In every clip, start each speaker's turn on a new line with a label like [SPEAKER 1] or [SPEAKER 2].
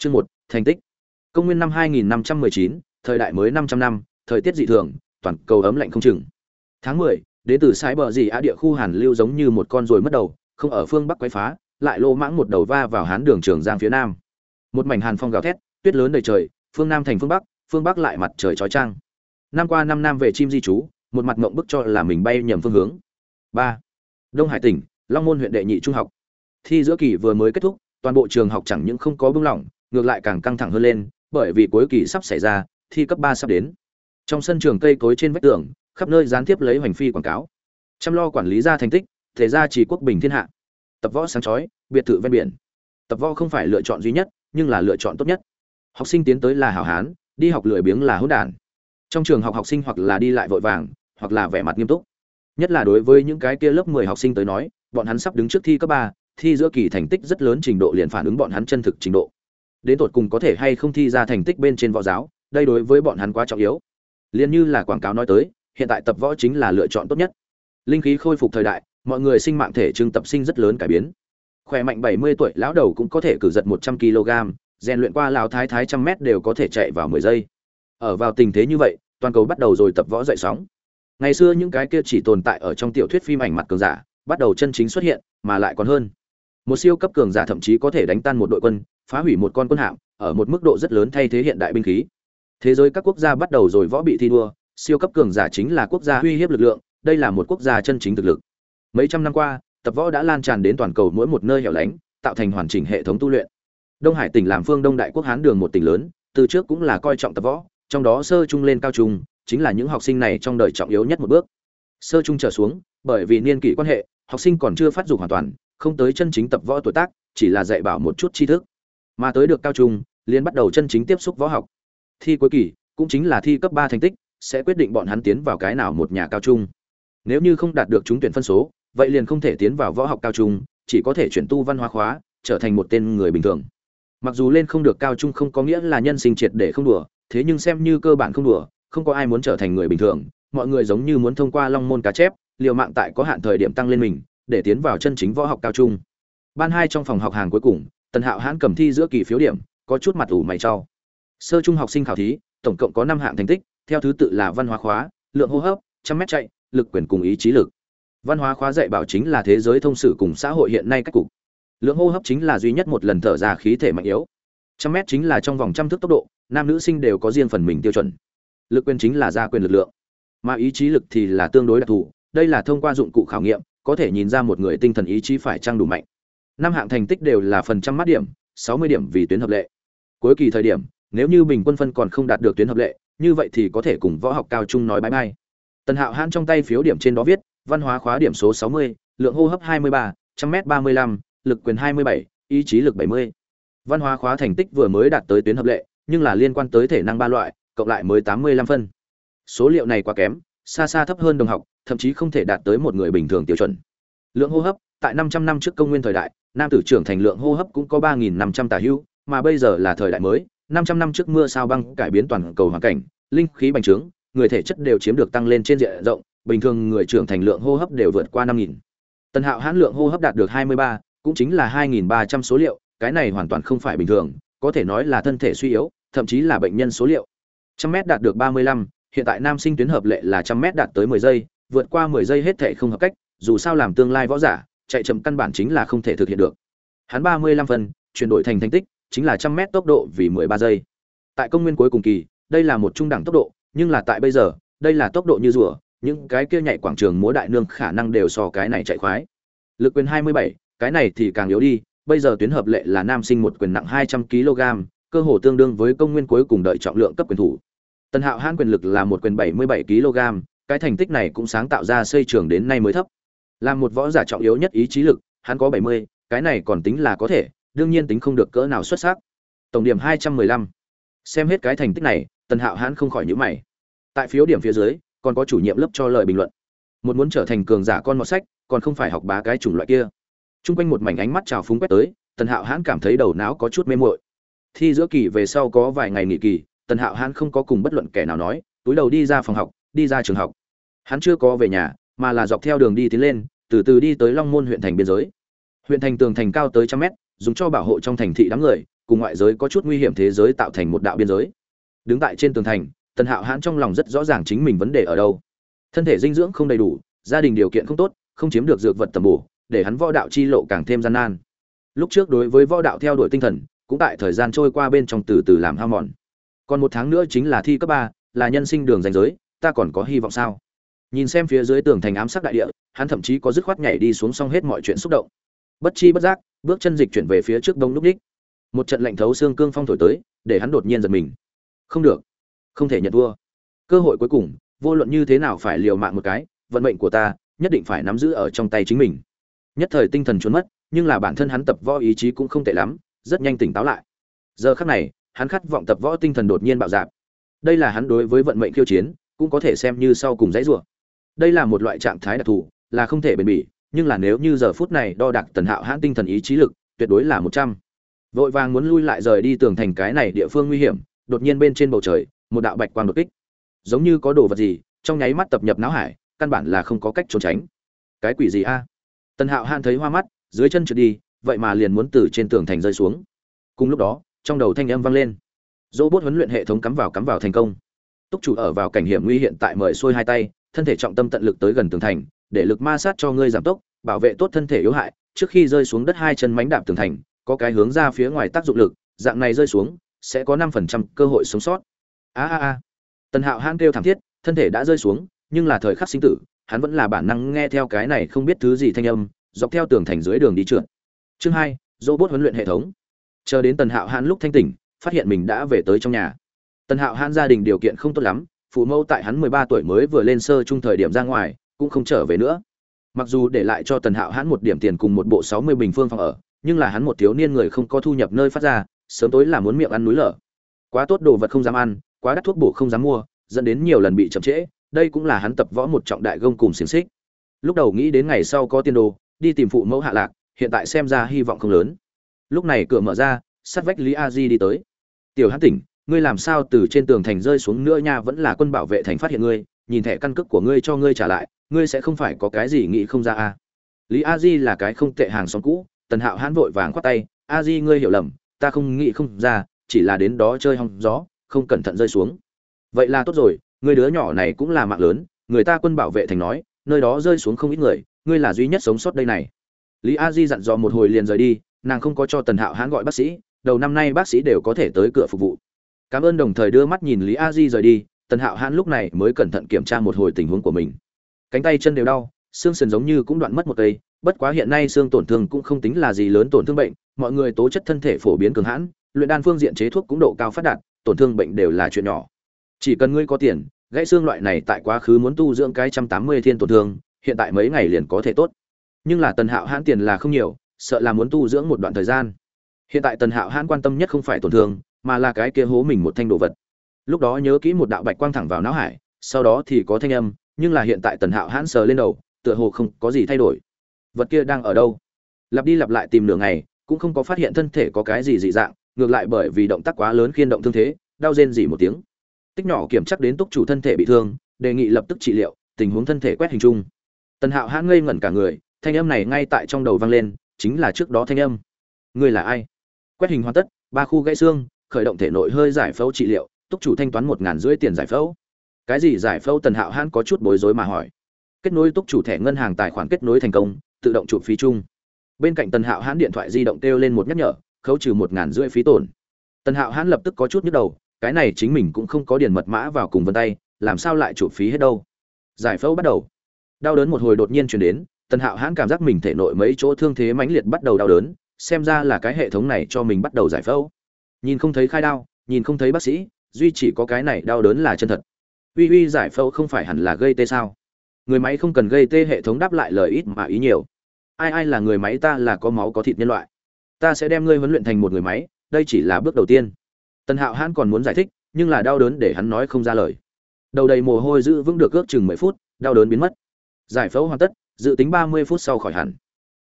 [SPEAKER 1] Chương một thành tích. Công nguyên năm 2519, thời đại mới 500 năm, thời tiết dị thường, toàn cầu ấm lạnh không chừng. Tháng 10, đến từ sái bờ gì á địa khu Hàn Lưu giống như một con rồi mất đầu, không ở phương bắc quấy phá, lại lô mãng một đầu va vào hán đường trường giang phía nam. Một mảnh hàn phong gào thét, tuyết lớn đầy trời, phương nam thành phương bắc, phương bắc lại mặt trời chói chang. Năm qua năm nam về chim di trú, một mặt ngậm bức cho là mình bay nhầm phương hướng. 3. Đông Hải tỉnh, Long Môn huyện đệ nhị trung học. Thi giữa kỳ vừa mới kết thúc, toàn bộ trường học chẳng những không có bưng lỏng, ngược lại càng căng thẳng hơn lên, bởi vì cuối kỳ sắp xảy ra, thi cấp 3 sắp đến. Trong sân trường cây cối trên vách tường, khắp nơi gián tiếp lấy hoành phi quảng cáo. Chăm lo quản lý ra thành tích, thể ra chỉ quốc bình thiên hạ. Tập võ sáng chói, biệt thự ven biển. Tập võ không phải lựa chọn duy nhất, nhưng là lựa chọn tốt nhất. Học sinh tiến tới là hảo hán, đi học lười biếng là hỗn đản. Trong trường học học sinh hoặc là đi lại vội vàng, hoặc là vẻ mặt nghiêm túc. Nhất là đối với những cái kia lớp 10 học sinh tới nói, bọn hắn sắp đứng trước thi cấp 3, thi giữa kỳ thành tích rất lớn trình độ liền phản ứng bọn hắn chân thực trình độ. Đến tột cùng có thể hay không thi ra thành tích bên trên võ giáo, đây đối với bọn hắn quá trọng yếu. Liên như là quảng cáo nói tới, hiện tại tập võ chính là lựa chọn tốt nhất. Linh khí khôi phục thời đại, mọi người sinh mạng thể trưng tập sinh rất lớn cải biến. Khỏe mạnh 70 tuổi lão đầu cũng có thể cử giật 100 kg, rèn luyện qua lão thái thái trăm mét đều có thể chạy vào 10 giây. Ở vào tình thế như vậy, toàn cầu bắt đầu rồi tập võ dậy sóng. Ngày xưa những cái kia chỉ tồn tại ở trong tiểu thuyết phim ảnh mặt cường giả, bắt đầu chân chính xuất hiện, mà lại còn hơn. Một siêu cấp cường giả thậm chí có thể đánh tan một đội quân, phá hủy một con quân hạm, ở một mức độ rất lớn thay thế hiện đại binh khí. Thế giới các quốc gia bắt đầu rồi võ bị thi đua, siêu cấp cường giả chính là quốc gia uy hiếp lực lượng, đây là một quốc gia chân chính thực lực. Mấy trăm năm qua, tập võ đã lan tràn đến toàn cầu mỗi một nơi hẻo lánh, tạo thành hoàn chỉnh hệ thống tu luyện. Đông Hải tỉnh làm phương Đông đại quốc Hán đường một tỉnh lớn, từ trước cũng là coi trọng tập võ, trong đó sơ trung lên cao trung, chính là những học sinh này trong đời trọng yếu nhất một bước. Sơ trung trở xuống, bởi vì niên kỷ quan hệ, học sinh còn chưa phát dục hoàn toàn, không tới chân chính tập võ tuổi tác, chỉ là dạy bảo một chút tri thức. Mà tới được cao trung, liền bắt đầu chân chính tiếp xúc võ học. Thi cuối kỳ, cũng chính là thi cấp ba thành tích, sẽ quyết định bọn hắn tiến vào cái nào một nhà cao trung. Nếu như không đạt được trúng tuyển phân số, vậy liền không thể tiến vào võ học cao trung, chỉ có thể chuyển tu văn hóa khóa, trở thành một tên người bình thường. Mặc dù lên không được cao trung không có nghĩa là nhân sinh triệt để không đùa, thế nhưng xem như cơ bản không đùa, không có ai muốn trở thành người bình thường, mọi người giống như muốn thông qua long môn cá chép, liều mạng tại có hạn thời điểm tăng lên mình, để tiến vào chân chính võ học cao trung. Ban hai trong phòng học hàng cuối cùng, Tần Hạo Hãn cầm thi giữa kỳ phiếu điểm, có chút mặt ủ mày cho. Sơ trung học sinh khảo thí, tổng cộng có năm hạng thành tích, theo thứ tự là văn hóa khóa, lượng hô hấp, trăm mét chạy, lực quyền cùng ý chí lực. Văn hóa khóa dạy bảo chính là thế giới thông sử cùng xã hội hiện nay cách cục. Lượng hô hấp chính là duy nhất một lần thở ra khí thể mạnh yếu. Trăm mét chính là trong vòng trăm thước tốc độ, nam nữ sinh đều có riêng phần mình tiêu chuẩn. Lực quyền chính là gia quyền lực lượng, mà ý chí lực thì là tương đối đặc thù, đây là thông qua dụng cụ khảo nghiệm, có thể nhìn ra một người tinh thần ý chí phải trang đủ mạnh. Năm hạng thành tích đều là phần trăm mát điểm, 60 điểm vì tuyến hợp lệ. Cuối kỳ thời điểm, nếu như bình quân phân còn không đạt được tuyến hợp lệ, như vậy thì có thể cùng võ học cao trung nói bãi bye. Tần Hạo Hãn trong tay phiếu điểm trên đó viết, văn hóa khóa điểm số 60, lượng hô hấp 23, trăm mét 35, lực quyền 27, ý chí lực 70. Văn hóa khóa thành tích vừa mới đạt tới tuyến hợp lệ, nhưng là liên quan tới thể năng ba loại, cộng lại mới 85 phân. Số liệu này quá kém, xa xa thấp hơn đồng học, thậm chí không thể đạt tới một người bình thường tiêu chuẩn. Lượng hô hấp, tại 500 năm trước công nguyên thời đại, nam tử trưởng thành lượng hô hấp cũng có 3500 tả hữu, mà bây giờ là thời đại mới, 500 năm trước mưa sao băng cải biến toàn cầu hoàn cảnh, linh khí bành trướng, người thể chất đều chiếm được tăng lên trên diện rộng, bình thường người trưởng thành lượng hô hấp đều vượt qua 5000. Tần Hạo hãn lượng hô hấp đạt được 23, cũng chính là 2300 số liệu, cái này hoàn toàn không phải bình thường, có thể nói là thân thể suy yếu, thậm chí là bệnh nhân số liệu. Trăm mét đạt được 35, hiện tại nam sinh tuyến hợp lệ là trăm mét đạt tới 10 giây, vượt qua 10 giây hết thể không hợp cách, dù sao làm tương lai võ giả, chạy chậm căn bản chính là không thể thực hiện được. Hắn 35 phần, chuyển đổi thành thành tích, chính là trăm mét tốc độ vì 13 giây. Tại công nguyên cuối cùng kỳ, đây là một trung đẳng tốc độ, nhưng là tại bây giờ, đây là tốc độ như rùa, những cái kia nhảy quảng trường múa đại nương khả năng đều so cái này chạy khoái. Lực quyền 27, cái này thì càng yếu đi, bây giờ tuyến hợp lệ là nam sinh một quyền nặng 200 kg, cơ hồ tương đương với công nguyên cuối cùng đợi trọng lượng cấp quyền thủ. Tần Hạo Hãn quyền lực là một quyền 77 kg, cái thành tích này cũng sáng tạo ra xây trường đến nay mới thấp. Làm một võ giả trọng yếu nhất ý chí lực, hắn có 70, cái này còn tính là có thể, đương nhiên tính không được cỡ nào xuất sắc. Tổng điểm 215. Xem hết cái thành tích này, Tần Hạo Hãn không khỏi nhíu mày. Tại phiếu điểm phía dưới, còn có chủ nhiệm lớp cho lời bình luận. Một muốn trở thành cường giả con mọt sách, còn không phải học bá cái chủng loại kia. Trung quanh một mảnh ánh mắt trào phúng quét tới, Tần Hạo Hãn cảm thấy đầu não có chút mê muội. Thi giữa kỳ về sau có vài ngày nghỉ kỳ, Tần Hạo Hãn không có cùng bất luận kẻ nào nói, túi đầu đi ra phòng học, đi ra trường học. Hắn chưa có về nhà, mà là dọc theo đường đi tiến lên, từ từ đi tới Long Môn huyện thành biên giới. Huyện thành tường thành cao tới trăm mét, dùng cho bảo hộ trong thành thị đám người, cùng ngoại giới có chút nguy hiểm thế giới tạo thành một đạo biên giới. Đứng tại trên tường thành tần hạo hãn trong lòng rất rõ ràng chính mình vấn đề ở đâu. Thân thể dinh dưỡng không đầy đủ gia đình điều kiện không tốt không chiếm được dược vật tầm bổ để hắn võ đạo chi lộ càng thêm gian nan. Lúc trước đối với võ đạo theo đuổi tinh thần cũng tại thời gian trôi qua bên trong từ từ làm hao mòn. Còn một tháng nữa chính là thi cấp ba là nhân sinh đường danh giới ta còn có hy vọng sao? Nhìn xem phía dưới tường thành ám sát đại địa, hắn thậm chí có dứt khoát nhảy đi xuống xong hết mọi chuyện xúc động. Bất chi bất giác, bước chân dịch chuyển về phía trước đông lúc đích. Một trận lạnh thấu xương cương phong thổi tới, để hắn đột nhiên giật mình. Không được. Không thể nhận thua. Cơ hội cuối cùng, vô luận như thế nào phải liều mạng một cái, vận mệnh của ta nhất định phải nắm giữ ở trong tay chính mình. Nhất thời tinh thần trốn mất, nhưng là bản thân hắn tập võ ý chí cũng không tệ lắm, rất nhanh tỉnh táo lại. Giờ khắc này, hắn khát vọng tập võ tinh thần đột nhiên bạo dạp. Đây là hắn đối với vận mệnh khiêu chiến, cũng có thể xem như sau cùng dãy rủa đây là một loại trạng thái đặc thù, là không thể bền bỉ, nhưng là nếu như giờ phút này đo đạc tần hạo hãn tinh thần ý chí lực, tuyệt đối là một trăm. Vội vàng muốn lui lại rời đi tường thành cái này địa phương nguy hiểm, đột nhiên bên trên bầu trời, một đạo bạch quang đột kích. Giống như có đồ vật gì, trong nháy mắt tập nhập não hải, căn bản là không có cách trốn tránh. Cái quỷ gì a? Tần hạo hãn thấy hoa mắt, dưới chân trượt đi, vậy mà liền muốn từ trên tường thành rơi xuống. Cùng lúc đó, trong đầu thanh âm vang lên. Dỗ bốt huấn luyện hệ thống cắm vào cắm vào thành công. Túc chủ ở vào cảnh hiểm nguy hiện tại mời xuôi hai tay thân thể trọng tâm tận lực tới gần tường thành, để lực ma sát cho ngươi giảm tốc, bảo vệ tốt thân thể yếu hại, trước khi rơi xuống đất hai chân mánh đạp tường thành, có cái hướng ra phía ngoài tác dụng lực, dạng này rơi xuống, sẽ có năm phần trăm cơ hội sống sót. A a a. Tần hạo hãn kêu thảm thiết, thân thể đã rơi xuống, nhưng là thời khắc sinh tử, hắn vẫn là bản năng nghe theo cái này không biết thứ gì thanh âm, dọc theo tường thành dưới đường đi trượt. Chương hai, robot huấn luyện hệ thống. Chờ đến tần hạo hãn lúc thanh tỉnh, phát hiện mình đã về tới trong nhà. Tần hạo hãn gia đình điều kiện không tốt lắm phụ mẫu tại hắn mười ba tuổi mới vừa lên sơ trung thời điểm ra ngoài, cũng không trở về nữa. Mặc dù để lại cho tần hạo hắn một điểm tiền cùng một bộ sáu mươi bình phương phòng ở, nhưng là hắn một thiếu niên người không có thu nhập nơi phát ra, sớm tối là muốn miệng ăn núi lở. Quá tốt đồ vật không dám ăn, quá đắt thuốc bổ không dám mua, dẫn đến nhiều lần bị chậm trễ, đây cũng là hắn tập võ một trọng đại gông cùng xiển xích. Lúc đầu nghĩ đến ngày sau có tiền đồ, đi tìm phụ mẫu hạ lạc, hiện tại xem ra hy vọng không lớn. Lúc này cửa mở ra, sát vách lý a di đi tới. Tiểu Hán tỉnh ngươi làm sao từ trên tường thành rơi xuống nữa nha, vẫn là quân bảo vệ thành phát hiện ngươi, nhìn thẻ căn cước của ngươi cho ngươi trả lại, ngươi sẽ không phải có cái gì nghĩ không ra à. lý a di là cái không tệ hàng xóm cũ, tần hạo hãn vội vàng khoát tay, a di, ngươi hiểu lầm, ta không nghĩ không ra, chỉ là đến đó chơi hong gió, không cẩn thận rơi xuống. Vậy là tốt rồi người đứa nhỏ này cũng là mạng lớn, người ta quân bảo vệ thành nói, nơi đó rơi xuống không ít người, ngươi là duy nhất sống sót đây này. Lý a di dặn dò một hồi liền rời đi, nàng không có cho tần hạo hãn gọi bác sĩ, đầu năm nay bác sĩ đều có thể tới cửa phục vụ cảm ơn đồng thời đưa mắt nhìn lý a di rời đi, tần hạo hãn lúc này mới cẩn thận kiểm tra một hồi tình huống của mình. Cánh tay chân đều đau, xương sườn giống như cũng đoạn mất một cây, bất quá hiện nay xương tổn thương cũng không tính là gì lớn tổn thương bệnh, mọi người tố chất thân thể phổ biến cường hãn, luyện đan phương diện chế thuốc cũng độ cao phát đạt, tổn thương bệnh đều là chuyện nhỏ. Chỉ cần ngươi có tiền, gãy xương loại này tại quá khứ muốn tu dưỡng cái trăm tám mươi thiên tổn thương, hiện tại mấy ngày liền có thể tốt. Nhưng là tần hạo hãn tiền là không nhiều, sợ là muốn tu dưỡng một đoạn thời gian. Hiện tại tần hạo hãn quan tâm nhất không phải tổn thương mà là cái kia hố mình một thanh đồ vật. Lúc đó nhớ kỹ một đạo bạch quang thẳng vào não hải, sau đó thì có thanh âm, nhưng là hiện tại tần hạo hãn sờ lên đầu, tựa hồ không có gì thay đổi. Vật kia đang ở đâu? Lặp đi lặp lại tìm nửa ngày, cũng không có phát hiện thân thể có cái gì dị dạng, ngược lại bởi vì động tác quá lớn khiên động thương thế, đau rên dỉ một tiếng. Tích nhỏ kiểm chắc đến túc chủ thân thể bị thương, đề nghị lập tức trị liệu, tình huống thân thể quét hình chung. Tần hạo hãn ngây ngẩn cả người, thanh âm này ngay tại trong đầu vang lên, chính là trước đó thanh âm. Người là ai? Quét hình hoàn tất, ba khu gãy xương khởi động thể nội hơi giải phẫu trị liệu, túc chủ thanh toán một ngàn rưỡi tiền giải phẫu. Cái gì giải phẫu tần hạo hãn có chút bối rối mà hỏi. Kết nối túc chủ thẻ ngân hàng tài khoản kết nối thành công, tự động chụp phí chung. Bên cạnh tần hạo hãn điện thoại di động kêu lên một nhắc nhở, khấu trừ một ngàn rưỡi phí tổn. Tần hạo hãn lập tức có chút nhức đầu, cái này chính mình cũng không có điền mật mã vào cùng vân tay, làm sao lại chụp phí hết đâu? Giải phẫu bắt đầu. Đau đớn một hồi đột nhiên chuyển đến, tần hạo hãn cảm giác mình thể nội mấy chỗ thương thế mãnh liệt bắt đầu đau đớn, xem ra là cái hệ thống này cho mình bắt đầu giải phẫu nhìn không thấy khai đau nhìn không thấy bác sĩ, duy chỉ có cái này đau đớn là chân thật. Uy uy giải phẫu không phải hẳn là gây tê sao? Người máy không cần gây tê hệ thống đáp lại lời ít mà ý nhiều. Ai ai là người máy ta là có máu có thịt nhân loại. Ta sẽ đem ngươi huấn luyện thành một người máy, đây chỉ là bước đầu tiên. Tần hạo hãn còn muốn giải thích, nhưng là đau đớn để hắn nói không ra lời. Đầu đầy mồ hôi giữ vững được ước chừng mười phút, đau đớn biến mất. Giải phẫu hoàn tất, dự tính ba mươi phút sau khỏi hẳn.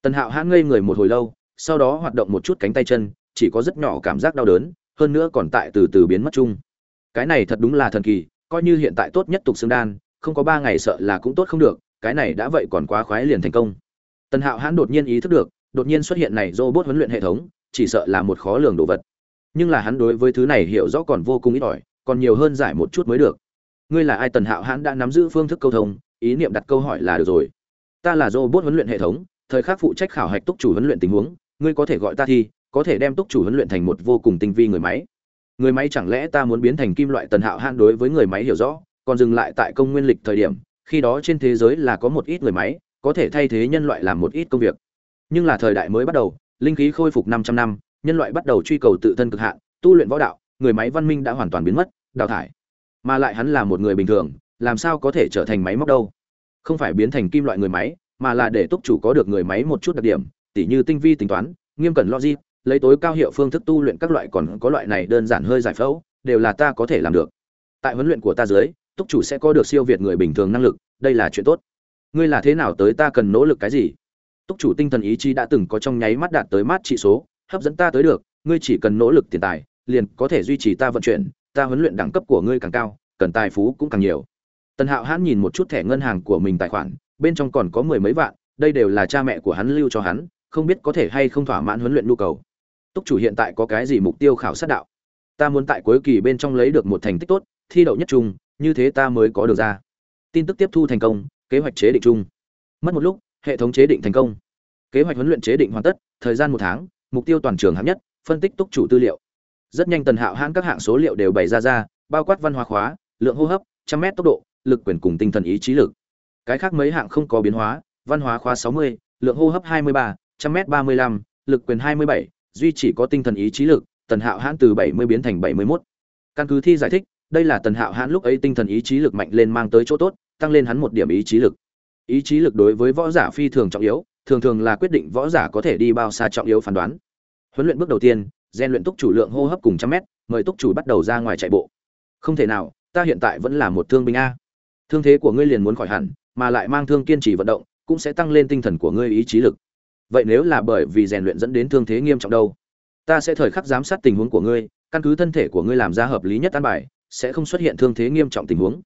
[SPEAKER 1] Tần hạo hãn ngây người một hồi lâu, sau đó hoạt động một chút cánh tay chân chỉ có rất nhỏ cảm giác đau đớn, hơn nữa còn tại từ từ biến mất chung. Cái này thật đúng là thần kỳ, coi như hiện tại tốt nhất tục xương đan, không có ba ngày sợ là cũng tốt không được, cái này đã vậy còn quá khoái liền thành công. Tần hạo hãn đột nhiên ý thức được, đột nhiên xuất hiện này robot huấn luyện hệ thống, chỉ sợ là một khó lường đồ vật. Nhưng là hắn đối với thứ này hiểu rõ còn vô cùng ít ỏi, còn nhiều hơn giải một chút mới được. Ngươi là ai? Tần hạo hãn đã nắm giữ phương thức câu thông, ý niệm đặt câu hỏi là được rồi. Ta là robot huấn luyện hệ thống, thời khắc phụ trách khảo hạch túc chủ huấn luyện tình huống, ngươi có thể gọi ta thi có thể đem túc chủ huấn luyện thành một vô cùng tinh vi người máy. Người máy chẳng lẽ ta muốn biến thành kim loại tần hạo hãn đối với người máy hiểu rõ, còn dừng lại tại công nguyên lịch thời điểm, khi đó trên thế giới là có một ít người máy, có thể thay thế nhân loại làm một ít công việc. Nhưng là thời đại mới bắt đầu, linh khí khôi phục 500 năm, nhân loại bắt đầu truy cầu tự thân cực hạn, tu luyện võ đạo, người máy văn minh đã hoàn toàn biến mất, đào thải. Mà lại hắn là một người bình thường, làm sao có thể trở thành máy móc đâu? Không phải biến thành kim loại người máy, mà là để túc chủ có được người máy một chút đặc điểm, tỉ như tinh vi tính toán, nghiêm cẩn logic lấy tối cao hiệu phương thức tu luyện các loại còn có loại này đơn giản hơi giải phẫu, đều là ta có thể làm được. Tại huấn luyện của ta dưới, túc chủ sẽ có được siêu việt người bình thường năng lực, đây là chuyện tốt. Ngươi là thế nào tới ta cần nỗ lực cái gì? Túc chủ tinh thần ý chí đã từng có trong nháy mắt đạt tới mát trị số, hấp dẫn ta tới được, ngươi chỉ cần nỗ lực tiền tài, liền có thể duy trì ta vận chuyển, ta huấn luyện đẳng cấp của ngươi càng cao, cần tài phú cũng càng nhiều. Tần hạo hãn nhìn một chút thẻ ngân hàng của mình tài khoản, bên trong còn có mười mấy vạn, đây đều là cha mẹ của hắn lưu cho hắn, không biết có thể hay không thỏa mãn huấn luyện nhu cầu túc chủ hiện tại có cái gì mục tiêu khảo sát đạo? Ta muốn tại cuối kỳ bên trong lấy được một thành tích tốt thi đậu nhất trung như thế ta mới có được ra. Tin tức tiếp thu thành công kế hoạch chế định chung. Mất một lúc hệ thống chế định thành công. Kế hoạch huấn luyện chế định hoàn tất thời gian một tháng mục tiêu toàn trường hạng nhất phân tích túc chủ tư liệu. Rất nhanh tần hạo hãn các hạng số liệu đều bày ra ra bao quát văn hóa khóa lượng hô hấp trăm mét tốc độ lực quyền cùng tinh thần ý chí lực. Cái khác mấy hạng không có biến hóa văn hóa khóa 60, lượng hô hấp 23, trăm mét 35, lực quyền 27, duy chỉ có tinh thần ý chí lực, tần hạo hãn từ 70 biến thành 71. căn cứ thi giải thích, đây là tần hạo hãn lúc ấy tinh thần ý chí lực mạnh lên mang tới chỗ tốt, tăng lên hắn một điểm ý chí lực. Ý chí lực đối với võ giả phi thường trọng yếu, thường thường là quyết định võ giả có thể đi bao xa trọng yếu phán đoán. Huấn luyện bước đầu tiên gen luyện túc chủ lượng hô hấp cùng trăm mét, mời túc chủ bắt đầu ra ngoài chạy bộ. Không thể nào, ta hiện tại vẫn là một thương binh a. Thương thế của ngươi liền muốn khỏi hẳn, mà lại mang thương kiên trì vận động, cũng sẽ tăng lên tinh thần của ngươi ý chí lực vậy nếu là bởi vì rèn luyện dẫn đến thương thế nghiêm trọng đâu? Ta sẽ thời khắc giám sát tình huống của ngươi, căn cứ thân thể của ngươi làm ra hợp lý nhất an bài, sẽ không xuất hiện thương thế nghiêm trọng tình huống.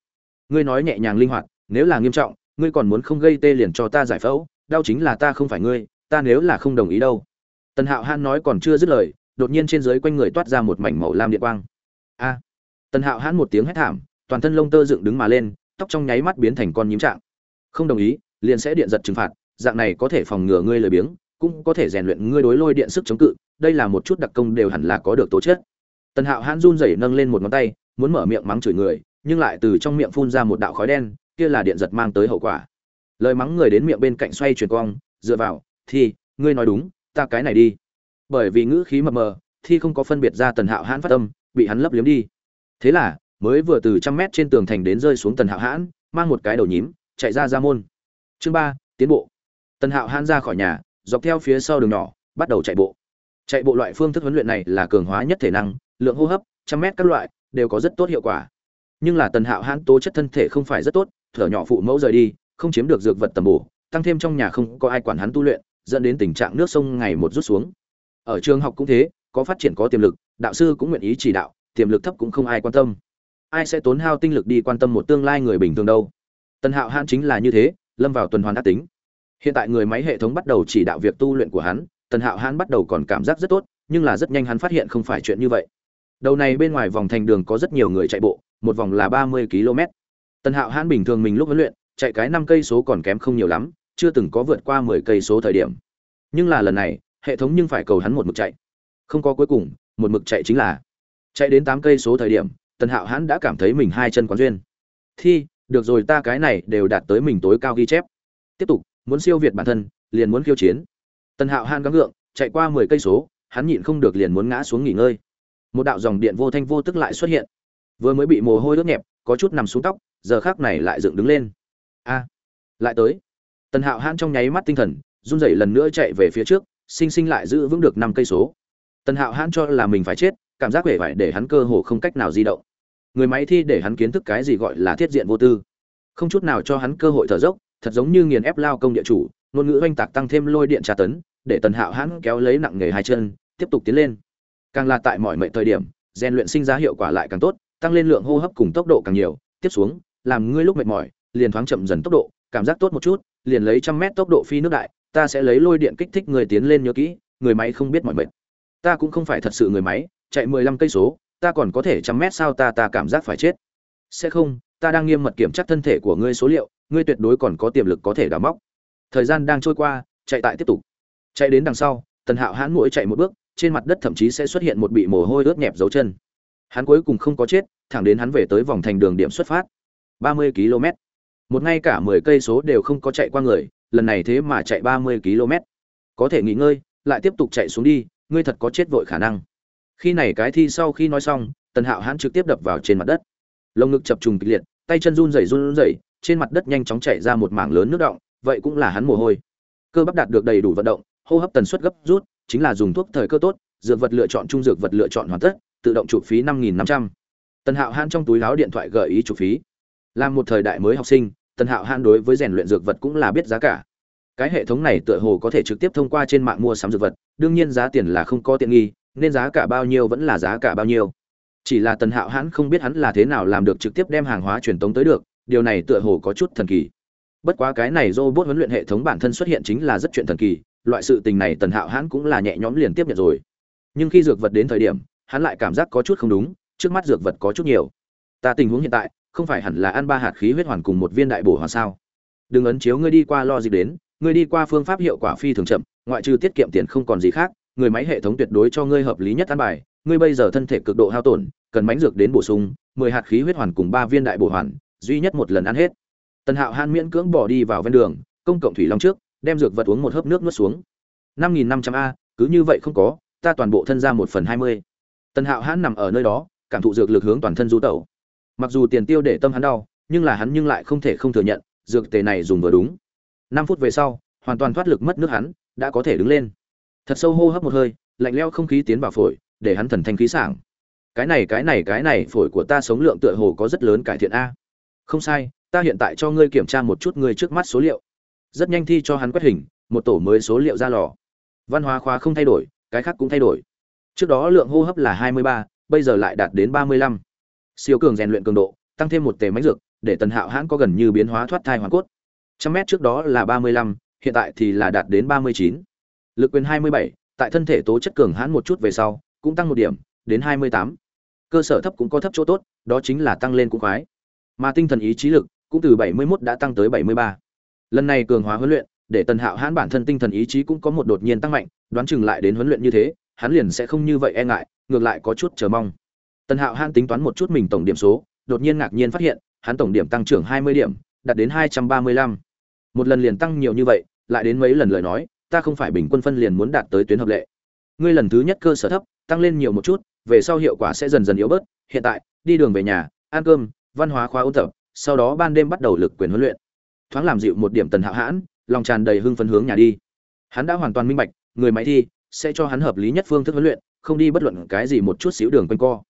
[SPEAKER 1] Ngươi nói nhẹ nhàng linh hoạt, nếu là nghiêm trọng, ngươi còn muốn không gây tê liền cho ta giải phẫu, đau chính là ta không phải ngươi, ta nếu là không đồng ý đâu. Tần hạo hãn nói còn chưa dứt lời, đột nhiên trên dưới quanh người toát ra một mảnh màu lam điện quang. A! Tần hạo hãn một tiếng hét thảm, toàn thân lông tơ dựng đứng mà lên, tóc trong nháy mắt biến thành con nhím trạng. Không đồng ý, liền sẽ điện giật trừng phạt dạng này có thể phòng ngừa ngươi lười biếng, cũng có thể rèn luyện ngươi đối lôi điện sức chống cự, đây là một chút đặc công đều hẳn là có được tố chất. Tần hạo hãn run rẩy nâng lên một ngón tay, muốn mở miệng mắng chửi người, nhưng lại từ trong miệng phun ra một đạo khói đen, kia là điện giật mang tới hậu quả. Lời mắng người đến miệng bên cạnh xoay chuyển cong dựa vào thì ngươi nói đúng, ta cái này đi. Bởi vì ngữ khí mập mờ, thi không có phân biệt ra tần hạo hãn phát tâm bị hắn lấp liếm đi. Thế là, mới vừa từ trăm mét trên tường thành đến rơi xuống tần hạo hãn, mang một cái đầu nhím, chạy ra ra môn. Chương ba, tiến bộ tần hạo hãn ra khỏi nhà, dọc theo phía sau đường nhỏ, bắt đầu chạy bộ. Chạy bộ loại phương thức huấn luyện này là cường hóa nhất thể năng, lượng hô hấp, trăm mét các loại, đều có rất tốt hiệu quả. Nhưng là tần hạo hãn tố chất thân thể không phải rất tốt, thở nhỏ phụ mẫu rời đi, không chiếm được dược vật tầm bổ, tăng thêm trong nhà không có ai quản hắn tu luyện, dẫn đến tình trạng nước sông ngày một rút xuống. Ở trường học cũng thế, có phát triển có tiềm lực, đạo sư cũng nguyện ý chỉ đạo, tiềm lực thấp cũng không ai quan tâm. Ai sẽ tốn hao tinh lực đi quan tâm một tương lai người bình thường đâu? Tần hạo hãn chính là như thế, lâm vào tuần hoàn ác tính hiện tại người máy hệ thống bắt đầu chỉ đạo việc tu luyện của hắn, tần hạo hắn bắt đầu còn cảm giác rất tốt, nhưng là rất nhanh hắn phát hiện không phải chuyện như vậy. Đầu này bên ngoài vòng thành đường có rất nhiều người chạy bộ, một vòng là ba mươi km. Tần hạo hắn bình thường mình lúc huấn luyện, chạy cái năm cây số còn kém không nhiều lắm, chưa từng có vượt qua mười cây số thời điểm. Nhưng là lần này, hệ thống nhưng phải cầu hắn một mực chạy. Không có cuối cùng, một mực chạy chính là chạy đến tám cây số thời điểm, tần hạo hắn đã cảm thấy mình hai chân quán duyên. Thi, được rồi ta cái này đều đạt tới mình tối cao ghi chép. Tiếp tục muốn siêu việt bản thân, liền muốn khiêu chiến. Tần hạo Hàn gắng gượng, chạy qua mười cây số, hắn nhịn không được liền muốn ngã xuống nghỉ ngơi. Một đạo dòng điện vô thanh vô tức lại xuất hiện. Vừa mới bị mồ hôi ướt nhẹp, có chút nằm xuống tóc, giờ khác này lại dựng đứng lên. A! À, lại tới. Tần hạo Hàn trong nháy mắt tinh thần, run rẩy lần nữa chạy về phía trước, sinh sinh lại giữ vững được năm cây số. Tần hạo hãn cho là mình phải chết, cảm giác vẻ vải để hắn cơ hồ không cách nào di động. Người máy thi để hắn kiến thức cái gì gọi là thiết diện vô tư. Không chút nào cho hắn cơ hội thở dốc thật giống như nghiền ép lao công địa chủ, ngôn ngữ oanh tạc tăng thêm lôi điện tra tấn, để tần hạo hãn kéo lấy nặng nghề hai chân, tiếp tục tiến lên. Càng là tại mọi mệnh thời điểm, rèn luyện sinh ra hiệu quả lại càng tốt, tăng lên lượng hô hấp cùng tốc độ càng nhiều. Tiếp xuống, làm ngươi lúc mệt mỏi, liền thoáng chậm dần tốc độ, cảm giác tốt một chút, liền lấy trăm mét tốc độ phi nước đại, ta sẽ lấy lôi điện kích thích người tiến lên nhớ kỹ, người máy không biết mọi mệt ta cũng không phải thật sự người máy, chạy mười lăm cây số, ta còn có thể trăm mét sao ta ta cảm giác phải chết. Sẽ không, ta đang nghiêm mật kiểm tra thân thể của ngươi số liệu ngươi tuyệt đối còn có tiềm lực có thể đào móc. Thời gian đang trôi qua, chạy tại tiếp tục. Chạy đến đằng sau, tần hạo hãn mũi chạy một bước, trên mặt đất thậm chí sẽ xuất hiện một bị mồ hôi ướt nhẹp dấu chân. Hắn cuối cùng không có chết, thẳng đến hắn về tới vòng thành đường điểm xuất phát. Ba mươi km. Một ngay cả mười cây số đều không có chạy qua người, lần này thế mà chạy ba mươi km. Có thể nghỉ ngơi, lại tiếp tục chạy xuống đi, ngươi thật có chết vội khả năng. Khi này cái thi sau khi nói xong, tần hạo hãn trực tiếp đập vào trên mặt đất. Lồng ngực chập trùng kịch liệt, tay chân run rẩy run rẩy trên mặt đất nhanh chóng chảy ra một mảng lớn nước động, vậy cũng là hắn mồ hôi. Cơ bắp đạt được đầy đủ vận động, hô hấp tần suất gấp rút, chính là dùng thuốc thời cơ tốt, dược vật lựa chọn trung dược vật lựa chọn hoàn tất, tự động chụp phí năm nghìn năm trăm. Tần hạo hãn trong túi áo điện thoại gợi ý chụp phí. Làm một thời đại mới học sinh, tần hạo hãn đối với rèn luyện dược vật cũng là biết giá cả. Cái hệ thống này tựa hồ có thể trực tiếp thông qua trên mạng mua sắm dược vật, đương nhiên giá tiền là không có tiện nghi, nên giá cả bao nhiêu vẫn là giá cả bao nhiêu. Chỉ là tần hạo hãn không biết hắn là thế nào làm được trực tiếp đem hàng hóa truyền tống tới được điều này tựa hồ có chút thần kỳ. Bất quá cái này robot huấn luyện hệ thống bản thân xuất hiện chính là rất chuyện thần kỳ, loại sự tình này tần hạo hãn cũng là nhẹ nhõm liền tiếp nhận rồi. Nhưng khi dược vật đến thời điểm, hắn lại cảm giác có chút không đúng, trước mắt dược vật có chút nhiều. Ta tình huống hiện tại, không phải hẳn là ăn ba hạt khí huyết hoàn cùng một viên đại bổ hoàn sao? Đừng ấn chiếu ngươi đi qua lo gì đến, ngươi đi qua phương pháp hiệu quả phi thường chậm, ngoại trừ tiết kiệm tiền không còn gì khác, người máy hệ thống tuyệt đối cho ngươi hợp lý nhất ăn bài, ngươi bây giờ thân thể cực độ hao tổn, cần mánh dược đến bổ sung, mười hạt khí huyết hoàn cùng ba viên đại bổ hoàn duy nhất một lần ăn hết. Tần hạo han miễn cưỡng bỏ đi vào ven đường, công cộng thủy long trước, đem dược vật uống một hớp nước nuốt xuống. năm nghìn năm trăm a, cứ như vậy không có, ta toàn bộ thân ra một phần hai mươi. Tần hạo hãn nằm ở nơi đó, cảm thụ dược lực hướng toàn thân du tẩu. Mặc dù tiền tiêu để tâm hắn đau, nhưng là hắn nhưng lại không thể không thừa nhận, dược tề này dùng vừa đúng. năm phút về sau, hoàn toàn thoát lực mất nước hắn, đã có thể đứng lên. Thật sâu hô hấp một hơi, lạnh leo không khí tiến vào phổi, để hắn thần thanh khí sảng. Cái này cái này cái này, phổi của ta sống lượng tựa hồ có rất lớn cải thiện a không sai, ta hiện tại cho ngươi kiểm tra một chút ngươi trước mắt số liệu. Rất nhanh thi cho hắn quét hình, một tổ mới số liệu ra lò. Văn hóa khóa không thay đổi, cái khác cũng thay đổi. Trước đó lượng hô hấp là hai mươi ba, bây giờ lại đạt đến ba mươi lăm. Siêu cường rèn luyện cường độ, tăng thêm một tề máy dược, để tần hạo hãn có gần như biến hóa thoát thai hoàn cốt. Trăm mét trước đó là ba mươi lăm, hiện tại thì là đạt đến ba mươi chín. Lực quyền hai mươi bảy, tại thân thể tố chất cường hãn một chút về sau, cũng tăng một điểm, đến hai mươi tám. Cơ sở thấp cũng có thấp chỗ tốt, đó chính là tăng lên cũng khoái mà tinh thần ý chí lực cũng từ bảy mươi 71 đã tăng tới bảy mươi ba. Lần này cường hóa huấn luyện, để tần hạo hãn bản thân tinh thần ý chí cũng có một đột nhiên tăng mạnh, đoán chừng lại đến huấn luyện như thế, hắn liền sẽ không như vậy e ngại, ngược lại có chút chờ mong. Tần hạo hãn tính toán một chút mình tổng điểm số, đột nhiên ngạc nhiên phát hiện, hắn tổng điểm tăng trưởng hai mươi điểm, đạt đến hai trăm ba mươi lăm. Một lần liền tăng nhiều như vậy, lại đến mấy lần lời nói, ta không phải bình quân phân liền muốn đạt tới tuyến hợp lệ. Ngươi lần thứ nhất cơ sở thấp, tăng lên nhiều một chút, về sau hiệu quả sẽ dần dần yếu bớt, hiện tại, đi đường về nhà, ăn cơm văn hóa khóa ôn tập, sau đó ban đêm bắt đầu lực quyền huấn luyện. Thoáng làm dịu một điểm tần hạo hãn, lòng tràn đầy hưng phấn hướng nhà đi. Hắn đã hoàn toàn minh bạch, người máy thi sẽ cho hắn hợp lý nhất phương thức huấn luyện, không đi bất luận cái gì một chút xíu đường quanh co.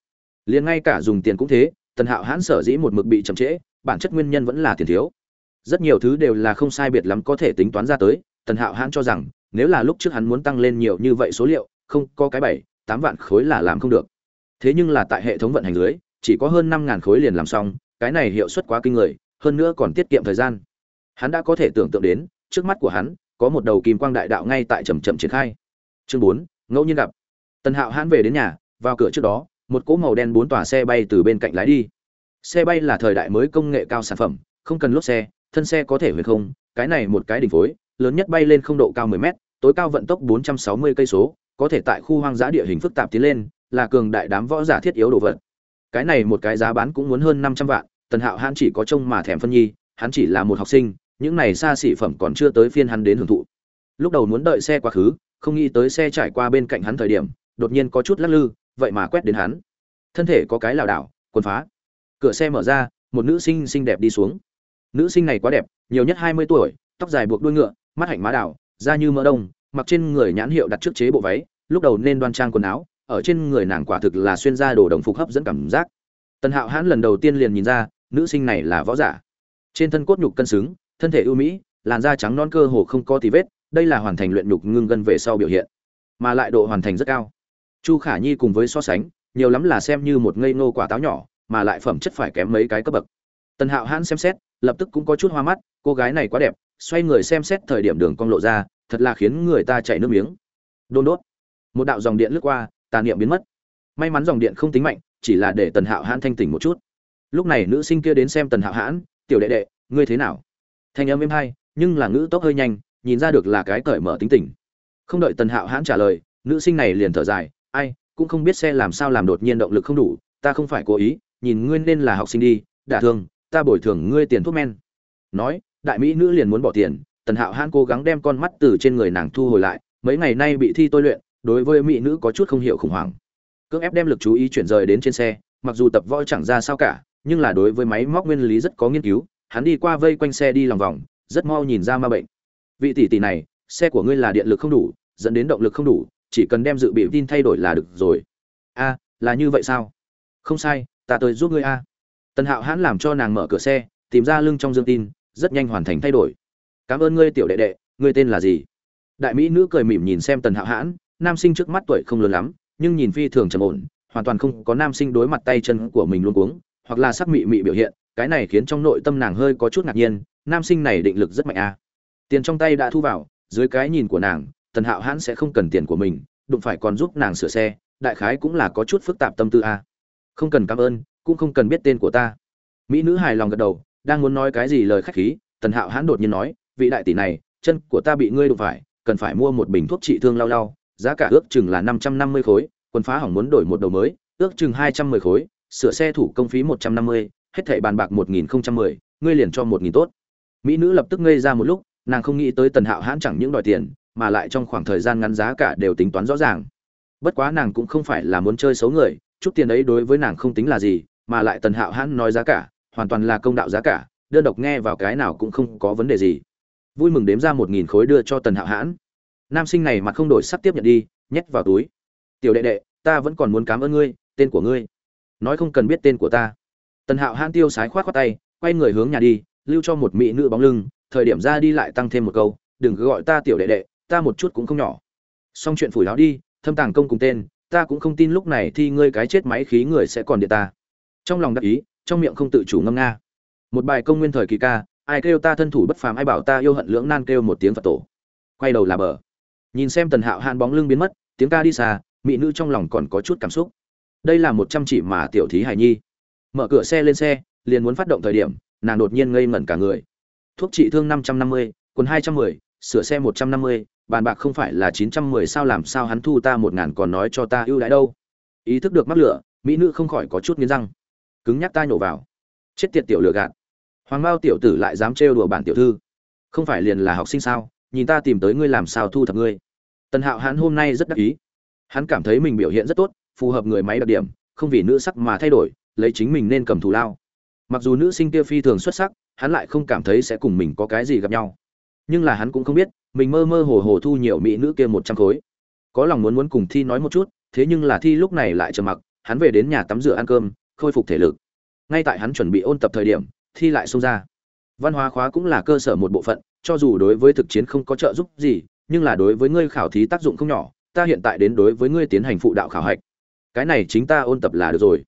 [SPEAKER 1] Liền ngay cả dùng tiền cũng thế, tần hạo hãn sở dĩ một mực bị chậm trễ, bản chất nguyên nhân vẫn là tiền thiếu. Rất nhiều thứ đều là không sai biệt lắm có thể tính toán ra tới, tần hạo hãn cho rằng, nếu là lúc trước hắn muốn tăng lên nhiều như vậy số liệu, không có cái bảy, tám vạn khối là làm không được. Thế nhưng là tại hệ thống vận hành dưới chỉ có hơn năm ngàn khối liền làm xong, cái này hiệu suất quá kinh người, hơn nữa còn tiết kiệm thời gian. Hắn đã có thể tưởng tượng đến, trước mắt của hắn, có một đầu kim quang đại đạo ngay tại chầm chậm triển khai. Chương bốn, ngẫu nhiên gặp. Tần hạo hãn về đến nhà, vào cửa trước đó, một cỗ màu đen bốn tòa xe bay từ bên cạnh lái đi. Xe bay là thời đại mới công nghệ cao sản phẩm, không cần lốp xe, thân xe có thể huyền không, cái này một cái đỉnh phối, lớn nhất bay lên không độ cao 10 mét, tối cao vận tốc 460 cây số, có thể tại khu hoang dã địa hình phức tạp tiến lên, là cường đại đám võ giả thiết yếu đồ vật cái này một cái giá bán cũng muốn hơn 500 vạn, tần hạo hắn chỉ có trông mà thèm phân nhi, hắn chỉ là một học sinh, những này xa xỉ phẩm còn chưa tới phiên hắn đến hưởng thụ. Lúc đầu muốn đợi xe quá khứ, không nghĩ tới xe trải qua bên cạnh hắn thời điểm, đột nhiên có chút lắc lư, vậy mà quét đến hắn. Thân thể có cái lảo đảo, quần phá. Cửa xe mở ra, một nữ sinh xinh đẹp đi xuống. Nữ sinh này quá đẹp, nhiều nhất hai mươi tuổi, tóc dài buộc đuôi ngựa, mắt hạnh má đảo da như mỡ đông, mặc trên người nhãn hiệu đặt trước chế bộ váy, lúc đầu nên đoan trang quần áo ở trên người nàng quả thực là xuyên ra đồ đồng phục hấp dẫn cảm giác. Tần hạo hãn lần đầu tiên liền nhìn ra, nữ sinh này là võ giả. Trên thân cốt nhục cân xứng, thân thể ưu mỹ, làn da trắng non cơ hồ không có tí vết, đây là hoàn thành luyện nhục ngưng gân về sau biểu hiện, mà lại độ hoàn thành rất cao. Chu khả nhi cùng với so sánh, nhiều lắm là xem như một ngây ngô quả táo nhỏ, mà lại phẩm chất phải kém mấy cái cấp bậc. Tần hạo hãn xem xét, lập tức cũng có chút hoa mắt, cô gái này quá đẹp, xoay người xem xét thời điểm đường cong lộ ra, thật là khiến người ta chảy nước miếng. Đôn đốt. Một đạo dòng điện lướt qua tà niệm biến mất. May mắn dòng điện không tính mạnh, chỉ là để tần hạo hãn thanh tỉnh một chút. Lúc này nữ sinh kia đến xem tần hạo hãn, tiểu đệ đệ, ngươi thế nào? Thanh âm êm hay, nhưng là ngữ tốc hơi nhanh, nhìn ra được là cái cởi mở tính tình. Không đợi tần hạo hãn trả lời, nữ sinh này liền thở dài, ai, cũng không biết xe làm sao làm đột nhiên động lực không đủ, ta không phải cố ý, nhìn ngươi nên là học sinh đi, đả thương, ta bồi thường ngươi tiền thuốc men. Nói, đại mỹ nữ liền muốn bỏ tiền, tần hạo hãn cố gắng đem con mắt từ trên người nàng thu hồi lại, mấy ngày nay bị thi tôi luyện đối với mỹ nữ có chút không hiểu khủng hoảng. Cưỡng ép đem lực chú ý chuyển rời đến trên xe, mặc dù tập võ chẳng ra sao cả, nhưng là đối với máy móc nguyên lý rất có nghiên cứu, hắn đi qua vây quanh xe đi lòng vòng, rất mau nhìn ra ma bệnh. Vị tỷ tỷ này, xe của ngươi là điện lực không đủ, dẫn đến động lực không đủ, chỉ cần đem dự bị tin thay đổi là được rồi. A, là như vậy sao? Không sai, ta tới giúp ngươi a. Tần hạo hãn làm cho nàng mở cửa xe, tìm ra lưng trong dương tin, rất nhanh hoàn thành thay đổi. Cảm ơn ngươi, tiểu đệ đệ, ngươi tên là gì? Đại mỹ nữ cười mỉm nhìn xem tần hạo hãn nam sinh trước mắt tuổi không lớn lắm, nhưng nhìn phi thường trầm ổn, hoàn toàn không có nam sinh đối mặt tay chân của mình luôn cuống, hoặc là sắc mị mị biểu hiện, cái này khiến trong nội tâm nàng hơi có chút ngạc nhiên, nam sinh này định lực rất mạnh a. Tiền trong tay đã thu vào, dưới cái nhìn của nàng, tần hạo hãn sẽ không cần tiền của mình, đụng phải còn giúp nàng sửa xe, đại khái cũng là có chút phức tạp tâm tư a. Không cần cảm ơn, cũng không cần biết tên của ta. Mỹ nữ hài lòng gật đầu, đang muốn nói cái gì lời khách khí, tần hạo hãn đột nhiên nói, vị đại tỷ này, chân của ta bị ngươi đụng phải, cần phải mua một bình thuốc trị thương lau lau giá cả ước chừng là năm trăm năm mươi khối, quân phá hỏng muốn đổi một đầu mới, ước chừng hai trăm mười khối, sửa xe thủ công phí một trăm năm mươi, hết thảy bàn bạc một nghìn không trăm mười, ngươi liền cho một nghìn tốt. Mỹ nữ lập tức ngây ra một lúc, nàng không nghĩ tới tần hạo hãn chẳng những đòi tiền, mà lại trong khoảng thời gian ngắn giá cả đều tính toán rõ ràng. Bất quá nàng cũng không phải là muốn chơi xấu người, chút tiền ấy đối với nàng không tính là gì, mà lại tần hạo hãn nói giá cả, hoàn toàn là công đạo giá cả, đơn độc nghe vào cái nào cũng không có vấn đề gì. Vui mừng đếm ra một nghìn khối đưa cho tần hạo hãn nam sinh này mặt không đổi sắc tiếp nhận đi, nhét vào túi. Tiểu đệ đệ, ta vẫn còn muốn cảm ơn ngươi, tên của ngươi. Nói không cần biết tên của ta. Tần hạo hãn tiêu sái khoát khoát tay, quay người hướng nhà đi, lưu cho một mỹ nữ bóng lưng, thời điểm ra đi lại tăng thêm một câu, đừng cứ gọi ta tiểu đệ đệ, ta một chút cũng không nhỏ. Xong chuyện phủi láo đi, thâm tàng công cùng tên, ta cũng không tin lúc này thì ngươi cái chết máy khí người sẽ còn điện ta. Trong lòng đắc ý, trong miệng không tự chủ ngâm nga. Một bài công nguyên thời kỳ ca, ai kêu ta thân thủ bất phàm, ai bảo ta yêu hận lưỡng nan kêu một tiếng phật tổ. Quay đầu là bờ nhìn xem tần hạo han bóng lưng biến mất, tiếng ca đi xa, mỹ nữ trong lòng còn có chút cảm xúc. Đây là một trăm chỉ mà tiểu thí hải nhi. Mở cửa xe lên xe, liền muốn phát động thời điểm, nàng đột nhiên ngây ngẩn cả người. Thuốc trị thương năm trăm năm mươi, quần hai trăm mười, sửa xe một trăm năm mươi, bàn bạc không phải là chín trăm mười sao làm sao hắn thu ta một ngàn còn nói cho ta ưu đãi đâu. Ý thức được mắc lửa, mỹ nữ không khỏi có chút nghiến răng. Cứng nhắc ta nhổ vào. Chết tiệt tiểu lừa gạt. Hoàng mao tiểu tử lại dám trêu đùa bản tiểu thư. Không phải liền là học sinh sao? Nhìn ta tìm tới ngươi làm sao thu thập ngươi? Tần hạo hắn hôm nay rất đắc ý. Hắn cảm thấy mình biểu hiện rất tốt, phù hợp người máy đặc điểm, không vì nữ sắc mà thay đổi, lấy chính mình nên cầm thù lao. Mặc dù nữ sinh kia phi thường xuất sắc, hắn lại không cảm thấy sẽ cùng mình có cái gì gặp nhau. Nhưng là hắn cũng không biết, mình mơ mơ hồ hồ thu nhiều mỹ nữ kia một trăm khối. Có lòng muốn muốn cùng thi nói một chút, thế nhưng là thi lúc này lại trầm mặc, hắn về đến nhà tắm rửa ăn cơm, khôi phục thể lực. Ngay tại hắn chuẩn bị ôn tập thời điểm, thi lại xông ra. Văn hóa khóa cũng là cơ sở một bộ phận, cho dù đối với thực chiến không có trợ giúp gì nhưng là đối với ngươi khảo thí tác dụng không nhỏ, ta hiện tại đến đối với ngươi tiến hành phụ đạo khảo hạch. Cái này chính ta ôn tập là được rồi.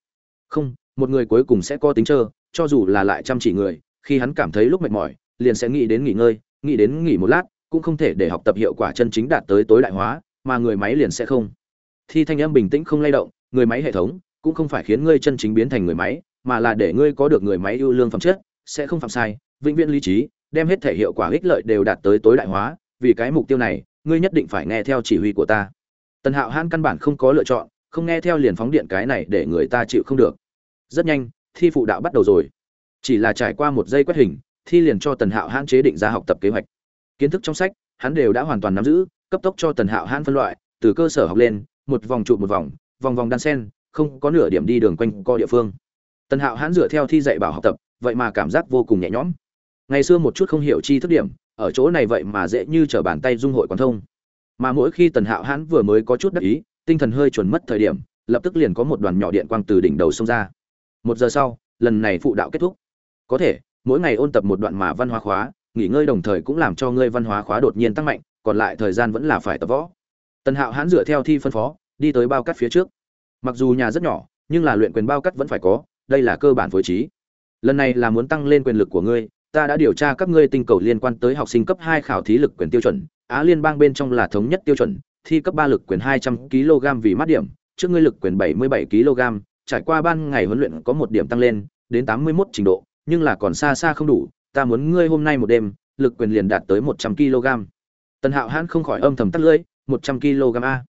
[SPEAKER 1] Không, một người cuối cùng sẽ có tính trơ, cho dù là lại chăm chỉ người, khi hắn cảm thấy lúc mệt mỏi, liền sẽ nghĩ đến nghỉ ngơi, nghĩ đến nghỉ một lát, cũng không thể để học tập hiệu quả chân chính đạt tới tối đại hóa, mà người máy liền sẽ không. Thi thanh âm bình tĩnh không lay động, người máy hệ thống cũng không phải khiến ngươi chân chính biến thành người máy, mà là để ngươi có được người máy ưu lương phẩm chất, sẽ không phạm sai, vĩnh viễn lý trí, đem hết thể hiệu quả ích lợi đều đạt tới tối đại hóa vì cái mục tiêu này, ngươi nhất định phải nghe theo chỉ huy của ta. Tần hạo hãn căn bản không có lựa chọn, không nghe theo liền phóng điện cái này để người ta chịu không được. Rất nhanh, thi phụ đạo bắt đầu rồi. Chỉ là trải qua một giây quét hình, thi liền cho tần hạo hãn chế định ra học tập kế hoạch. Kiến thức trong sách, hắn đều đã hoàn toàn nắm giữ, cấp tốc cho tần hạo hãn phân loại, từ cơ sở học lên, một vòng trụ một vòng vòng vòng đan sen, không có nửa điểm đi đường quanh co địa phương. Tần hạo hãn dựa theo thi dạy bảo học tập, vậy mà cảm giác vô cùng nhẹ nhõm. Ngày xưa một chút không hiểu chi thức điểm ở chỗ này vậy mà dễ như trở bàn tay dung hội quán thông. Mà mỗi khi tần hạo hãn vừa mới có chút đắc ý, tinh thần hơi chuẩn mất thời điểm, lập tức liền có một đoàn nhỏ điện quang từ đỉnh đầu xông ra. Một giờ sau, lần này phụ đạo kết thúc. Có thể, mỗi ngày ôn tập một đoạn mà văn hóa khóa, nghỉ ngơi đồng thời cũng làm cho ngươi văn hóa khóa đột nhiên tăng mạnh, còn lại thời gian vẫn là phải tập võ. Tần hạo hãn dựa theo thi phân phó, đi tới bao cắt phía trước. Mặc dù nhà rất nhỏ, nhưng là luyện quyền bao cắt vẫn phải có, đây là cơ bản phối trí. Lần này là muốn tăng lên quyền lực của ngươi ta đã điều tra các ngươi tinh cầu liên quan tới học sinh cấp hai khảo thí lực quyền tiêu chuẩn á liên bang bên trong là thống nhất tiêu chuẩn thi cấp ba lực quyền hai trăm kg vì mát điểm trước ngươi lực quyền 77 kg, trải qua ban ngày huấn luyện có một điểm tăng lên, đến 81 trình độ, nhưng là còn xa xa không đủ, ta muốn ngươi hôm nay một đêm, lực quyền liền đạt tới 100 kg. Tần Hạo Hãn không khỏi âm thầm tắt lưỡi, 100 kg a.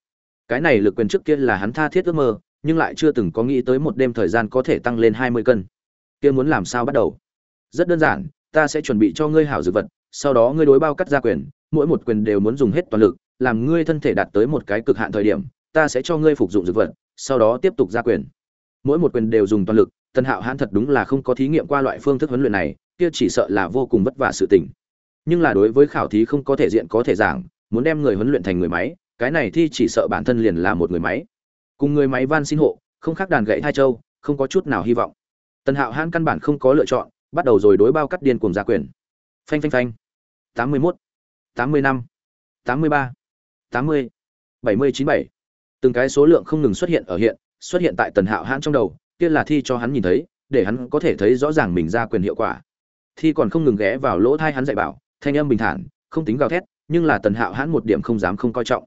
[SPEAKER 1] Cái này lực quyền trước kia là hắn tha thiết ước mơ, nhưng lại chưa từng có nghĩ tới một đêm thời gian có thể tăng lên 20 cân. Kia muốn làm sao bắt đầu? Rất đơn giản, ta sẽ chuẩn bị cho ngươi hảo dược vật, sau đó ngươi đối bao cắt ra quyền, mỗi một quyền đều muốn dùng hết toàn lực, làm ngươi thân thể đạt tới một cái cực hạn thời điểm, ta sẽ cho ngươi phục dụng dược vật, sau đó tiếp tục ra quyền. Mỗi một quyền đều dùng toàn lực, Tần Hạo Hãn thật đúng là không có thí nghiệm qua loại phương thức huấn luyện này, kia chỉ sợ là vô cùng vất vả sự tình. Nhưng là đối với khảo thí không có thể diện có thể giảng, muốn đem người huấn luyện thành người máy, cái này thi chỉ sợ bản thân liền là một người máy. Cùng người máy van xin hộ, không khác đàn gậy hai châu, không có chút nào hy vọng. Tần Hạo Hãn căn bản không có lựa chọn, bắt đầu rồi đối bao cắt điên cuồng ra quyền. Phanh phanh phanh. 81, 85, 83, 80, 797. Từng cái số lượng không ngừng xuất hiện ở hiện, xuất hiện tại Tần Hạo Hãn trong đầu, kia là thi cho hắn nhìn thấy, để hắn có thể thấy rõ ràng mình ra quyền hiệu quả. Thi còn không ngừng ghé vào lỗ thai hắn dạy bảo, thanh âm bình thản, không tính gào thét, nhưng là Tần Hạo Hãn một điểm không dám không coi trọng.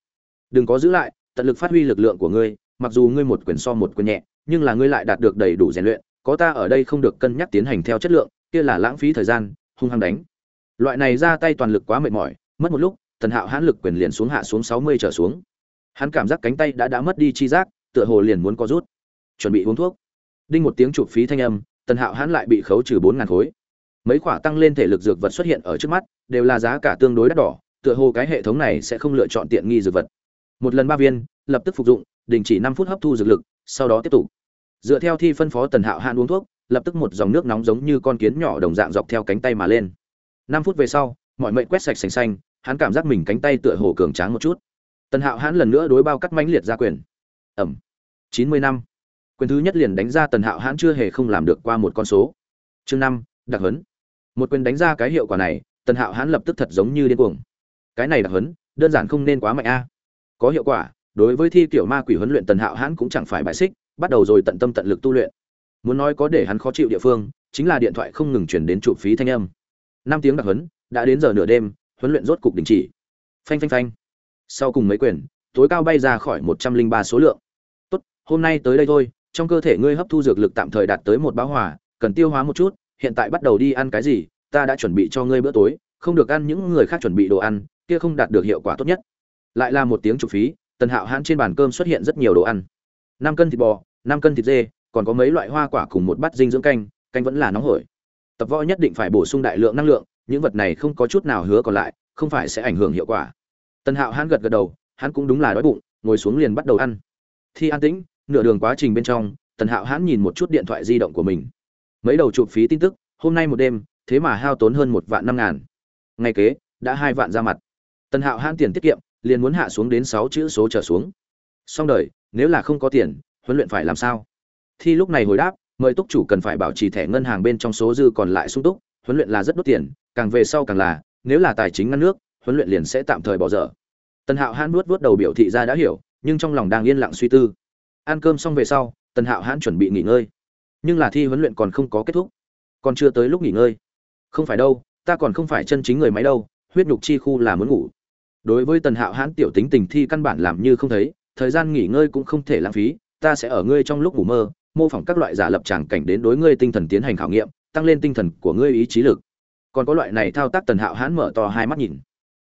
[SPEAKER 1] Đừng có giữ lại, tận lực phát huy lực lượng của ngươi, mặc dù ngươi một quyền so một quyền nhẹ, nhưng là ngươi lại đạt được đầy đủ rèn luyện, có ta ở đây không được cân nhắc tiến hành theo chất lượng, kia là lãng phí thời gian, hung hăng đánh. Loại này ra tay toàn lực quá mệt mỏi, mất một lúc, Tần Hạo hãn lực quyền liền xuống hạ xuống 60 trở xuống. Hắn cảm giác cánh tay đã đã mất đi chi giác, tựa hồ liền muốn có rút. Chuẩn bị uống thuốc. Đinh một tiếng chụp phí thanh âm, Tần Hạo hãn lại bị khấu trừ bốn ngàn khối. Mấy khỏa tăng lên thể lực dược vật xuất hiện ở trước mắt, đều là giá cả tương đối đắt đỏ, tựa hồ cái hệ thống này sẽ không lựa chọn tiện nghi dược vật. Một lần ba viên, lập tức phục dụng, đình chỉ năm phút hấp thu dược lực, sau đó tiếp tục. Dựa theo thi phân phó Tần Hạo hạn uống thuốc, lập tức một dòng nước nóng giống như con kiến nhỏ đồng dạng dọc theo cánh tay mà lên. năm phút về sau, mọi mệnh quét sạch sành xanh, hắn cảm giác mình cánh tay tựa hồ cường tráng một chút. Tần hạo hắn lần nữa đối bao cắt mãnh liệt ra quyền. Ẩm. Chín mươi năm. Quyền thứ nhất liền đánh ra tần hạo hãn chưa hề không làm được qua một con số. Chương năm đặc hấn một quyền đánh ra cái hiệu quả này tần hạo hãn lập tức thật giống như điên cuồng. Cái này đặc hấn đơn giản không nên quá mạnh a. Có hiệu quả đối với thi kiểu ma quỷ huấn luyện tần hạo hãn cũng chẳng phải bại xích bắt đầu rồi tận tâm tận lực tu luyện. Muốn nói có để hắn khó chịu địa phương chính là điện thoại không ngừng chuyển đến chụp phí thanh âm. Năm tiếng đặc huấn, đã đến giờ nửa đêm huấn luyện rốt cục đình chỉ. Phanh phanh phanh. Sau cùng mấy quyền tối cao bay ra khỏi một trăm linh ba số lượng. Tốt hôm nay tới đây thôi trong cơ thể ngươi hấp thu dược lực tạm thời đạt tới một báo hòa cần tiêu hóa một chút hiện tại bắt đầu đi ăn cái gì ta đã chuẩn bị cho ngươi bữa tối không được ăn những người khác chuẩn bị đồ ăn kia không đạt được hiệu quả tốt nhất. Lại là một tiếng trục phí tần hạo hãn trên bàn cơm xuất hiện rất nhiều đồ ăn năm cân thịt bò, năm cân thịt dê, còn có mấy loại hoa quả cùng một bát dinh dưỡng canh canh vẫn là nóng hổi. Tập võ nhất định phải bổ sung đại lượng năng lượng, những vật này không có chút nào hứa còn lại, không phải sẽ ảnh hưởng hiệu quả. Tần hạo hắn gật gật đầu, hắn cũng đúng là đói bụng, ngồi xuống liền bắt đầu ăn. Thi an tĩnh, nửa đường quá trình bên trong, tần hạo hắn nhìn một chút điện thoại di động của mình. Mấy đầu chụp phí tin tức, hôm nay một đêm, thế mà hao tốn hơn một vạn năm ngàn. Ngày kế, đã hai vạn ra mặt. Tần hạo hắn tiền tiết kiệm, liền muốn hạ xuống đến sáu chữ số trở xuống. Xong đời nếu là không có tiền, huấn luyện phải làm sao? Thi lúc này hồi đáp, mời túc chủ cần phải bảo trì thẻ ngân hàng bên trong số dư còn lại sung túc, huấn luyện là rất đốt tiền, càng về sau càng là, nếu là tài chính ngăn nước, huấn luyện liền sẽ tạm thời bỏ dở. Tần hạo hãn nuốt vuốt đầu biểu thị ra đã hiểu, nhưng trong lòng đang yên lặng suy tư. Ăn cơm xong về sau, tần hạo hãn chuẩn bị nghỉ ngơi. Nhưng là thi huấn luyện còn không có kết thúc. Còn chưa tới lúc nghỉ ngơi. Không phải đâu, ta còn không phải chân chính người máy đâu, huyết nhục chi khu là muốn ngủ. Đối với tần hạo hãn tiểu tính tình thi căn bản làm như không thấy thời gian nghỉ ngơi cũng không thể lãng phí, ta sẽ ở ngươi trong lúc ngủ mơ, mô phỏng các loại giả lập tràng cảnh đến đối ngươi tinh thần tiến hành khảo nghiệm, tăng lên tinh thần của ngươi ý chí lực. Còn có loại này thao tác tần hạo hãn mở to hai mắt nhìn.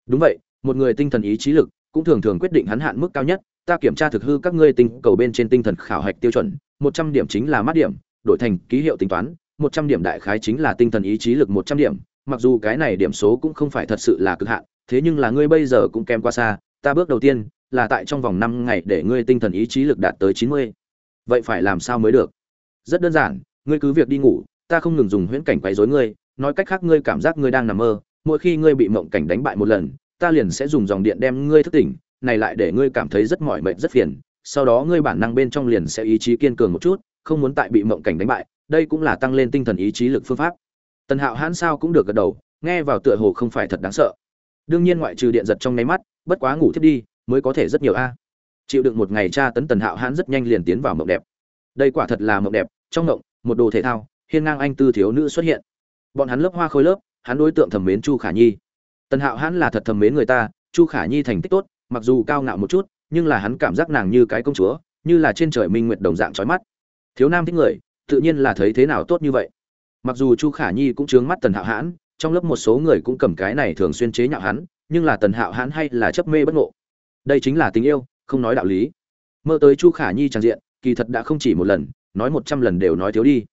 [SPEAKER 1] Đúng vậy, một người tinh thần ý chí lực cũng thường thường quyết định hắn hạn mức cao nhất, ta kiểm tra thực hư các ngươi tinh cầu bên trên tinh thần khảo hạch tiêu chuẩn, một trăm điểm chính là mát điểm, đổi thành ký hiệu tính toán, một trăm điểm đại khái chính là tinh thần ý chí lực một trăm điểm, mặc dù cái này điểm số cũng không phải thật sự là cực hạn, thế nhưng là ngươi bây giờ cũng kém qua xa, ta bước đầu tiên là tại trong vòng năm ngày để ngươi tinh thần ý chí lực đạt tới chín mươi. Vậy phải làm sao mới được? Rất đơn giản, ngươi cứ việc đi ngủ, ta không ngừng dùng huyễn cảnh quấy rối ngươi, nói cách khác ngươi cảm giác ngươi đang nằm mơ, mỗi khi ngươi bị mộng cảnh đánh bại một lần, ta liền sẽ dùng dòng điện đem ngươi thức tỉnh, này lại để ngươi cảm thấy rất mỏi mệt, rất phiền, sau đó ngươi bản năng bên trong liền sẽ ý chí kiên cường một chút, không muốn tại bị mộng cảnh đánh bại, đây cũng là tăng lên tinh thần ý chí lực phương pháp. Tần hạo hãn sao cũng được gật đầu, nghe vào tựa hồ không phải thật đáng sợ. Đương nhiên ngoại trừ điện giật trong nháy mắt, bất quá ngủ thiết đi mới có thể rất nhiều a. Chịu đựng một ngày tra tấn tần hạo hãn rất nhanh liền tiến vào mộng đẹp. Đây quả thật là mộng đẹp, trong mộng, một đồ thể thao, hiên ngang anh tư thiếu nữ xuất hiện. Bọn hắn lớp hoa khôi lớp, hắn đối tượng thẩm mến chu khả nhi. Tần hạo hãn là thật thẩm mến người ta, chu khả nhi thành tích tốt, mặc dù cao ngạo một chút, nhưng là hắn cảm giác nàng như cái công chúa, như là trên trời minh nguyệt đồng dạng trói mắt. Thiếu nam thích người, tự nhiên là thấy thế nào tốt như vậy. Mặc dù chu khả nhi cũng chướng mắt tần hạo hãn, trong lớp một số người cũng cầm cái này thường xuyên chế nhạo hắn, nhưng là tần hạo hãn hay là chấp mê bất ngộ đây chính là tình yêu, không nói đạo lý. Mơ tới chu khả nhi tràn diện, kỳ thật đã không chỉ một lần, nói một trăm lần đều nói thiếu đi.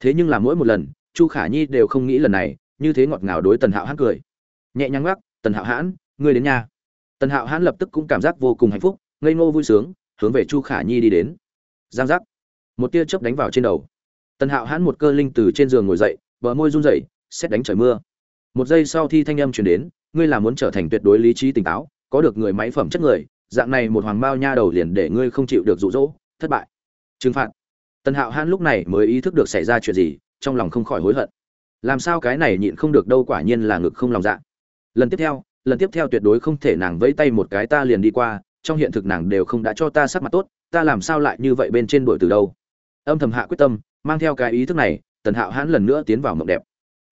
[SPEAKER 1] Thế nhưng là mỗi một lần, chu khả nhi đều không nghĩ lần này, như thế ngọt ngào đối tần hạo hãn cười. Nhẹ nhàng gác tần hạo hãn, ngươi đến nhà. Tần hạo hãn lập tức cũng cảm giác vô cùng hạnh phúc, ngây ngô vui sướng, hướng về chu khả nhi đi đến. Giang giác. Một tia chớp đánh vào trên đầu. Tần hạo hãn một cơ linh từ trên giường ngồi dậy, bờ môi run rẩy, xét đánh trời mưa. Một giây sau thi thanh âm truyền đến, ngươi là muốn trở thành tuyệt đối lý trí tỉnh táo có được người máy phẩm chất người, dạng này một hoàng bao nha đầu liền để ngươi không chịu được rụ rỗ thất bại. Trừng phạt. Tần hạo hãn lúc này mới ý thức được xảy ra chuyện gì, trong lòng không khỏi hối hận. Làm sao cái này nhịn không được đâu quả nhiên là ngực không lòng dạ. Lần tiếp theo, lần tiếp theo tuyệt đối không thể nàng vẫy tay một cái ta liền đi qua, trong hiện thực nàng đều không đã cho ta sắc mặt tốt, ta làm sao lại như vậy bên trên đội từ đâu? Âm thầm hạ quyết tâm, mang theo cái ý thức này, tần hạo hãn lần nữa tiến vào mộng đẹp.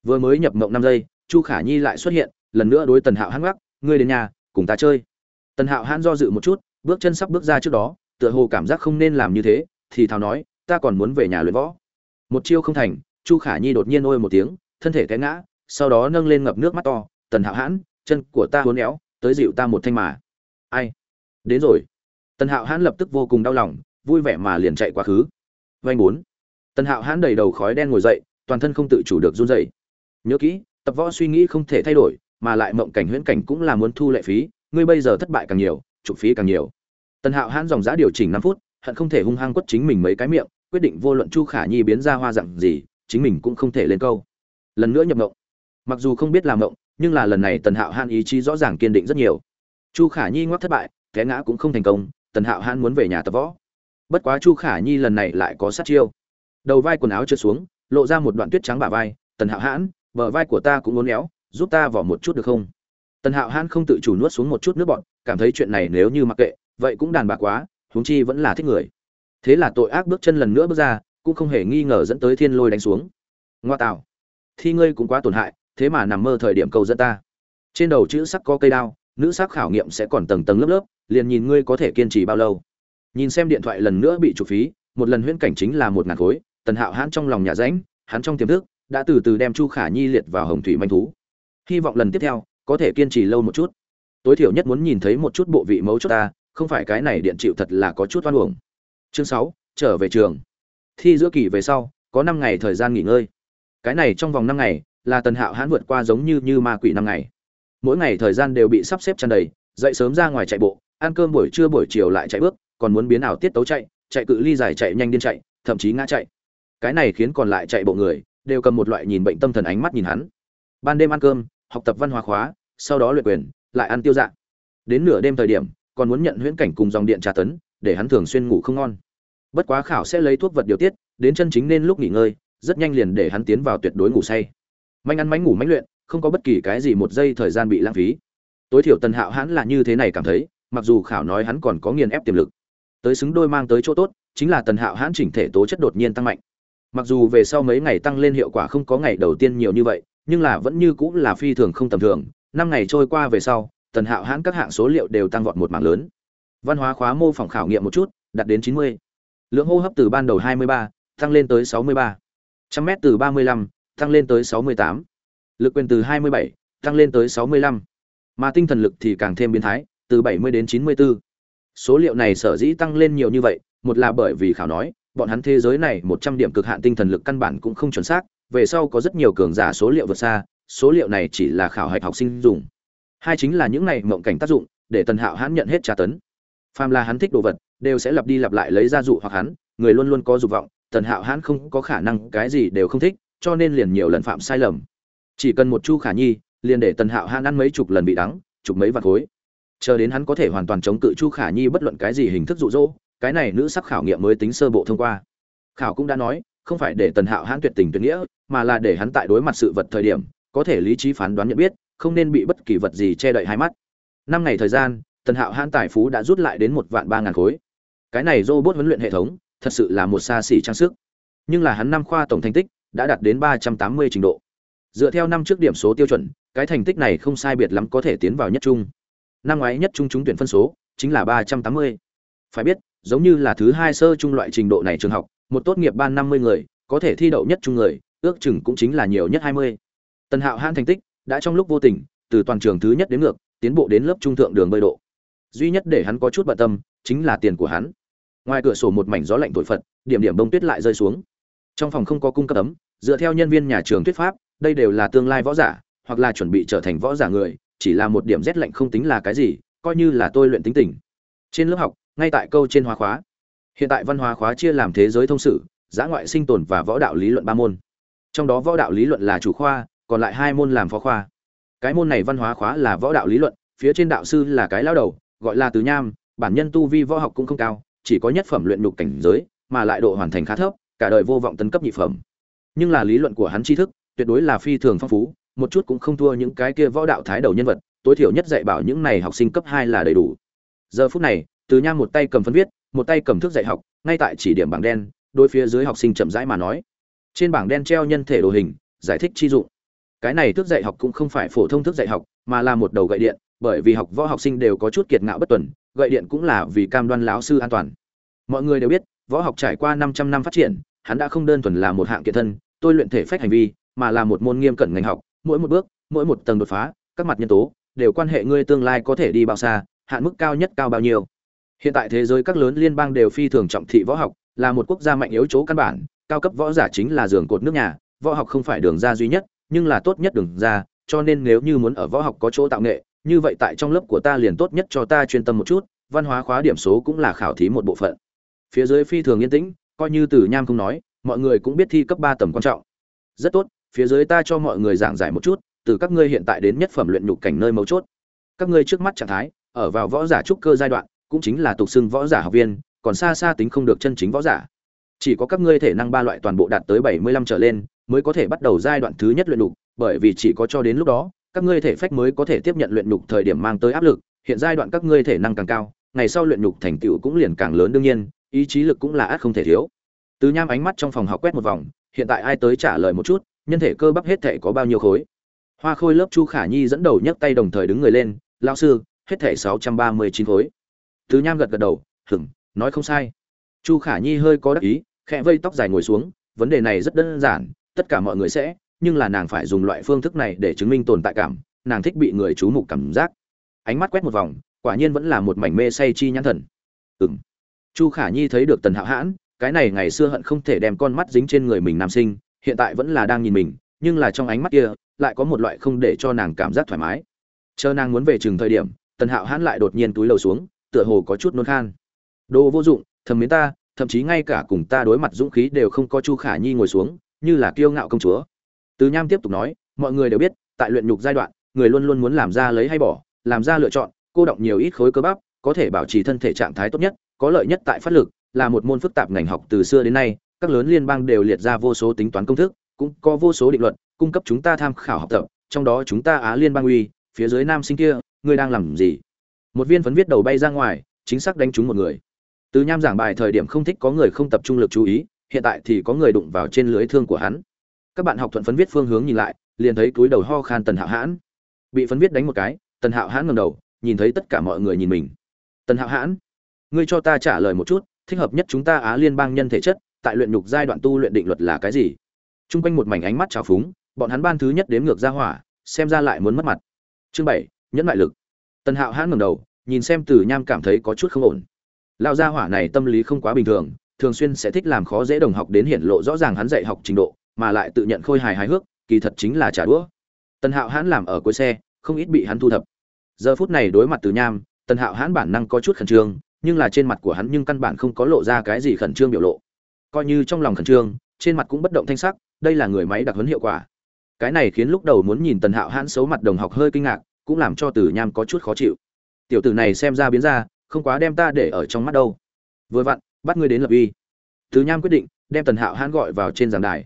[SPEAKER 1] Vừa mới nhập mộng năm giây, chu khả nhi lại xuất hiện, lần nữa đối tần hạo hãn gác ngươi đến nhà cùng ta chơi. Tần hạo hãn do dự một chút, bước chân sắp bước ra trước đó, tựa hồ cảm giác không nên làm như thế, thì thào nói, ta còn muốn về nhà luyện võ. Một chiêu không thành, chu khả nhi đột nhiên ôi một tiếng, thân thể té ngã, sau đó nâng lên ngập nước mắt to, tần hạo hãn, chân của ta hốn éo, tới dịu ta một thanh mà. Ai? Đến rồi. Tần hạo hãn lập tức vô cùng đau lòng, vui vẻ mà liền chạy quá khứ. Vanh bốn. Tần hạo hãn đầy đầu khói đen ngồi dậy, toàn thân không tự chủ được run dậy nhớ kỹ, tập võ suy nghĩ không thể thay đổi mà lại mộng cảnh huyễn cảnh cũng là muốn thu lệ phí, ngươi bây giờ thất bại càng nhiều trục phí càng nhiều. Tần hạo hãn dòng giá điều chỉnh năm phút, hận không thể hung hăng quất chính mình mấy cái miệng, quyết định vô luận chu khả nhi biến ra hoa dạng gì, chính mình cũng không thể lên câu. Lần nữa nhập mộng. Mặc dù không biết làm mộng, nhưng là lần này tần hạo hãn ý chí rõ ràng kiên định rất nhiều. Chu khả nhi ngoắc thất bại, té ngã cũng không thành công, tần hạo hãn muốn về nhà tập võ. Bất quá chu khả nhi lần này lại có sát chiêu. Đầu vai quần áo trượt xuống, lộ ra một đoạn tuyết trắng bả vai, tần hạo hãn, bờ vai của ta cũng muốn éo giúp ta vỏ một chút được không? Tần hạo hãn không tự chủ nuốt xuống một chút nước bọn cảm thấy chuyện này nếu như mặc kệ, vậy cũng đàn bạc quá, huống chi vẫn là thích người. Thế là tội ác bước chân lần nữa bước ra, cũng không hề nghi ngờ dẫn tới thiên lôi đánh xuống. Ngoa tạo. Thi ngươi cũng quá tổn hại, thế mà nằm mơ thời điểm cầu dẫn ta. Trên đầu chữ sắc có cây đao, nữ sắc khảo nghiệm sẽ còn tầng tầng lớp lớp, liền nhìn ngươi có thể kiên trì bao lâu. Nhìn xem điện thoại lần nữa bị trục phí, một lần huyễn cảnh chính là một ngàn khối, tần hạo hãn trong lòng nhà rãnh, hắn trong tiềm thức, đã từ từ đem chu khả nhi liệt vào hồng thủy manh thú hy vọng lần tiếp theo, có thể kiên trì lâu một chút. Tối thiểu nhất muốn nhìn thấy một chút bộ vị mấu chốt ta, không phải cái này điện chịu thật là có chút oan uổng. Chương sáu, trở về trường. Thi giữa kỳ về sau, có năm ngày thời gian nghỉ ngơi. Cái này trong vòng năm ngày, là tần hạo hãn vượt qua giống như như ma quỷ năm ngày. Mỗi ngày thời gian đều bị sắp xếp tràn đầy, dậy sớm ra ngoài chạy bộ, ăn cơm buổi trưa buổi chiều lại chạy bước, còn muốn biến ảo tiết tấu chạy chạy cự ly dài chạy nhanh điên chạy, thậm chí ngã chạy. Cái này khiến còn lại chạy bộ người, đều cầm một loại nhìn bệnh tâm thần ánh mắt nhìn hắn. Ban đêm ăn cơm học tập văn hóa khóa, sau đó luyện quyền, lại ăn tiêu dạ. Đến nửa đêm thời điểm, còn muốn nhận huyễn cảnh cùng dòng điện trà tấn, để hắn thường xuyên ngủ không ngon. Bất quá khảo sẽ lấy thuốc vật điều tiết, đến chân chính nên lúc nghỉ ngơi, rất nhanh liền để hắn tiến vào tuyệt đối ngủ say. Manh ăn mánh ngủ mánh luyện, không có bất kỳ cái gì một giây thời gian bị lãng phí. Tối thiểu tần hạo hắn là như thế này cảm thấy, mặc dù khảo nói hắn còn có nghiền ép tiềm lực. Tới xứng đôi mang tới chỗ tốt, chính là tần hạo hãn chỉnh thể tố chất đột nhiên tăng mạnh. Mặc dù về sau mấy ngày tăng lên hiệu quả không có ngày đầu tiên nhiều như vậy nhưng là vẫn như cũng là phi thường không tầm thường. Năm ngày trôi qua về sau, tần hạo hãn các hạng số liệu đều tăng vọt một mảng lớn. Văn hóa khóa mô phỏng khảo nghiệm một chút, đạt đến chín mươi. Lượng hô hấp từ ban đầu hai mươi ba, tăng lên tới sáu mươi ba. Trăm m từ ba mươi lăm, tăng lên tới sáu mươi tám. Lực quyền từ hai mươi bảy, tăng lên tới sáu mươi lăm. Mà tinh thần lực thì càng thêm biến thái, từ bảy mươi đến chín mươi bốn số liệu này sở dĩ tăng lên nhiều như vậy, một là bởi vì khảo nói, bọn hắn thế giới này một trăm điểm cực hạn tinh thần lực căn bản cũng không chuẩn xác về sau có rất nhiều cường giả số liệu vượt xa, số liệu này chỉ là khảo hạch học sinh dùng. Hai chính là những này mộng cảnh tác dụng, để tần hạo hắn nhận hết tra tấn. Phàm là hắn thích đồ vật, đều sẽ lặp đi lặp lại lấy ra dụ hoặc hắn, người luôn luôn có dục vọng, tần hạo hắn không có khả năng cái gì đều không thích, cho nên liền nhiều lần phạm sai lầm. Chỉ cần một chu khả nhi, liền để tần hạo hắn ăn mấy chục lần bị đắng chục mấy vạt khối. Chờ đến hắn có thể hoàn toàn chống cự chu khả nhi bất luận cái gì hình thức dụ dỗ, cái này nữ sắc khảo nghiệm mới tính sơ bộ thông qua. Khảo cũng đã nói không phải để tần hạo hãn tuyệt tình tuyệt nghĩa, mà là để hắn tại đối mặt sự vật thời điểm, có thể lý trí phán đoán nhận biết, không nên bị bất kỳ vật gì che đậy hai mắt. Năm ngày thời gian, tần hạo hãn tài phú đã rút lại đến một vạn ba ngàn khối. Cái này robot huấn luyện hệ thống, thật sự là một xa xỉ trang sức. Nhưng là hắn năm khoa tổng thành tích đã đạt đến ba trăm tám mươi trình độ. Dựa theo năm trước điểm số tiêu chuẩn, cái thành tích này không sai biệt lắm có thể tiến vào nhất trung. Năm ngoái nhất trung trúng tuyển phân số chính là ba trăm tám mươi. Phải biết, giống như là thứ hai sơ trung loại trình độ này trường học một tốt nghiệp ban năm mươi người, có thể thi đậu nhất trung người, ước chừng cũng chính là nhiều nhất hai mươi. Tần hạo hãn thành tích, đã trong lúc vô tình, từ toàn trường thứ nhất đến ngược, tiến bộ đến lớp trung thượng đường bơi độ. Duy nhất để hắn có chút bận tâm, chính là tiền của hắn. Ngoài cửa sổ một mảnh gió lạnh thổi phật, điểm điểm bông tuyết lại rơi xuống. Trong phòng không có cung cấp ấm, dựa theo nhân viên nhà trường thuyết pháp, đây đều là tương lai võ giả, hoặc là chuẩn bị trở thành võ giả người, chỉ là một điểm rét lạnh không tính là cái gì, coi như là tôi luyện tính tình. Trên lớp học, ngay tại câu trên hóa khóa hiện tại văn hóa khóa chia làm thế giới thông sử, giã ngoại sinh tồn và võ đạo lý luận ba môn. Trong đó võ đạo lý luận là chủ khoa, còn lại hai môn làm phó khoa. Cái môn này văn hóa khóa là võ đạo lý luận, phía trên đạo sư là cái lao đầu, gọi là từ nham, bản nhân tu vi võ học cũng không cao, chỉ có nhất phẩm luyện nhục cảnh giới, mà lại độ hoàn thành khá thấp, cả đời vô vọng tấn cấp nhị phẩm. Nhưng là lý luận của hắn tri thức, tuyệt đối là phi thường phong phú, một chút cũng không thua những cái kia võ đạo thái đầu nhân vật, tối thiểu nhất dạy bảo những này học sinh cấp hai là đầy đủ. Giờ phút này, từ nham một tay cầm phân viết một tay cầm thước dạy học, ngay tại chỉ điểm bảng đen đôi phía dưới học sinh chậm rãi mà nói. Trên bảng đen treo nhân thể đồ hình, giải thích chi dụng. Cái này thước dạy học cũng không phải phổ thông thước dạy học, mà là một đầu gậy điện, bởi vì học võ học sinh đều có chút kiệt ngạo bất tuần, gậy điện cũng là vì cam đoan lão sư an toàn. Mọi người đều biết, võ học trải qua 500 năm phát triển, hắn đã không đơn thuần là một hạng kiện thân, tôi luyện thể phách hành vi, mà là một môn nghiêm cẩn ngành học, mỗi một bước, mỗi một tầng đột phá, các mặt nhân tố, đều quan hệ ngươi tương lai có thể đi bao xa, hạn mức cao nhất cao bao nhiêu hiện tại thế giới các lớn liên bang đều phi thường trọng thị võ học, là một quốc gia mạnh yếu chỗ căn bản, cao cấp võ giả chính là giường cột nước nhà, võ học không phải đường ra duy nhất, nhưng là tốt nhất đường ra, cho nên nếu như muốn ở võ học có chỗ tạo nghệ, như vậy tại trong lớp của ta liền tốt nhất cho ta chuyên tâm một chút, văn hóa khóa điểm số cũng là khảo thí một bộ phận. Phía dưới phi thường yên tĩnh, coi như từ nham không nói, mọi người cũng biết thi cấp ba tầm quan trọng. Rất tốt, phía dưới ta cho mọi người giảng giải một chút, từ các ngươi hiện tại đến nhất phẩm luyện nhục cảnh nơi mấu chốt. Các ngươi trước mắt trạng thái, ở vào võ giả trúc cơ giai đoạn cũng chính là tục xưng võ giả học viên, còn xa xa tính không được chân chính võ giả. Chỉ có các ngươi thể năng ba loại toàn bộ đạt tới bảy mươi lăm trở lên, mới có thể bắt đầu giai đoạn thứ nhất luyện đục bởi vì chỉ có cho đến lúc đó, các ngươi thể phách mới có thể tiếp nhận luyện đục thời điểm mang tới áp lực, hiện giai đoạn các ngươi thể năng càng cao, ngày sau luyện đục thành tựu cũng liền càng lớn đương nhiên, ý chí lực cũng là át không thể thiếu. Từ nham ánh mắt trong phòng học quét một vòng, hiện tại ai tới trả lời một chút, nhân thể cơ bắp hết thể có bao nhiêu khối? Hoa khôi lớp chu khả nhi dẫn đầu nhấc tay đồng thời đứng người lên lao sư, hết thể sáu trăm ba mươi chín khối từ nham gật gật đầu hửng nói không sai. Chu khả nhi hơi có đắc ý, khẽ vây tóc dài ngồi xuống, vấn đề này rất đơn giản, tất cả mọi người sẽ, nhưng là nàng phải dùng loại phương thức này để chứng minh tồn tại cảm, nàng thích bị người chú mục cảm giác. Ánh mắt quét một vòng, quả nhiên vẫn là một mảnh mê say chi nhãn thần. Ừm. chu khả nhi thấy được tần hạo hãn, cái này ngày xưa hận không thể đem con mắt dính trên người mình nam sinh, hiện tại vẫn là đang nhìn mình, nhưng là trong ánh mắt kia, lại có một loại không để cho nàng cảm giác thoải mái. Chờ nàng muốn về trường thời điểm, tần hạo hãn lại đột nhiên túi lầu xuống tựa hồ có chút nôn khan. Đồ vô dụng, thầm mến ta, thậm chí ngay cả cùng ta đối mặt dũng khí đều không có chu khả nhi ngồi xuống, như là kiêu ngạo công chúa. Từ nham tiếp tục nói, mọi người đều biết, tại luyện nhục giai đoạn, người luôn luôn muốn làm ra lấy hay bỏ, làm ra lựa chọn, cô động nhiều ít khối cơ bắp, có thể bảo trì thân thể trạng thái tốt nhất, có lợi nhất tại phát lực, là một môn phức tạp ngành học từ xưa đến nay, các lớn liên bang đều liệt ra vô số tính toán công thức, cũng có vô số định luật, cung cấp chúng ta tham khảo học tập, trong đó chúng ta á liên bang uy, phía dưới nam sinh kia, ngươi đang làm gì? Một viên phấn viết đầu bay ra ngoài, chính xác đánh trúng một người. Từ nham giảng bài thời điểm không thích có người không tập trung lực chú ý, hiện tại thì có người đụng vào trên lưới thương của hắn. Các bạn học thuận phấn viết phương hướng nhìn lại, liền thấy túi đầu ho khan tần hạo hãn. Bị phấn viết đánh một cái, tần hạo hãn ngầm đầu, nhìn thấy tất cả mọi người nhìn mình. Tần hạo hãn, ngươi cho ta trả lời một chút, thích hợp nhất chúng ta á liên bang nhân thể chất, tại luyện nhục giai đoạn tu luyện định luật là cái gì? T r u n g quanh một mảnh ánh mắt trào phúng, bọn hắn ban thứ nhất đếm ngược ra hỏa, xem ra lại muốn mất mặt. Chương bảy, nhẫn lại lực tần hạo hãn ngầm đầu, nhìn xem từ nham cảm thấy có chút không ổn. Lao gia hỏa này tâm lý không quá bình thường thường xuyên sẽ thích làm khó dễ đồng học đến hiện lộ rõ ràng hắn dạy học trình độ, mà lại tự nhận khôi hài hài hước, kỳ thật chính là trả đũa. Tần hạo hãn làm ở cuối xe, không ít bị hắn thu thập. Giờ phút này đối mặt từ nham, tần hạo hãn bản năng có chút khẩn trương, nhưng là trên mặt của hắn nhưng căn bản không có lộ ra cái gì khẩn trương biểu lộ. Coi như trong lòng khẩn trương, trên mặt cũng bất động thanh sắc, đây là người máy đặc huấn hiệu quả. Cái này khiến lúc đầu muốn nhìn tần hạo hãn xấu mặt đồng học hơi kinh ngạc cũng làm cho từ nham có chút khó chịu. Tiểu tử này xem ra biến ra, không quá đem ta để ở trong mắt đâu. Vừa vặn, bắt ngươi đến lập uy. Từ nham quyết định, đem tần hạo hãn gọi vào trên giảng đài.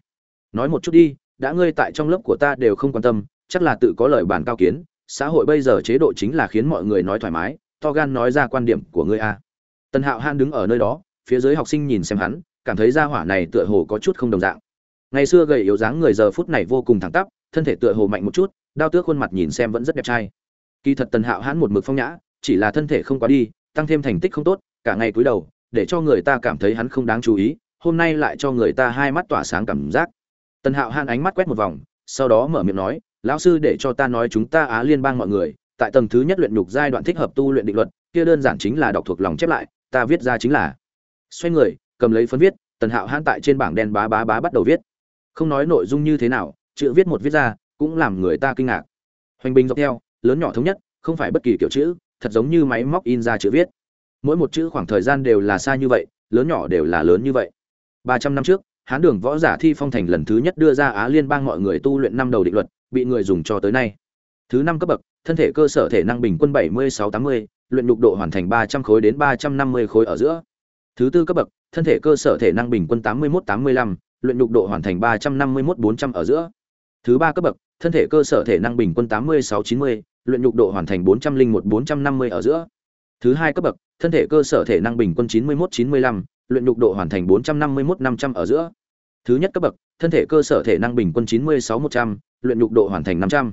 [SPEAKER 1] Nói một chút đi, đã ngươi tại trong lớp của ta đều không quan tâm, chắc là tự có lời bản cao kiến. Xã hội bây giờ chế độ chính là khiến mọi người nói thoải mái, to gan nói ra quan điểm của ngươi a. Tần hạo Hãn đứng ở nơi đó, phía dưới học sinh nhìn xem hắn, cảm thấy ra hỏa này tựa hồ có chút không đồng dạng. Ngày xưa gầy yếu dáng người giờ phút này vô cùng thẳng tắp, thân thể tựa hồ mạnh một chút đao tước khuôn mặt nhìn xem vẫn rất đẹp trai. Kỳ thật tần hạo hãn một mực phong nhã, chỉ là thân thể không quá đi, tăng thêm thành tích không tốt, cả ngày cúi đầu, để cho người ta cảm thấy hắn không đáng chú ý, hôm nay lại cho người ta hai mắt tỏa sáng cảm giác. Tần hạo hãn ánh mắt quét một vòng, sau đó mở miệng nói, lão sư để cho ta nói chúng ta á liên bang mọi người, tại tầng thứ nhất luyện nhục giai đoạn thích hợp tu luyện định luật, kia đơn giản chính là đọc thuộc lòng chép lại, ta viết ra chính là. Xoay người, cầm lấy phấn viết, tần hạo hãn tại trên bảng đen bá bá bá bắt đầu viết. Không nói nội dung như thế nào, chữ viết một viết ra cũng làm người ta kinh ngạc. Hoành bình dọc theo, lớn nhỏ thống nhất, không phải bất kỳ kiểu chữ, thật giống như máy móc in ra chữ viết. Mỗi một chữ khoảng thời gian đều là xa như vậy, lớn nhỏ đều là lớn như vậy. Ba trăm năm trước, hán đường võ giả thi phong thành lần thứ nhất đưa ra á liên bang mọi người tu luyện năm đầu định luật, bị người dùng cho tới nay. Thứ năm cấp bậc, thân thể cơ sở thể năng bình quân bảy mươi sáu tám mươi, luyện nhục độ hoàn thành ba trăm khối đến ba trăm năm mươi khối ở giữa. Thứ tư cấp bậc, thân thể cơ sở thể năng bình quân tám mươi một tám mươi lăm, luyện nhục độ hoàn thành ba trăm năm mươi một bốn trăm ở giữa. Thứ ba cấp bậc thân thể cơ sở thể năng bình quân tám mươi sáu chín mươi, luyện nhục độ hoàn thành bốn trăm linh một, bốn trăm năm mươi ở giữa. Thứ hai cấp bậc, thân thể cơ sở thể năng bình quân chín mươi một chín mươi lăm, luyện nhục độ hoàn thành bốn trăm năm mươi một năm trăm ở giữa. Thứ nhất cấp bậc, thân thể cơ sở thể năng bình quân chín mươi sáu, một trăm, luyện nhục độ hoàn thành năm trăm.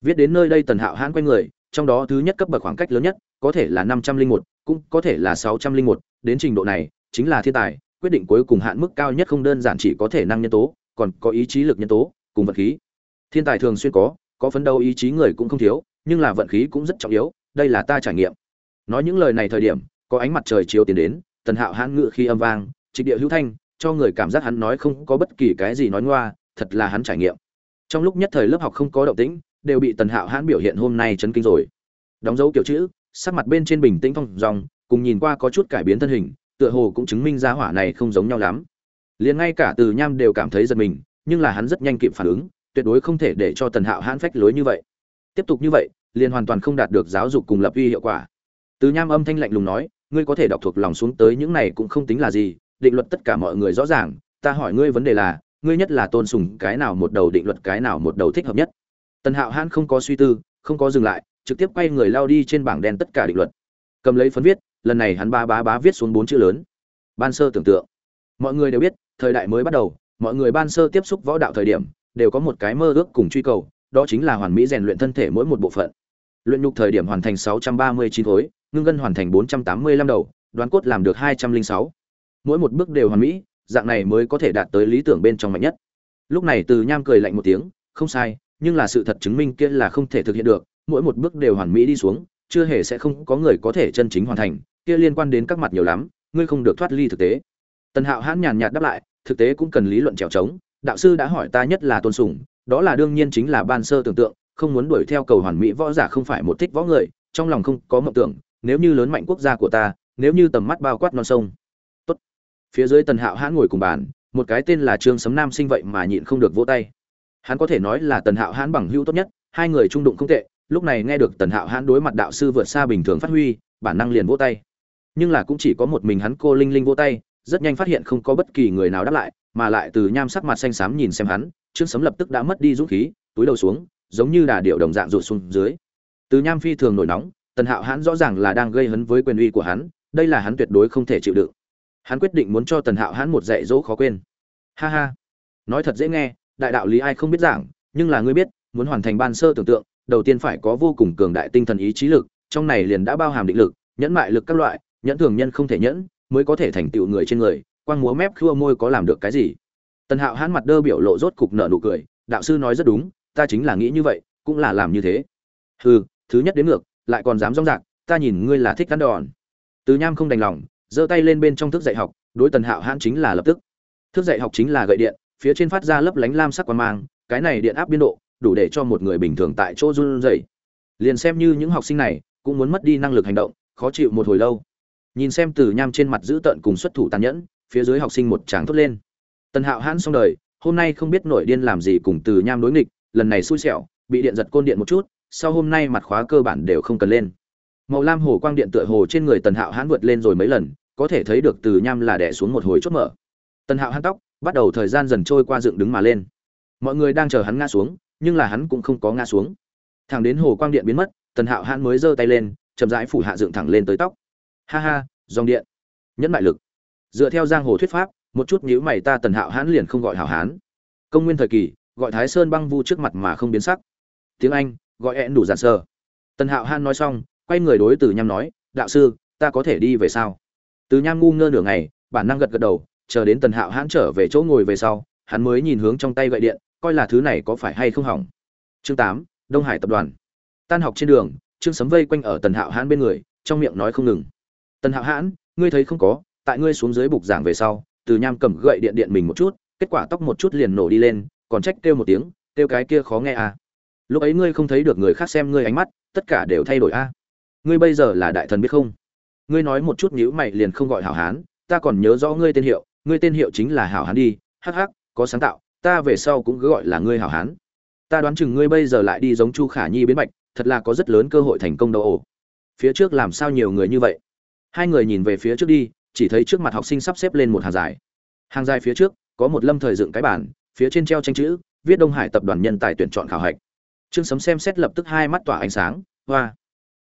[SPEAKER 1] Viết đến nơi đây tần hạo hãn quay người, trong đó thứ nhất cấp bậc khoảng cách lớn nhất, có thể là năm trăm linh một, cũng có thể là sáu trăm linh một. Đến trình độ này, chính là thiên tài, quyết định cuối cùng hạn mức cao nhất không đơn giản chỉ có thể năng nhân tố, còn có ý chí lực nhân tố, cùng vật khí thiên tài thường xuyên có có phấn đấu ý chí người cũng không thiếu, nhưng là vận khí cũng rất trọng yếu, đây là ta trải nghiệm. Nói những lời này thời điểm, có ánh mặt trời chiếu tiến đến, tần hạo hãn ngự khi âm vang, trịch địa hữu thanh, cho người cảm giác hắn nói không có bất kỳ cái gì nói ngoa, thật là hắn trải nghiệm. Trong lúc nhất thời lớp học không có động tĩnh, đều bị tần hạo hãn biểu hiện hôm nay chấn kinh rồi. Đóng dấu kiểu chữ, sắc mặt bên trên bình tĩnh phong dòng, cùng nhìn qua có chút cải biến thân hình, tựa hồ cũng chứng minh ra hỏa này không giống nhau lắm. Liền ngay cả từ nham đều cảm thấy giật mình, nhưng là hắn rất nhanh kịp phản ứng tuyệt đối không thể để cho tần hạo hãn phách lối như vậy. Tiếp tục như vậy, liền hoàn toàn không đạt được giáo dục cùng lập uy hiệu quả. Từ nham âm thanh lạnh lùng nói, ngươi có thể đọc thuộc lòng xuống tới những này cũng không tính là gì, định luật tất cả mọi người rõ ràng. Ta hỏi ngươi vấn đề là, ngươi nhất là tôn sùng cái nào một đầu định luật cái nào một đầu thích hợp nhất? Tần hạo hãn không có suy tư, không có dừng lại, trực tiếp quay người lao đi trên bảng đen tất cả định luật. Cầm lấy phấn viết, lần này hắn ba bá bá viết xuống bốn chữ lớn. Ban sơ tưởng tượng. Mọi người đều biết, thời đại mới bắt đầu, mọi người ban sơ tiếp xúc võ đạo thời điểm đều có một cái mơ ước cùng truy cầu, đó chính là hoàn mỹ rèn luyện thân thể mỗi một bộ phận. Luyện nhục thời điểm hoàn thành 639 khối, ngưng ngân hoàn thành 485 đầu, đoán cốt làm được 206. mỗi một bước đều hoàn mỹ, dạng này mới có thể đạt tới lý tưởng bên trong mạnh nhất. Lúc này từ nham cười lạnh một tiếng, không sai, nhưng là sự thật chứng minh kia là không thể thực hiện được, mỗi một bước đều hoàn mỹ đi xuống, chưa hề sẽ không có người có thể chân chính hoàn thành, kia liên quan đến các mặt nhiều lắm, ngươi không được thoát ly thực tế. Tần hạo hãn nhàn nhạt đáp lại, thực tế cũng cần lý luận trèo trống đạo sư đã hỏi ta nhất là tôn sùng, đó là đương nhiên chính là ban sơ tưởng tượng, không muốn đuổi theo cầu hoàn mỹ võ giả không phải một thích võ người, trong lòng không có mộng tưởng, nếu như lớn mạnh quốc gia của ta, nếu như tầm mắt bao quát non sông. Tốt. Phía dưới tần hạo hãn ngồi cùng bàn, một cái tên là trương sấm nam sinh vậy mà nhịn không được vỗ tay. Hắn có thể nói là tần hạo hãn bằng hữu tốt nhất, hai người trung đụng không tệ, lúc này nghe được tần hạo hãn đối mặt đạo sư vượt xa bình thường phát huy, bản năng liền vỗ tay. Nhưng là cũng chỉ có một mình hắn cô linh linh vỗ tay, rất nhanh phát hiện không có bất kỳ người nào đáp lại mà lại từ nham sắc mặt xanh xám nhìn xem hắn trương sấm lập tức đã mất đi dũng khí, túi đầu xuống, giống như đà điệu đồng dạng rụt xuống dưới. Từ nham phi thường nổi nóng, tần hạo hãn rõ ràng là đang gây hấn với quyền uy của hắn, đây là hắn tuyệt đối không thể chịu đựng. Hắn quyết định muốn cho tần hạo hãn một dạy dỗ khó quên. Ha ha. Nói thật dễ nghe, đại đạo lý ai không biết giảng, nhưng là ngươi biết, muốn hoàn thành ban sơ tưởng tượng, đầu tiên phải có vô cùng cường đại tinh thần ý chí lực, trong này liền đã bao hàm định lực, nhẫn mại lực các loại, nhẫn thường nhân không thể nhẫn, mới có thể thành tựu người trên người quang múa mép khua môi có làm được cái gì? Tần hạo hãn mặt đơ biểu lộ rốt cục nợ nụ cười, đạo sư nói rất đúng, ta chính là nghĩ như vậy, cũng là làm như thế. Hừ, thứ nhất đến ngược, lại còn dám rong rạc, ta nhìn ngươi là thích cắn đòn. Từ nham không đành lòng, giơ tay lên bên trong thức dạy học, đối tần hạo hãn chính là lập tức. Thức dạy học chính là gậy điện, phía trên phát ra lấp lánh lam sắc quang mang, cái này điện áp biên độ, đủ để cho một người bình thường tại chỗ run rẩy. Liền xem như những học sinh này, cũng muốn mất đi năng lực hành động, khó chịu một hồi lâu. Nhìn xem từ nham trên mặt giữ tợn cùng xuất thủ tàn nhẫn phía dưới học sinh một tràng thốt lên. Tần hạo hãn xong đời, hôm nay không biết nổi điên làm gì cùng từ nham đối nghịch, lần này xui xẻo, bị điện giật côn điện một chút, sau hôm nay mặt khóa cơ bản đều không cần lên. Màu lam hồ quang điện tựa hồ trên người tần hạo hãn vượt lên rồi mấy lần, có thể thấy được từ nham là đẻ xuống một hồi chốt mở. Tần hạo hãn tóc, bắt đầu thời gian dần trôi qua dựng đứng mà lên. Mọi người đang chờ hắn ngã xuống, nhưng là hắn cũng không có ngã xuống. Thẳng đến hồ quang điện biến mất, tần hạo hãn mới giơ tay lên, chậm rãi phủ hạ dựng thẳng lên tới tóc. Ha ha, dòng điện. Nhẫn mại lực dựa theo giang hồ thuyết pháp, một chút nhữ mày ta tần hạo hán liền không gọi hảo hán. Công nguyên thời kỳ, gọi thái sơn băng vu trước mặt mà không biến sắc. Tiếng anh, gọi ẹn đủ giản sơ. Tần hạo hán nói xong, quay người đối từ nham nói, đạo sư, ta có thể đi về sao? Từ nham ngu ngơ nửa ngày, bản năng gật gật đầu, chờ đến tần hạo hán trở về chỗ ngồi về sau, hắn mới nhìn hướng trong tay gậy điện, coi là thứ này có phải hay không hỏng. Chương tám, đông hải tập đoàn. Tan học trên đường, trương sấm vây quanh ở tần hạo hãn bên người, trong miệng nói không ngừng. Tần hạo hãn ngươi thấy không có tại ngươi xuống dưới bục giảng về sau, từ nham cầm gậy điện điện mình một chút, kết quả tóc một chút liền nổ đi lên, còn trách kêu một tiếng, kêu cái kia khó nghe à. Lúc ấy ngươi không thấy được người khác xem ngươi ánh mắt, tất cả đều thay đổi a à. ngươi bây giờ là đại thần biết không? Ngươi nói một chút nhữ mày liền không gọi hảo hán, ta còn nhớ rõ ngươi tên hiệu, ngươi tên hiệu chính là hảo hán đi, hắc hắc, có sáng tạo, ta về sau cũng cứ gọi là ngươi hảo hán. Ta đoán chừng ngươi bây giờ lại đi giống chu khả nhi biến bạch thật là có rất lớn cơ hội thành công đâu ổ phía trước làm sao nhiều người như vậy? Hai người nhìn về phía trước đi chỉ thấy trước mặt học sinh sắp xếp lên một hàng dài. Hàng dài phía trước, có một lâm thời dựng cái bản phía trên treo tranh chữ, viết đông hải tập đoàn nhân tài tuyển chọn khảo hạch. Trương sấm xem xét lập tức hai mắt tỏa ánh sáng, hoa.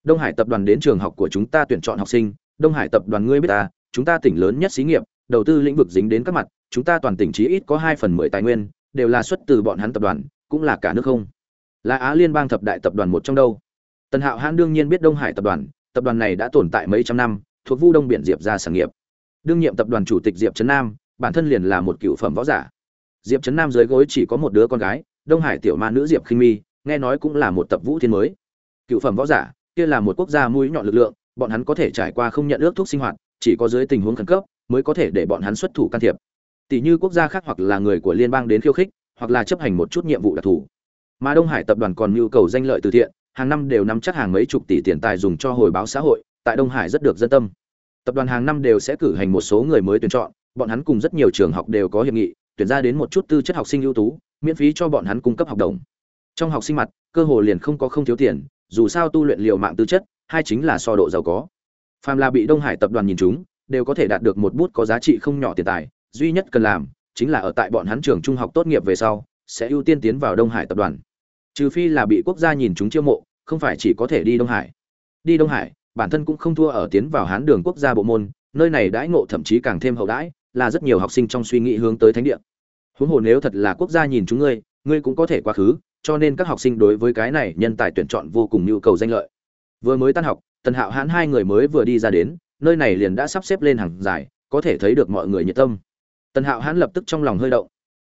[SPEAKER 1] Đông hải tập đoàn đến trường học của chúng ta tuyển chọn học sinh, đông hải tập đoàn ngươi biết ta chúng ta tỉnh lớn nhất xí nghiệp, đầu tư lĩnh vực dính đến các mặt, chúng ta toàn tỉnh chí ít có hai phần mười tài nguyên, đều là xuất từ bọn hắn tập đoàn, cũng là cả nước không. Là á liên bang thập đại tập đoàn một trong đâu. Tần hạo hãn đương nhiên biết đông hải tập đoàn tập đoàn này đã tồn tại mấy trăm năm thuộc vu đông biển diệp ra sản nghiệp. Đương nhiệm tập đoàn chủ tịch diệp trấn nam, bản thân liền là một cựu phẩm võ giả. Diệp trấn nam dưới gối chỉ có một đứa con gái, đông hải tiểu ma nữ diệp khinh mi, nghe nói cũng là một tập vũ thiên mới. Cựu phẩm võ giả, kia là một quốc gia mũi nhọn lực lượng, bọn hắn có thể trải qua không nhận ước thuốc sinh hoạt, chỉ có dưới tình huống khẩn cấp, mới có thể để bọn hắn xuất thủ can thiệp. Tỷ như quốc gia khác hoặc là người của liên bang đến khiêu khích, hoặc là chấp hành một chút nhiệm vụ đặc thù. Mà đông hải tập đoàn còn nhu cầu danh lợi từ thiện, hàng năm đều nắm chắc hàng mấy chục tỷ tiền tài dùng cho hồi báo xã hội tại đông hải rất được dân tâm. Tập đoàn hàng năm đều sẽ cử hành một số người mới tuyển chọn, bọn hắn cùng rất nhiều trường học đều có hiệp nghị, tuyển ra đến một chút tư chất học sinh ưu tú, miễn phí cho bọn hắn cung cấp học đồng. Trong học sinh mặt, cơ hồ liền không có không thiếu tiền, dù sao tu luyện liều mạng tư chất, hai chính là so độ giàu có. Phàm là bị đông hải tập đoàn nhìn chúng, đều có thể đạt được một bút có giá trị không nhỏ tiền tài, duy nhất cần làm chính là ở tại bọn hắn trường trung học tốt nghiệp về sau, sẽ ưu tiên tiến vào đông hải tập đoàn. Trừ phi là bị quốc gia nhìn chúng chiêu mộ, không phải chỉ có thể đi đông hải. Đi đông hải bản thân cũng không thua ở tiến vào hán đường quốc gia bộ môn, nơi này đãi ngộ thậm chí càng thêm hậu đãi, là rất nhiều học sinh trong suy nghĩ hướng tới thánh địa. Huống hồ nếu thật là quốc gia nhìn chúng ngươi ngươi cũng có thể quá khứ, cho nên các học sinh đối với cái này nhân tài tuyển chọn vô cùng nhu cầu danh lợi. Vừa mới tan học, tần hạo hãn hai người mới vừa đi ra đến, nơi này liền đã sắp xếp lên hàng dài, có thể thấy được mọi người nhiệt tâm. Tần hạo hãn lập tức trong lòng hơi động.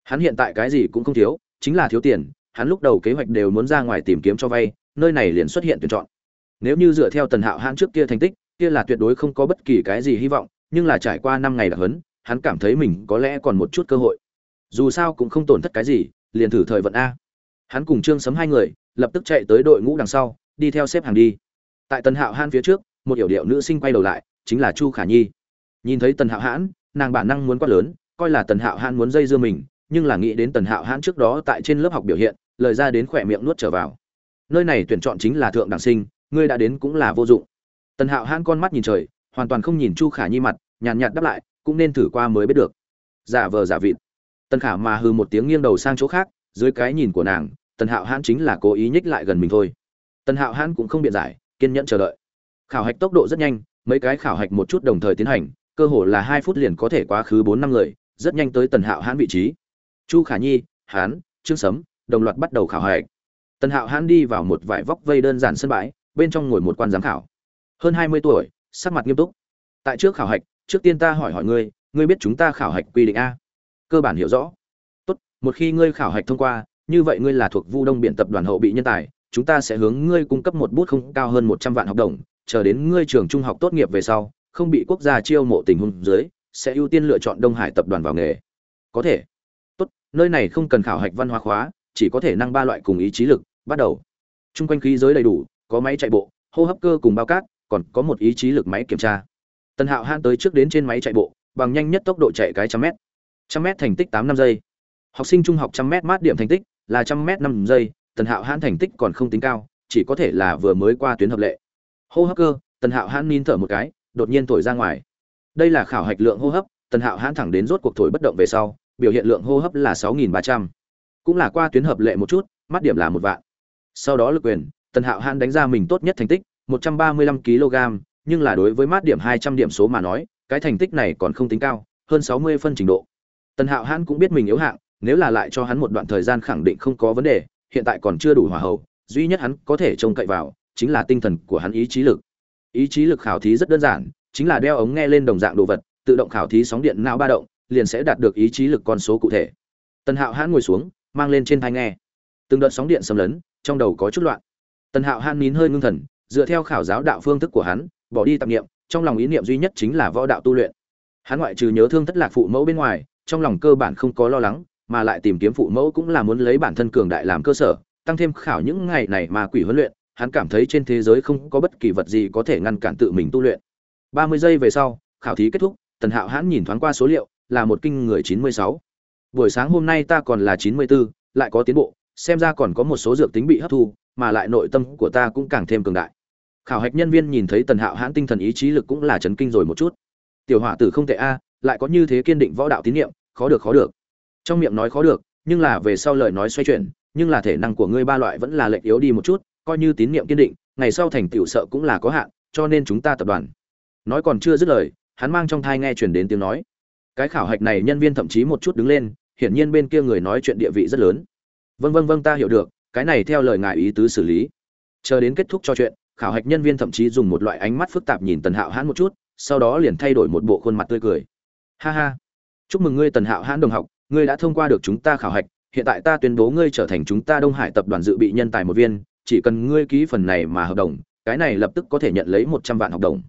[SPEAKER 1] Hắn hiện tại cái gì cũng không thiếu, chính là thiếu tiền, hắn lúc đầu kế hoạch đều muốn ra ngoài tìm kiếm cho vay, nơi này liền xuất hiện tuyển chọn nếu như dựa theo tần hạo hãn trước kia thành tích, kia là tuyệt đối không có bất kỳ cái gì hy vọng, nhưng là trải qua năm ngày đặc hấn hắn cảm thấy mình có lẽ còn một chút cơ hội. Dù sao cũng không tổn thất cái gì, liền thử thời vận a. Hắn cùng trương sấm hai người, lập tức chạy tới đội ngũ đằng sau, đi theo xếp hàng đi. Tại tần hạo hãn phía trước, một yểu điệu nữ sinh quay đầu lại, chính là chu khả nhi. Nhìn thấy tần hạo hãn, nàng bản năng muốn quát lớn, coi là tần hạo hãn muốn dây dưa mình, nhưng là nghĩ đến tần hạo hãn trước đó tại trên lớp học biểu hiện, lời ra đến khỏe miệng nuốt trở vào. Nơi này tuyển chọn chính là thượng đẳng sinh ngươi đã đến cũng là vô dụng. Tần hạo hãn con mắt nhìn trời, hoàn toàn không nhìn chu khả nhi mặt, nhàn nhạt đáp lại, cũng nên thử qua mới biết được. Giả vờ giả vịt. Tần khả mà hư một tiếng nghiêng đầu sang chỗ khác, dưới cái nhìn của nàng, tần hạo hãn chính là cố ý nhích lại gần mình thôi. Tần hạo hãn cũng không biện giải, kiên nhẫn chờ đợi. Khảo hạch tốc độ rất nhanh, mấy cái khảo hạch một chút đồng thời tiến hành, cơ hồ là hai phút liền có thể quá khứ bốn năm người, rất nhanh tới tần hạo hãn vị trí. Chu khả nhi, hán, trương sấm, đồng loạt bắt đầu khảo hạch. Tần hạo hãn đi vào một vải vóc vây đơn giản sân bãi bên trong ngồi một quan giám khảo. Hơn hai mươi tuổi, sắc mặt nghiêm túc. Tại trước khảo hạch, trước tiên ta hỏi hỏi ngươi ngươi biết chúng ta khảo hạch quy định a? Cơ bản hiểu rõ. Tốt, một khi ngươi khảo hạch thông qua, như vậy ngươi là thuộc vu đông biện tập đoàn hậu bị nhân tài, chúng ta sẽ hướng ngươi cung cấp một bút không cao hơn một trăm vạn học đồng, chờ đến ngươi trường trung học tốt nghiệp về sau, không bị quốc gia chiêu mộ tình huống dưới, sẽ ưu tiên lựa chọn đông hải tập đoàn vào nghề. Có thể. Tốt, nơi này không cần khảo hạch văn hóa khóa, chỉ có thể năng ba loại cùng ý chí lực, bắt đầu. Chung quanh khí giới đầy đủ có máy chạy bộ, hô hấp cơ cùng bao cát, còn có một ý chí lực máy kiểm tra. Tần hạo han tới trước đến trên máy chạy bộ, bằng nhanh nhất tốc độ chạy cái trăm mét. Trăm mét thành tích tám năm giây. Học sinh trung học trăm mét mát điểm thành tích là trăm mét năm giây, tần hạo hãn thành tích còn không tính cao, chỉ có thể là vừa mới qua tuyến hợp lệ. Hô hấp cơ, tần hạo hãn nín thở một cái, đột nhiên thổi ra ngoài. Đây là khảo hạch lượng hô hấp, tần hạo hãn thẳng đến rốt cuộc thổi bất động về sau, biểu hiện lượng hô hấp là sáu nghìn ba trăm. Cũng là qua tuyến hợp lệ một chút mắt điểm là một vạn. Sau đó lực quyền tần hạo hãn đánh ra mình tốt nhất thành tích, một trăm ba mươi lăm kg, nhưng là đối với mát điểm hai trăm điểm số mà nói, cái thành tích này còn không tính cao, hơn sáu mươi phân trình độ. Tần hạo hãn cũng biết mình yếu hạng, nếu là lại cho hắn một đoạn thời gian khẳng định không có vấn đề, hiện tại còn chưa đủ hòa hậu, duy nhất hắn có thể trông cậy vào, chính là tinh thần của hắn ý chí lực. Ý chí lực khảo thí rất đơn giản, chính là đeo ống nghe lên đồng dạng đồ vật, tự động khảo thí sóng điện não ba động, liền sẽ đạt được ý chí lực con số cụ thể. Tần hạo hãn ngồi xuống, mang lên trên tai nghe. Từng đợt sóng điện xâm lấn, trong đầu có chút loạn tần hạo han nín hơi ngưng thần, dựa theo khảo giáo đạo phương thức của hắn, bỏ đi tạp niệm, trong lòng ý niệm duy nhất chính là võ đạo tu luyện. Hắn ngoại trừ nhớ thương thất lạc phụ mẫu bên ngoài, trong lòng cơ bản không có lo lắng, mà lại tìm kiếm phụ mẫu cũng là muốn lấy bản thân cường đại làm cơ sở, tăng thêm khảo những ngày này mà quỷ huấn luyện, hắn cảm thấy trên thế giới không có bất kỳ vật gì có thể ngăn cản tự mình tu luyện. Ba mươi giây về sau, khảo thí kết thúc, tần hạo hãn nhìn thoáng qua số liệu, là một kinh người chín mươi sáu. Buổi sáng hôm nay ta còn là chín mươi bốn lại có tiến bộ, xem ra còn có một số dược tính bị hấp thu mà lại nội tâm của ta cũng càng thêm cường đại. Khảo hạch nhân viên nhìn thấy tần hạo hãn tinh thần ý chí lực cũng là chấn kinh rồi một chút. Tiểu hỏa tử không tệ a, lại có như thế kiên định võ đạo tín nhiệm khó được khó được. Trong miệng nói khó được, nhưng là về sau lời nói xoay chuyển, nhưng là thể năng của ngươi ba loại vẫn là lệch yếu đi một chút, coi như tín nhiệm kiên định, ngày sau thành tựu sợ cũng là có hạn, cho nên chúng ta tập đoàn. Nói còn chưa dứt lời, hắn mang trong thai nghe chuyển đến tiếng nói. Cái khảo hạch này nhân viên thậm chí một chút đứng lên, hiển nhiên bên kia người nói chuyện địa vị rất lớn. Vân vân vân ta hiểu được cái này theo lời ngài ý tứ xử lý. Chờ đến kết thúc cho chuyện, khảo hạch nhân viên thậm chí dùng một loại ánh mắt phức tạp nhìn tần hạo hãn một chút, sau đó liền thay đổi một bộ khuôn mặt tươi cười. Ha ha. Chúc mừng ngươi tần hạo hãn đồng học, ngươi đã thông qua được chúng ta khảo hạch, hiện tại ta tuyên bố ngươi trở thành chúng ta đông hải tập đoàn dự bị nhân tài một viên, chỉ cần ngươi ký phần này mà hợp đồng, cái này lập tức có thể nhận lấy một trăm vạn học đồng.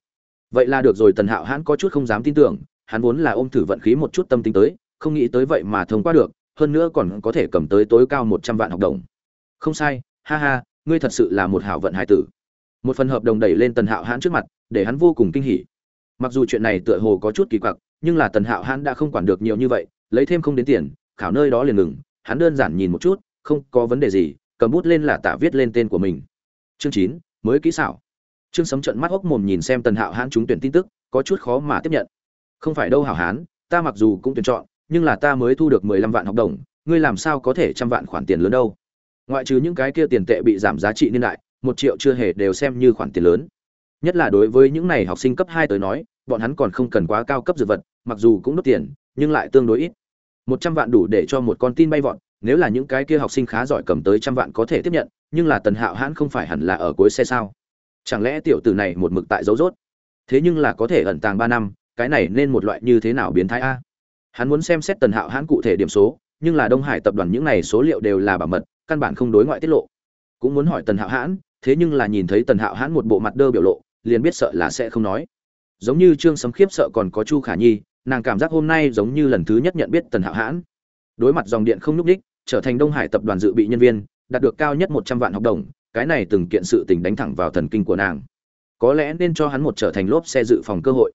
[SPEAKER 1] Vậy là được rồi, tần hạo hãn có chút không dám tin tưởng, hắn vốn là ôm thử vận khí một chút tâm tính tới, không nghĩ tới vậy mà thông qua được, hơn nữa còn có thể cầm tới tối cao một trăm vạn học đồng không sai, ha ha, ngươi thật sự là một hảo vận hải tử. Một phần hợp đồng đẩy lên tần hạo hãn trước mặt, để hắn vô cùng kinh hỉ. Mặc dù chuyện này tựa hồ có chút kỳ quặc, nhưng là tần hạo hãn đã không quản được nhiều như vậy, lấy thêm không đến tiền, khảo nơi đó liền ngừng, hắn đơn giản nhìn một chút, không có vấn đề gì, cầm bút lên là tạ viết lên tên của mình. Chương chín, mới kỹ xảo. Trương sấm trận mắt hốc mồm nhìn xem tần hạo hãn trúng tuyển tin tức, có chút khó mà tiếp nhận. Không phải đâu hảo hán, ta mặc dù cũng tuyển chọn, nhưng là ta mới thu được mười lăm vạn học đồng, ngươi làm sao có thể trăm vạn khoản tiền lớn đâu? Ngoại trừ những cái kia tiền tệ bị giảm giá trị niên đại, một triệu chưa hề đều xem như khoản tiền lớn. Nhất là đối với những này học sinh cấp hai tới nói, bọn hắn còn không cần quá cao cấp dược vật, mặc dù cũng đốt tiền, nhưng lại tương đối ít. Một trăm vạn đủ để cho một con tin bay vọt, nếu là những cái kia học sinh khá giỏi cầm tới trăm vạn có thể tiếp nhận, nhưng là tần hạo hãn không phải hẳn là ở cuối xe sao? Chẳng lẽ tiểu tử này một mực tại dấu rốt? Thế nhưng là có thể ẩn tàng ba năm, cái này nên một loại như thế nào biến thái a? Hắn muốn xem xét tần hạo hãn cụ thể điểm số, nhưng là đông hải tập đoàn những này số liệu đều là bảo mật căn bản không đối ngoại tiết lộ. Cũng muốn hỏi tần hạo hãn, thế nhưng là nhìn thấy tần hạo hãn một bộ mặt đơ biểu lộ, liền biết sợ là sẽ không nói. Giống như trương sấm khiếp sợ còn có chu khả nhi, nàng cảm giác hôm nay giống như lần thứ nhất nhận biết tần hạo hãn. Đối mặt dòng điện không nhúc đích trở thành đông hải tập đoàn dự bị nhân viên, đạt được cao nhất một trăm vạn học đồng, cái này từng kiện sự tình đánh thẳng vào thần kinh của nàng. Có lẽ nên cho hắn một trở thành lốp xe dự phòng cơ hội.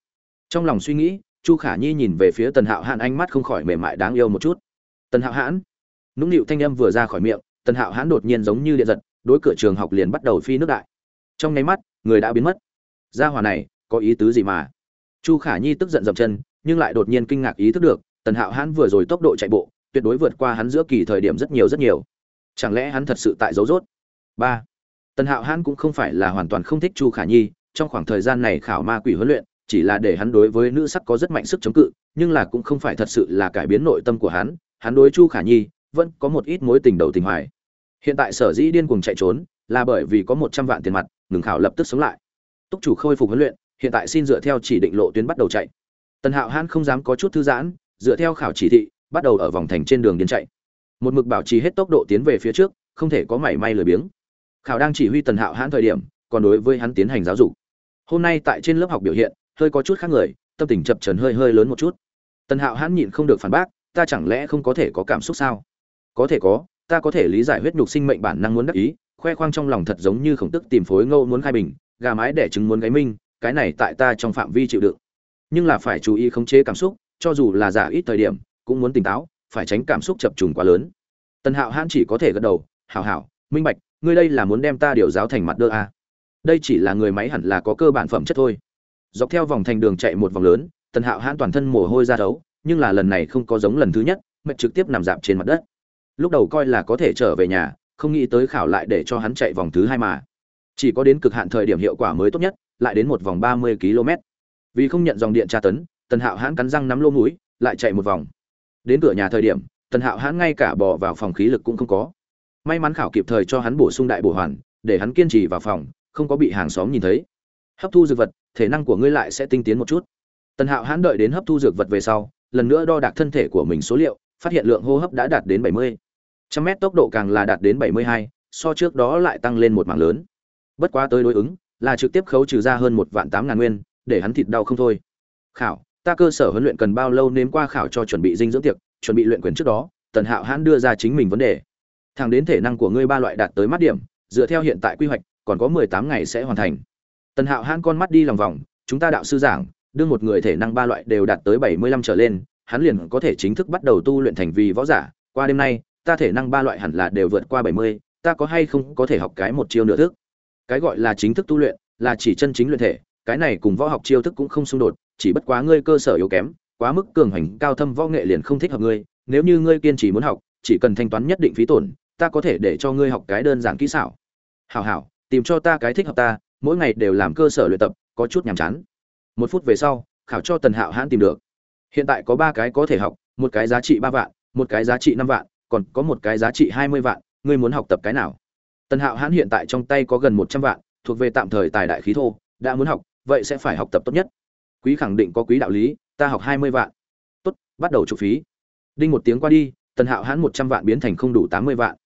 [SPEAKER 1] Trong lòng suy nghĩ, chu khả nhi nhìn về phía tần hạo hãn ánh mắt không khỏi mềm mại đáng yêu một chút. Tần hạo hãn? Nũng nịu thanh âm vừa ra khỏi miệng tần hạo hãn đột nhiên giống như điện giật, đối cửa trường học liền bắt đầu phi nước đại. Trong nháy mắt, người đã biến mất. Gia hòa này, có ý tứ gì mà? Chu khả nhi tức giận dậm chân, nhưng lại đột nhiên kinh ngạc ý thức được, tần hạo hãn vừa rồi tốc độ chạy bộ, tuyệt đối vượt qua hắn giữa kỳ thời điểm rất nhiều rất nhiều. Chẳng lẽ hắn thật sự tại dấu rốt? Ba. Tần hạo hãn cũng không phải là hoàn toàn không thích chu khả nhi, trong khoảng thời gian này khảo ma quỷ huấn luyện, chỉ là để hắn đối với nữ sắc có rất mạnh sức chống cự, nhưng là cũng không phải thật sự là cải biến nội tâm của hắn. Hắn đối chu khả nhi, vẫn có một ít mối tình đầu tình hoài hiện tại sở dĩ điên cuồng chạy trốn là bởi vì có một trăm vạn tiền mặt, ngừng khảo lập tức sống lại. Túc chủ khôi phục huấn luyện, hiện tại xin dựa theo chỉ định lộ tuyến bắt đầu chạy. Tần hạo hãn không dám có chút thư giãn, dựa theo khảo chỉ thị, bắt đầu ở vòng thành trên đường điên chạy. Một mực bảo trì hết tốc độ tiến về phía trước, không thể có mảy may lười biếng. Khảo đang chỉ huy tần hạo hãn thời điểm, còn đối với hắn tiến hành giáo dục. Hôm nay tại trên lớp học biểu hiện, hơi có chút khác người, tâm tình chập trần hơi hơi lớn một chút. Tần hạo hãn nhịn không được phản bác, ta chẳng lẽ không có thể có cảm xúc sao? Có thể có ta có thể lý giải huyết nhục sinh mệnh bản năng muốn đắc ý, khoe khoang trong lòng thật giống như khổng tức tìm phối ngâu muốn khai bình, gà mái đẻ trứng muốn gáy minh, cái này tại ta trong phạm vi chịu đựng. Nhưng là phải chú ý khống chế cảm xúc, cho dù là giả ít thời điểm, cũng muốn tỉnh táo, phải tránh cảm xúc chập trùng quá lớn. Tần hạo hãn chỉ có thể gật đầu, hảo hảo, minh bạch, ngươi đây là muốn đem ta điều giáo thành mặt đơ a à. đây chỉ là người máy hẳn là có cơ bản phẩm chất thôi. Dọc theo vòng thành đường chạy một vòng lớn, tần hạo hãn toàn thân mồ hôi ra đấu nhưng là lần này không có giống lần thứ nhất mẹ trực tiếp nằm dạp trên mặt đất lúc đầu coi là có thể trở về nhà, không nghĩ tới khảo lại để cho hắn chạy vòng thứ hai mà. Chỉ có đến cực hạn thời điểm hiệu quả mới tốt nhất, lại đến một vòng ba mươi km. Vì không nhận dòng điện tra tấn, tần hạo hãn cắn răng nắm lô núi lại chạy một vòng. Đến cửa nhà thời điểm, tần hạo hãn ngay cả bỏ vào phòng khí lực cũng không có. May mắn khảo kịp thời cho hắn bổ sung đại bổ hoàn, để hắn kiên trì vào phòng, không có bị hàng xóm nhìn thấy. Hấp thu dược vật, thể năng của ngươi lại sẽ tinh tiến một chút. Tần hạo hãn đợi đến hấp thu dược vật về sau, lần nữa đo đạc thân thể của mình số liệu, phát hiện lượng hô hấp đã đạt đến 70 trăm mét tốc độ càng là đạt đến 72, so trước đó lại tăng lên một mảng lớn. Bất quá tới đối ứng là trực tiếp khấu trừ ra hơn một vạn tám ngàn nguyên để hắn thịt đau không thôi. Khảo ta cơ sở huấn luyện cần bao lâu nếm qua khảo cho chuẩn bị dinh dưỡng tiệc chuẩn bị luyện quyền trước đó tần hạo hãn đưa ra chính mình vấn đề. Thẳng đến thể năng của ngươi ba loại đạt tới mắt điểm dựa theo hiện tại quy hoạch còn có mười tám ngày sẽ hoàn thành. Tần hạo hãn con mắt đi lòng vòng chúng ta đạo sư giảng đưa một người thể năng ba loại đều đạt tới bảy mươi lăm trở lên hắn liền có thể chính thức bắt đầu tu luyện thành vì võ giả. Qua đêm nay ta thể năng ba loại hẳn là đều vượt qua bảy mươi, ta có hay không có thể học cái một chiêu nửa thức? Cái gọi là chính thức tu luyện, là chỉ chân chính luyện thể, cái này cùng võ học chiêu thức cũng không xung đột, chỉ bất quá ngươi cơ sở yếu kém, quá mức cường hành, cao thâm võ nghệ liền không thích hợp ngươi, nếu như ngươi kiên trì muốn học, chỉ cần thanh toán nhất định phí tổn, ta có thể để cho ngươi học cái đơn giản kỹ xảo. Hảo hảo, tìm cho ta cái thích hợp ta, mỗi ngày đều làm cơ sở luyện tập, có chút nhàm chán. Một phút về sau, khảo cho tần hạo hãn tìm được. Hiện tại có ba cái có thể học, một cái giá trị ba vạn, một cái giá trị năm vạn còn có một cái giá trị hai mươi vạn, ngươi muốn học tập cái nào? Tần hạo hãn hiện tại trong tay có gần một trăm vạn, thuộc về tạm thời tài đại khí thô, đã muốn học, vậy sẽ phải học tập tốt nhất. Quý khẳng định có quý đạo lý, ta học hai mươi vạn. Tốt, bắt đầu chụp phí. Đinh một tiếng qua đi, tần hạo hãn một trăm vạn biến thành không đủ tám mươi vạn.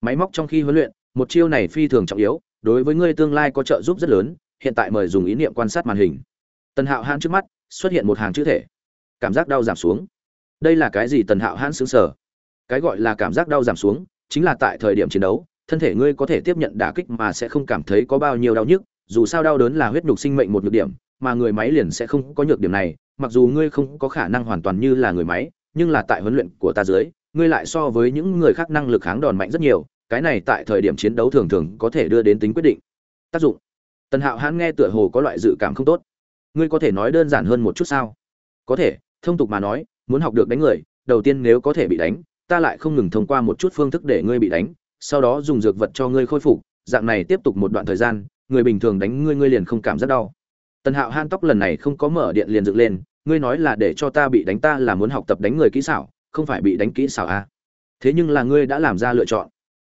[SPEAKER 1] Máy móc trong khi huấn luyện, một chiêu này phi thường trọng yếu, đối với ngươi tương lai có trợ giúp rất lớn, hiện tại mời dùng ý niệm quan sát màn hình. Tần hạo hãn trước mắt, xuất hiện một hàng chữ thể. Cảm giác đau giảm xuống. Đây là cái gì? Tần hạo hãn xứng sở cái gọi là cảm giác đau giảm xuống, chính là tại thời điểm chiến đấu, thân thể ngươi có thể tiếp nhận đả kích mà sẽ không cảm thấy có bao nhiêu đau nhức, dù sao đau đớn là huyết nhục sinh mệnh một nhược điểm, mà người máy liền sẽ không có nhược điểm này, mặc dù ngươi không có khả năng hoàn toàn như là người máy, nhưng là tại huấn luyện của ta dưới, ngươi lại so với những người khác năng lực kháng đòn mạnh rất nhiều, cái này tại thời điểm chiến đấu thường thường có thể đưa đến tính quyết định. Tác dụng. Tần hạo hãn nghe tựa hồ có loại dự cảm không tốt. Ngươi có thể nói đơn giản hơn một chút sao? Có thể, thông tục mà nói, muốn học được đánh người, đầu tiên nếu có thể bị đánh ta lại không ngừng thông qua một chút phương thức để ngươi bị đánh, sau đó dùng dược vật cho ngươi khôi phục, dạng này tiếp tục một đoạn thời gian, người bình thường đánh ngươi ngươi liền không cảm giác đau tần hạo han tóc lần này không có mở điện liền dựng lên, ngươi nói là để cho ta bị đánh ta là muốn học tập đánh người kỹ xảo, không phải bị đánh kỹ xảo à. thế nhưng là ngươi đã làm ra lựa chọn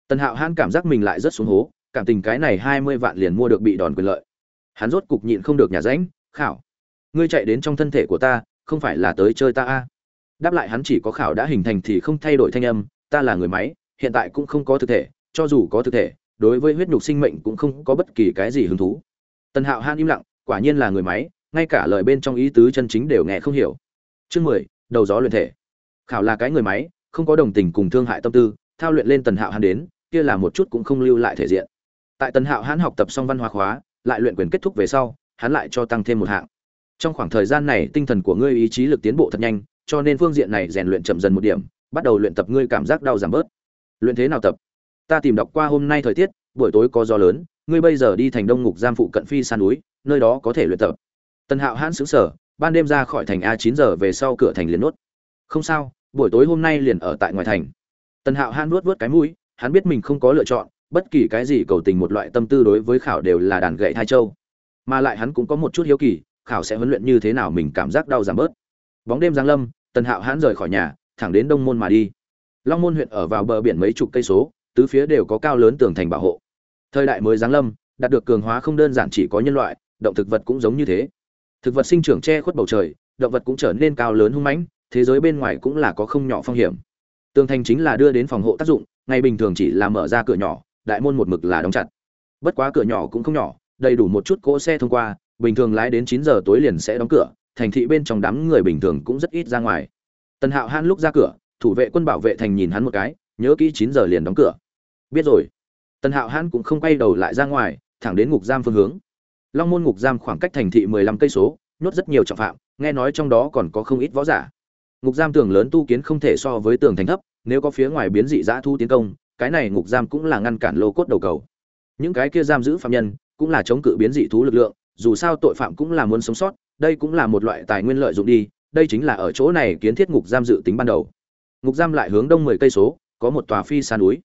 [SPEAKER 1] tần hạo han cảm giác mình lại rất xuống hố, cảm tình cái này hai mươi vạn liền mua được bị đòn quyền lợi hắn rốt cục nhịn không được nhà ránh, khảo, ngươi chạy đến trong thân thể của ta, không phải là tới chơi ta à đáp lại hắn chỉ có khảo đã hình thành thì không thay đổi thanh âm, ta là người máy, hiện tại cũng không có thực thể, cho dù có thực thể, đối với huyết nhục sinh mệnh cũng không có bất kỳ cái gì hứng thú. Tần hạo han im lặng, quả nhiên là người máy, ngay cả lời bên trong ý tứ chân chính đều nghe không hiểu. Chương mười, đầu gió luyện thể. Khảo là cái người máy, không có đồng tình cùng thương hại tâm tư, thao luyện lên tần hạo Hán đến, kia là một chút cũng không lưu lại thể diện. Tại tần hạo Hán học tập xong văn hóa khóa, lại luyện quyền kết thúc về sau, hắn lại cho tăng thêm một hạng. Trong khoảng thời gian này, tinh thần của ngươi ý chí lực tiến bộ thật nhanh cho nên phương diện này rèn luyện chậm dần một điểm, bắt đầu luyện tập ngươi cảm giác đau giảm bớt. Luyện thế nào tập? Ta tìm đọc qua hôm nay thời tiết, buổi tối có gió lớn, ngươi bây giờ đi thành đông ngục giam phụ cận phi san núi, nơi đó có thể luyện tập. Tần hạo hãn xứng sở ban đêm ra khỏi thành a chín giờ về sau cửa thành liền nuốt không sao, buổi tối hôm nay liền ở tại ngoài thành. Tần hạo hãn nuốt vớt cái mũi, hắn biết mình không có lựa chọn, bất kỳ cái gì cầu tình một loại tâm tư đối với khảo đều là đàn gậy thai châu. Mà lại hắn cũng có một chút hiếu kỳ, khảo sẽ huấn luyện như thế nào mình cảm giác đau giảm bớt bóng đêm giáng lâm, tần hạo hãn rời khỏi nhà, thẳng đến đông môn mà đi. Long môn huyện ở vào bờ biển mấy chục cây số, tứ phía đều có cao lớn tường thành bảo hộ. Thời đại mới giáng lâm, đạt được cường hóa không đơn giản chỉ có nhân loại, động thực vật cũng giống như thế. Thực vật sinh trưởng che khuất bầu trời, động vật cũng trở nên cao lớn hung mãnh, thế giới bên ngoài cũng là có không nhỏ phong hiểm. Tường thành chính là đưa đến phòng hộ tác dụng, ngày bình thường chỉ là mở ra cửa nhỏ, đại môn một mực là đóng chặt. Bất quá cửa nhỏ cũng không nhỏ, đầy đủ một chút cỗ xe thông qua, bình thường lái đến chín giờ tối liền sẽ đóng cửa thành thị bên trong đám người bình thường cũng rất ít ra ngoài. Tần hạo hãn lúc ra cửa, thủ vệ quân bảo vệ thành nhìn hắn một cái, nhớ kỹ chín giờ liền đóng cửa. Biết rồi. Tần hạo hãn cũng không quay đầu lại ra ngoài, thẳng đến ngục giam phương hướng. Long môn ngục giam khoảng cách thành thị mười lăm cây số, nhốt rất nhiều trọng phạm, nghe nói trong đó còn có không ít võ giả. Ngục giam tường lớn tu kiến không thể so với tường thành thấp, nếu có phía ngoài biến dị dã thu tiến công, cái này ngục giam cũng là ngăn cản lô cốt đầu cầu. Những cái kia giam giữ phạm nhân, cũng là chống cự biến dị thú lực lượng, dù sao tội phạm cũng là muốn sống sót đây cũng là một loại tài nguyên lợi dụng đi, đây chính là ở chỗ này kiến thiết ngục giam dự tính ban đầu. Ngục giam lại hướng đông mười cây số, có một tòa phi san núi.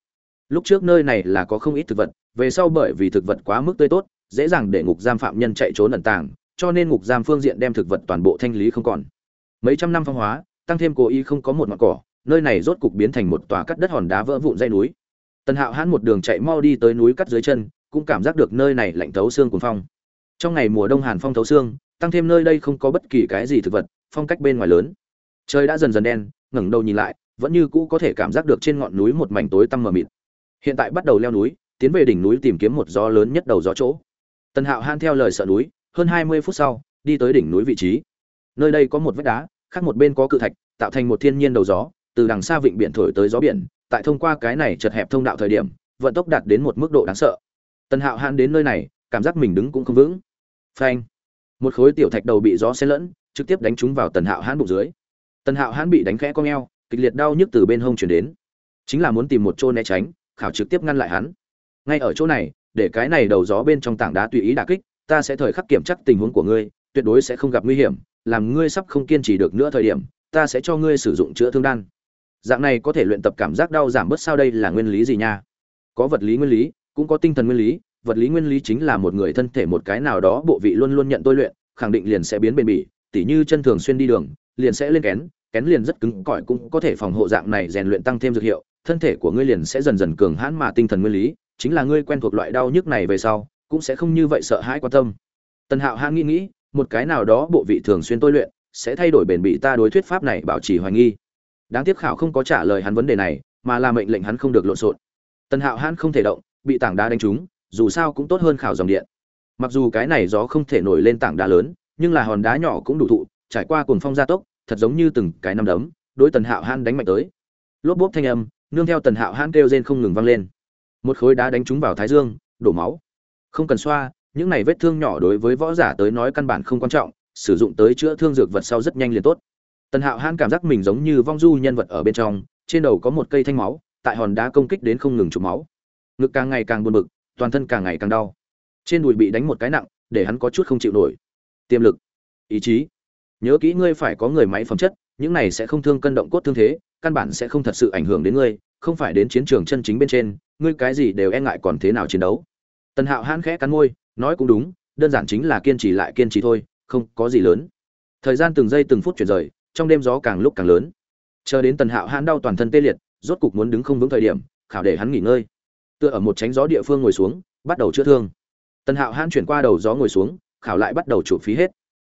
[SPEAKER 1] Lúc trước nơi này là có không ít thực vật, về sau bởi vì thực vật quá mức tươi tốt, dễ dàng để ngục giam phạm nhân chạy trốn ẩn tàng, cho nên ngục giam phương diện đem thực vật toàn bộ thanh lý không còn. Mấy trăm năm phong hóa, tăng thêm cố ý không có một ngọn cỏ, nơi này rốt cục biến thành một tòa cắt đất hòn đá vỡ vụn dây núi. Tần hạo hãn một đường chạy mau đi tới núi cắt dưới chân, cũng cảm giác được nơi này lạnh thấu xương cuồng phong. Trong ngày mùa đông hàn phong thấu xương tăng thêm nơi đây không có bất kỳ cái gì thực vật, phong cách bên ngoài lớn. Trời đã dần dần đen, ngẩng đầu nhìn lại, vẫn như cũ có thể cảm giác được trên ngọn núi một mảnh tối tăm mờ mịt. Hiện tại bắt đầu leo núi, tiến về đỉnh núi tìm kiếm một gió lớn nhất đầu gió chỗ. Tần hạo han theo lời sợ núi, hơn hai mươi phút sau, đi tới đỉnh núi vị trí. Nơi đây có một vách đá, khác một bên có cự thạch, tạo thành một thiên nhiên đầu gió, từ đằng xa vịnh biển thổi tới gió biển, tại thông qua cái này chật hẹp thông đạo thời điểm, vận tốc đạt đến một mức độ đáng sợ. Tần hạo han đến nơi này, cảm giác mình đứng cũng không vững. Phanh! Một khối tiểu thạch đầu bị gió xen lẫn, trực tiếp đánh trúng vào tần hạo hãn bụng dưới. Tần hạo hãn bị đánh khẽ cong eo, kịch liệt đau nhức từ bên hông chuyển đến. Chính là muốn tìm một chỗ né tránh, khảo trực tiếp ngăn lại hắn. Ngay ở chỗ này, để cái này đầu gió bên trong tảng đá tùy ý đà kích, ta sẽ thời khắc kiểm chắc tình huống của ngươi, tuyệt đối sẽ không gặp nguy hiểm, làm ngươi sắp không kiên trì được nữa thời điểm, ta sẽ cho ngươi sử dụng chữa thương đan. Dạng này có thể luyện tập cảm giác đau giảm bớt sao đây là nguyên lý gì nha? Có vật lý nguyên lý, cũng có tinh thần nguyên lý vật lý nguyên lý chính là một người thân thể một cái nào đó, bộ vị luôn luôn nhận tôi luyện, khẳng định liền sẽ biến bền bỉ, tỉ như chân thường xuyên đi đường, liền sẽ lên kén kén liền rất cứng cỏi cũng có thể phòng hộ dạng này rèn luyện tăng thêm dược hiệu, thân thể của ngươi liền sẽ dần dần cường hãn mà tinh thần nguyên lý, chính là ngươi quen thuộc loại đau nhức này về sau, cũng sẽ không như vậy sợ hãi quan tâm. Tần hạo hãn nghĩ nghĩ, một cái nào đó bộ vị thường xuyên tôi luyện, sẽ thay đổi bền bỉ ta đối thuyết pháp này bảo trì hoài nghi. Đáng tiếc khảo không có trả lời hắn vấn đề này, mà là mệnh lệnh hắn không được lộn xộn. Tần hạo hãn không thể động, bị tảng đá đánh trúng dù sao cũng tốt hơn khảo dòng điện. Mặc dù cái này gió không thể nổi lên tảng đá lớn, nhưng là hòn đá nhỏ cũng đủ thụ, trải qua cuồng phong gia tốc, thật giống như từng cái năm đấm, đối tần hạo hãn đánh mạnh tới. Lốp bốp thanh âm, nương theo tần hạo hãn kêu rên không ngừng vang lên. Một khối đá đánh trúng vào thái dương, đổ máu. Không cần xoa, những này vết thương nhỏ đối với võ giả tới nói căn bản không quan trọng, sử dụng tới chữa thương dược vật sau rất nhanh liền tốt. Tần hạo hãn cảm giác mình giống như vong du nhân vật ở bên trong, trên đầu có một cây thanh máu, tại hòn đá công kích đến không ngừng chụp máu. Ngực càng ngày càng buồn bực toàn thân càng ngày càng đau. Trên đùi bị đánh một cái nặng, để hắn có chút không chịu nổi. Tiềm lực, ý chí. Nhớ kỹ ngươi phải có người máy phẩm chất, những này sẽ không thương cân động cốt thương thế, căn bản sẽ không thật sự ảnh hưởng đến ngươi, không phải đến chiến trường chân chính bên trên, ngươi cái gì đều e ngại còn thế nào chiến đấu. Tần hạo hãn khẽ cắn môi, nói cũng đúng, đơn giản chính là kiên trì lại kiên trì thôi, không có gì lớn. Thời gian từng giây từng phút chuyển rời, trong đêm gió càng lúc càng lớn. Chờ đến tần hạo hãn đau toàn thân tê liệt, rốt cục muốn đứng không vững thời điểm, khảo để hắn nghỉ ngơi tựa ở một tránh gió địa phương ngồi xuống, bắt đầu chữa thương. Tần hạo hãn chuyển qua đầu gió ngồi xuống, khảo lại bắt đầu chụp phí hết.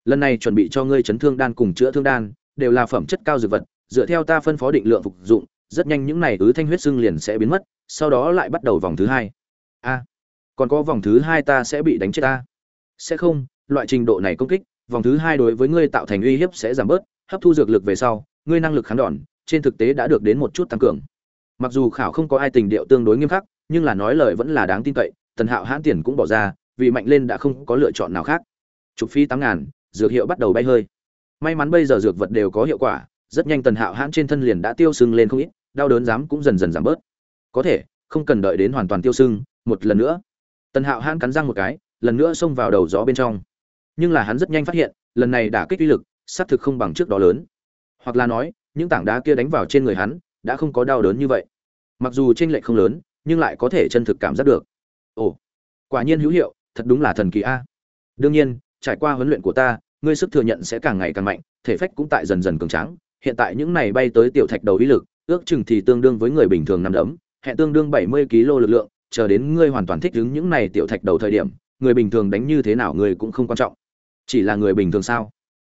[SPEAKER 1] Lần này chuẩn bị cho ngươi chấn thương đan cùng chữa thương đan, đều là phẩm chất cao dược vật, dựa theo ta phân phó định lượng phục dụng, rất nhanh những này ứ thanh huyết sưng liền sẽ biến mất, sau đó lại bắt đầu vòng thứ hai. A, còn có vòng thứ hai ta sẽ bị đánh chết ta. Sẽ không, loại trình độ này công kích, vòng thứ hai đối với ngươi tạo thành uy hiếp sẽ giảm bớt, hấp thu dược lực về sau, ngươi năng lực kháng đòn, trên thực tế đã được đến một chút tăng cường. Mặc dù khảo không có ai tình điệu tương đối nghiêm khắc nhưng là nói lời vẫn là đáng tin cậy, tần hạo hãn tiền cũng bỏ ra, vì mạnh lên đã không có lựa chọn nào khác. Trục phi tám ngàn, dược hiệu bắt đầu bay hơi. May mắn bây giờ dược vật đều có hiệu quả, rất nhanh tần hạo hãn trên thân liền đã tiêu sưng lên không ít, đau đớn dám cũng dần dần giảm bớt. Có thể, không cần đợi đến hoàn toàn tiêu sưng, một lần nữa. Tần hạo hãn cắn răng một cái, lần nữa xông vào đầu gió bên trong. Nhưng là hắn rất nhanh phát hiện, lần này đã kích uy lực, xác thực không bằng trước đó lớn. Hoặc là nói, những tảng đá kia đánh vào trên người hắn, đã không có đau đớn như vậy. Mặc dù tranh lệch không lớn nhưng lại có thể chân thực cảm giác được. Ồ, quả nhiên hữu hiệu, thật đúng là thần kỳ a. Đương nhiên, trải qua huấn luyện của ta, ngươi sức thừa nhận sẽ càng ngày càng mạnh, thể phách cũng tại dần dần cường tráng. Hiện tại những này bay tới tiểu thạch đầu ý lực, ước chừng thì tương đương với người bình thường nằm đấm, hẹn tương đương bảy mươi kg lực lượng, chờ đến ngươi hoàn toàn thích ứng những này tiểu thạch đầu thời điểm, người bình thường đánh như thế nào ngươi cũng không quan trọng. Chỉ là người bình thường sao?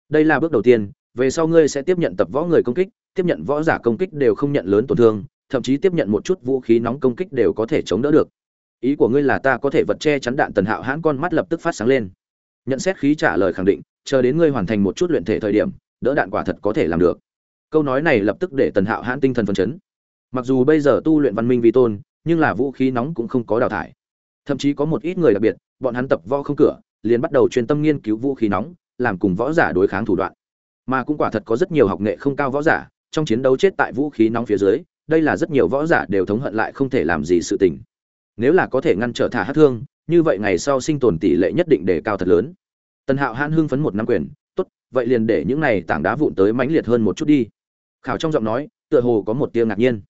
[SPEAKER 1] Đây là bước đầu tiên, về sau ngươi sẽ tiếp nhận tập võ người công kích, tiếp nhận võ giả công kích đều không nhận lớn tổn thương thậm chí tiếp nhận một chút vũ khí nóng công kích đều có thể chống đỡ được. Ý của ngươi là ta có thể vật che chắn đạn tần hạo hãn con mắt lập tức phát sáng lên. Nhận xét khí trả lời khẳng định, chờ đến ngươi hoàn thành một chút luyện thể thời điểm, đỡ đạn quả thật có thể làm được. Câu nói này lập tức để tần hạo hãn tinh thần phấn chấn. Mặc dù bây giờ tu luyện văn minh vi tôn, nhưng là vũ khí nóng cũng không có đào thải. Thậm chí có một ít người đặc biệt, bọn hắn tập võ không cửa, liền bắt đầu chuyên tâm nghiên cứu vũ khí nóng, làm cùng võ giả đối kháng thủ đoạn. Mà cũng quả thật có rất nhiều học nghệ không cao võ giả, trong chiến đấu chết tại vũ khí nóng phía dưới đây là rất nhiều võ giả đều thống hận lại không thể làm gì sự tình. Nếu là có thể ngăn trở thả hát thương, như vậy ngày sau sinh tồn tỷ lệ nhất định để cao thật lớn. Tần hạo hãn hưng phấn một năm quyền, tốt, vậy liền để những này tảng đá vụn tới mãnh liệt hơn một chút đi. Khảo trong giọng nói, tựa hồ có một tia ngạc nhiên.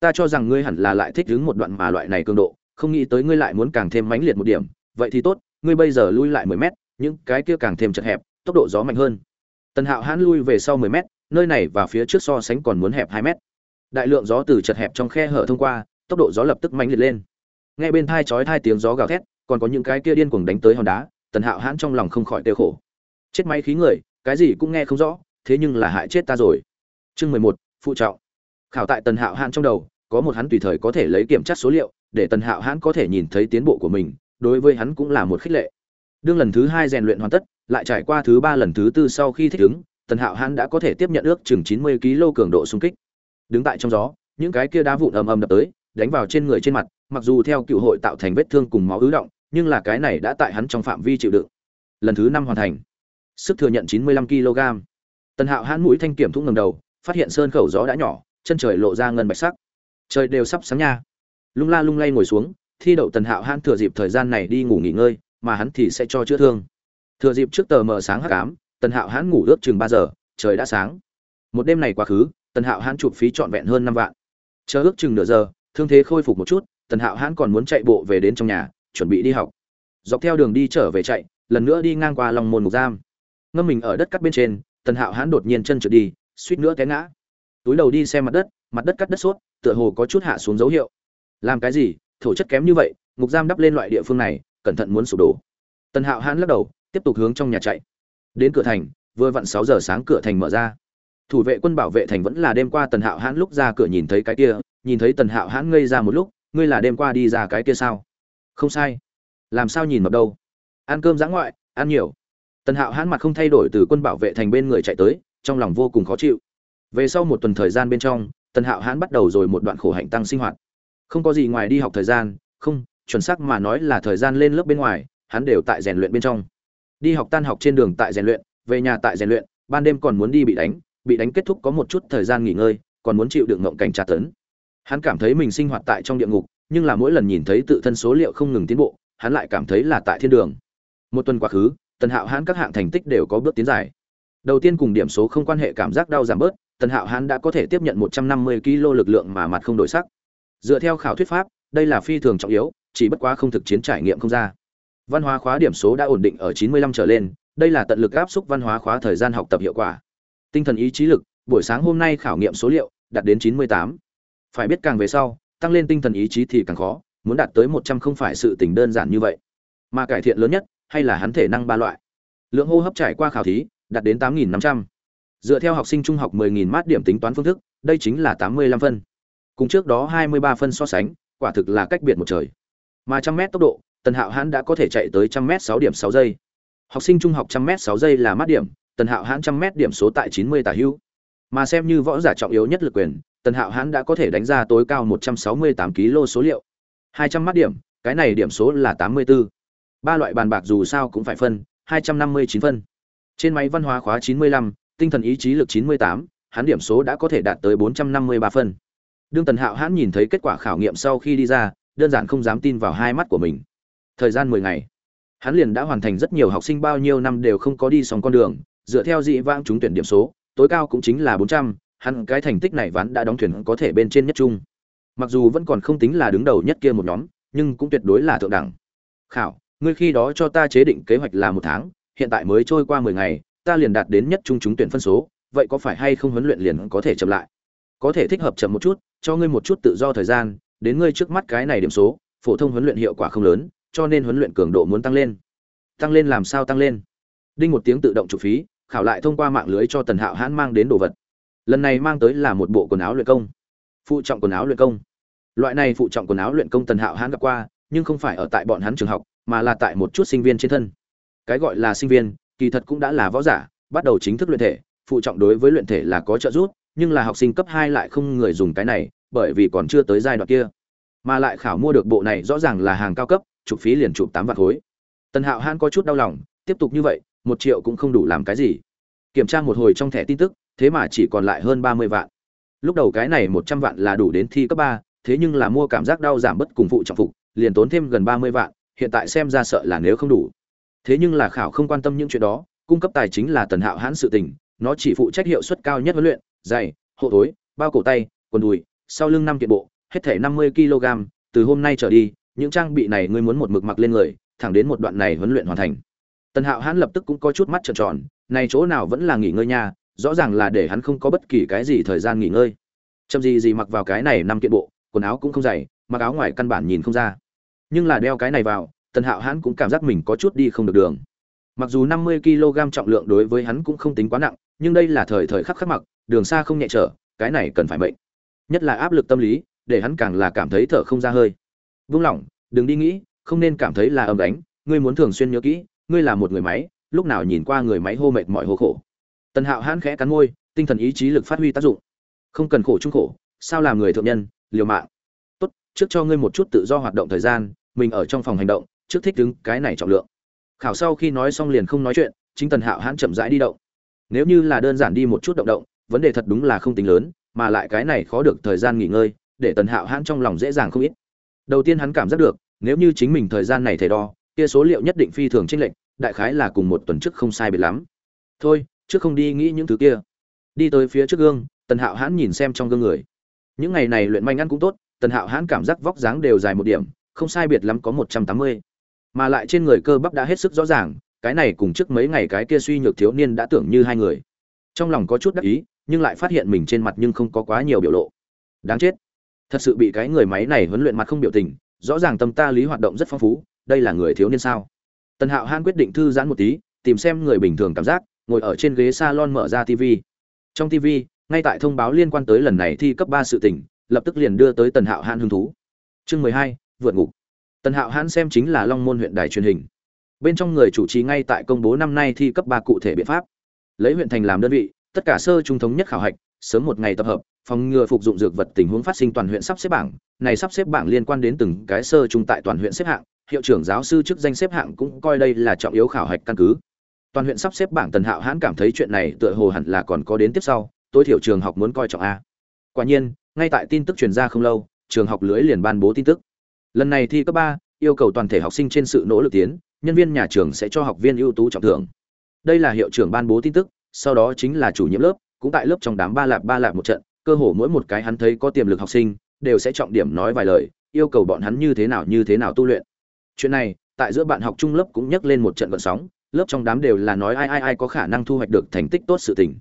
[SPEAKER 1] Ta cho rằng ngươi hẳn là lại thích đứng một đoạn mà loại này cường độ, không nghĩ tới ngươi lại muốn càng thêm mãnh liệt một điểm. Vậy thì tốt, ngươi bây giờ lui lại mười mét, những cái kia càng thêm chật hẹp, tốc độ gió mạnh hơn. Tần hạo hãn lui về sau mười mét, nơi này và phía trước so sánh còn muốn hẹp hai mét đại lượng gió từ chật hẹp trong khe hở thông qua, tốc độ gió lập tức mạnh liệt lên. Nghe bên thai chói thai tiếng gió gào thét, còn có những cái kia điên cuồng đánh tới hòn đá, tần hạo hãn trong lòng không khỏi tiêu khổ. Chết máy khí người, cái gì cũng nghe không rõ, thế nhưng là hại chết ta rồi. Chương mười một, phụ trọng. Khảo tại tần hạo hãn trong đầu, có một hắn tùy thời có thể lấy kiểm tra số liệu, để tần hạo hãn có thể nhìn thấy tiến bộ của mình, đối với hắn cũng là một khích lệ. Đương lần thứ hai rèn luyện hoàn tất, lại trải qua thứ ba lần thứ tư sau khi thích ứng, tần hạo hãn đã có thể tiếp nhận ước chừng chín mươi kg cường độ xung kích đứng tại trong gió, những cái kia đá vụn ầm ầm đập tới, đánh vào trên người trên mặt, mặc dù theo cựu hội tạo thành vết thương cùng máu ứ động, nhưng là cái này đã tại hắn trong phạm vi chịu đựng. Lần thứ năm hoàn thành. Sức thừa nhận chín mươi lăm kg. Tần hạo hãn mũi thanh kiểm thúc ngầm đầu, phát hiện sơn khẩu gió đã nhỏ, chân trời lộ ra ngân bạch sắc. Trời đều sắp sáng nha. Lung la lung lay ngồi xuống, thi đậu tần hạo hãn thừa dịp thời gian này đi ngủ nghỉ ngơi, mà hắn thì sẽ cho chữa thương. Thừa dịp trước tờ mờ sáng hắc ám, tần hạo hãn ngủ ước chừng ba giờ, trời đã sáng. Một đêm này quá khứ tần hạo hãn chụp phí trọn vẹn hơn năm vạn. Chờ ước chừng nửa giờ, thương thế khôi phục một chút, tần hạo hãn còn muốn chạy bộ về đến trong nhà, chuẩn bị đi học. Dọc theo đường đi trở về chạy, lần nữa đi ngang qua lòng môn mục giam. Ngâm mình ở đất cắt bên trên, tần hạo hãn đột nhiên chân trượt đi, suýt nữa té ngã. Túi đầu đi xem mặt đất mặt đất cắt đất suốt tựa hồ có chút hạ xuống dấu hiệu. Làm cái gì? Thổ chất kém như vậy ngục giam đắp lên loại địa phương này, cẩn thận muốn sụp đổ. Tần hạo hãn lắc đầu, tiếp tục hướng trong nhà chạy. Đến cửa thành, vừa vặn sáu giờ sáng cửa thành mở ra thủ vệ quân bảo vệ thành vẫn là đêm qua tần hạo hãn lúc ra cửa nhìn thấy cái kia, nhìn thấy tần hạo hãn ngây ra một lúc, ngươi là đêm qua đi ra cái kia sao? Không sai. Làm sao nhìn mập đâu? Ăn cơm dã ngoại, ăn nhiều. Tần hạo hãn mặt không thay đổi từ quân bảo vệ thành bên người chạy tới, trong lòng vô cùng khó chịu. Về sau một tuần thời gian bên trong, tần hạo hãn bắt đầu rồi một đoạn khổ hạnh tăng sinh hoạt. Không có gì ngoài đi học thời gian, không, chuẩn xác mà nói là thời gian lên lớp bên ngoài, hắn đều tại rèn luyện bên trong. Đi học tan học trên đường tại rèn luyện, về nhà tại rèn luyện, ban đêm còn muốn đi bị đánh bị đánh kết thúc có một chút thời gian nghỉ ngơi, còn muốn chịu đựng ngộng cảnh tra tấn. Hắn cảm thấy mình sinh hoạt tại trong địa ngục, nhưng là mỗi lần nhìn thấy tự thân số liệu không ngừng tiến bộ, hắn lại cảm thấy là tại thiên đường. Một tuần quá khứ, tần hạo hãn các hạng thành tích đều có bước tiến dài. Đầu tiên cùng điểm số không quan hệ cảm giác đau giảm bớt, tần hạo hãn đã có thể tiếp nhận một trăm năm mươi kg lực lượng mà mặt không đổi sắc. Dựa theo khảo thuyết pháp, đây là phi thường trọng yếu, chỉ bất quá không thực chiến trải nghiệm không ra. Văn hóa khóa điểm số đã ổn định ở chín mươi lăm trở lên, đây là tận lực áp xúc văn hóa khóa thời gian học tập hiệu quả tinh thần ý chí lực, buổi sáng hôm nay khảo nghiệm số liệu, đạt đến chín mươi tám. Phải biết càng về sau, tăng lên tinh thần ý chí thì càng khó, muốn đạt tới một trăm không phải sự tình đơn giản như vậy. Mà cải thiện lớn nhất, hay là hắn thể năng ba loại. Lượng hô hấp trải qua khảo thí, đạt đến tám nghìn năm trăm. Dựa theo học sinh trung học mười nghìn mát điểm tính toán phương thức, đây chính là tám mươi lăm phân. Cùng trước đó hai mươi ba phân so sánh, quả thực là cách biệt một trời. Mà trăm mét tốc độ, tần hạo hãn đã có thể chạy tới trăm mét sáu điểm sáu giây. Học sinh trung học trăm mét sáu giây là mát điểm tần hạo hãn trăm mét điểm số tại chín mươi tả hữu. Mà xem như võ giả trọng yếu nhất lực quyền, tần hạo hãn đã có thể đánh ra tối cao một trăm sáu mươi tám kg số liệu. hai trăm mắt điểm, cái này điểm số là tám mươi bốn ba loại bàn bạc dù sao cũng phải phân, hai trăm năm mươi chín phân. Trên máy văn hóa khóa chín mươi lăm, tinh thần ý chí lực chín mươi tám, hắn điểm số đã có thể đạt tới bốn trăm năm mươi ba phân. Đương tần hạo hãn nhìn thấy kết quả khảo nghiệm sau khi đi ra, đơn giản không dám tin vào hai mắt của mình. Thời gian mười ngày. Hắn liền đã hoàn thành rất nhiều học sinh bao nhiêu năm đều không có đi xong con đường dựa theo dị vãng trúng tuyển điểm số, tối cao cũng chính là bốn trăm, hắn cái thành tích này ván đã đóng thuyền có thể bên trên nhất trung. Mặc dù vẫn còn không tính là đứng đầu nhất kia một nhóm, nhưng cũng tuyệt đối là thượng đẳng. Khảo, ngươi khi đó cho ta chế định kế hoạch là một tháng, hiện tại mới trôi qua mười ngày, ta liền đạt đến nhất trung trúng tuyển phân số, vậy có phải hay không huấn luyện liền có thể chậm lại? Có thể thích hợp chậm một chút, cho ngươi một chút tự do thời gian, đến ngươi trước mắt cái này điểm số, phổ thông huấn luyện hiệu quả không lớn, cho nên huấn luyện cường độ muốn tăng lên. Tăng lên làm sao tăng lên? Đinh một tiếng tự động trụ phí khảo lại thông qua mạng lưới cho tần hạo hãn mang đến đồ vật. Lần này mang tới là một bộ quần áo luyện công. Phụ trọng quần áo luyện công. Loại này phụ trọng quần áo luyện công tần hạo hãn gặp qua, nhưng không phải ở tại bọn hắn trường học, mà là tại một chút sinh viên trên thân. Cái gọi là sinh viên, kỳ thật cũng đã là võ giả, bắt đầu chính thức luyện thể, phụ trọng đối với luyện thể là có trợ giúp, nhưng là học sinh cấp hai lại không người dùng cái này, bởi vì còn chưa tới giai đoạn kia. Mà lại khảo mua được bộ này rõ ràng là hàng cao cấp, chụp phí liền chụp tám vạn khối. Tần hạo hãn có chút đau lòng, tiếp tục như vậy một triệu cũng không đủ làm cái gì. Kiểm tra một hồi trong thẻ tin tức, thế mà chỉ còn lại hơn ba mươi vạn. Lúc đầu cái này một trăm vạn là đủ đến thi cấp ba, thế nhưng là mua cảm giác đau giảm bất cùng phụ trọng phục, liền tốn thêm gần ba mươi vạn, hiện tại xem ra sợ là nếu không đủ. Thế nhưng là khảo không quan tâm những chuyện đó, cung cấp tài chính là tần hạo hãn sự tình, nó chỉ phụ trách hiệu suất cao nhất huấn luyện dày hộ tối bao cổ tay, quần đùi, sau lưng năm kiện bộ, hết thể năm mươi kg, từ hôm nay trở đi, những trang bị này ngươi muốn một mực mặc lên người, thẳng đến một đoạn này huấn luyện hoàn thành tần hạo hãn lập tức cũng có chút mắt trợn tròn, này chỗ nào vẫn là nghỉ ngơi nha, rõ ràng là để hắn không có bất kỳ cái gì thời gian nghỉ ngơi. Chậm gì gì mặc vào cái này năm kiện bộ, quần áo cũng không dày, mặc áo ngoài căn bản nhìn không ra. Nhưng là đeo cái này vào, tần hạo hãn cũng cảm giác mình có chút đi không được đường. Mặc dù năm mươi kg trọng lượng đối với hắn cũng không tính quá nặng, nhưng đây là thời thời khắc khắc mặc, đường xa không nhẹ trở, cái này cần phải mệnh. Nhất là áp lực tâm lý, để hắn càng là cảm thấy thở không ra hơi. Vung lòng đừng đi nghĩ, không nên cảm thấy là ấm đánh ngươi muốn thường xuyên nhớ kỹ ngươi là một người máy, lúc nào nhìn qua người máy hô mệt mỏi hô khổ. Tần hạo hãn khẽ cắn môi, tinh thần ý chí lực phát huy tác dụng. Không cần khổ chung khổ, sao làm người thượng nhân, liều mạng. Tốt, trước cho ngươi một chút tự do hoạt động thời gian, mình ở trong phòng hành động, trước thích đứng cái này trọng lượng. Khảo sau khi nói xong liền không nói chuyện, chính tần hạo hãn chậm rãi đi động. Nếu như là đơn giản đi một chút động động, vấn đề thật đúng là không tính lớn, mà lại cái này khó được thời gian nghỉ ngơi, để tần hạo hãn trong lòng dễ dàng không ít. Đầu tiên hắn cảm giác được, nếu như chính mình thời gian này thể đo kia số liệu nhất định phi thường chênh lệch, đại khái là cùng một tuần trước không sai biệt lắm. Thôi, trước không đi nghĩ những thứ kia. Đi tới phía trước gương, tần hạo hãn nhìn xem trong gương người. Những ngày này luyện manh ăn cũng tốt, tần hạo hãn cảm giác vóc dáng đều dài một điểm, không sai biệt lắm có một trăm tám mươi. Mà lại trên người cơ bắp đã hết sức rõ ràng, cái này cùng trước mấy ngày cái kia suy nhược thiếu niên đã tưởng như hai người. Trong lòng có chút đắc ý, nhưng lại phát hiện mình trên mặt nhưng không có quá nhiều biểu lộ. Đáng chết. Thật sự bị cái người máy này huấn luyện mặt không biểu tình, rõ ràng tâm ta lý hoạt động rất phong phú đây là người thiếu niên sao? Tần hạo han quyết định thư giãn một tí, tìm xem người bình thường cảm giác, ngồi ở trên ghế s a lon mở ra tv trong tv ngay tại thông báo liên quan tới lần này thi cấp ba sự tỉnh lập tức liền đưa tới tần hạo han hứng thú. Chương mười hai, vượt ngục. Tần hạo hãn xem chính là long môn huyện đài truyền hình. Bên trong người chủ trì ngay tại công bố năm nay thi cấp ba cụ thể biện pháp. Lấy huyện thành làm đơn vị, tất cả sơ trung thống nhất khảo hạch, sớm một ngày tập hợp phòng ngừa phục dụng dược vật tình huống phát sinh toàn huyện sắp xếp bảng. Này sắp xếp bảng liên quan đến từng cái sơ trung tại toàn huyện xếp hạng. Hiệu trưởng giáo sư chức danh xếp hạng cũng coi đây là trọng yếu khảo hạch căn cứ. Toàn huyện sắp xếp bảng tần hạo hãn cảm thấy chuyện này tựa hồ hẳn là còn có đến tiếp sau. Tối thiểu trường học muốn coi trọng a. Quả nhiên, ngay tại tin tức truyền ra không lâu, trường học lưới liền ban bố tin tức. Lần này thi cấp ba, yêu cầu toàn thể học sinh trên sự nỗ lực tiến, nhân viên nhà trường sẽ cho học viên ưu tú trọng thưởng. Đây là hiệu trưởng ban bố tin tức, sau đó chính là chủ nhiệm lớp, cũng tại lớp trong đám ba lạp ba lạp một trận cơ hồ mỗi một cái hắn thấy có tiềm lực học sinh, đều sẽ trọng điểm nói vài lời, yêu cầu bọn hắn như thế nào như thế nào tu luyện. Chuyện này, tại giữa bạn học trung lớp cũng nhắc lên một trận vận sóng, lớp trong đám đều là nói ai ai ai có khả năng thu hoạch được thành tích tốt sự tình.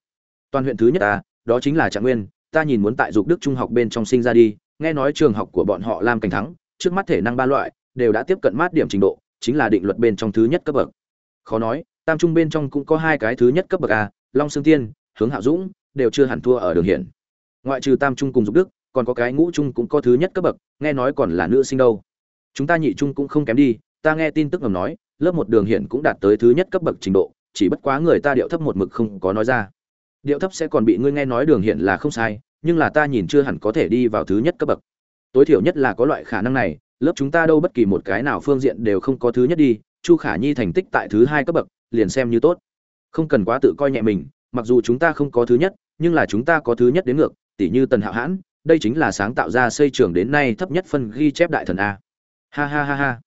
[SPEAKER 1] Toàn huyện thứ nhất ta, đó chính là trạng nguyên, ta nhìn muốn tại dục đức trung học bên trong sinh ra đi, nghe nói trường học của bọn họ làm cảnh thắng, trước mắt thể năng ba loại, đều đã tiếp cận mát điểm trình độ, chính là định luật bên trong thứ nhất cấp bậc. Khó nói, tam trung bên trong cũng có hai cái thứ nhất cấp bậc a, long sương tiên, hướng hạo dũng, đều chưa hẳn thua ở đường hiển ngoại trừ tam trung cùng dục đức, còn có cái ngũ trung cũng có thứ nhất cấp bậc, nghe nói còn là nữ sinh đâu. Chúng ta nhị trung cũng không kém đi, ta nghe tin tức ngầm nói, lớp một đường hiện cũng đạt tới thứ nhất cấp bậc trình độ, chỉ bất quá người ta điệu thấp một mực không có nói ra. Điệu thấp sẽ còn bị ngươi nghe nói đường hiện là không sai, nhưng là ta nhìn chưa hẳn có thể đi vào thứ nhất cấp bậc. Tối thiểu nhất là có loại khả năng này, lớp chúng ta đâu bất kỳ một cái nào phương diện đều không có thứ nhất đi, chu khả nhi thành tích tại thứ hai cấp bậc, liền xem như tốt. Không cần quá tự coi nhẹ mình, mặc dù chúng ta không có thứ nhất, nhưng là chúng ta có thứ nhất đến ngược tỷ như tần hạo hãn, đây chính là sáng tạo ra xây trường đến nay thấp nhất phân ghi chép đại thần a. Ha ha ha ha.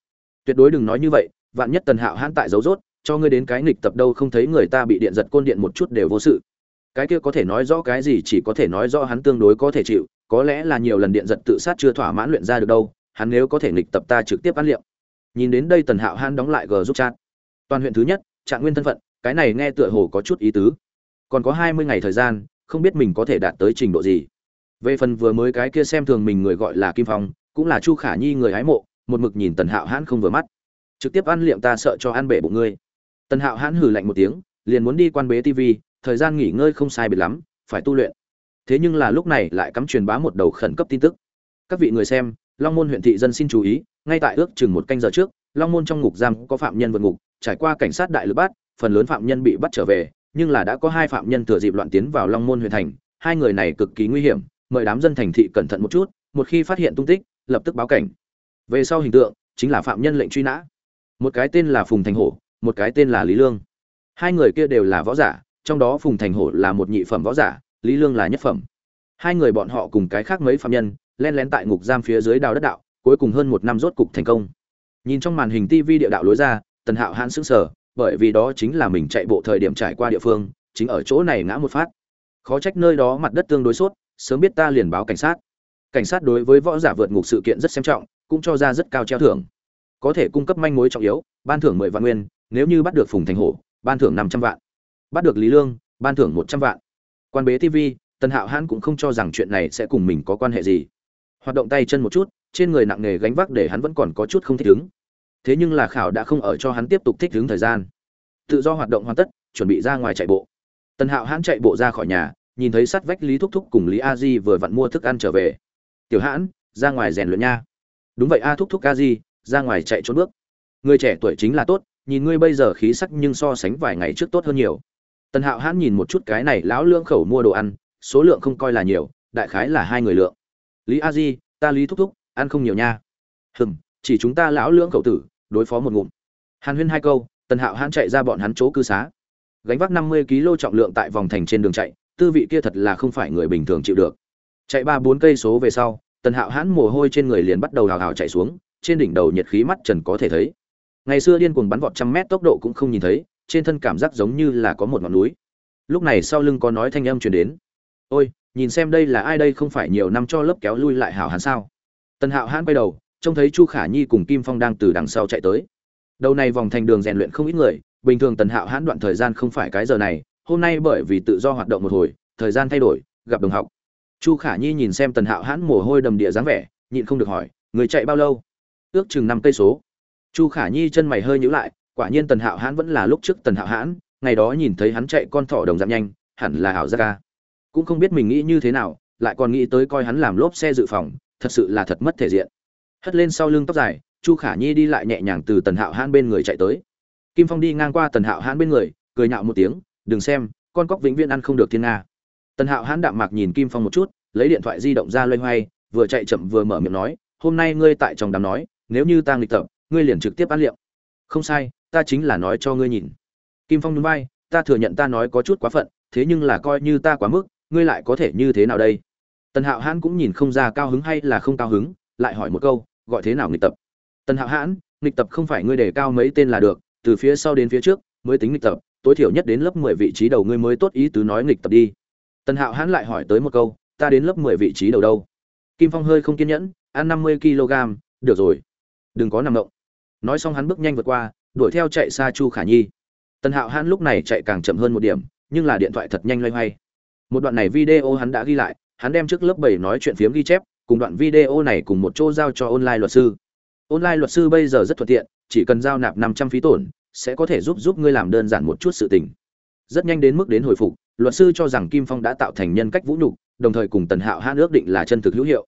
[SPEAKER 1] Tuyệt đối đừng nói như vậy, vạn nhất tần hạo hãn tại dấu rốt, cho ngươi đến cái nghịch tập đâu không thấy người ta bị điện giật côn điện một chút đều vô sự. Cái kia có thể nói rõ cái gì chỉ có thể nói rõ hắn tương đối có thể chịu, có lẽ là nhiều lần điện giật tự sát chưa thỏa mãn luyện ra được đâu, hắn nếu có thể nghịch tập ta trực tiếp ăn liệu. Nhìn đến đây tần hạo hãn đóng lại g giúp chat. Toàn huyện thứ nhất, trạng nguyên thân phận, cái này nghe tựa hồ có chút ý tứ. Còn có hai mươi ngày thời gian không biết mình có thể đạt tới trình độ gì. Về phần vừa mới cái kia xem thường mình người gọi là kim phong, cũng là chu khả nhi người hái mộ, một mực nhìn tần hạo hãn không vừa mắt. Trực tiếp ăn liệm ta sợ cho ăn bể bụng ngươi. Tần hạo hãn hử lạnh một tiếng, liền muốn đi quan bế tv thời gian nghỉ ngơi không sai biệt lắm, phải tu luyện. Thế nhưng là lúc này lại cắm truyền bá một đầu khẩn cấp tin tức. Các vị người xem, long môn huyện thị dân xin chú ý, ngay tại ước chừng một canh giờ trước, long môn trong ngục giam có phạm nhân vượt ngục, trải qua cảnh sát đại lực bắt, phần lớn phạm nhân bị bắt trở về nhưng là đã có hai phạm nhân thừa dịp loạn tiến vào long môn huyện thành, hai người này cực kỳ nguy hiểm, mời đám dân thành thị cẩn thận một chút, một khi phát hiện tung tích, lập tức báo cảnh. Về sau hình tượng, chính là phạm nhân lệnh truy nã. Một cái tên là phùng thành hổ, một cái tên là lý lương. Hai người kia đều là võ giả, trong đó phùng thành hổ là một nhị phẩm võ giả, lý lương là nhất phẩm. Hai người bọn họ cùng cái khác mấy phạm nhân lén lén tại ngục giam phía dưới đào đất đạo, cuối cùng hơn một năm rốt cục thành công. Nhìn trong màn hình tv địa đạo lối ra, tần hạo hãn sững sờ bởi vì đó chính là mình chạy bộ thời điểm trải qua địa phương, chính ở chỗ này ngã một phát. Khó trách nơi đó mặt đất tương đối sốt, sớm biết ta liền báo cảnh sát. Cảnh sát đối với võ giả vượt ngục sự kiện rất xem trọng, cũng cho ra rất cao treo thưởng. Có thể cung cấp manh mối trọng yếu, ban thưởng mười vạn nguyên, nếu như bắt được phùng thành hổ, ban thưởng năm trăm vạn. Bắt được lý lương, ban thưởng một trăm vạn. Quan bế tv tần hạo hãn cũng không cho rằng chuyện này sẽ cùng mình có quan hệ gì. Hoạt động tay chân một chút, trên người nặng nề gánh vác để hắn vẫn còn có chút không thích ứng thế nhưng là khảo đã không ở cho hắn tiếp tục thích ứng thời gian. Tự do hoạt động hoàn tất, chuẩn bị ra ngoài chạy bộ. Tần hạo hãn chạy bộ ra khỏi nhà, nhìn thấy sát vách lý thúc thúc cùng lý a di vừa vặn mua thức ăn trở về. Tiểu hãn, ra ngoài rèn luyện nha. Đúng vậy a, thúc thúc a di, ra ngoài chạy trốn bước. Người trẻ tuổi chính là tốt, nhìn ngươi bây giờ khí sắc nhưng so sánh vài ngày trước tốt hơn nhiều. Tần hạo hãn nhìn một chút cái này lão lương khẩu mua đồ ăn, số lượng không coi là nhiều, đại khái là hai người lượng. Lý a di, ta lý thúc thúc, ăn không nhiều nha. Hừm, chỉ chúng ta lão lưỡng khẩu tử đối phó một ngụm. Hàn huyên hai câu, tần hạo hãn chạy ra bọn hắn chỗ cư xá. Gánh vác năm mươi kg trọng lượng tại vòng thành trên đường chạy, tư vị kia thật là không phải người bình thường chịu được. Chạy ba bốn cây số về sau, tần hạo hãn mồ hôi trên người liền bắt đầu hào hào chạy xuống, trên đỉnh đầu nhiệt khí mắt trần có thể thấy. Ngày xưa điên cuồng bắn vọt trăm mét tốc độ cũng không nhìn thấy, trên thân cảm giác giống như là có một ngọn núi. Lúc này sau lưng có nói thanh âm truyền đến. Ôi, nhìn xem đây là ai đây không phải nhiều năm cho lớp kéo lui lại hảo hán sao? Tần hạo hãn quay đầu trông thấy chu khả nhi cùng kim phong đang từ đằng sau chạy tới. Đầu này vòng thành đường rèn luyện không ít người, bình thường tần hạo hãn đoạn thời gian không phải cái giờ này, hôm nay bởi vì tự do hoạt động một hồi, thời gian thay đổi, gặp đồng học. Chu khả nhi nhìn xem tần hạo hãn mồ hôi đầm địa dáng vẻ, nhịn không được hỏi, người chạy bao lâu? Ước chừng năm cây số. Chu khả nhi chân mày hơi nhữ lại, quả nhiên tần hạo hãn vẫn là lúc trước tần hạo hãn, ngày đó nhìn thấy hắn chạy con thỏ đồng giảm nhanh, hẳn là ảo gia ca. Cũng không biết mình nghĩ như thế nào, lại còn nghĩ tới coi hắn làm lốp xe dự phòng, thật sự là thật mất thể diện hất lên sau lưng tóc dài, chu khả nhi đi lại nhẹ nhàng từ tần hạo hãn bên người chạy tới. Kim phong đi ngang qua tần hạo hãn bên người, cười nhạo một tiếng, đừng xem, con cóc vĩnh viễn ăn không được thiên nga. Tần hạo hãn đạm mạc nhìn kim phong một chút, lấy điện thoại di động ra loay hoay, vừa chạy chậm vừa mở miệng nói, hôm nay ngươi tại trong đám nói, nếu như ta nghịch tập, ngươi liền trực tiếp ăn liệu. Không sai, ta chính là nói cho ngươi nhìn. Kim phong núi bay ta thừa nhận ta nói có chút quá phận, thế nhưng là coi như ta quá mức, ngươi lại có thể như thế nào đây? Tần hạo hãn cũng nhìn không ra cao hứng hay là không cao hứng, lại hỏi một câu gọi thế nào nghịch tập? Tần hạo hãn, nghịch tập không phải ngươi đề cao mấy tên là được, từ phía sau đến phía trước mới tính nghịch tập, tối thiểu nhất đến lớp mười vị trí đầu ngươi mới tốt ý tứ nói nghịch tập đi. Tần hạo hãn lại hỏi tới một câu, ta đến lớp mười vị trí đầu đâu? Kim phong hơi không kiên nhẫn, ăn năm mươi kg, được rồi. Đừng có nằm động. Nói xong hắn bước nhanh vượt qua, đuổi theo chạy xa chu khả nhi. Tần hạo hãn lúc này chạy càng chậm hơn một điểm, nhưng là điện thoại thật nhanh loay hoay. Một đoạn này video hắn đã ghi lại, hắn đem trước lớp bảy nói chuyện phiếm ghi chép cùng đoạn video này cùng một chỗ giao cho online luật sư. Online luật sư bây giờ rất thuận tiện, chỉ cần giao nạp năm trăm phí tổn, sẽ có thể giúp giúp ngươi làm đơn giản một chút sự tình. Rất nhanh đến mức đến hồi phục, luật sư cho rằng kim phong đã tạo thành nhân cách vũ nhục, đồng thời cùng tần hạo hãn ước định là chân thực hữu hiệu.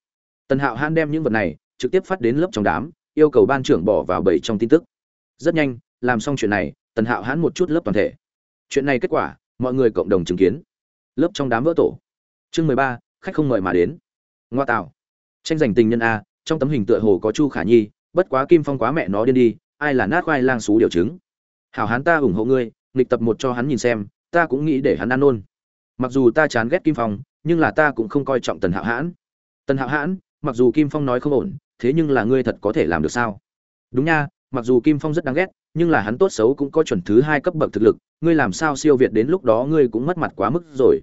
[SPEAKER 1] Tần hạo hãn đem những vật này trực tiếp phát đến lớp trong đám, yêu cầu ban trưởng bỏ vào bảy trong tin tức. Rất nhanh, làm xong chuyện này, tần hạo hãn một chút lớp toàn thể. Chuyện này kết quả, mọi người cộng đồng chứng kiến. Lớp trong đám vỡ tổ. Chương mười ba, khách không mời mà đến. Ngoa tạo tranh giành tình nhân a, trong tấm hình tựa hồ có chu khả nhi, bất quá kim phong quá mẹ nó điên đi, ai là nát khoai lang xú điều chứng. Hảo hán ta ủng hộ ngươi, nghịch tập một cho hắn nhìn xem, ta cũng nghĩ để hắn ăn nôn mặc dù ta chán ghét kim phong, nhưng là ta cũng không coi trọng tần hạo hãn. Tần hạo hãn, mặc dù kim phong nói không ổn, thế nhưng là ngươi thật có thể làm được sao? Đúng nha, mặc dù kim phong rất đáng ghét, nhưng là hắn tốt xấu cũng có chuẩn thứ hai cấp bậc thực lực, ngươi làm sao siêu việt đến lúc đó ngươi cũng mất mặt quá mức rồi.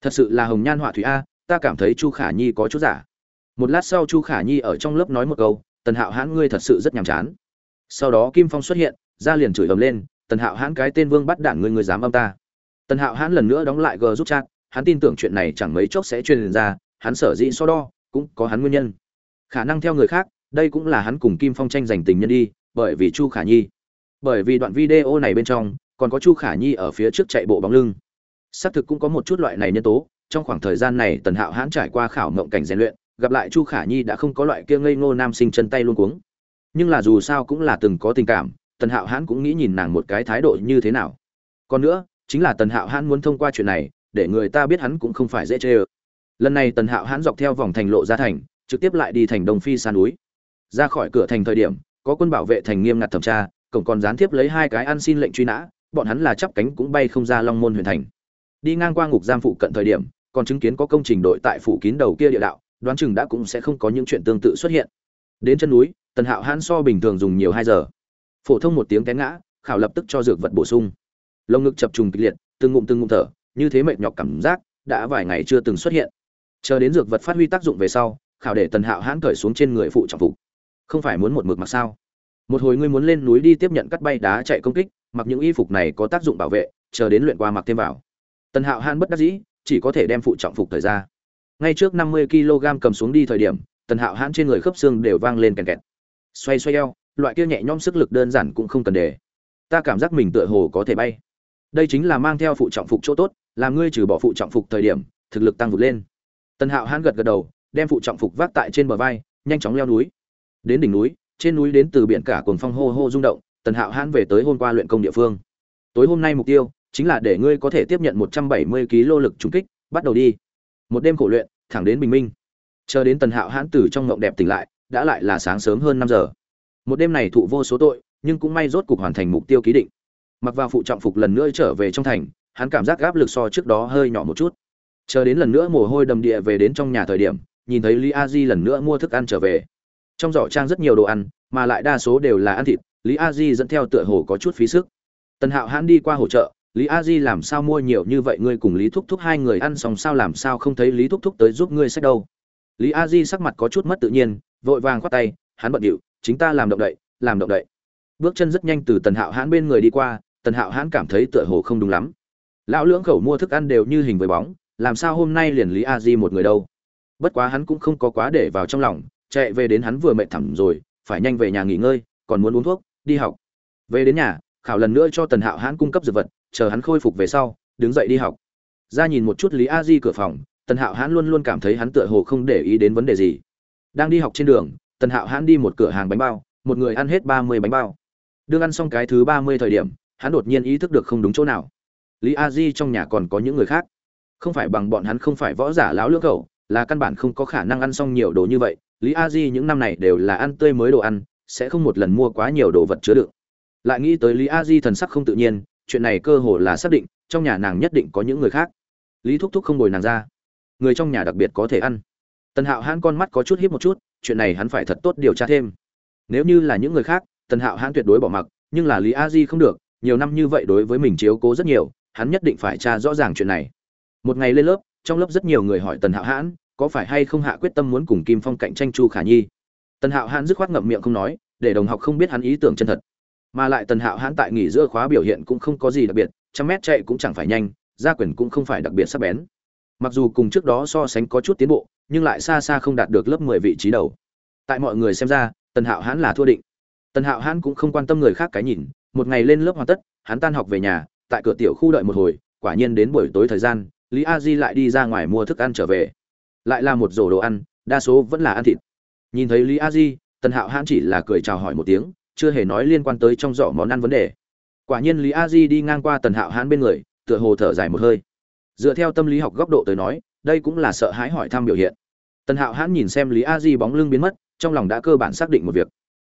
[SPEAKER 1] Thật sự là hồng nhan họa thủy a, ta cảm thấy chu khả nhi có chút giả một lát sau chu khả nhi ở trong lớp nói một câu, tần hạo hãn ngươi thật sự rất nhàm chán. Sau đó kim phong xuất hiện, ra liền chửi ầm lên, tần hạo hãn cái tên vương bắt đản ngươi ngươi dám âm ta. Tần hạo hãn lần nữa đóng lại g giúp chat, hắn tin tưởng chuyện này chẳng mấy chốc sẽ truyền ra, hắn sở dĩ so đo, cũng có hắn nguyên nhân. Khả năng theo người khác, đây cũng là hắn cùng kim phong tranh giành tình nhân đi, bởi vì chu khả nhi. Bởi vì đoạn video này bên trong, còn có chu khả nhi ở phía trước chạy bộ bóng lưng. Xác thực cũng có một chút loại này nhân tố, trong khoảng thời gian này tần hạo hãn trải qua khảo mộng cảnh rèn luyện gặp lại chu khả nhi đã không có loại kia ngây ngô nam sinh chân tay luôn cuống. Nhưng là dù sao cũng là từng có tình cảm, tần hạo hãn cũng nghĩ nhìn nàng một cái thái độ như thế nào. Còn nữa, chính là tần hạo hãn muốn thông qua chuyện này, để người ta biết hắn cũng không phải dễ chê ơ. Lần này tần hạo hãn dọc theo vòng thành lộ ra thành, trực tiếp lại đi thành đông phi san núi. Ra khỏi cửa thành thời điểm, có quân bảo vệ thành nghiêm ngặt thẩm tra, cổng còn gián tiếp lấy hai cái ăn xin lệnh truy nã, bọn hắn là chắp cánh cũng bay không ra long môn huyền thành. Đi ngang qua ngục giam phụ cận thời điểm, còn chứng kiến có công trình đội tại phủ kín đầu kia địa đạo đoán chừng đã cũng sẽ không có những chuyện tương tự xuất hiện. Đến chân núi, tần hạo hãn so bình thường dùng nhiều hai giờ. Phổ thông một tiếng té ngã, khảo lập tức cho dược vật bổ sung. Lồng ngực chập trùng kịch liệt, từng ngụm từng ngụm thở, như thế mệt nhọc cảm giác, đã vài ngày chưa từng xuất hiện. Chờ đến dược vật phát huy tác dụng về sau, khảo để tần hạo hãn cởi xuống trên người phụ trọng phục. Không phải muốn một mực mặc sao? Một hồi ngươi muốn lên núi đi tiếp nhận cắt bay đá chạy công kích, mặc những y phục này có tác dụng bảo vệ, chờ đến luyện qua mặc thêm vào. Tần hạo hãn bất đắc dĩ, chỉ có thể đem phụ trọng phục thời ra ngay trước năm mươi kg cầm xuống đi thời điểm, tần hạo hãn trên người khớp xương đều vang lên kèn kẹt. Xoay xoay eo, loại kia nhẹ nhõm sức lực đơn giản cũng không cần để. Ta cảm giác mình tựa hồ có thể bay. Đây chính là mang theo phụ trọng phục chỗ tốt, làm ngươi trừ bỏ phụ trọng phục thời điểm, thực lực tăng vụt lên. Tần hạo hãn gật gật đầu, đem phụ trọng phục vác tại trên bờ vai, nhanh chóng leo núi. Đến đỉnh núi, trên núi đến từ biển cả cồn phong hô hô rung động, tần hạo hãn về tới hôm qua luyện công địa phương. Tối hôm nay mục tiêu, chính là để ngươi có thể tiếp nhận một trăm bảy mươi kg lực trúng kích, bắt đầu đi một đêm khổ luyện, thẳng đến bình minh. Chờ đến tần hạo hãn tử trong ngộng đẹp tỉnh lại, đã lại là sáng sớm hơn năm giờ. Một đêm này thụ vô số tội, nhưng cũng may rốt cục hoàn thành mục tiêu ký định. Mặc vào phụ trọng phục lần nữa trở về trong thành, hắn cảm giác áp lực so trước đó hơi nhỏ một chút. Chờ đến lần nữa mồ hôi đầm địa về đến trong nhà thời điểm, nhìn thấy lý a di lần nữa mua thức ăn trở về. Trong giỏ trang rất nhiều đồ ăn, mà lại đa số đều là ăn thịt, lý a di dẫn theo tựa hồ có chút phí sức. Tần hạo hãn đi qua hỗ trợ lý a di làm sao mua nhiều như vậy ngươi cùng lý thúc thúc hai người ăn xong sao làm sao không thấy lý thúc thúc tới giúp ngươi sách đâu? Lý a di sắc mặt có chút mất tự nhiên, vội vàng khoát tay, hắn bận điệu, chính ta làm động đậy, làm động đậy. Bước chân rất nhanh từ tần hạo hãn bên người đi qua, tần hạo hãn cảm thấy tựa hồ không đúng lắm. Lão lưỡng khẩu mua thức ăn đều như hình với bóng, làm sao hôm nay liền lý a di một người đâu? Bất quá hắn cũng không có quá để vào trong lòng, chạy về đến hắn vừa mệt thẳm rồi, phải nhanh về nhà nghỉ ngơi, còn muốn uống thuốc, đi học. Về đến nhà, khảo lần nữa cho tần hạo hãn cung cấp dược vật chờ hắn khôi phục về sau, đứng dậy đi học. Ra nhìn một chút lý a di cửa phòng, tần hạo hãn luôn luôn cảm thấy hắn tựa hồ không để ý đến vấn đề gì. Đang đi học trên đường, tần hạo hãn đi một cửa hàng bánh bao, một người ăn hết ba mươi bánh bao. Đương ăn xong cái thứ ba mươi thời điểm, hắn đột nhiên ý thức được không đúng chỗ nào. Lý a di trong nhà còn có những người khác. Không phải bằng bọn hắn không phải võ giả láo lưỡng khẩu là căn bản không có khả năng ăn xong nhiều đồ như vậy. Lý a di những năm này đều là ăn tươi mới đồ ăn, sẽ không một lần mua quá nhiều đồ vật chứa đựng. Lại nghĩ tới lý a di thần sắc không tự nhiên chuyện này cơ hồ là xác định, trong nhà nàng nhất định có những người khác. Lý thúc thúc không bồi nàng ra. Người trong nhà đặc biệt có thể ăn. Tần hạo hãn con mắt có chút hiếp một chút, chuyện này hắn phải thật tốt điều tra thêm. Nếu như là những người khác, tần hạo hãn tuyệt đối bỏ mặc, nhưng là lý a di không được, nhiều năm như vậy đối với mình chiếu cố rất nhiều, hắn nhất định phải tra rõ ràng chuyện này. Một ngày lên lớp, trong lớp rất nhiều người hỏi tần hạo hãn, có phải hay không hạ quyết tâm muốn cùng kim phong cạnh tranh chu khả nhi? Tần hạo hãn dứt khoát ngậm miệng không nói, để đồng học không biết hắn ý tưởng chân thật mà lại tần hạo hãn tại nghỉ giữa khóa biểu hiện cũng không có gì đặc biệt, trăm mét chạy cũng chẳng phải nhanh, gia quyền cũng không phải đặc biệt sắc bén. Mặc dù cùng trước đó so sánh có chút tiến bộ, nhưng lại xa xa không đạt được lớp mười vị trí đầu. Tại mọi người xem ra, tần hạo hãn là thua định. Tần hạo hãn cũng không quan tâm người khác cái nhìn, một ngày lên lớp hoàn tất, hắn tan học về nhà, tại cửa tiểu khu đợi một hồi, quả nhiên đến buổi tối thời gian, lý a di lại đi ra ngoài mua thức ăn trở về. Lại là một rổ đồ ăn, đa số vẫn là ăn thịt. Nhìn thấy lý a di, tần hạo hãn chỉ là cười chào hỏi một tiếng chưa hề nói liên quan tới trong giỏ món ăn vấn đề. Quả nhiên lý a di đi ngang qua tần hạo hãn bên người, tựa hồ thở dài một hơi. Dựa theo tâm lý học góc độ tới nói, đây cũng là sợ hãi hỏi thăm biểu hiện. Tần hạo hãn nhìn xem lý a di bóng lưng biến mất, trong lòng đã cơ bản xác định một việc.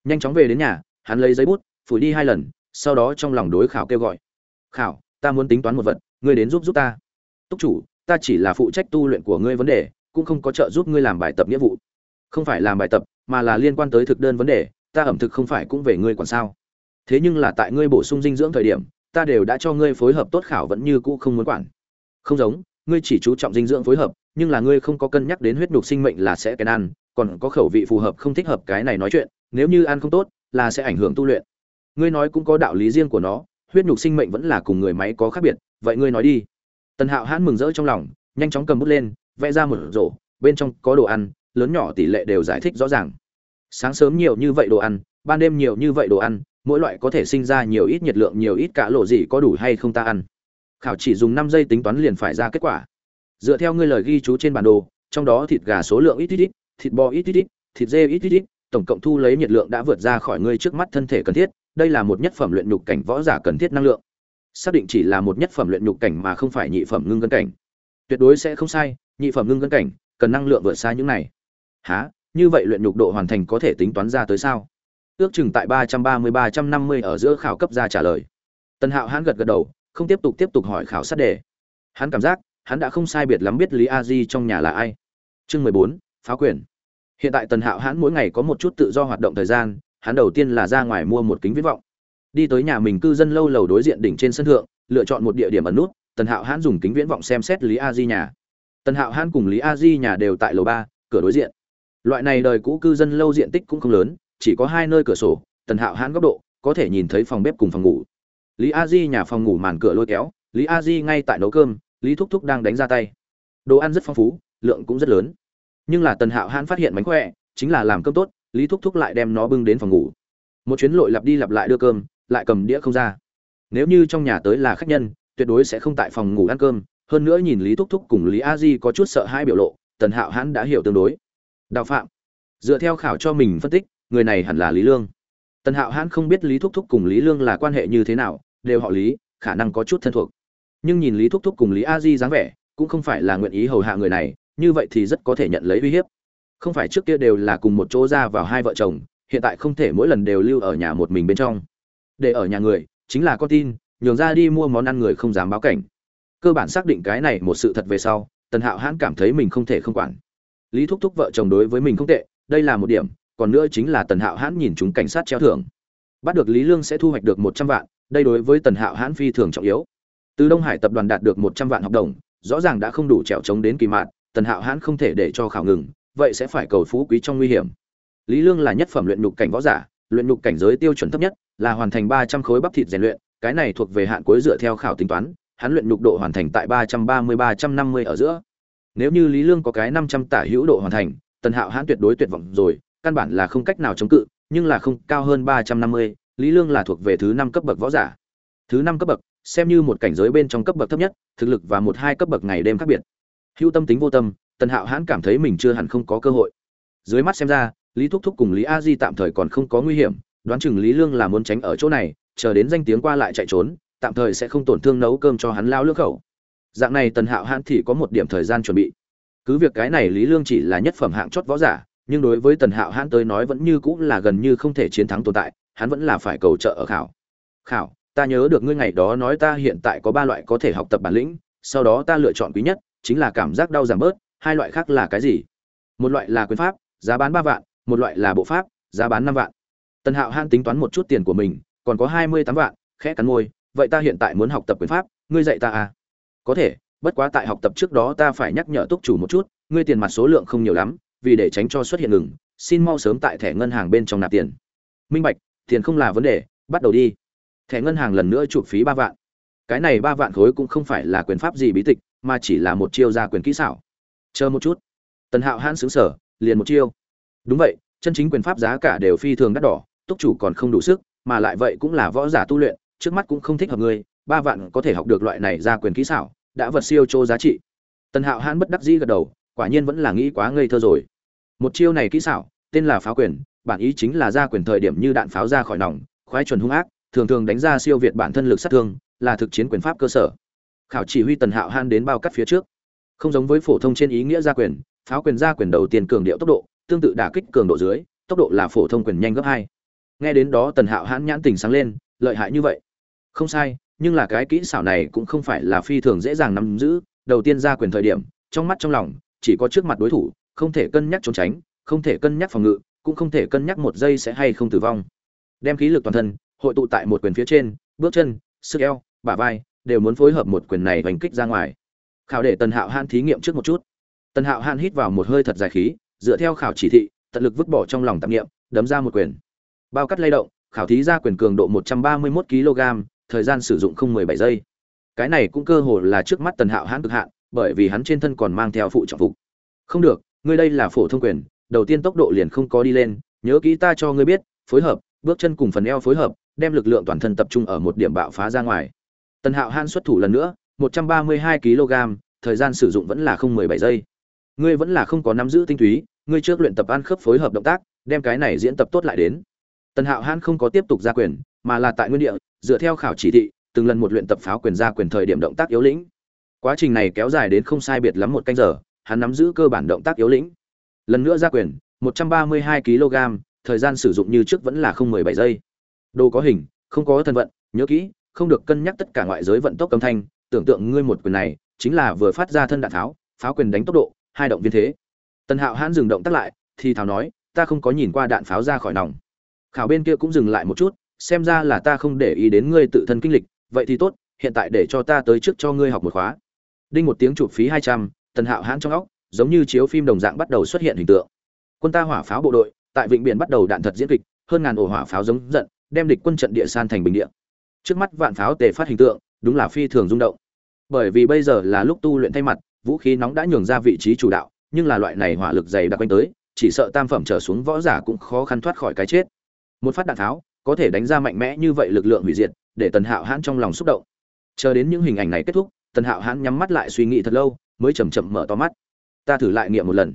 [SPEAKER 1] Nhanh chóng về đến nhà, hắn lấy giấy bút, phủi đi hai lần, sau đó trong lòng đối khảo kêu gọi. Khảo, ta muốn tính toán một vật, ngươi đến giúp giúp ta. Túc chủ, ta chỉ là phụ trách tu luyện của ngươi vấn đề, cũng không có trợ giúp ngươi làm bài tập nghĩa vụ. Không phải làm bài tập, mà là liên quan tới thực đơn vấn đề ta ẩm thực không phải cũng về ngươi còn sao? Thế nhưng là tại ngươi bổ sung dinh dưỡng thời điểm, ta đều đã cho ngươi phối hợp tốt khảo vẫn như cũ không muốn quản. Không giống, ngươi chỉ chú trọng dinh dưỡng phối hợp, nhưng là ngươi không có cân nhắc đến huyết nhục sinh mệnh là sẽ kén ăn, còn có khẩu vị phù hợp không thích hợp cái này nói chuyện, nếu như ăn không tốt, là sẽ ảnh hưởng tu luyện. Ngươi nói cũng có đạo lý riêng của nó, huyết nhục sinh mệnh vẫn là cùng người máy có khác biệt, vậy ngươi nói đi. Tần hạo hãn mừng rỡ trong lòng, nhanh chóng cầm bút lên, vẽ ra một rổ, bên trong có đồ ăn, lớn nhỏ tỷ lệ đều giải thích rõ ràng sáng sớm nhiều như vậy đồ ăn, ban đêm nhiều như vậy đồ ăn, mỗi loại có thể sinh ra nhiều ít nhiệt lượng, nhiều ít cả lộ gì có đủ hay không ta ăn. Khảo chỉ dùng năm giây tính toán liền phải ra kết quả. Dựa theo ngươi lời ghi chú trên bản đồ, trong đó thịt gà số lượng ít ít ít, thịt bò ít ít ít, thịt dê ít ít ít, tổng cộng thu lấy nhiệt lượng đã vượt ra khỏi ngươi trước mắt thân thể cần thiết, đây là một nhất phẩm luyện nhục cảnh võ giả cần thiết năng lượng. Xác định chỉ là một nhất phẩm luyện nhục cảnh mà không phải nhị phẩm ngưng cân cảnh. Tuyệt đối sẽ không sai, nhị phẩm ngưng cân cảnh, cần năng lượng vượt xa những này. Há như vậy luyện nhục độ hoàn thành có thể tính toán ra tới sao? Ước chừng tại ba trăm ba mươi, ba trăm năm mươi ở giữa khảo cấp ra trả lời. Tần hạo hãn gật gật đầu, không tiếp tục tiếp tục hỏi khảo sát đề. Hắn cảm giác, hắn đã không sai biệt lắm biết lý a di trong nhà là ai. Chương mười bốn, phá quyền. Hiện tại tần hạo hãn mỗi ngày có một chút tự do hoạt động thời gian, hắn đầu tiên là ra ngoài mua một kính viễn vọng. Đi tới nhà mình cư dân lâu lầu đối diện đỉnh trên sân thượng, lựa chọn một địa điểm ẩn nút, tần hạo hãn dùng kính viễn vọng xem xét lý a di nhà. Tần hạo hãn cùng lý a di nhà đều tại lầu ba, cửa đối diện loại này đời cũ cư dân lâu diện tích cũng không lớn, chỉ có hai nơi cửa sổ, tần hạo hãn góc độ, có thể nhìn thấy phòng bếp cùng phòng ngủ. Lý a di nhà phòng ngủ màn cửa lôi kéo, lý a di ngay tại nấu cơm, lý thúc thúc đang đánh ra tay. Đồ ăn rất phong phú, lượng cũng rất lớn. Nhưng là tần hạo hãn phát hiện mánh khỏe, chính là làm cơm tốt, lý thúc thúc lại đem nó bưng đến phòng ngủ. Một chuyến lội lặp đi lặp lại đưa cơm, lại cầm đĩa không ra. Nếu như trong nhà tới là khách nhân, tuyệt đối sẽ không tại phòng ngủ ăn cơm. Hơn nữa nhìn lý thúc thúc cùng lý a di có chút sợ hai biểu lộ, tần hạo hãn đã hiểu tương đối đạo phạm. Dựa theo khảo cho mình phân tích, người này hẳn là lý lương. Tần hạo hãn không biết lý thúc thúc cùng lý lương là quan hệ như thế nào, đều họ lý, khả năng có chút thân thuộc. Nhưng nhìn lý thúc thúc cùng lý a di dáng vẻ, cũng không phải là nguyện ý hầu hạ người này, như vậy thì rất có thể nhận lấy uy hiếp. Không phải trước kia đều là cùng một chỗ ra vào hai vợ chồng, hiện tại không thể mỗi lần đều lưu ở nhà một mình bên trong. Để ở nhà người, chính là con tin, nhường ra đi mua món ăn người không dám báo cảnh. Cơ bản xác định cái này một sự thật về sau, tần hạo hãn cảm thấy mình không thể không quản lý thúc thúc vợ chồng đối với mình không tệ, đây là một điểm, còn nữa chính là tần hạo hãn nhìn chúng cảnh sát treo thưởng. Bắt được lý lương sẽ thu hoạch được một trăm vạn, đây đối với tần hạo hãn phi thường trọng yếu. Từ đông hải tập đoàn đạt được một trăm vạn hợp đồng, rõ ràng đã không đủ trèo trống đến kỳ mạn, tần hạo hãn không thể để cho khảo ngừng, vậy sẽ phải cầu phú quý trong nguy hiểm. Lý lương là nhất phẩm luyện nhục cảnh võ giả, luyện nhục cảnh giới tiêu chuẩn thấp nhất, là hoàn thành ba trăm khối bắp thịt rèn luyện, cái này thuộc về hạn cuối dựa theo khảo tính toán, hắn luyện nhục độ hoàn thành tại ba trăm ba mươi ba trăm năm mươi ở giữa nếu như lý lương có cái năm trăm tả hữu độ hoàn thành, tần hạo hãn tuyệt đối tuyệt vọng rồi, căn bản là không cách nào chống cự, nhưng là không, cao hơn ba trăm năm mươi, lý lương là thuộc về thứ năm cấp bậc võ giả. Thứ năm cấp bậc, xem như một cảnh giới bên trong cấp bậc thấp nhất, thực lực và một hai cấp bậc ngày đêm khác biệt. Hữu tâm tính vô tâm, tần hạo hãn cảm thấy mình chưa hẳn không có cơ hội. Dưới mắt xem ra, lý thúc thúc cùng lý a di tạm thời còn không có nguy hiểm, đoán chừng lý lương là muốn tránh ở chỗ này, chờ đến danh tiếng qua lại chạy trốn, tạm thời sẽ không tổn thương nấu cơm cho hắn lao lưỡng khẩu dạng này tần hạo hãn thì có một điểm thời gian chuẩn bị. Cứ việc cái này lý lương chỉ là nhất phẩm hạng chót võ giả, nhưng đối với tần hạo hãn tới nói vẫn như cũng là gần như không thể chiến thắng tồn tại, hắn vẫn là phải cầu trợ ở khảo. Khảo, ta nhớ được ngươi ngày đó nói ta hiện tại có ba loại có thể học tập bản lĩnh, sau đó ta lựa chọn quý nhất, chính là cảm giác đau giảm bớt, hai loại khác là cái gì? Một loại là quyền pháp, giá bán ba vạn, một loại là bộ pháp, giá bán năm vạn. Tần hạo hãn tính toán một chút tiền của mình, còn có hai mươi tám vạn, khẽ cắn môi, vậy ta hiện tại muốn học tập quyền pháp, ngươi dạy ta à? Có thể, bất quá tại học tập trước đó ta phải nhắc nhở túc chủ một chút, ngươi tiền mặt số lượng không nhiều lắm, vì để tránh cho xuất hiện ngừng, xin mau sớm tại thẻ ngân hàng bên trong nạp tiền. Minh bạch, tiền không là vấn đề, bắt đầu đi. Thẻ ngân hàng lần nữa chụp phí ba vạn. Cái này ba vạn khối cũng không phải là quyền pháp gì bí tịch, mà chỉ là một chiêu ra quyền kỹ xảo. Chờ một chút. Tần hạo hãn xứng sở liền một chiêu. Đúng vậy, chân chính quyền pháp giá cả đều phi thường đắt đỏ, túc chủ còn không đủ sức, mà lại vậy cũng là võ giả tu luyện, trước mắt cũng không thích hợp ngươi ba vạn có thể học được loại này ra quyền kỹ xảo, đã vật siêu chô giá trị. Tần hạo hãn bất đắc dĩ gật đầu, quả nhiên vẫn là nghĩ quá ngây thơ rồi. Một chiêu này kỹ xảo, tên là pháo quyền, bản ý chính là ra quyền thời điểm như đạn pháo ra khỏi nòng, khoái chuẩn hung ác, thường thường đánh ra siêu việt bản thân lực sát thương, là thực chiến quyền pháp cơ sở. Khảo chỉ huy tần hạo hãn đến bao cắt phía trước. Không giống với phổ thông trên ý nghĩa gia quyền, pháo quyền gia quyền đầu tiên cường điệu tốc độ, tương tự đả kích cường độ dưới, tốc độ là phổ thông quyền nhanh gấp hai. Nghe đến đó tần hạo hãn nhãn tình sáng lên, lợi hại như vậy. Không sai nhưng là cái kỹ xảo này cũng không phải là phi thường dễ dàng nắm giữ, đầu tiên ra quyền thời điểm, trong mắt trong lòng, chỉ có trước mặt đối thủ, không thể cân nhắc trốn tránh, không thể cân nhắc phòng ngự, cũng không thể cân nhắc một giây sẽ hay không tử vong. Đem khí lực toàn thân, hội tụ tại một quyền phía trên, bước chân, sức eo, bả vai, đều muốn phối hợp một quyền này đánh kích ra ngoài. Khảo để tần hạo han thí nghiệm trước một chút. Tần hạo han hít vào một hơi thật dài khí, dựa theo khảo chỉ thị, tận lực vứt bỏ trong lòng tạp nghiệm, đấm ra một quyền. Bao cắt lay động, khảo thí ra quyền cường độ 131 kg thời gian sử dụng không 17 giây. Cái này cũng cơ hồ là trước mắt tần hạo hãn cực hạn, bởi vì hắn trên thân còn mang theo phụ trọng phục. Không được, ngươi đây là phổ thông quyền, đầu tiên tốc độ liền không có đi lên, nhớ kỹ ta cho ngươi biết, phối hợp, bước chân cùng phần eo phối hợp, đem lực lượng toàn thân tập trung ở một điểm bạo phá ra ngoài. Tần hạo han xuất thủ lần nữa 132 kg, thời gian sử dụng vẫn là không 17 giây. Ngươi vẫn là không có nắm giữ tinh túy, ngươi trước luyện tập ăn khớp phối hợp động tác, đem cái này diễn tập tốt lại đến. Tần hạo han không có tiếp tục ra quyền, mà là tại nguyên địa dựa theo khảo chỉ thị, từng lần một luyện tập pháo quyền ra quyền thời điểm động tác yếu lĩnh. Quá trình này kéo dài đến không sai biệt lắm một canh giờ, hắn nắm giữ cơ bản động tác yếu lĩnh. Lần nữa ra quyền 132 kg, thời gian sử dụng như trước vẫn là không 17 giây. Đồ có hình, không có thân vận, nhớ kỹ, không được cân nhắc tất cả ngoại giới vận tốc âm thanh, tưởng tượng ngươi một quyền này, chính là vừa phát ra thân đạn tháo, pháo quyền đánh tốc độ, hai động viên thế. Tần hạo hãn dừng động tác lại, thì thào nói, ta không có nhìn qua đạn pháo ra khỏi nòng. Khảo bên kia cũng dừng lại một chút xem ra là ta không để ý đến ngươi tự thân kinh lịch, vậy thì tốt, hiện tại để cho ta tới trước cho ngươi học một khóa. Đinh một tiếng chụp phí hai trăm, tần hạo hãn trong óc, giống như chiếu phim đồng dạng bắt đầu xuất hiện hình tượng. Quân ta hỏa pháo bộ đội, tại vịnh biển bắt đầu đạn thật diễn kịch, hơn ngàn ổ hỏa pháo giống giận, đem địch quân trận địa san thành bình địa. Trước mắt vạn pháo tề phát hình tượng, đúng là phi thường rung động. Bởi vì bây giờ là lúc tu luyện thay mặt, vũ khí nóng đã nhường ra vị trí chủ đạo, nhưng là loại này hỏa lực dày đặc quanh tới, chỉ sợ tam phẩm trở xuống võ giả cũng khó khăn thoát khỏi cái chết. Một phát đạn tháo có thể đánh ra mạnh mẽ như vậy lực lượng hủy diệt, để tần hạo hãn trong lòng xúc động. Chờ đến những hình ảnh này kết thúc, tần hạo hãn nhắm mắt lại suy nghĩ thật lâu, mới chầm chậm mở to mắt. Ta thử lại nghiệm một lần.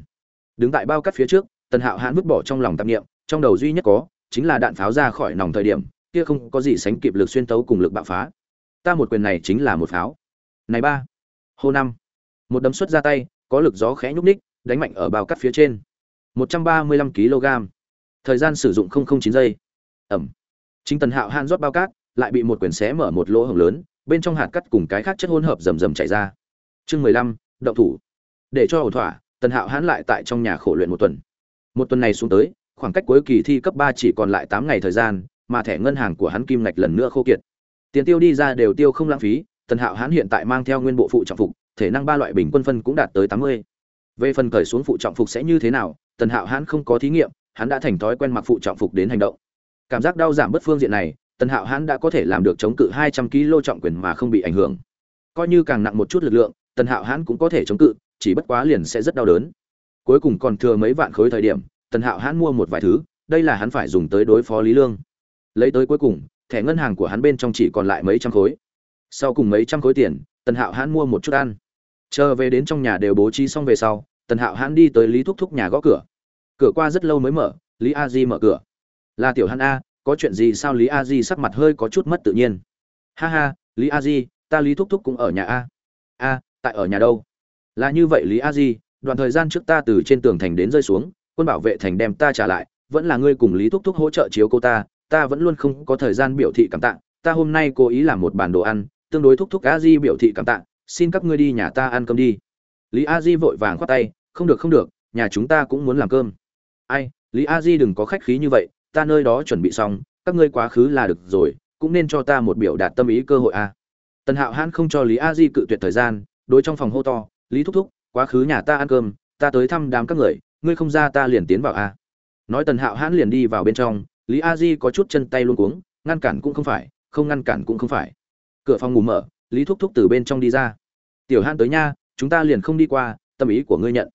[SPEAKER 1] Đứng tại bao cắt phía trước, tần hạo hãn vứt bỏ trong lòng tạp nghiệm, trong đầu duy nhất có, chính là đạn pháo ra khỏi nòng thời điểm, kia không có gì sánh kịp lực xuyên tấu cùng lực bạo phá. Ta một quyền này chính là một pháo. Này ba. Hô năm. Một đấm xuất ra tay, có lực gió khẽ nhúc ních đánh mạnh ở bao cắt phía trên. 135 kg thời gian sử dụng 009 giây ẩm. Chính tần hạo han rót bao cát, lại bị một quyển xé mở một lỗ hổng lớn, bên trong hạt cắt cùng cái khác chất hỗn hợp rầm rầm chảy ra. Chương mười lăm đậu thủ. Để cho ổn thỏa, tần hạo hãn lại tại trong nhà khổ luyện một tuần. Một tuần này xuống tới, khoảng cách cuối kỳ thi cấp ba chỉ còn lại tám ngày thời gian, mà thẻ ngân hàng của hắn kim ngạch lần nữa khô kiệt. Tiền tiêu đi ra đều tiêu không lãng phí, tần hạo hãn hiện tại mang theo nguyên bộ phụ trọng phục, thể năng ba loại bình quân phân cũng đạt tới tám mươi. Về phần cởi xuống phụ trọng phục sẽ như thế nào, tần hạo hãn không có thí nghiệm, hắn đã thành thói quen mặc phụ trọng phục đến hành động cảm giác đau giảm bất phương diện này, tần hạo hãn đã có thể làm được chống cự hai trăm kg trọng quyền mà không bị ảnh hưởng. Coi như càng nặng một chút lực lượng, tần hạo hãn cũng có thể chống cự, chỉ bất quá liền sẽ rất đau đớn. Cuối cùng còn thừa mấy vạn khối thời điểm, tần hạo hãn mua một vài thứ, đây là hắn phải dùng tới đối phó lý lương. Lấy tới cuối cùng, thẻ ngân hàng của hắn bên trong chỉ còn lại mấy trăm khối. Sau cùng mấy trăm khối tiền, tần hạo hãn mua một chút ăn. Chờ về đến trong nhà đều bố trí xong về sau, tần hạo hãn đi tới lý thúc thúc nhà gõ cửa. Cửa qua rất lâu mới mở, lý a di mở cửa là tiểu hắn a, có chuyện gì sao lý a di sắc mặt hơi có chút mất tự nhiên? Ha ha, lý a di, ta lý thúc thúc cũng ở nhà a. A, tại ở nhà đâu? Là như vậy lý a di, đoạn thời gian trước ta từ trên tường thành đến rơi xuống, quân bảo vệ thành đem ta trả lại, vẫn là ngươi cùng lý thúc thúc hỗ trợ chiếu cô ta ta vẫn luôn không có thời gian biểu thị cảm tạ, ta hôm nay cố ý làm một bản đồ ăn, tương đối thúc thúc a di biểu thị cảm tạ, xin các ngươi đi nhà ta ăn cơm đi. Lý a di vội vàng khoát tay, không được không được, nhà chúng ta cũng muốn làm cơm. Ai, lý a di đừng có khách khí như vậy ta nơi đó chuẩn bị xong, các ngươi quá khứ là được rồi, cũng nên cho ta một biểu đạt tâm ý cơ hội a tần hạo hãn không cho lý a di cự tuyệt thời gian, đối trong phòng hô to, lý thúc thúc, quá khứ nhà ta ăn cơm, ta tới thăm đám các người, ngươi không ra ta liền tiến vào a nói tần hạo hãn liền đi vào bên trong, lý a di có chút chân tay luôn cuống, ngăn cản cũng không phải, không ngăn cản cũng không phải. Cửa phòng ngủ mở, lý thúc thúc từ bên trong đi ra. Tiểu hãn tới nha, chúng ta liền không đi qua, tâm ý của ngươi nhận.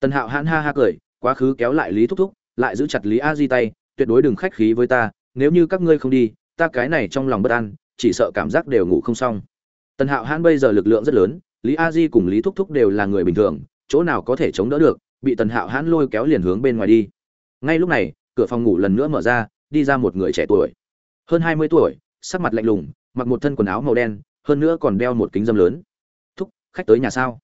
[SPEAKER 1] Tần hạo hãn ha ha cười, quá khứ kéo lại lý thúc thúc, lại giữ chặt lý a di tay tuyệt đối đừng khách khí với ta, nếu như các ngươi không đi, ta cái này trong lòng bất an, chỉ sợ cảm giác đều ngủ không xong. Tần hạo hãn bây giờ lực lượng rất lớn, lý a di cùng lý thúc thúc đều là người bình thường, chỗ nào có thể chống đỡ được, bị tần hạo hãn lôi kéo liền hướng bên ngoài đi. Ngay lúc này, cửa phòng ngủ lần nữa mở ra, đi ra một người trẻ tuổi. Hơn hai mươi tuổi, sắc mặt lạnh lùng, mặc một thân quần áo màu đen, hơn nữa còn đeo một kính dâm lớn. Thúc, khách tới nhà sao?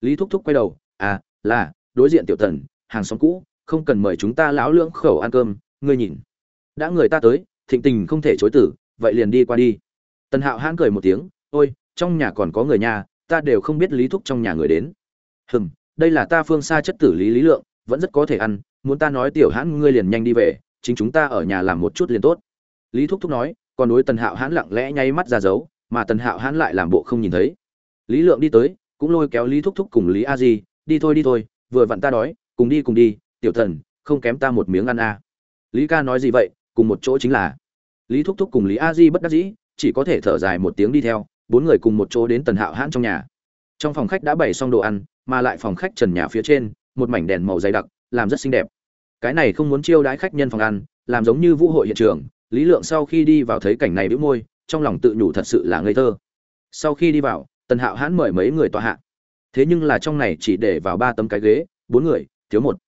[SPEAKER 1] Lý thúc thúc quay đầu à là, đối diện tiểu tần, hàng xóm cũ, không cần mời chúng ta lão lưỡng khẩu ăn cơm ngươi nhìn. Đã người ta tới, thịnh tình không thể chối tử, vậy liền đi qua đi. Tần hạo hãn cười một tiếng, ôi, trong nhà còn có người nhà, ta đều không biết lý thúc trong nhà người đến. Hừm, đây là ta phương xa chất tử lý lý lượng, vẫn rất có thể ăn, muốn ta nói tiểu hãn ngươi liền nhanh đi về, chính chúng ta ở nhà làm một chút liền tốt. Lý thúc thúc nói, còn đối tần hạo hãn lặng lẽ nháy mắt ra dấu, mà tần hạo hãn lại làm bộ không nhìn thấy. Lý lượng đi tới, cũng lôi kéo lý thúc thúc cùng lý a di, đi thôi đi thôi, vừa vặn ta đói, cùng đi cùng đi, tiểu thần, không kém ta một miếng ăn a à lý ca nói gì vậy, cùng một chỗ chính là. Lý thúc thúc cùng lý a di bất đắc dĩ, chỉ có thể thở dài một tiếng đi theo, bốn người cùng một chỗ đến tần hạo hãn trong nhà. Trong phòng khách đã bày xong đồ ăn, mà lại phòng khách trần nhà phía trên, một mảnh đèn màu dày đặc, làm rất xinh đẹp. Cái này không muốn chiêu đãi khách nhân phòng ăn, làm giống như vũ hội hiện trường, lý lượng sau khi đi vào thấy cảnh này bĩu môi, trong lòng tự nhủ thật sự là ngây thơ. Sau khi đi vào, tần hạo hãn mời mấy người tọa hạ. Thế nhưng là trong này chỉ để vào ba tấm cái ghế, bốn người, thiếu một.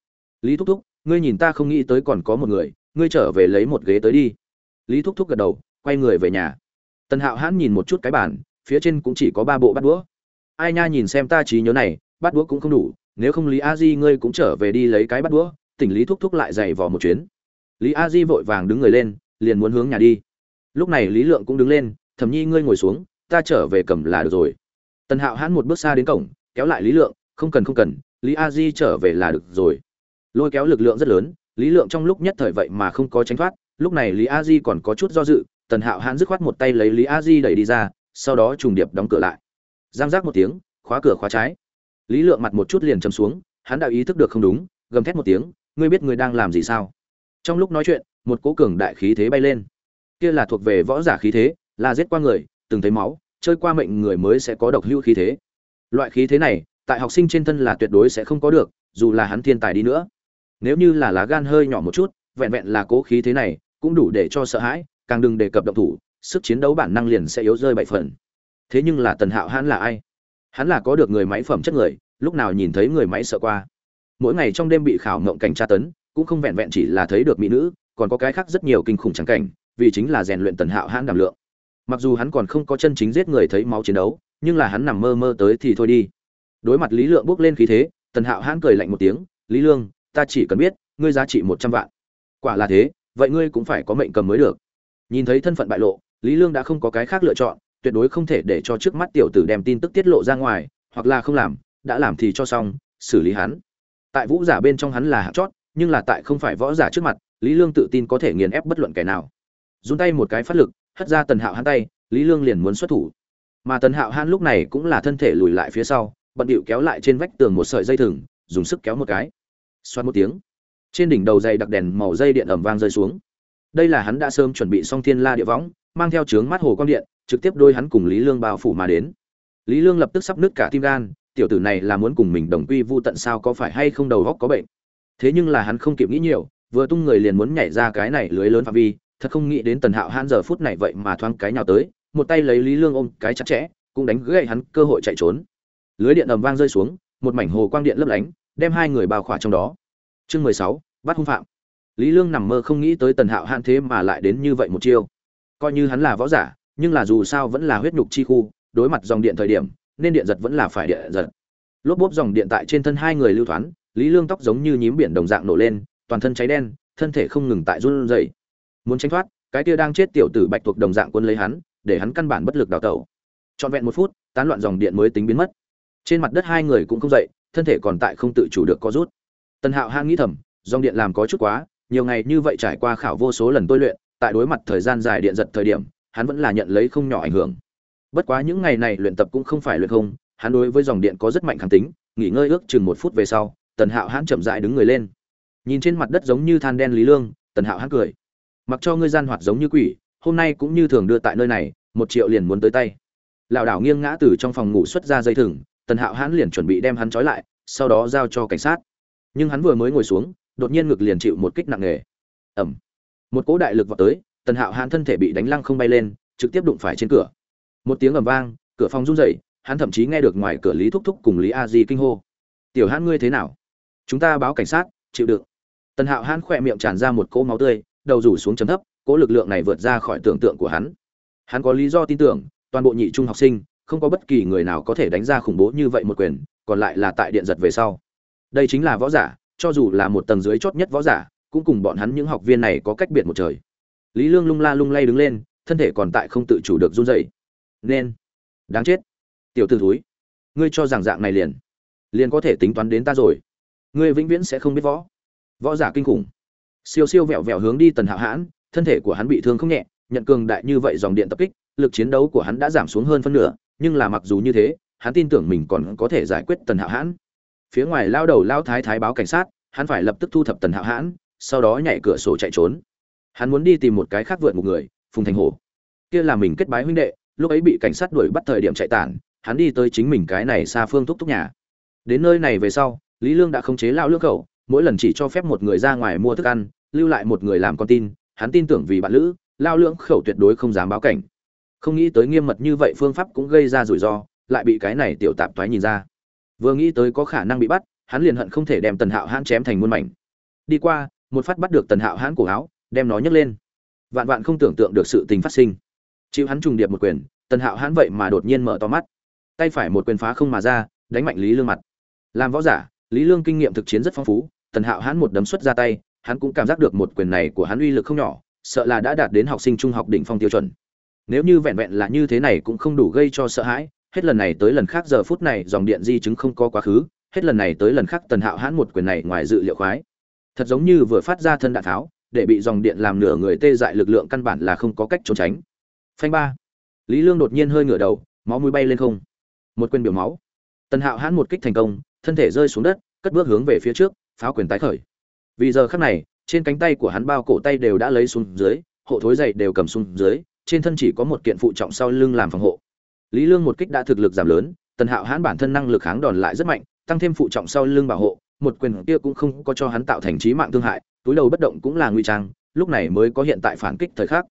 [SPEAKER 1] Lý thúc thúc ngươi nhìn ta không nghĩ tới còn có một người, ngươi trở về lấy một ghế tới đi. Lý thúc thúc gật đầu, quay người về nhà. Tần hạo hãn nhìn một chút cái bàn, phía trên cũng chỉ có ba bộ bắt đũa. Ai nha nhìn xem ta trí nhớ này bắt đũa cũng không đủ, nếu không lý a di ngươi cũng trở về đi lấy cái bắt đũa, tỉnh lý thúc thúc lại dày vò một chuyến. Lý a di vội vàng đứng người lên, liền muốn hướng nhà đi. Lúc này lý lượng cũng đứng lên thầm nhi ngươi ngồi xuống, ta trở về cầm là được rồi. Tần hạo hãn một bước xa đến cổng, kéo lại lý lượng, không cần không cần, lý a di trở về là được rồi lôi kéo lực lượng rất lớn, lý lượng trong lúc nhất thời vậy mà không có tránh thoát, lúc này lý a di còn có chút do dự, tần hạo hãn dứt khoát một tay lấy lý a di đẩy đi ra, sau đó trùng điệp đóng cửa lại. Giang giác một tiếng, khóa cửa khóa trái. Lý lượng mặt một chút liền chầm xuống, hắn đã ý thức được không đúng, gầm thét một tiếng, ngươi biết ngươi đang làm gì sao? Trong lúc nói chuyện, một cỗ cường đại khí thế bay lên. Kia là thuộc về võ giả khí thế, là giết qua người, từng thấy máu, chơi qua mệnh người mới sẽ có độc hữu khí thế. Loại khí thế này, tại học sinh trên thân là tuyệt đối sẽ không có được, dù là hắn thiên tài đi nữa nếu như là lá gan hơi nhỏ một chút, vẹn vẹn là cố khí thế này, cũng đủ để cho sợ hãi, càng đừng đề cập động thủ, sức chiến đấu bản năng liền sẽ yếu rơi bảy phần. Thế nhưng là tần hạo hắn là ai? Hắn là có được người máy phẩm chất người, lúc nào nhìn thấy người máy sợ qua. Mỗi ngày trong đêm bị khảo ngộng cảnh tra tấn, cũng không vẹn vẹn chỉ là thấy được mỹ nữ, còn có cái khác rất nhiều kinh khủng trắng cảnh, vì chính là rèn luyện tần hạo hãn đảm lượng. Mặc dù hắn còn không có chân chính giết người thấy máu chiến đấu, nhưng là hắn nằm mơ mơ tới thì thôi đi. Đối mặt lý lượng bước lên khí thế, tần hạo hãn cười lạnh một tiếng, lý lương ta chỉ cần biết, ngươi giá trị một trăm vạn. Quả là thế, vậy ngươi cũng phải có mệnh cầm mới được. Nhìn thấy thân phận bại lộ, lý lương đã không có cái khác lựa chọn, tuyệt đối không thể để cho trước mắt tiểu tử đem tin tức tiết lộ ra ngoài, hoặc là không làm, đã làm thì cho xong, xử lý hắn. Tại vũ giả bên trong hắn là hạt chót, nhưng là tại không phải võ giả trước mặt, lý lương tự tin có thể nghiền ép bất luận kẻ nào. Dùng tay một cái phát lực, hất ra tần hạo hắn tay, lý lương liền muốn xuất thủ. Mà tần hạo hắn lúc này cũng là thân thể lùi lại phía sau, bận điệu kéo lại trên vách tường một sợi dây thừng, dùng sức kéo một cái xoát một tiếng. Trên đỉnh đầu dây đặc đèn màu dây điện ẩm vang rơi xuống. Đây là hắn đã sớm chuẩn bị xong thiên la địa võng, mang theo trướng mắt hồ quang điện, trực tiếp đôi hắn cùng lý lương bao phủ mà đến. Lý lương lập tức sắp nứt cả tim gan, tiểu tử này là muốn cùng mình đồng quy vu tận sao có phải hay không đầu góc có bệnh. Thế nhưng là hắn không kịp nghĩ nhiều, vừa tung người liền muốn nhảy ra cái này lưới lớn phạm vi, thật không nghĩ đến tần hạo hãn giờ phút này vậy mà thoáng cái nhào tới, một tay lấy lý lương ôm cái chặt chẽ, cũng đánh gậy hắn cơ hội chạy trốn. Lưới điện ầm vang rơi xuống, một mảnh hồ quang điện lấp lánh đem hai người bao khỏa trong đó. Chương mười sáu, bắt hung phạm. Lý lương nằm mơ không nghĩ tới tần hạo hạn thế mà lại đến như vậy một chiêu. Coi như hắn là võ giả, nhưng là dù sao vẫn là huyết nhục chi khu, đối mặt dòng điện thời điểm, nên điện giật vẫn là phải điện giật. Lốp bốp dòng điện tại trên thân hai người lưu thoáng lý lương tóc giống như nhím biển đồng dạng nổ lên, toàn thân cháy đen, thân thể không ngừng tại run rẩy. Muốn tránh thoát, cái kia đang chết tiểu tử bạch thuộc đồng dạng quân lấy hắn, để hắn căn bản bất lực đào tẩu. Trọn vẹn một phút, tán loạn dòng điện mới tính biến mất. Trên mặt đất hai người cũng không dậy thân thể còn tại không tự chủ được có rút. Tần hạo hang nghĩ thầm, dòng điện làm có chút quá, nhiều ngày như vậy trải qua khảo vô số lần tôi luyện, tại đối mặt thời gian dài điện giật thời điểm, hắn vẫn là nhận lấy không nhỏ ảnh hưởng. Bất quá những ngày này luyện tập cũng không phải luyện không, hắn đối với dòng điện có rất mạnh kháng tính, nghỉ ngơi ước chừng một phút về sau, tần hạo hãn chậm dại đứng người lên. Nhìn trên mặt đất giống như than đen lý lương, tần hạo hãn cười. Mặc cho ngươi gian hoạt giống như quỷ, hôm nay cũng như thường đưa tại nơi này, một triệu liền muốn tới tay. Lảo đảo nghiêng ngã từ trong phòng ngủ xuất ra dây thừng tần hạo hãn liền chuẩn bị đem hắn trói lại, sau đó giao cho cảnh sát. Nhưng hắn vừa mới ngồi xuống, đột nhiên ngực liền chịu một kích nặng nề. Ẩm một cỗ đại lực vào tới, tần hạo hãn thân thể bị đánh lăng không bay lên, trực tiếp đụng phải trên cửa. Một tiếng ầm vang, cửa phòng run rẩy, hắn thậm chí nghe được ngoài cửa lý thúc thúc cùng lý a di kinh hô. Tiểu hãn ngươi thế nào? Chúng ta báo cảnh sát, chịu đựng. Tần hạo hãn khỏe miệng tràn ra một cỗ máu tươi, đầu rủ xuống chấm thấp, cỗ lực lượng này vượt ra khỏi tưởng tượng của hắn. Hắn có lý do tin tưởng, toàn bộ nhị trung học sinh không có bất kỳ người nào có thể đánh ra khủng bố như vậy một quyền, còn lại là tại điện giật về sau. Đây chính là võ giả, cho dù là một tầng dưới chót nhất võ giả, cũng cùng bọn hắn những học viên này có cách biệt một trời. Lý lương lung la lung lay đứng lên, thân thể còn tại không tự chủ được run dậy nên, đáng chết. Tiểu t ử thúi, ngươi cho rằng dạng này liền liền có thể tính toán đến ta rồi. Ngươi vĩnh viễn sẽ không biết võ. Võ giả kinh khủng. Siêu siêu vẹo vẹo hướng đi tần hạo hãn, thân thể của hắn bị thương không nhẹ, nhận cường đại như vậy dòng điện tập kích, lực chiến đấu của hắn đã giảm xuống hơn phân nửa nhưng là mặc dù như thế, hắn tin tưởng mình còn có thể giải quyết tần hạo hãn. Phía ngoài lao đầu lao thái thái báo cảnh sát, hắn phải lập tức thu thập tần hạo hãn, sau đó nhảy cửa sổ chạy trốn. Hắn muốn đi tìm một cái khác vượt một người, phùng thành hổ. Kia là mình kết bái huynh đệ, lúc ấy bị cảnh sát đuổi bắt thời điểm chạy tản, hắn đi tới chính mình cái này xa phương thúc thúc nhà. Đến nơi này về sau, lý lương đã khống chế lao lương khẩu, mỗi lần chỉ cho phép một người ra ngoài mua thức ăn, lưu lại một người làm con tin, hắn tin tưởng vì bạn lữ, lao lưỡng khẩu tuyệt đối không dám báo cảnh không nghĩ tới nghiêm mật như vậy phương pháp cũng gây ra rủi ro, lại bị cái này tiểu tạp thoái nhìn ra. Vừa nghĩ tới có khả năng bị bắt, hắn liền hận không thể đem tần hạo hãn chém thành muôn mảnh. Đi qua, một phát bắt được tần hạo hãn cổ áo, đem nó nhấc lên. Vạn vạn không tưởng tượng được sự tình phát sinh. Chịu hắn trùng điệp một quyền, tần hạo hãn vậy mà đột nhiên mở to mắt. Tay phải một quyền phá không mà ra, đánh mạnh lý lương mặt. Làm võ giả, lý lương kinh nghiệm thực chiến rất phong phú, tần hạo hãn một đấm xuất ra tay, hắn cũng cảm giác được một quyền này của hắn uy lực không nhỏ, sợ là đã đạt đến học sinh trung học đỉnh phong tiêu chuẩn nếu như vẹn vẹn là như thế này cũng không đủ gây cho sợ hãi, hết lần này tới lần khác giờ phút này dòng điện di chứng không có quá khứ, hết lần này tới lần khác tần hạo hãn một quyền này ngoài dự liệu khoái. Thật giống như vừa phát ra thân đạn tháo, để bị dòng điện làm nửa người tê dại lực lượng căn bản là không có cách trốn tránh. Phanh ba. Lý lương đột nhiên hơi ngửa đầu, máu mũi bay lên không. Một quyền biểu máu. Tần hạo hãn một kích thành công, thân thể rơi xuống đất, cất bước hướng về phía trước, pháo quyền tái khởi. Vì giờ khắc này, trên cánh tay của hắn bao cổ tay đều đã lấy xuống dưới, hộ thối dày đều cầm xuống dưới trên thân chỉ có một kiện phụ trọng sau lưng làm phòng hộ. Lý lương một kích đã thực lực giảm lớn, tần hạo hãn bản thân năng lực kháng đòn lại rất mạnh, tăng thêm phụ trọng sau lưng bảo hộ, một quyền kia cũng không có cho hắn tạo thành trí mạng thương hại, túi đầu bất động cũng là nguy trang, lúc này mới có hiện tại phản kích thời khắc.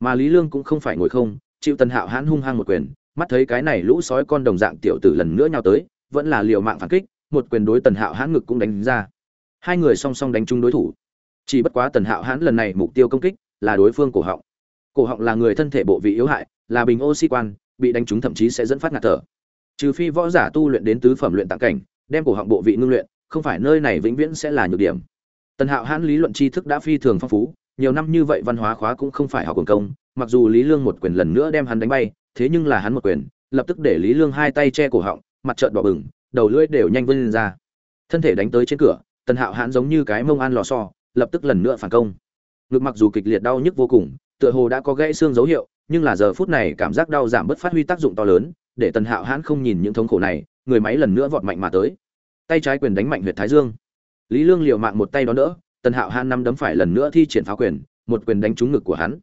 [SPEAKER 1] Mà lý lương cũng không phải ngồi không, chịu tần hạo hãn hung hăng một quyền, mắt thấy cái này lũ sói con đồng dạng tiểu tử lần nữa nhau tới, vẫn là liều mạng phản kích, một quyền đối tần hạo hãn ngực cũng đánh ra. Hai người song song đánh chung đối thủ. Chỉ bất quá tần hạo hãn lần này mục tiêu công kích là đối phương cổ họng cổ họng là người thân thể bộ vị yếu hại, là bình oxy quan, bị đánh trúng thậm chí sẽ dẫn phát ngạt thở. Trừ phi võ giả tu luyện đến tứ phẩm luyện tạng cảnh, đem cổ họng bộ vị ngưng luyện, không phải nơi này vĩnh viễn sẽ là nhược điểm. Tần hạo hãn lý luận tri thức đã phi thường phong phú, nhiều năm như vậy văn hóa khóa cũng không phải học quần công, mặc dù lý lương một quyền lần nữa đem hắn đánh bay, thế nhưng là hắn một quyền, lập tức để lý lương hai tay che cổ họng, mặt trợn đỏ bừng, đầu lưỡi đều nhanh vươn lên ra. Thân thể đánh tới trên cửa, tần hạo hãn giống như cái mông ăn lò xo, lập tức lần nữa phản công. Ngực mặc dù kịch liệt đau nhức vô cùng tựa hồ đã có gãy xương dấu hiệu, nhưng là giờ phút này cảm giác đau giảm bớt phát huy tác dụng to lớn, để tần hạo hãn không nhìn những thống khổ này, người máy lần nữa vọt mạnh mà tới. Tay trái quyền đánh mạnh huyệt thái dương. Lý lương liều mạng một tay đó đỡ, tần hạo hãn năm đấm phải lần nữa thi triển phá quyền, một quyền đánh trúng ngực của hắn.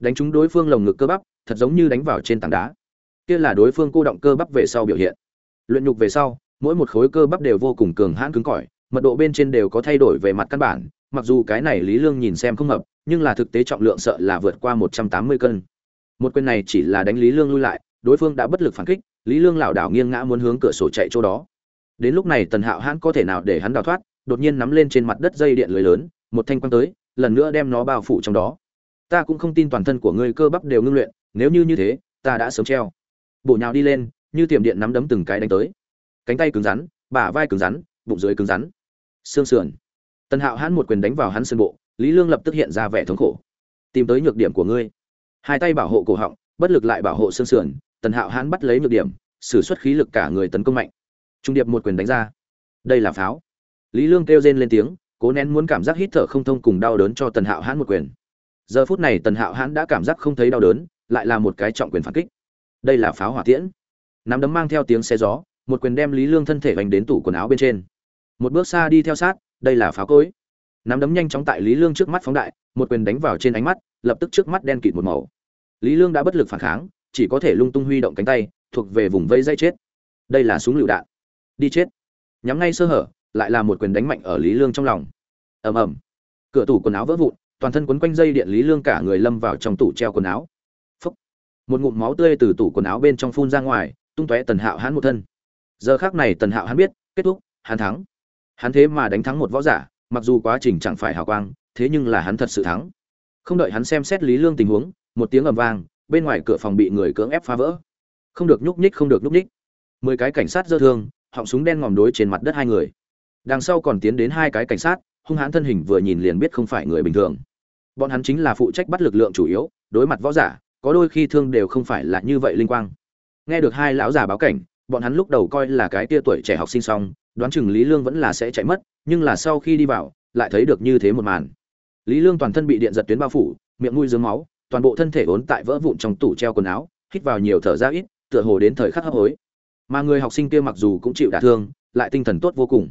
[SPEAKER 1] Đánh trúng đối phương lồng ngực cơ bắp, thật giống như đánh vào trên tảng đá. Kia là đối phương cô động cơ bắp về sau biểu hiện. Luyện nhục về sau, mỗi một khối cơ bắp đều vô cùng cường hãn cứng cỏi, mật độ bên trên đều có thay đổi về mặt căn bản, mặc dù cái này lý lương nhìn xem không hợp nhưng là thực tế trọng lượng sợ là vượt qua một trăm tám mươi cân. Một quyền này chỉ là đánh lý lương lui lại, đối phương đã bất lực phản kích, lý lương lảo đảo nghiêng ngã muốn hướng cửa sổ chạy chỗ đó. Đến lúc này tần hạo hãn có thể nào để hắn đào thoát, đột nhiên nắm lên trên mặt đất dây điện lưới lớn, một thanh quăng tới, lần nữa đem nó bao phủ trong đó. Ta cũng không tin toàn thân của ngươi cơ bắp đều ngưng luyện, nếu như như thế, ta đã sớm treo. Bổ nhào đi lên, như tiềm điện nắm đấm từng cái đánh tới. Cánh tay cứng rắn, bả vai cứng rắn, bụng dưới cứng rắn. Xương sườn. Tần hạo hãn một quyền đánh vào hắn sườn bộ lý lương lập tức hiện ra vẻ thống khổ. Tìm tới nhược điểm của ngươi. Hai tay bảo hộ cổ họng, bất lực lại bảo hộ xương sườn, tần hạo hãn bắt lấy nhược điểm, sử xuất khí lực cả người tấn công mạnh. Trung điệp một quyền đánh ra. Đây là pháo. Lý lương kêu rên lên tiếng, cố nén muốn cảm giác hít thở không thông cùng đau đớn cho tần hạo hãn một quyền. Giờ phút này tần hạo hãn đã cảm giác không thấy đau đớn, lại là một cái trọng quyền phản kích. Đây là pháo hỏa tiễn. Nắm đấm mang theo tiếng xe gió, một quyền đem lý lương thân thể vành đến tủ quần áo bên trên. Một bước xa đi theo sát, đây là pháo cối nắm đấm nhanh chóng tại lý lương trước mắt phóng đại, một quyền đánh vào trên ánh mắt, lập tức trước mắt đen kịt một màu. Lý lương đã bất lực phản kháng, chỉ có thể lung tung huy động cánh tay, thuộc về vùng vây dây chết. Đây là súng lựu đạn. Đi chết. Nhắm ngay sơ hở, lại là một quyền đánh mạnh ở lý lương trong lòng. Ầm ầm. Cửa tủ quần áo vỡ vụn, toàn thân quấn quanh dây điện lý lương cả người lâm vào trong tủ treo quần áo. Phúc. một ngụm máu tươi từ tủ quần áo bên trong phun ra ngoài, tung tóe tần hạo hắn một thân. Giờ khác này tần hạo hắn biết, kết thúc, hắn thắng. Hắn thế mà đánh thắng một võ giả mặc dù quá trình chẳng phải hào quang, thế nhưng là hắn thật sự thắng. Không đợi hắn xem xét lý lương tình huống, một tiếng ầm vang, bên ngoài cửa phòng bị người cưỡng ép phá vỡ. Không được nhúc nhích, không được nhúc nhích. Mười cái cảnh sát dơ thương, họng súng đen ngòm đối trên mặt đất hai người. Đằng sau còn tiến đến hai cái cảnh sát, hung hãn thân hình vừa nhìn liền biết không phải người bình thường. Bọn hắn chính là phụ trách bắt lực lượng chủ yếu, đối mặt võ giả, có đôi khi thương đều không phải là như vậy linh quang. Nghe được hai lão già báo cảnh, bọn hắn lúc đầu coi là cái tia tuổi trẻ học sinh xong, đoán chừng lý lương vẫn là sẽ chạy mất nhưng là sau khi đi vào, lại thấy được như thế một màn. Lý lương toàn thân bị điện giật tuyến bao phủ, miệng mũi dướng máu, toàn bộ thân thể ốn tại vỡ vụn trong tủ treo quần áo, hít vào nhiều thở ra ít, tựa hồ đến thời khắc hấp hối. Mà người học sinh kia mặc dù cũng chịu đả thương, lại tinh thần tốt vô cùng.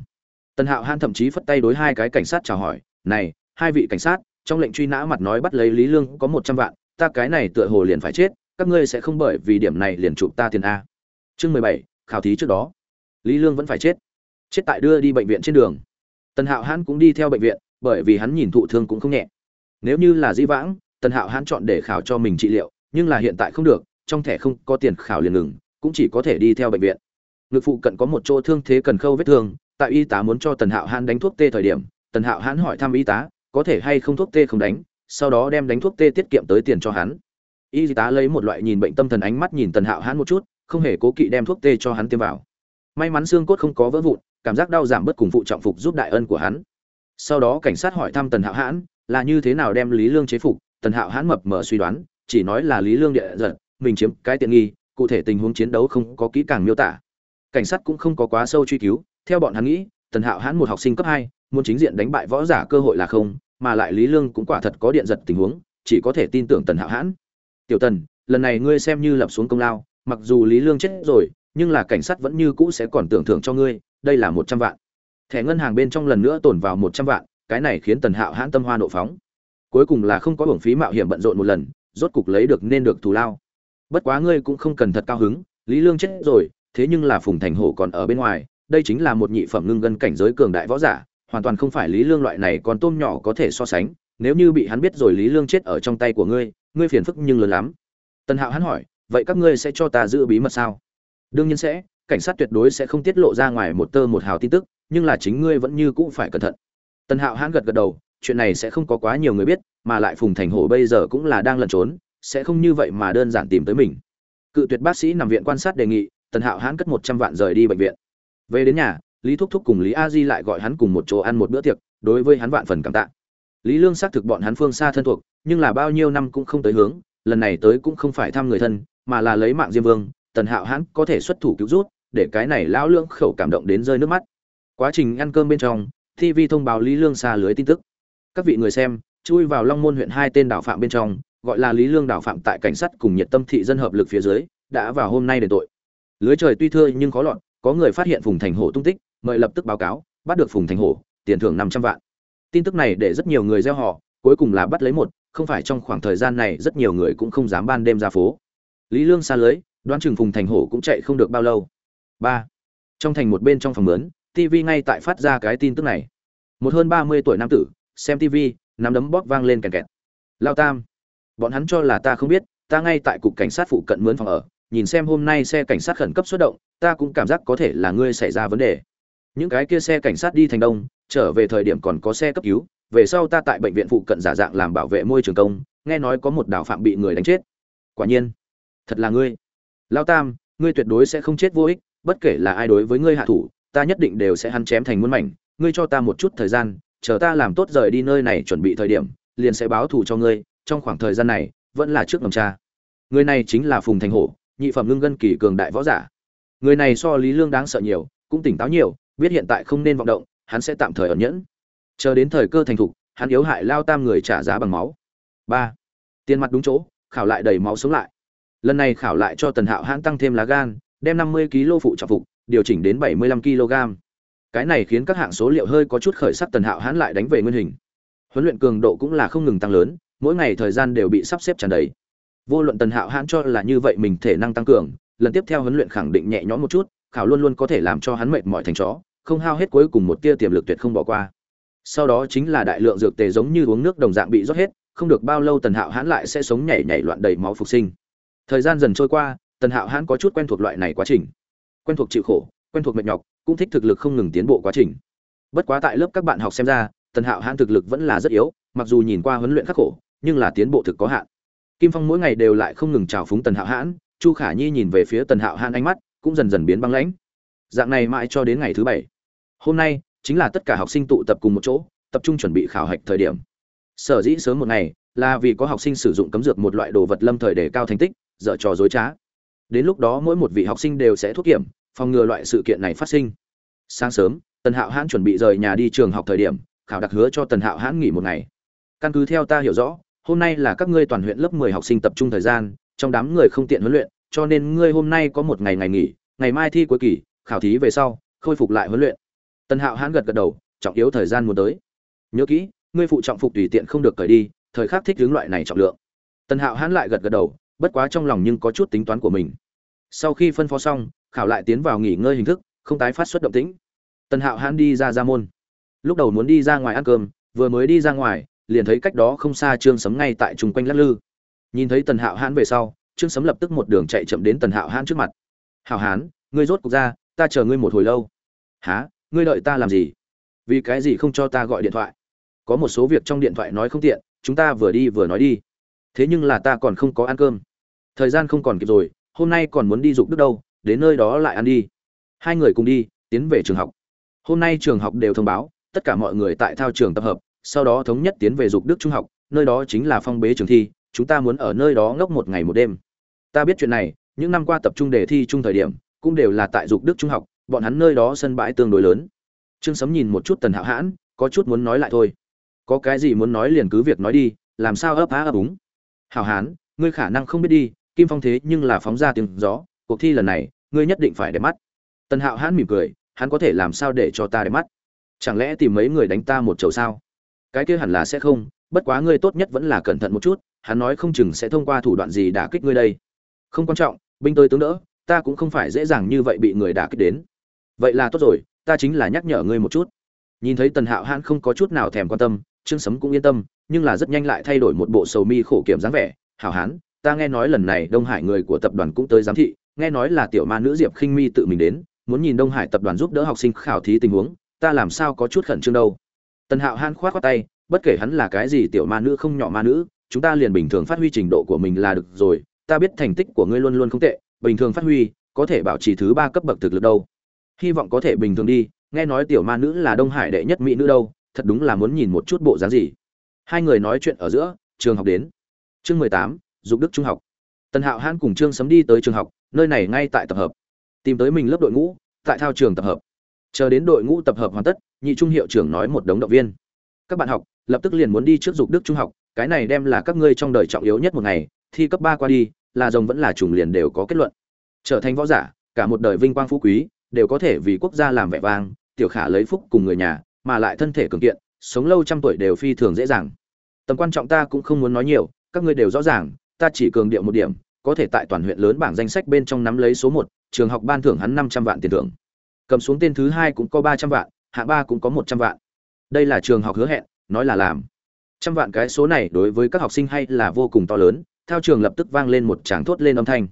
[SPEAKER 1] Tần hạo han thậm chí phất tay đối hai cái cảnh sát chào hỏi, này, hai vị cảnh sát, trong lệnh truy nã mặt nói bắt lấy lý lương có một trăm vạn, ta cái này tựa hồ liền phải chết, các ngươi sẽ không bởi vì điểm này liền chụp ta tiền a. Chương mười bảy, khảo thí trước đó. Lý lương vẫn phải chết. Chết tại đưa đi bệnh viện trên đường tần hạo hãn cũng đi theo bệnh viện, bởi vì hắn nhìn thụ thương cũng không nhẹ. Nếu như là di vãng, tần hạo hãn chọn để khảo cho mình trị liệu, nhưng là hiện tại không được, trong thẻ không có tiền khảo liền ngừng, cũng chỉ có thể đi theo bệnh viện. Ngực phụ cận có một chỗ thương thế cần khâu vết thương, tại y tá muốn cho tần hạo hãn đánh thuốc tê thời điểm, tần hạo hãn hỏi thăm y tá, có thể hay không thuốc tê không đánh, sau đó đem đánh thuốc tê tiết kiệm tới tiền cho hắn. Y tá lấy một loại nhìn bệnh tâm thần ánh mắt nhìn tần hạo hãn một chút, không hề cố kỵ đem thuốc tê cho hắn tiêm vào. May mắn xương cốt không có vỡ vụn cảm giác đau giảm bớt cùng phụ trọng phục giúp đại ân của hắn. Sau đó cảnh sát hỏi thăm tần hạo hãn, là như thế nào đem lý lương chế phục? Tần hạo hãn mập mờ suy đoán, chỉ nói là lý lương địa giật, mình chiếm cái tiện nghi, cụ thể tình huống chiến đấu không có kỹ càng miêu tả. Cảnh sát cũng không có quá sâu truy cứu, theo bọn hắn nghĩ, tần hạo hãn một học sinh cấp hai, muốn chính diện đánh bại võ giả cơ hội là không, mà lại lý lương cũng quả thật có điện giật tình huống, chỉ có thể tin tưởng tần hạo hãn. Tiểu tần, lần này ngươi xem như lập xuống công lao, mặc dù lý lương chết rồi, nhưng là cảnh sát vẫn như cũ sẽ còn tưởng thưởng cho ngươi đây là một trăm vạn. Thẻ ngân hàng bên trong lần nữa tồn vào một trăm vạn, cái này khiến tần hạo hãn tâm hoa nộ phóng. Cuối cùng là không có hưởng phí mạo hiểm bận rộn một lần, rốt cục lấy được nên được thù lao. Bất quá ngươi cũng không cần thật cao hứng, lý lương chết rồi, thế nhưng là phùng thành hổ còn ở bên ngoài, đây chính là một nhị phẩm ngưng gân cảnh giới cường đại võ giả, hoàn toàn không phải lý lương loại này còn tôm nhỏ có thể so sánh, nếu như bị hắn biết rồi lý lương chết ở trong tay của ngươi ngươi phiền phức nhưng lớn lắm. Tần hạo hắn hỏi, vậy các ngươi sẽ cho ta giữ bí mật sao? Đương nhiên sẽ cảnh sát tuyệt đối sẽ không tiết lộ ra ngoài một tơ một hào tin tức, nhưng là chính ngươi vẫn như cũ phải cẩn thận. Tần hạo hãn gật gật đầu, chuyện này sẽ không có quá nhiều người biết, mà lại phùng thành hổ bây giờ cũng là đang lẩn trốn, sẽ không như vậy mà đơn giản tìm tới mình. Cự tuyệt bác sĩ nằm viện quan sát đề nghị, tần hạo hãn cất một trăm vạn rời đi bệnh viện. Về đến nhà, lý thúc thúc cùng lý a di lại gọi hắn cùng một chỗ ăn một bữa tiệc, đối với hắn vạn phần cảm tạ. Lý lương xác thực bọn hắn phương xa thân thuộc, nhưng là bao nhiêu năm cũng không tới hướng, lần này tới cũng không phải thăm người thân, mà là lấy mạng diêm vương tần hạo hãn có thể xuất thủ cứu rút, để cái này lão lương khẩu cảm động đến rơi nước mắt. Quá trình ăn cơm bên trong tv thông báo lý lương xa lưới tin tức. Các vị người xem, chui vào long môn huyện hai tên đảo phạm bên trong, gọi là lý lương đảo phạm tại cảnh sát cùng nhiệt tâm thị dân hợp lực phía dưới, đã vào hôm nay để tội. Lưới trời tuy thưa nhưng khó lọt, có người phát hiện phùng thành hổ tung tích, mời lập tức báo cáo, bắt được phùng thành hổ, tiền thưởng năm trăm vạn. Tin tức này để rất nhiều người gieo họ, cuối cùng là bắt lấy một, không phải trong khoảng thời gian này rất nhiều người cũng không dám ban đêm ra phố. Lý lương xa lưới đoán chừng phùng thành hổ cũng chạy không được bao lâu. Ba. Trong thành một bên trong phòng mướn tv ngay tại phát ra cái tin tức này. Một hơn ba mươi tuổi nam tử, xem tv nắm đấm bóp vang lên kèn kẹt. Lao tam, bọn hắn cho là ta không biết, ta ngay tại cục cảnh sát phụ cận mướn phòng ở, nhìn xem hôm nay xe cảnh sát khẩn cấp xuất động, ta cũng cảm giác có thể là ngươi xảy ra vấn đề. Những cái kia xe cảnh sát đi thành đông, trở về thời điểm còn có xe cấp cứu, về sau ta tại bệnh viện phụ cận giả dạng làm bảo vệ môi trường công, nghe nói có một đào phạm bị người đánh chết. Quả nhiên, thật là ngươi lao tam, ngươi tuyệt đối sẽ không chết vô ích, bất kể là ai đối với ngươi hạ thủ, ta nhất định đều sẽ hắn chém thành muôn mảnh. Ngươi cho ta một chút thời gian, chờ ta làm tốt rời đi nơi này chuẩn bị thời điểm, liền sẽ báo thù cho ngươi. Trong khoảng thời gian này, vẫn là trước ngầm cha. Người này chính là phùng thành hổ, nhị phẩm ngưng gân kỳ cường đại võ giả. Người này so lý lương đáng sợ nhiều, cũng tỉnh táo nhiều, biết hiện tại không nên vọng động, hắn sẽ tạm thời ẩn nhẫn. Chờ đến thời cơ thành thục, hắn yếu hại lao tam người trả giá bằng máu. Ba. Tiền mặt đúng chỗ, khảo lại đầy máu sống lại lần này khảo lại cho tần hạo hãn tăng thêm lá gan, đem năm mươi kg phụ trọng phục, điều chỉnh đến bảy mươi lăm kg. Cái này khiến các hạng số liệu hơi có chút khởi sắc tần hạo hãn lại đánh về nguyên hình. Huấn luyện cường độ cũng là không ngừng tăng lớn, mỗi ngày thời gian đều bị sắp xếp tràn đầy. Vô luận tần hạo hãn cho là như vậy mình thể năng tăng cường, lần tiếp theo huấn luyện khẳng định nhẹ nhõm một chút, khảo luôn luôn có thể làm cho hắn mệt mỏi thành chó, không hao hết cuối cùng một tia tiềm lực tuyệt không bỏ qua. Sau đó chính là đại lượng dược tề giống như uống nước đồng dạng bị rót hết, không được bao lâu tần hạo hãn lại sẽ sống nhảy nhảy loạn đầy máu phục sinh thời gian dần trôi qua, tần hạo hãn có chút quen thuộc loại này quá trình. Quen thuộc chịu khổ, quen thuộc mệt nhọc, cũng thích thực lực không ngừng tiến bộ quá trình. Bất quá tại lớp các bạn học xem ra, tần hạo hãn thực lực vẫn là rất yếu, mặc dù nhìn qua huấn luyện khắc khổ, nhưng là tiến bộ thực có hạn. Kim phong mỗi ngày đều lại không ngừng trào phúng tần hạo hãn, chu khả nhi nhìn về phía tần hạo hãn ánh mắt cũng dần dần biến băng lãnh. Dạng này mãi cho đến ngày thứ bảy. Hôm nay chính là tất cả học sinh tụ tập cùng một chỗ, tập trung chuẩn bị khảo hạch thời điểm. Sở dĩ sớm một ngày là vì có học sinh sử dụng cấm dược một loại đồ vật lâm thời để cao thành tích dở trò dối trá. Đến lúc đó mỗi một vị học sinh đều sẽ thuốc kiểm, phòng ngừa loại sự kiện này phát sinh. Sáng sớm, tần hạo hãn chuẩn bị rời nhà đi trường học thời điểm, khảo đặc hứa cho tần hạo hãn nghỉ một ngày. Căn cứ theo ta hiểu rõ, hôm nay là các ngươi toàn huyện lớp 10 học sinh tập trung thời gian, trong đám người không tiện huấn luyện, cho nên ngươi hôm nay có một ngày ngày nghỉ, ngày mai thi cuối kỳ, khảo thí về sau, khôi phục lại huấn luyện. Tần hạo hãn gật gật đầu, trọng yếu thời gian muốn tới. Nhớ kỹ, ngươi phụ trọng phục tùy tiện không được cởi đi, thời khắc thích hướng loại này trọng lượng. Tần hạo hãn lại gật gật đầu bất quá trong lòng nhưng có chút tính toán của mình. Sau khi phân phó xong, khảo lại tiến vào nghỉ ngơi hình thức, không tái phát xuất động tĩnh. Tần hạo hãn đi ra ra môn. Lúc đầu muốn đi ra ngoài ăn cơm, vừa mới đi ra ngoài, liền thấy cách đó không xa trương sấm ngay tại chung quanh lắc lư. Nhìn thấy tần hạo hãn về sau, trương sấm lập tức một đường chạy chậm đến tần hạo hãn trước mặt. Hạo hán ngươi rốt cuộc ra, ta chờ ngươi một hồi lâu. Há ngươi đợi ta làm gì? Vì cái gì không cho ta gọi điện thoại? Có một số việc trong điện thoại nói không tiện, chúng ta vừa đi vừa nói đi thế nhưng là ta còn không có ăn cơm. Thời gian không còn kịp rồi, hôm nay còn muốn đi dục đức đâu, đến nơi đó lại ăn đi. Hai người cùng đi, tiến về trường học. Hôm nay trường học đều thông báo, tất cả mọi người tại thao trường tập hợp, sau đó thống nhất tiến về dục đức trung học, nơi đó chính là phong bế trường thi, chúng ta muốn ở nơi đó ngốc một ngày một đêm. Ta biết chuyện này, những năm qua tập trung đề thi chung thời điểm, cũng đều là tại dục đức trung học, bọn hắn nơi đó sân bãi tương đối lớn. Trương sấm nhìn một chút tần hạo hãn, có chút muốn nói lại thôi. Có cái gì muốn nói liền cứ việc nói đi, làm sao ấp á ấp úng? Hảo hán, ngươi khả năng không biết đi, kim phong thế nhưng là phóng ra tiếng gió, cuộc thi lần này, ngươi nhất định phải để mắt. Tần hạo hãn mỉm cười, hắn có thể làm sao để cho ta để mắt? Chẳng lẽ tìm mấy người đánh ta một chầu sao? Cái kia hẳn là sẽ không, bất quá ngươi tốt nhất vẫn là cẩn thận một chút, hắn nói không chừng sẽ thông qua thủ đoạn gì đả kích ngươi đây. Không quan trọng, binh tôi tướng đỡ, ta cũng không phải dễ dàng như vậy bị người đả kích đến. Vậy là tốt rồi, ta chính là nhắc nhở ngươi một chút. Nhìn thấy tần hạo hãn không có chút nào thèm quan tâm, trương sấm cũng yên tâm nhưng là rất nhanh lại thay đổi một bộ sầu mi khổ kiểm dáng vẻ. Hảo hán, ta nghe nói lần này đông hải người của tập đoàn cũng tới giám thị, nghe nói là tiểu ma nữ diệp khinh mi tự mình đến, muốn nhìn đông hải tập đoàn giúp đỡ học sinh khảo thí tình huống, ta làm sao có chút khẩn trương đâu. Tần hạo han khoát khoát tay, bất kể hắn là cái gì tiểu ma nữ không nhỏ ma nữ, chúng ta liền bình thường phát huy trình độ của mình là được rồi, ta biết thành tích của ngươi luôn luôn không tệ, bình thường phát huy, có thể bảo trì thứ ba cấp bậc thực lực đâu. Hy vọng có thể bình thường đi, nghe nói tiểu ma nữ là đông hải đệ nhất mỹ nữ đâu, thật đúng là muốn nhìn một chút bộ dáng gì hai người nói chuyện ở giữa, trường học đến. Chương mười tám, dục đức trung học. Tần hạo hãn cùng trương sấm đi tới trường học, nơi này ngay tại tập hợp. Tìm tới mình lớp đội ngũ, tại thao trường tập hợp. Chờ đến đội ngũ tập hợp hoàn tất, nhị trung hiệu trưởng nói một đống động viên. Các bạn học, lập tức liền muốn đi trước dục đức trung học, cái này đem là các ngươi trong đời trọng yếu nhất một ngày, thi cấp ba qua đi, là rồng vẫn là trùng liền đều có kết luận. Trở thành võ giả, cả một đời vinh quang phú quý, đều có thể vì quốc gia làm vẻ vang, tiểu khả lấy phúc cùng người nhà, mà lại thân thể cường kiện sống lâu trăm tuổi đều phi thường dễ dàng. Tầm quan trọng ta cũng không muốn nói nhiều, các ngươi đều rõ ràng, ta chỉ cường điệu một điểm, có thể tại toàn huyện lớn bảng danh sách bên trong nắm lấy số một, trường học ban thưởng hắn năm trăm vạn tiền thưởng. Cầm xuống tên thứ hai cũng có ba trăm vạn, hạng ba cũng có một trăm vạn. Đây là trường học hứa hẹn, nói là làm. Trăm vạn cái số này đối với các học sinh hay là vô cùng to lớn theo trường lập tức vang lên một tràng thốt lên âm thanh.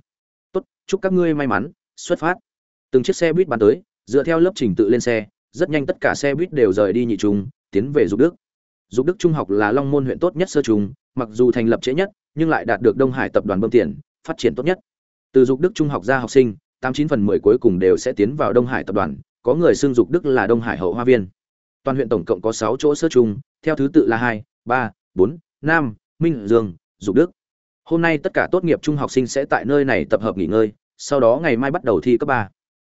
[SPEAKER 1] Tốt, chúc các ngươi may mắn, xuất phát. Từng chiếc xe buýt bắn tới, dựa theo lớp trình tự lên xe, rất nhanh tất cả xe buýt đều rời đi nhị trung tiến về dục đức. Dục đức trung học là long môn huyện tốt nhất sơ trung mặc dù thành lập trễ nhất, nhưng lại đạt được đông hải tập đoàn bơm tiền, phát triển tốt nhất. Từ dục đức trung học ra học sinh, tám chín phần mười cuối cùng đều sẽ tiến vào đông hải tập đoàn, có người xưng dục đức là đông hải hậu hoa viên. Toàn huyện tổng cộng có sáu chỗ sơ trung theo thứ tự là hai, ba, bốn nam minh dương, dục đức. Hôm nay tất cả tốt nghiệp trung học sinh sẽ tại nơi này tập hợp nghỉ ngơi, sau đó ngày mai bắt đầu thi cấp ba.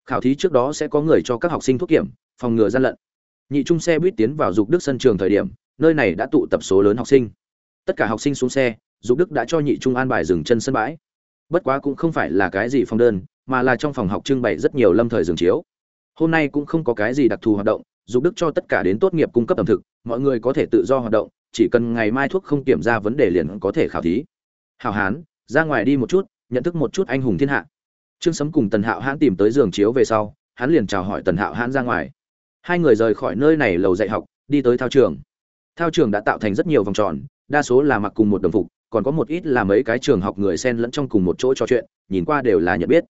[SPEAKER 1] Khảo thí trước đó sẽ có người cho các học sinh thuốc kiểm, phòng ngừa gian lận nhị trung xe buýt tiến vào dục đức sân trường thời điểm, nơi này đã tụ tập số lớn học sinh. Tất cả học sinh xuống xe, dục đức đã cho nhị trung an bài dừng chân sân bãi. Bất quá cũng không phải là cái gì phòng đơn, mà là trong phòng học trưng bày rất nhiều lâm thời giường chiếu. Hôm nay cũng không có cái gì đặc thù hoạt động, dục đức cho tất cả đến tốt nghiệp cung cấp ẩm thực, mọi người có thể tự do hoạt động, chỉ cần ngày mai thuốc không kiểm ra vấn đề liền có thể khảo thí. Hào hán, ra ngoài đi một chút, nhận thức một chút anh hùng thiên hạ. Trương sấm cùng tần hạo hãn tìm tới giường chiếu về sau, hắn liền chào hỏi tần hạo hãn ra ngoài hai người rời khỏi nơi này lầu dạy học, đi tới thao trường. Thao trường đã tạo thành rất nhiều vòng tròn, đa số là mặc cùng một đồng phục, còn có một ít là mấy cái trường học người xen lẫn trong cùng một chỗ trò chuyện, nhìn qua đều là nhận biết.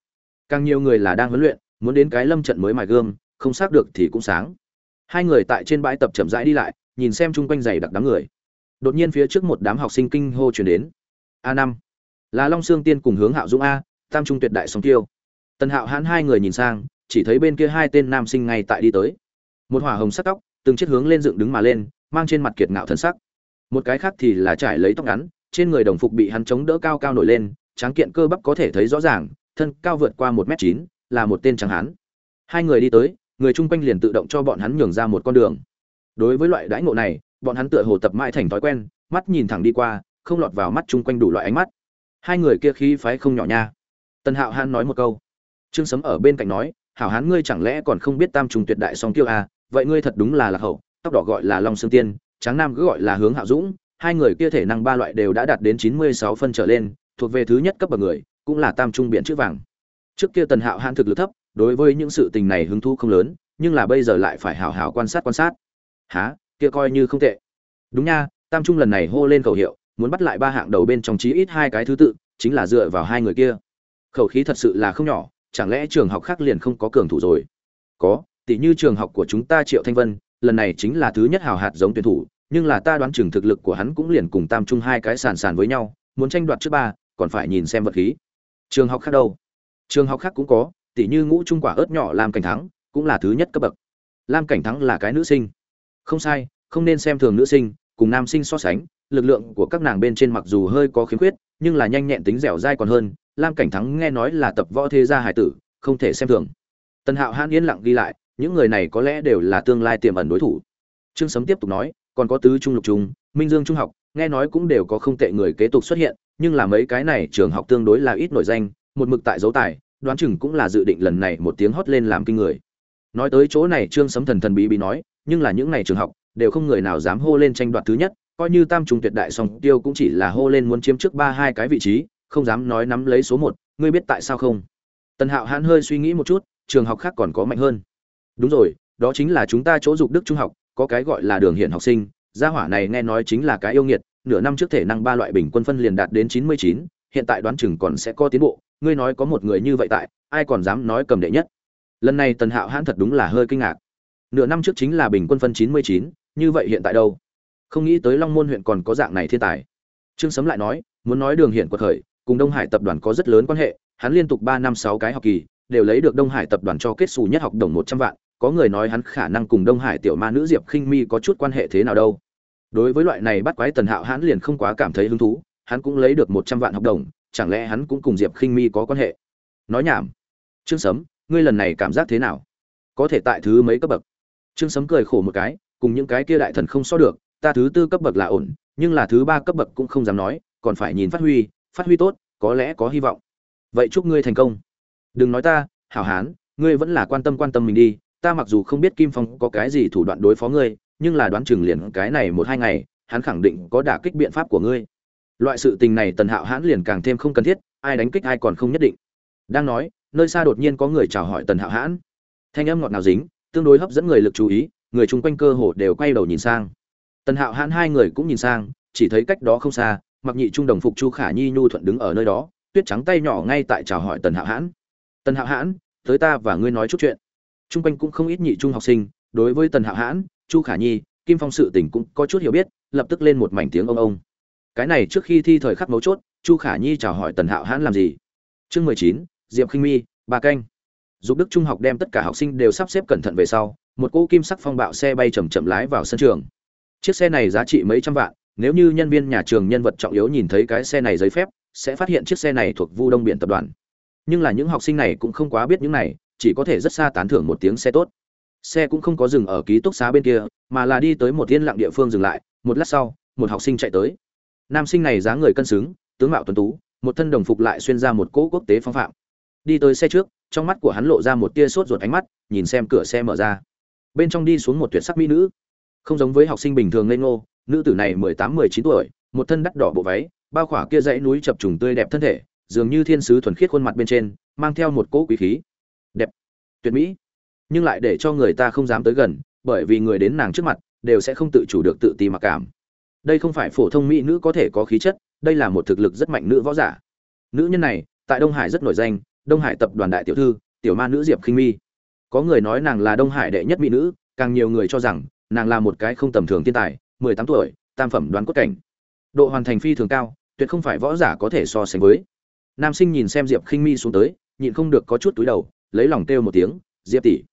[SPEAKER 1] Càng nhiều người là đang huấn luyện, muốn đến cái lâm trận mới mài gương, không xác được thì cũng sáng. Hai người tại trên bãi tập chậm rãi đi lại, nhìn xem chung quanh dày đặc đám người. Đột nhiên phía trước một đám học sinh kinh hô chuyển đến. A năm. Là long sương tiên cùng hướng hạo dũng a, tam trung tuyệt đại song tiêu. Tần hạo hãn hai người nhìn sang, chỉ thấy bên kia hai tên nam sinh ngay tại đi tới một hỏa hồng sắc tóc từng chiếc hướng lên dựng đứng mà lên mang trên mặt kiệt ngạo thần sắc. Một cái khác thì là trải lấy tóc ngắn trên người đồng phục bị hắn chống đỡ cao cao nổi lên tráng kiện cơ bắp có thể thấy rõ ràng thân cao vượt qua một m chín là một tên tráng hán. Hai người đi tới người chung quanh liền tự động cho bọn hắn nhường ra một con đường. Đối với loại đãi ngộ này bọn hắn tựa hồ tập mãi thành thói quen mắt nhìn thẳng đi qua không lọt vào mắt chung quanh đủ loại ánh mắt. Hai người kia khí phái không nhỏ nha. Tần hạo hán nói một câu. Trương sấm ở bên cạnh nói hảo hán ngươi chẳng lẽ còn không biết tam trùng tuyệt đại song tiêu à, vậy ngươi thật đúng là lạc hậu, tóc đỏ gọi là long sương tiên, tráng nam cứ gọi là hướng hạo dũng, hai người kia thể năng ba loại đều đã đạt đến chín mươi sáu phân trở lên, thuộc về thứ nhất cấp bậc người, cũng là tam trung biện chữ vàng. Trước kia tần hạo hãn thực lực thấp, đối với những sự tình này hứng thú không lớn, nhưng là bây giờ lại phải hào hào quan sát quan sát. Há kia coi như không tệ. Đúng nha, tam trung lần này hô lên khẩu hiệu, muốn bắt lại ba hạng đầu bên trong chí ít hai cái thứ tự, chính là dựa vào hai người kia. Khẩu khí thật sự là không nhỏ, chẳng lẽ trường học khác liền không có cường thủ rồi? Có tỷ như trường học của chúng ta triệu thanh vân, lần này chính là thứ nhất hào hạt giống tuyển thủ, nhưng là ta đoán chừng thực lực của hắn cũng liền cùng tam trung hai cái sàn sàn với nhau, muốn tranh đoạt trước ba, còn phải nhìn xem vật khí. Trường học khác đâu? Trường học khác cũng có tỷ như ngũ trung quả ớt nhỏ làm cảnh thắng, cũng là thứ nhất cấp bậc. Lam cảnh thắng là cái nữ sinh. Không sai, không nên xem thường nữ sinh, cùng nam sinh so sánh, lực lượng của các nàng bên trên mặc dù hơi có khiếm khuyết, nhưng là nhanh nhẹn tính dẻo dai còn hơn. Lam cảnh thắng nghe nói là tập võ thế gia hải tử, không thể xem thường. Tần hạo hãn yên lặng ghi lại những người này có lẽ đều là tương lai tiềm ẩn đối thủ. Trương sấm tiếp tục nói, còn có tứ trung lục trung, minh dương trung học, nghe nói cũng đều có không tệ người kế tục xuất hiện, nhưng là mấy cái này trường học tương đối là ít nổi danh, một mực tại dấu tài, đoán chừng cũng là dự định lần này một tiếng hót lên làm kinh người. Nói tới chỗ này trương sấm thần thần bí bí nói, nhưng là những này trường học, đều không người nào dám hô lên tranh đoạt thứ nhất, coi như tam trung tuyệt đại song tiêu cũng chỉ là hô lên muốn chiếm trước ba hai cái vị trí, không dám nói nắm lấy số một, ngươi biết tại sao không? Tần hạo hãn hơi suy nghĩ một chút, trường học khác còn có mạnh hơn đúng rồi, đó chính là chúng ta chỗ dục đức trung học, có cái gọi là đường hiện học sinh. Gia hỏa này nghe nói chính là cái yêu nghiệt, nửa năm trước thể năng ba loại bình quân phân liền đạt đến chín mươi chín, hiện tại đoán chừng còn sẽ có tiến bộ. Ngươi nói có một người như vậy tại, ai còn dám nói cầm đệ nhất? Lần này tần hạo hãn thật đúng là hơi kinh ngạc. Nửa năm trước chính là bình quân phân chín mươi chín, như vậy hiện tại đâu? Không nghĩ tới long môn huyện còn có dạng này thiên tài. Trương sấm lại nói, muốn nói đường hiện quật khởi, cùng đông hải tập đoàn có rất lớn quan hệ, hắn liên tục ba năm sáu cái học kỳ, đều lấy được đông hải tập đoàn cho kết xù nhất học đồng một trăm vạn có người nói hắn khả năng cùng đông hải tiểu ma nữ diệp khinh mi có chút quan hệ thế nào đâu. Đối với loại này bắt quái tần hạo hắn liền không quá cảm thấy hứng thú, hắn cũng lấy được một trăm vạn học đồng, chẳng lẽ hắn cũng cùng diệp khinh mi có quan hệ? Nói nhảm. Trương sấm, ngươi lần này cảm giác thế nào? Có thể tại thứ mấy cấp bậc? Trương sấm cười khổ một cái, cùng những cái kia đại thần không so được, ta thứ tư cấp bậc là ổn, nhưng là thứ ba cấp bậc cũng không dám nói, còn phải nhìn phát huy phát huy tốt, có lẽ có hy vọng. Vậy chúc ngươi thành công. Đừng nói ta, hảo hán, ngươi vẫn là quan tâm quan tâm mình đi ta mặc dù không biết kim phong có cái gì thủ đoạn đối phó ngươi, nhưng là đoán chừng liền cái này một hai ngày, hắn khẳng định có đả kích biện pháp của ngươi. Loại sự tình này tần hạo hãn liền càng thêm không cần thiết, ai đánh kích ai còn không nhất định. Đang nói, nơi xa đột nhiên có người chào hỏi tần hạo hãn. Thanh âm ngọt ngào dính, tương đối hấp dẫn người lực chú ý, người chung quanh cơ hồ đều quay đầu nhìn sang. Tần hạo hãn hai người cũng nhìn sang, chỉ thấy cách đó không xa, mặc nhị trung đồng phục chu khả nhi nhu thuận đứng ở nơi đó, tuyết trắng tay nhỏ ngay tại chào hỏi tần hạo hãn. Tần hạo hãn, tới ta và ngươi nói chút chuyện chung quanh cũng không ít nhị trung học sinh, đối với tần hạo hãn, chu khả nhi, kim phong sự tình cũng có chút hiểu biết, lập tức lên một mảnh tiếng ông ông. Cái này trước khi thi thời khắc mấu chốt, chu khả nhi chào hỏi tần hạo hãn làm gì? Chương mười chín, diệp khinh mi, ba canh. Dục đức trung học đem tất cả học sinh đều sắp xếp cẩn thận về sau, một cỗ kim sắc phong bạo xe bay chầm chậm lái vào sân trường. Chiếc xe này giá trị mấy trăm vạn, nếu như nhân viên nhà trường nhân vật trọng yếu nhìn thấy cái xe này giấy phép, sẽ phát hiện chiếc xe này thuộc vu đông biển tập đoàn. Nhưng là những học sinh này cũng không quá biết những này chỉ có thể rất xa tán thưởng một tiếng xe tốt. Xe cũng không có dừng ở ký túc xá bên kia, mà là đi tới một yên lặng địa phương dừng lại, một lát sau, một học sinh chạy tới. Nam sinh này dáng người cân xứng, tướng mạo tuấn tú, một thân đồng phục lại xuyên ra một cỗ quốc tế phong phạm. Đi tới xe trước, trong mắt của hắn lộ ra một tia sốt ruột ánh mắt, nhìn xem cửa xe mở ra. Bên trong đi xuống một tuyệt sắc mỹ nữ. Không giống với học sinh bình thường ngây ngô, nữ tử này mười tám, mười chín tuổi, một thân đắt đỏ bộ váy, bao khỏa kia dãy núi chập trùng tươi đẹp thân thể, dường như thiên sứ thuần khiết khuôn mặt bên trên, mang theo một cỗ quý khí tuyệt mỹ. Nhưng lại để cho người ta không dám tới gần, bởi vì người đến nàng trước mặt, đều sẽ không tự chủ được tự ti mặc cảm. Đây không phải phổ thông mỹ nữ có thể có khí chất, đây là một thực lực rất mạnh nữ võ giả. Nữ nhân này, tại đông hải rất nổi danh, đông hải tập đoàn đại tiểu thư, tiểu ma nữ diệp khinh mi. Có người nói nàng là đông hải đệ nhất mỹ nữ, càng nhiều người cho rằng, nàng là một cái không tầm thường thiên tài, mười tám tuổi, tam phẩm đoán cốt cảnh. Độ hoàn thành phi thường cao, tuyệt không phải võ giả có thể so sánh với. Nam sinh nhìn xem diệp khinh mi xuống tới, nhịn không được có chút túi đầu lấy lòng kêu một tiếng, diệp tỷ.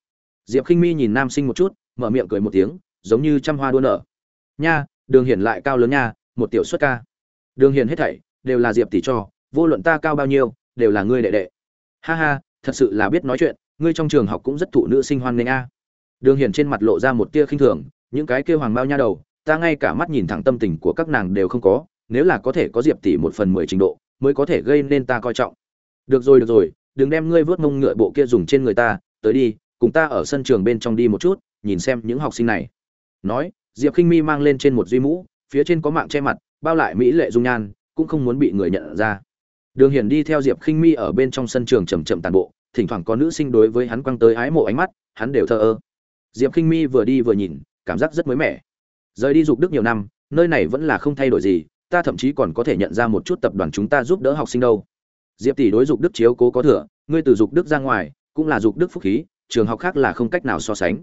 [SPEAKER 1] Diệp khinh mi nhìn nam sinh một chút, mở miệng cười một tiếng, giống như trăm hoa đua nở. Nha, đường hiển lại cao lớn nha, một tiểu xuất ca. Đường hiển hết thảy đều là diệp tỷ cho, vô luận ta cao bao nhiêu, đều là ngươi đệ đệ. Ha ha, thật sự là biết nói chuyện, ngươi trong trường học cũng rất thụ nữ sinh hoan nghênh a. Đường hiển trên mặt lộ ra một tia khinh thường, những cái kêu hoàng bao nha đầu, ta ngay cả mắt nhìn thẳng tâm tình của các nàng đều không có, nếu là có thể có diệp tỷ một phần mười trình độ, mới có thể gây nên ta coi trọng. Được rồi được rồi đừng đem ngươi vớt mông ngựa bộ kia dùng trên người ta, tới đi, cùng ta ở sân trường bên trong đi một chút, nhìn xem những học sinh này. Nói, diệp khinh mi mang lên trên một duy mũ, phía trên có mạng che mặt, bao lại mỹ lệ dung nhan, cũng không muốn bị người nhận ra. Đường hiển đi theo diệp khinh mi ở bên trong sân trường chầm chậm tàn bộ, thỉnh thoảng có nữ sinh đối với hắn quăng tới ái mộ ánh mắt, hắn đều thờ ơ. Diệp khinh mi vừa đi vừa nhìn, cảm giác rất mới mẻ. Rời đi dục đức nhiều năm, nơi này vẫn là không thay đổi gì, ta thậm chí còn có thể nhận ra một chút tập đoàn chúng ta giúp đỡ học sinh đâu diệp tỷ đối dục đức chiếu cố có thừa, ngươi từ dục đức ra ngoài, cũng là dục đức phúc khí, trường học khác là không cách nào so sánh.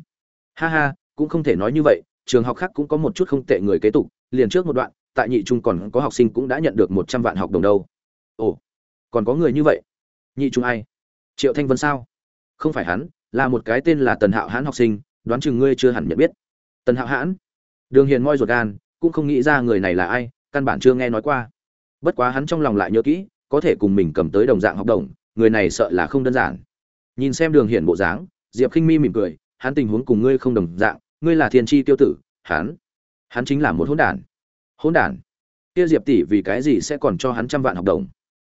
[SPEAKER 1] Ha ha, cũng không thể nói như vậy, trường học khác cũng có một chút không tệ người kế tục, liền trước một đoạn, tại nhị trung còn có học sinh cũng đã nhận được một trăm vạn học đồng đâu. Ồ, còn có người như vậy? Nhị trung ai? Triệu thanh vân sao? Không phải hắn, là một cái tên là tần hạo hãn học sinh, đoán chừng ngươi chưa hẳn nhận biết. Tần hạo hãn? Đường hiền moi ruột gan, cũng không nghĩ ra người này là ai, căn bản chưa nghe nói qua. Bất quá hắn trong lòng lại nhớ kỹ có thể cùng mình cầm tới đồng dạng học đồng, người này sợ là không đơn giản. Nhìn xem đường hiển bộ dáng, diệp khinh mi mỉm cười, hắn tình huống cùng ngươi không đồng dạng, ngươi là thiên tri tiêu tử, hắn hắn chính là một hỗn đản. Hỗn đản? Kia diệp tỷ vì cái gì sẽ còn cho hắn trăm vạn học đồng?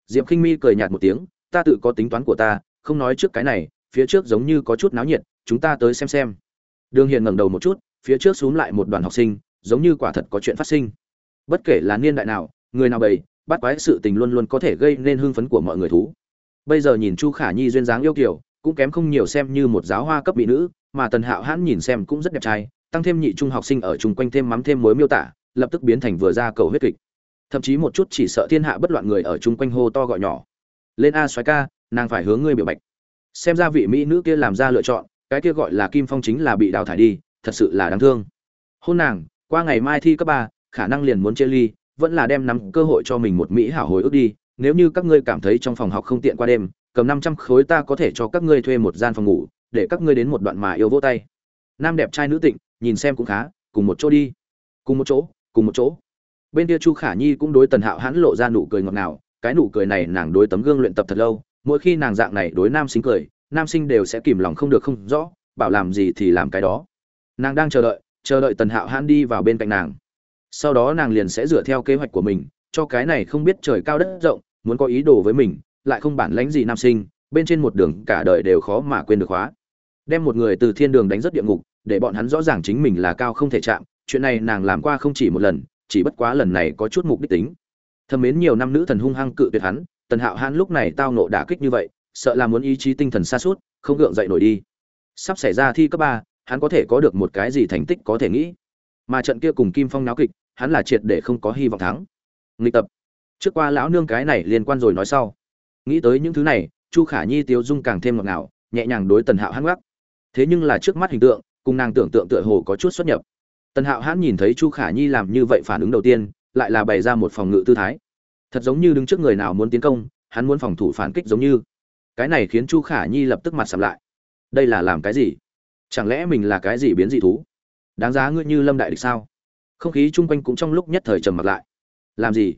[SPEAKER 1] Diệp khinh mi cười nhạt một tiếng, ta tự có tính toán của ta, không nói trước cái này, phía trước giống như có chút náo nhiệt, chúng ta tới xem xem. Đường hiền ngẩng đầu một chút, phía trước xuống lại một đoàn học sinh, giống như quả thật có chuyện phát sinh. Bất kể là niên đại nào, người nào bầy bắt quái sự tình luôn luôn có thể gây nên hưng phấn của mọi người thú. Bây giờ nhìn chu khả nhi duyên dáng yêu kiều, cũng kém không nhiều xem như một giáo hoa cấp mỹ nữ, mà tần hạo hãn nhìn xem cũng rất đẹp trai, tăng thêm nhị trung học sinh ở chung quanh thêm mắm thêm muối miêu tả, lập tức biến thành vừa ra cầu huyết kịch. Thậm chí một chút chỉ sợ thiên hạ bất loạn người ở chung quanh hô to gọi nhỏ. Lên a xoái ca, nàng phải hướng ngươi biểu bạch. Xem ra vị mỹ nữ kia làm ra lựa chọn, cái kia gọi là kim phong chính là bị đào thải đi, thật sự là đáng thương. Hôn nàng, qua ngày mai thi cấp ba, khả năng liền muốn chia ly vẫn là đem nắm cơ hội cho mình một mỹ hảo hồi ức đi. Nếu như các ngươi cảm thấy trong phòng học không tiện qua đêm, cầm năm trăm khối ta có thể cho các ngươi thuê một gian phòng ngủ, để các ngươi đến một đoạn mà yêu vỗ tay. Nam đẹp trai nữ tịnh, nhìn xem cũng khá, cùng một chỗ đi. Cùng một chỗ, cùng một chỗ. Bên kia chu khả nhi cũng đối tần hạo hãn lộ ra nụ cười ngọt ngào, cái nụ cười này nàng đối tấm gương luyện tập thật lâu, mỗi khi nàng dạng này đối nam sinh cười, nam sinh đều sẽ kìm lòng không được không rõ, bảo làm gì thì làm cái đó. Nàng đang chờ đợi chờ đợi tần hạo hãn đi vào bên cạnh nàng sau đó nàng liền sẽ dựa theo kế hoạch của mình, cho cái này không biết trời cao đất rộng, muốn có ý đồ với mình, lại không bản lãnh gì nam sinh, bên trên một đường cả đời đều khó mà quên được hóa. Đem một người từ thiên đường đánh rất địa ngục, để bọn hắn rõ ràng chính mình là cao không thể chạm, chuyện này nàng làm qua không chỉ một lần, chỉ bất quá lần này có chút mục đích tính. Thâm mến nhiều năm nữ thần hung hăng cự tuyệt hắn, tần hạo hãn lúc này tao nộ đả kích như vậy, sợ là muốn ý chí tinh thần xa suốt không gượng dậy nổi đi. Sắp xảy ra thi cấp ba, hắn có thể có được một cái gì thành tích có thể nghĩ mà trận kia cùng kim phong náo kịch, hắn là triệt để không có hy vọng thắng. Nghịch tập. Trước qua lão nương cái này liên quan rồi nói sau. Nghĩ tới những thứ này, chu khả nhi, tiếu dung càng thêm ngọt ngào, nhẹ nhàng đối tần hạo hãn gác thế nhưng là trước mắt hình tượng, cùng nàng tưởng tượng tựa hồ có chút xuất nhập. Tần hạo hãn nhìn thấy chu khả nhi làm như vậy phản ứng đầu tiên, lại là bày ra một phòng ngự tư thái. Thật giống như đứng trước người nào muốn tiến công, hắn muốn phòng thủ phản kích giống như. Cái này khiến chu khả nhi lập tức mặt sầm lại. Đây là làm cái gì? Chẳng lẽ mình là cái gì biến dị thú? Đáng giá ngươi như lâm đại địch sao? Không khí chung quanh cũng trong lúc nhất thời trầm mặt lại. Làm gì?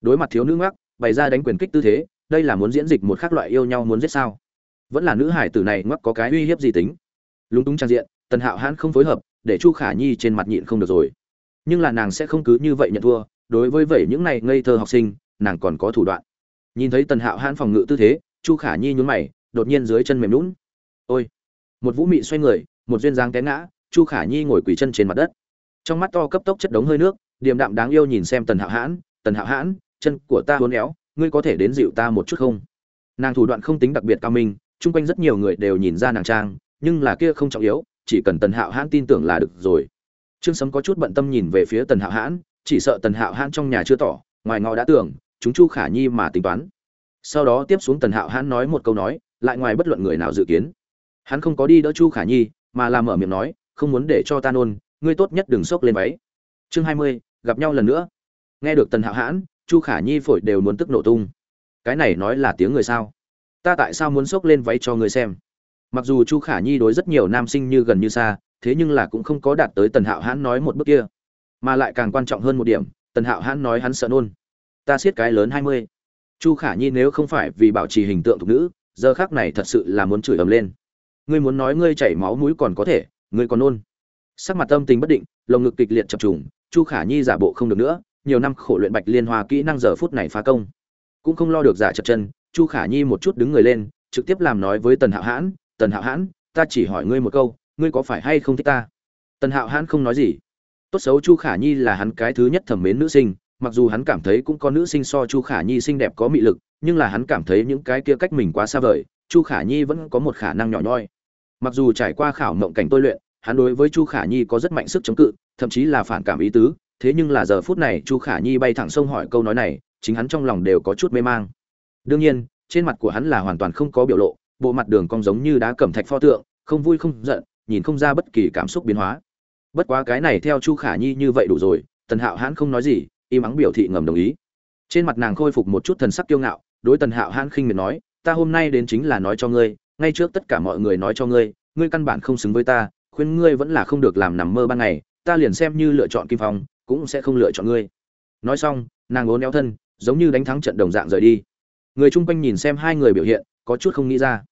[SPEAKER 1] Đối mặt thiếu nữ ngoắc, bày ra đánh quyền kích tư thế, đây là muốn diễn dịch một khác loại yêu nhau muốn giết sao? Vẫn là nữ hải tử này ngoắc có cái uy hiếp gì tính? Lúng túng trang diện, tần hạo hãn không phối hợp, để chu khả nhi trên mặt nhịn không được rồi. Nhưng là nàng sẽ không cứ như vậy nhận thua, đối với vậy những này ngây thơ học sinh, nàng còn có thủ đoạn. Nhìn thấy tần hạo hãn phòng ngự tư thế, chu khả nhi nhún mày, đột nhiên dưới chân mềm lún ôi! Một vũ mị xoay người, một duyên dáng té ngã chu khả nhi ngồi quỳ chân trên mặt đất. Trong mắt to cấp tốc chất đống hơi nước, điềm đạm đáng yêu nhìn xem tần hạo hãn, tần hạo hãn, chân của ta hôn éo, ngươi có thể đến dịu ta một chút không? Nàng thủ đoạn không tính đặc biệt cao minh, chung quanh rất nhiều người đều nhìn ra nàng trang, nhưng là kia không trọng yếu, chỉ cần tần hạo hãn tin tưởng là được rồi. Trương sấm có chút bận tâm nhìn về phía tần hạo hãn, chỉ sợ tần hạo hãn trong nhà chưa tỏ, ngoài ngọ đã tưởng, chúng chu khả nhi mà tính toán. Sau đó tiếp xuống tần hạo hãn nói một câu nói, lại ngoài bất luận người nào dự kiến. Hắn không có đi đỡ chu khả nhi, mà làm mở miệng nói không muốn để cho ta nôn, ngươi tốt nhất đừng xốc lên váy. Chương hai mươi, gặp nhau lần nữa. Nghe được tần hạo hãn, chu khả nhi phổi đều muốn tức nổ tung. Cái này nói là tiếng người sao? Ta tại sao muốn xốc lên váy cho ngươi xem? Mặc dù chu khả nhi đối rất nhiều nam sinh như gần như xa, thế nhưng là cũng không có đạt tới tần hạo hãn nói một bước kia. Mà lại càng quan trọng hơn một điểm, tần hạo hãn nói hắn sợ nôn. Ta siết cái lớn hai mươi. Chu khả nhi nếu không phải vì bảo trì hình tượng thục nữ, giờ khác này thật sự là muốn chửi ầm lên. Ngươi muốn nói ngươi chảy máu mũi còn có thể ngươi còn nôn. Sắc mặt tâm tình bất định, lồng ngực kịch liệt chập trùng, chu khả nhi giả bộ không được nữa, nhiều năm khổ luyện bạch liên hoa kỹ năng giờ phút này phá công. Cũng không lo được giả chập chân, chu khả nhi một chút đứng người lên, trực tiếp làm nói với tần hạo hãn, tần hạo hãn, ta chỉ hỏi ngươi một câu, ngươi có phải hay không thích ta? Tần hạo hãn không nói gì. Tốt xấu chu khả nhi là hắn cái thứ nhất thẩm mến nữ sinh, mặc dù hắn cảm thấy cũng có nữ sinh so chu khả nhi xinh đẹp có mị lực, nhưng là hắn cảm thấy những cái kia cách mình quá xa vời, chu khả nhi vẫn có một khả năng nhỏ nhoi mặc dù trải qua khảo mộng cảnh tôi luyện, hắn đối với chu khả nhi có rất mạnh sức chống cự, thậm chí là phản cảm ý tứ, thế nhưng là giờ phút này chu khả nhi bay thẳng sông hỏi câu nói này, chính hắn trong lòng đều có chút mê mang. Đương nhiên, trên mặt của hắn là hoàn toàn không có biểu lộ, bộ mặt đường cong giống như đá cẩm thạch pho tượng, không vui không giận, nhìn không ra bất kỳ cảm xúc biến hóa. Bất quá cái này theo chu khả nhi như vậy đủ rồi, tần hạo hãn không nói gì, im ắng biểu thị ngầm đồng ý. Trên mặt nàng khôi phục một chút thần sắc kiêu ngạo, đối tần hạo hãn khinh miệt nói, ta hôm nay đến chính là nói cho ngươi ngay trước tất cả mọi người nói cho ngươi ngươi căn bản không xứng với ta, khuyên ngươi vẫn là không được làm nằm mơ ban ngày, ta liền xem như lựa chọn kim phong, cũng sẽ không lựa chọn ngươi. Nói xong, nàng ốn éo thân, giống như đánh thắng trận đồng dạng rời đi. Người chung quanh nhìn xem hai người biểu hiện, có chút không nghĩ ra.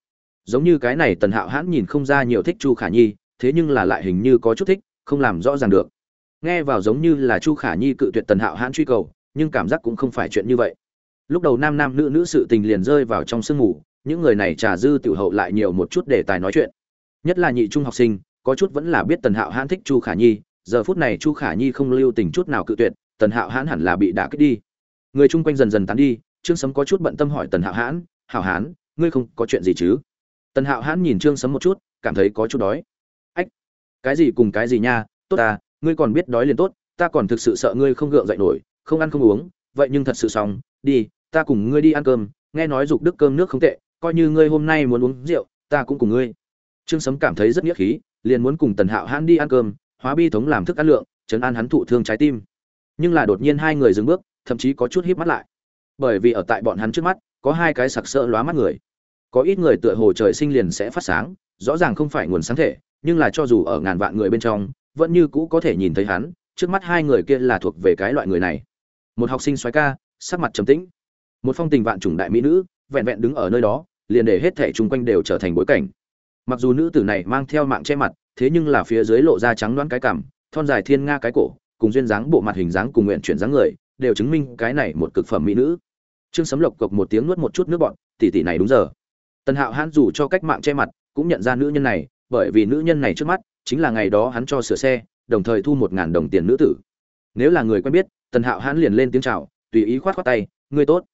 [SPEAKER 1] Giống như cái này tần hạo hãn nhìn không ra nhiều thích chu khả nhi, thế nhưng là lại hình như có chút thích, không làm rõ ràng được. Nghe vào giống như là chu khả nhi cự tuyệt tần hạo hãn truy cầu, nhưng cảm giác cũng không phải chuyện như vậy. Lúc đầu nam nam nữ nữ sự tình liền rơi vào trong sương mù những người này trà dư tiểu hậu lại nhiều một chút để tài nói chuyện. Nhất là nhị trung học sinh, có chút vẫn là biết tần hạo hãn thích chu khả nhi, giờ phút này chu khả nhi không lưu tình chút nào cự tuyệt, tần hạo hãn hẳn là bị đả kích đi. Người chung quanh dần dần tán đi, trương sấm có chút bận tâm hỏi tần hạo hãn, hảo hán, ngươi không có chuyện gì chứ? Tần hạo hãn nhìn trương sấm một chút, cảm thấy có chút đói. Ách, cái gì cùng cái gì nha, tốt ta ngươi còn biết đói liền tốt, ta còn thực sự sợ ngươi không gượng dậy nổi, không ăn không uống, vậy nhưng thật sự xong, đi, ta cùng ngươi đi ăn cơm, nghe nói dục đức cơm nước không tệ coi như ngươi hôm nay muốn uống rượu, ta cũng cùng ngươi. Trương sấm cảm thấy rất nghĩa khí, liền muốn cùng tần hạo hãn đi ăn cơm, hóa bi thống làm thức ăn lượng chấn an hắn thụ thương trái tim. Nhưng là đột nhiên hai người dừng bước, thậm chí có chút híp mắt lại. Bởi vì ở tại bọn hắn trước mắt, có hai cái sặc sỡ lóa mắt người. Có ít người tựa hồ trời sinh liền sẽ phát sáng, rõ ràng không phải nguồn sáng thể, nhưng là cho dù ở ngàn vạn người bên trong, vẫn như cũ có thể nhìn thấy hắn, trước mắt hai người kia là thuộc về cái loại người này. Một học sinh xoái ca, sắc mặt trầm tĩnh. Một phong tình vạn chủng đại mỹ nữ vẹn vẹn đứng ở nơi đó, liền để hết thẻ chung quanh đều trở thành bối cảnh. Mặc dù nữ tử này mang theo mạng che mặt, thế nhưng là phía dưới lộ ra trắng đoán cái cằm thon dài thiên nga cái cổ, cùng duyên dáng bộ mặt hình dáng cùng nguyện chuyển dáng người, đều chứng minh cái này một cực phẩm mỹ nữ. Trương sấm lộc cộc một tiếng nuốt một chút nước bọn, tỷ tỷ này đúng giờ. Tần hạo hãn dù cho cách mạng che mặt, cũng nhận ra nữ nhân này, bởi vì nữ nhân này trước mắt, chính là ngày đó hắn cho sửa xe, đồng thời thu một ngàn đồng tiền nữ tử. Nếu là người quen biết, tần hạo hãn liền lên tiếng chào, tùy ý khoát khoát tay, ngươi tốt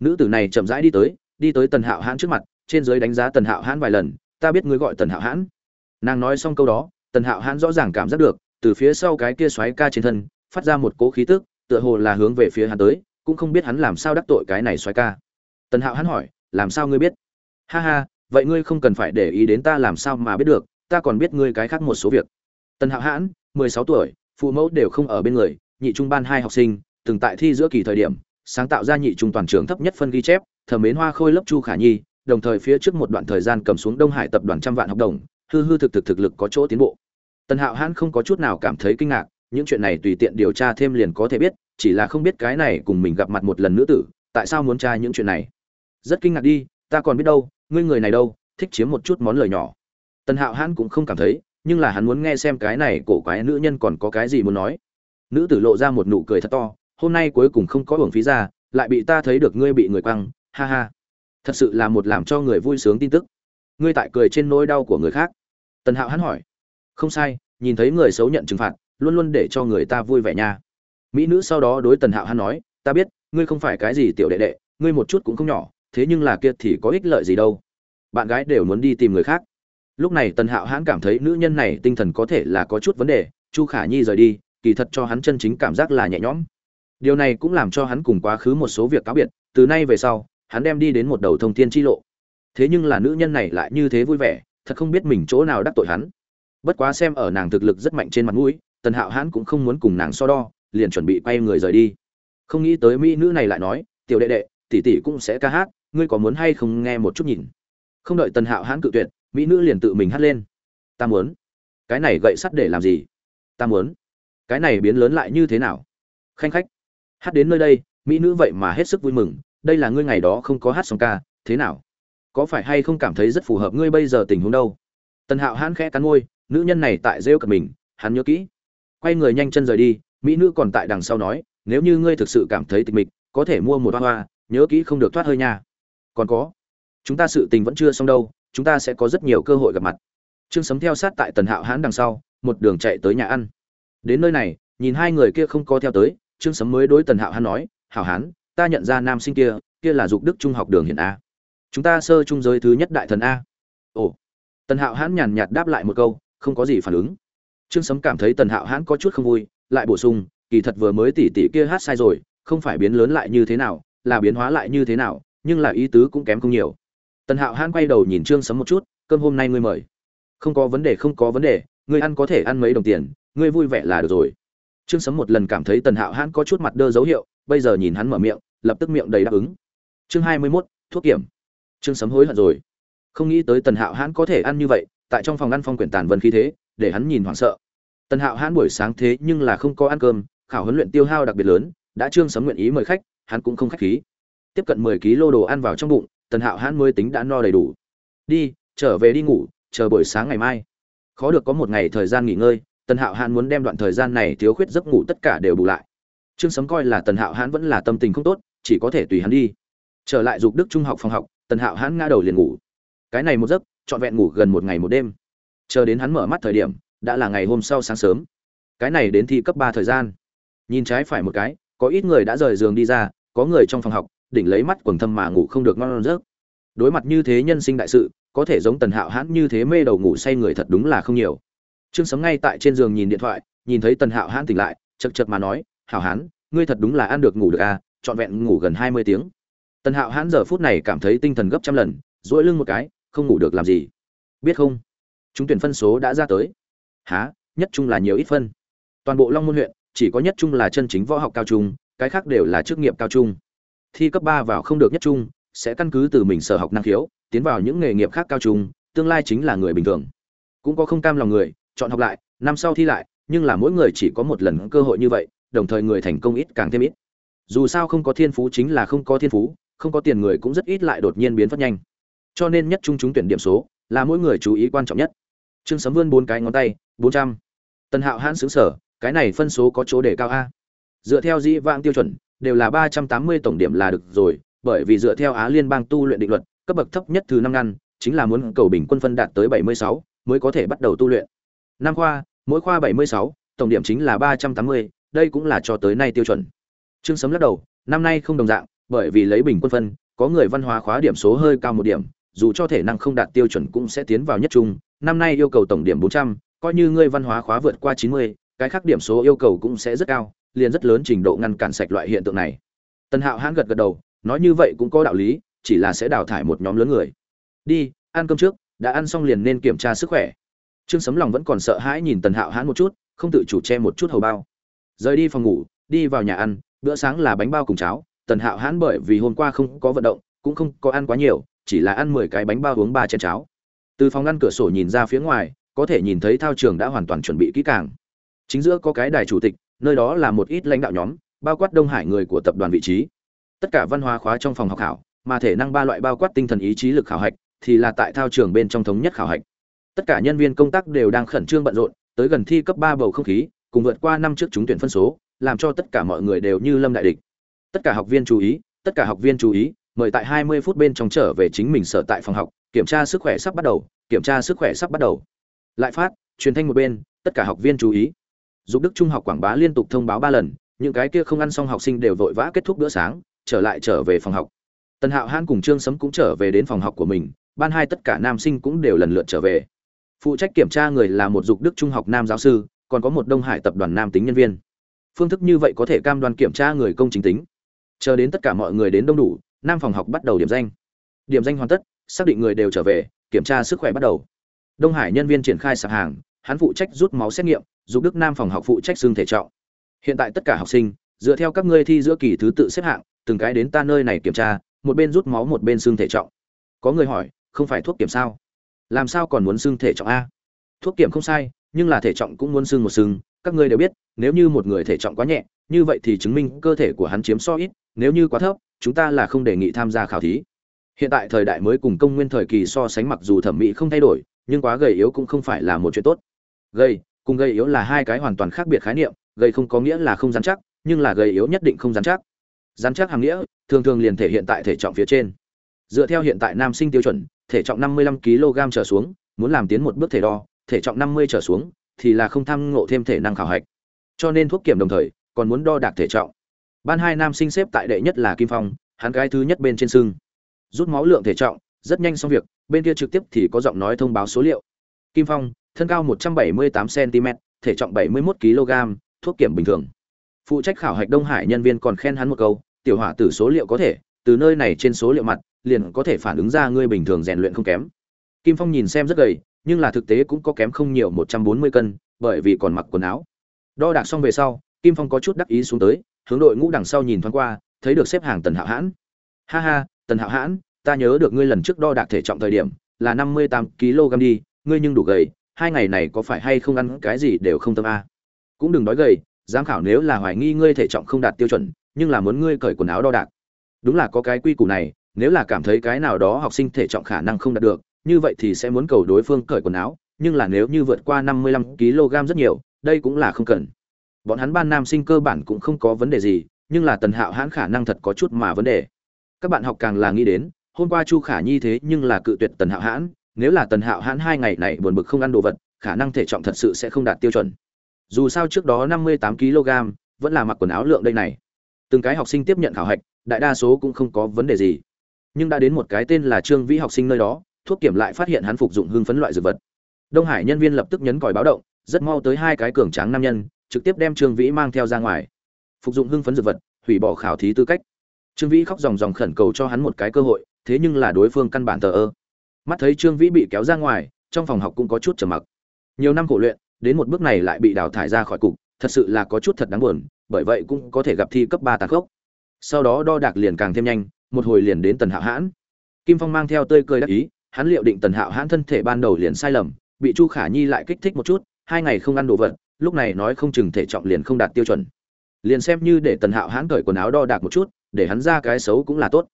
[SPEAKER 1] nữ tử này chậm rãi đi tới đi tới tần hạo hãn trước mặt, trên giới đánh giá tần hạo hãn vài lần, ta biết ngươi gọi tần hạo hãn. Nàng nói xong câu đó, tần hạo hãn rõ ràng cảm giác được, từ phía sau cái kia xoáy ca trên thân, phát ra một cỗ khí tức, tựa hồ là hướng về phía hắn tới, cũng không biết hắn làm sao đắc tội cái này xoáy ca. Tần hạo hãn hỏi, làm sao ngươi biết? Ha ha, vậy ngươi không cần phải để ý đến ta làm sao mà biết được, ta còn biết ngươi cái khác một số việc. Tần hạo hãn, mười sáu tuổi, phụ mẫu đều không ở bên người, nhị trung ban hai học sinh, từng tại thi giữa kỳ thời điểm sáng tạo ra nhị trung toàn trường thấp nhất phân ghi chép, thờ mến hoa khôi lớp chu khả nhi, đồng thời phía trước một đoạn thời gian cầm xuống đông hải tập đoàn trăm vạn học đồng, hư hư thực thực thực lực có chỗ tiến bộ. Tần hạo hãn không có chút nào cảm thấy kinh ngạc, những chuyện này tùy tiện điều tra thêm liền có thể biết, chỉ là không biết cái này cùng mình gặp mặt một lần nữa tử, tại sao muốn tra những chuyện này. Rất kinh ngạc đi, ta còn biết đâu, ngươi người này đâu, thích chiếm một chút món lời nhỏ. Tần hạo hãn cũng không cảm thấy, nhưng là hắn muốn nghe xem cái này cổ quái nữ nhân còn có cái gì muốn nói. Nữ tử lộ ra một nụ cười thật to hôm nay cuối cùng không có hưởng phí ra, lại bị ta thấy được ngươi bị người quăng, ha ha. Thật sự là một làm cho người vui sướng tin tức. Ngươi tại cười trên nỗi đau của người khác. Tần hạo hắn hỏi. Không sai, nhìn thấy người xấu nhận trừng phạt, luôn luôn để cho người ta vui vẻ nha. Mỹ nữ sau đó đối tần hạo hắn nói, ta biết, ngươi không phải cái gì tiểu đệ đệ, ngươi một chút cũng không nhỏ, thế nhưng là kia thì có ích lợi gì đâu. Bạn gái đều muốn đi tìm người khác. Lúc này tần hạo hãn cảm thấy nữ nhân này tinh thần có thể là có chút vấn đề, chu khả nhi rời đi, kỳ thật cho hắn chân chính cảm giác là nhẹ nhõm điều này cũng làm cho hắn cùng quá khứ một số việc cáo biệt, từ nay về sau, hắn đem đi đến một đầu thông thiên chi lộ. Thế nhưng là nữ nhân này lại như thế vui vẻ, thật không biết mình chỗ nào đắc tội hắn. Bất quá xem ở nàng thực lực rất mạnh trên mặt mũi, tần hạo hãn cũng không muốn cùng nàng so đo, liền chuẩn bị quay người rời đi. Không nghĩ tới mỹ nữ này lại nói, tiểu đệ đệ, tỷ tỷ cũng sẽ ca hát, ngươi có muốn hay không nghe một chút nhìn? Không đợi tần hạo hãn cự tuyệt, mỹ nữ liền tự mình hát lên. Ta muốn. Cái này gậy sắt để làm gì? Ta muốn. Cái này biến lớn lại như thế nào? Khanh khách hát đến nơi đây, mỹ nữ vậy mà hết sức vui mừng, đây là ngươi ngày đó không có hát xong ca, thế nào? Có phải hay không cảm thấy rất phù hợp ngươi bây giờ tình huống đâu? Tần hạo hãn khẽ cắn môi, nữ nhân này tại rêu cật mình, hắn nhớ kỹ. Quay người nhanh chân rời đi, mỹ nữ còn tại đằng sau nói, nếu như ngươi thực sự cảm thấy tịch mịch, có thể mua một hoa hoa, nhớ kỹ không được thoát hơi nha. Còn có, chúng ta sự tình vẫn chưa xong đâu, chúng ta sẽ có rất nhiều cơ hội gặp mặt. Trương sấm theo sát tại tần hạo hãn đằng sau, một đường chạy tới nhà ăn. Đến nơi này, nhìn hai người kia không có theo tới trương sấm mới đối tần hạo Hán nói, hảo hán, ta nhận ra nam sinh kia kia là dục đức trung học đường hiện a. Chúng ta sơ trung giới thứ nhất đại thần a. Ồ. Tần hạo hãn nhàn nhạt đáp lại một câu, không có gì phản ứng. Trương sấm cảm thấy tần hạo hãn có chút không vui, lại bổ sung, kỳ thật vừa mới tỉ tỉ kia hát sai rồi, không phải biến lớn lại như thế nào, là biến hóa lại như thế nào, nhưng là ý tứ cũng kém không nhiều. Tần hạo hãn quay đầu nhìn trương sấm một chút, cơm hôm nay ngươi mời. Không có vấn đề, không có vấn đề, ngươi ăn có thể ăn mấy đồng tiền, ngươi vui vẻ là được rồi trương sấm một lần cảm thấy tần hạo hãn có chút mặt đơ dấu hiệu, bây giờ nhìn hắn mở miệng, lập tức miệng đầy đáp ứng. Chương hai mươi mốt, thuốc kiểm. Trương sấm hối hận rồi. Không nghĩ tới tần hạo hãn có thể ăn như vậy, tại trong phòng ăn phong quyển tàn vân khí thế, để hắn nhìn hoảng sợ. Tần hạo hãn buổi sáng thế nhưng là không có ăn cơm, khảo huấn luyện tiêu hao đặc biệt lớn, đã trương sấm nguyện ý mời khách, hắn cũng không khách khí. Tiếp cận mười kg đồ ăn vào trong bụng, tần hạo hãn mới tính đã no đầy đủ. Đi, trở về đi ngủ, chờ buổi sáng ngày mai. Khó được có một ngày thời gian nghỉ ngơi tần hạo hãn muốn đem đoạn thời gian này thiếu khuyết giấc ngủ tất cả đều bù lại. Trương sấm coi là tần hạo hãn vẫn là tâm tình không tốt, chỉ có thể tùy hắn đi. Trở lại dục đức trung học phòng học, tần hạo hãn ngã đầu liền ngủ. Cái này một giấc, trọn vẹn ngủ gần một ngày một đêm. Chờ đến hắn mở mắt thời điểm, đã là ngày hôm sau sáng sớm. Cái này đến thi cấp ba thời gian. Nhìn trái phải một cái, có ít người đã rời giường đi ra, có người trong phòng học, đỉnh lấy mắt quần thâm mà ngủ không được ngon giấc. Đối mặt như thế nhân sinh đại sự, có thể giống tần hạo hãn như thế mê đầu ngủ say người thật đúng là không nhiều trương sấm ngay tại trên giường nhìn điện thoại, nhìn thấy tần hạo hãn tỉnh lại chật chật mà nói, hảo hán, ngươi thật đúng là ăn được ngủ được à trọn vẹn ngủ gần hai mươi tiếng. Tần hạo hán giờ phút này cảm thấy tinh thần gấp trăm lần dỗi lưng một cái, không ngủ được làm gì? Biết không? Chúng tuyển phân số đã ra tới. Há, nhất trung là nhiều ít phân. Toàn bộ long môn huyện, chỉ có nhất trung là chân chính võ học cao trung, cái khác đều là chức nghiệp cao trung. Thi cấp ba vào không được nhất trung, sẽ căn cứ từ mình sở học năng khiếu, tiến vào những nghề nghiệp khác cao trung, tương lai chính là người bình thường. Cũng có không cam lòng người chọn học lại, năm sau thi lại, nhưng là mỗi người chỉ có một lần cơ hội như vậy, đồng thời người thành công ít càng thêm ít. Dù sao không có thiên phú chính là không có thiên phú, không có tiền người cũng rất ít lại đột nhiên biến phát nhanh. Cho nên nhất trung chúng tuyển điểm số là mỗi người chú ý quan trọng nhất. Trương sấm vươn bốn cái ngón tay, bốn trăm. Tần hạo hãn xứng sở, cái này phân số có chỗ để cao a. Dựa theo dĩ vãng tiêu chuẩn, đều là ba trăm tám mươi tổng điểm là được rồi, bởi vì dựa theo á liên bang tu luyện định luật, cấp bậc thấp nhất thứ năm ngăn, chính là muốn cầu bình quân phân đạt tới bảy mươi sáu, mới có thể bắt đầu tu luyện năm khoa, mỗi khoa bảy mươi sáu, tổng điểm chính là ba trăm tám mươi, đây cũng là cho tới nay tiêu chuẩn. Trương sấm lắc đầu, năm nay không đồng dạng, bởi vì lấy bình quân phân, có người văn hóa khóa điểm số hơi cao một điểm, dù cho thể năng không đạt tiêu chuẩn cũng sẽ tiến vào nhất trung, năm nay yêu cầu tổng điểm bốn trăm, coi như ngươi văn hóa khóa vượt qua chín mươi, cái khác điểm số yêu cầu cũng sẽ rất cao, liền rất lớn trình độ ngăn cản sạch loại hiện tượng này. Tần hạo hãn gật gật đầu, nói như vậy cũng có đạo lý, chỉ là sẽ đào thải một nhóm lớn người. Đi, ăn cơm trước, đã ăn xong liền nên kiểm tra sức khỏe trương sấm lòng vẫn còn sợ hãi nhìn tần hạo hãn một chút, không tự chủ che một chút hầu bao. Rời đi phòng ngủ, đi vào nhà ăn, bữa sáng là bánh bao cùng cháo. Tần hạo hãn bởi vì hôm qua không có vận động, cũng không có ăn quá nhiều, chỉ là ăn mười cái bánh bao uống ba chén cháo. Từ phòng ngăn cửa sổ nhìn ra phía ngoài, có thể nhìn thấy thao trường đã hoàn toàn chuẩn bị kỹ càng. Chính giữa có cái đài chủ tịch, nơi đó là một ít lãnh đạo nhóm, bao quát đông hải người của tập đoàn vị trí. Tất cả văn hóa khóa trong phòng học khảo mà thể năng ba loại bao quát tinh thần ý chí lực khảo hạch, thì là tại thao trường bên trong thống nhất khảo hạch tất cả nhân viên công tác đều đang khẩn trương bận rộn, tới gần thi cấp ba bầu không khí, cùng vượt qua năm trước chúng tuyển phân số, làm cho tất cả mọi người đều như lâm đại địch. Tất cả học viên chú ý, tất cả học viên chú ý, mời tại 20 phút bên trong trở về chính mình sở tại phòng học, kiểm tra sức khỏe sắp bắt đầu, kiểm tra sức khỏe sắp bắt đầu. Lại phát, truyền thanh một bên, tất cả học viên chú ý. Dục đức trung học quảng bá liên tục thông báo ba lần, những cái kia không ăn xong học sinh đều vội vã kết thúc bữa sáng, trở lại trở về phòng học. Tần hạo hãn cùng trương sấm cũng trở về đến phòng học của mình, ban hai tất cả nam sinh cũng đều lần lượt trở về phụ trách kiểm tra người là một dục đức trung học nam giáo sư, còn có một đông hải tập đoàn nam tính nhân viên. Phương thức như vậy có thể cam đoan kiểm tra người công chính tính. Chờ đến tất cả mọi người đến đông đủ, nam phòng học bắt đầu điểm danh. Điểm danh hoàn tất, xác định người đều trở về, kiểm tra sức khỏe bắt đầu. Đông hải nhân viên triển khai sạp hàng, hắn phụ trách rút máu xét nghiệm, dục đức nam phòng học phụ trách xương thể trọng. Hiện tại tất cả học sinh, dựa theo các ngươi thi giữa kỳ thứ tự xếp hạng, từng cái đến ta nơi này kiểm tra, một bên rút máu một bên xương thể trọng. Có người hỏi, không phải thuốc kiểm sao? Làm sao còn muốn xương thể trọng a? Thuốc kiểm không sai, nhưng là thể trọng cũng muốn xương một xương các ngươi đều biết, nếu như một người thể trọng quá nhẹ, như vậy thì chứng minh cơ thể của hắn chiếm so ít, nếu như quá thấp, chúng ta là không đề nghị tham gia khảo thí. Hiện tại thời đại mới cùng công nguyên thời kỳ so sánh mặc dù thẩm mỹ không thay đổi, nhưng quá gầy yếu cũng không phải là một chuyện tốt. Gầy, cùng gầy yếu là hai cái hoàn toàn khác biệt khái niệm, gầy không có nghĩa là không dán chắc, nhưng là gầy yếu nhất định không dán chắc. Dán chắc hàng nghĩa, thường thường liền thể hiện tại thể trọng phía trên. Dựa theo hiện tại nam sinh tiêu chuẩn thể trọng 55 kg trở xuống, muốn làm tiến một bước thể đo, thể trọng 50 trở xuống thì là không tham ngộ thêm thể năng khảo hạch. Cho nên thuốc kiểm đồng thời, còn muốn đo đạc thể trọng. Ban hai nam sinh xếp tại đệ nhất là kim phong, hắn cái thứ nhất bên trên sưng. Rút máu lượng thể trọng, rất nhanh xong việc, bên kia trực tiếp thì có giọng nói thông báo số liệu. Kim phong, thân cao 178 cm thể trọng 71 kg, thuốc kiểm bình thường. Phụ trách khảo hạch đông hải nhân viên còn khen hắn một câu, tiểu hỏa tử số liệu có thể, từ nơi này trên số liệu mặt liền có thể phản ứng ra ngươi bình thường rèn luyện không kém. Kim phong nhìn xem rất gầy, nhưng là thực tế cũng có kém không nhiều 140 cân, bởi vì còn mặc quần áo. Đo đạc xong về sau, kim phong có chút đắc ý xuống tới, hướng đội ngũ đằng sau nhìn thoáng qua, thấy được xếp hàng tần hạo hãn. Ha ha, tần hạo hãn, ta nhớ được ngươi lần trước đo đạc thể trọng thời điểm, là năm mươi tám kg đi, ngươi nhưng đủ gầy, hai ngày này có phải hay không ăn cái gì đều không tâm a? Cũng đừng nói gầy, giám khảo nếu là hoài nghi ngươi thể trọng không đạt tiêu chuẩn, nhưng là muốn ngươi cởi quần áo đo đạc. Đúng là có cái quy củ này nếu là cảm thấy cái nào đó học sinh thể trọng khả năng không đạt được, như vậy thì sẽ muốn cầu đối phương cởi quần áo, nhưng là nếu như vượt qua năm mươi lăm kg rất nhiều, đây cũng là không cần. Bọn hắn ban nam sinh cơ bản cũng không có vấn đề gì, nhưng là tần hạo hãn khả năng thật có chút mà vấn đề. Các bạn học càng là nghĩ đến, hôm qua chu khả nhi thế nhưng là cự tuyệt tần hạo hãn, nếu là tần hạo hãn hai ngày này buồn bực không ăn đồ vật, khả năng thể trọng thật sự sẽ không đạt tiêu chuẩn. Dù sao trước đó năm mươi tám kg, vẫn là mặc quần áo lượng đây này. Từng cái học sinh tiếp nhận khảo hạch, đại đa số cũng không có vấn đề gì nhưng đã đến một cái tên là trương vĩ học sinh nơi đó, thuốc kiểm lại phát hiện hắn phục dụng hương phấn loại dược vật. Đông hải nhân viên lập tức nhấn còi báo động, rất mau tới hai cái cường tráng nam nhân, trực tiếp đem trương vĩ mang theo ra ngoài. Phục dụng hưng phấn dược vật, hủy bỏ khảo thí tư cách. Trương vĩ khóc ròng ròng khẩn cầu cho hắn một cái cơ hội, thế nhưng là đối phương căn bản thờ ơ. Mắt thấy trương vĩ bị kéo ra ngoài, trong phòng học cũng có chút trầm mặc. Nhiều năm khổ luyện, đến một bước này lại bị đào thải ra khỏi cục, thật sự là có chút thật đáng buồn, bởi vậy cũng có thể gặp thi cấp ba tàn khốc. Sau đó đo đạc liền càng thêm nhanh một hồi liền đến tần hạo hãn. Kim phong mang theo tươi cười đắc ý, hắn liệu định tần hạo hãn thân thể ban đầu liền sai lầm, bị chu khả nhi lại kích thích một chút, hai ngày không ăn đồ vật, lúc này nói không chừng thể trọng liền không đạt tiêu chuẩn. Liền xem như để tần hạo hãn cởi quần áo đo đạc một chút, để hắn ra cái xấu cũng là tốt.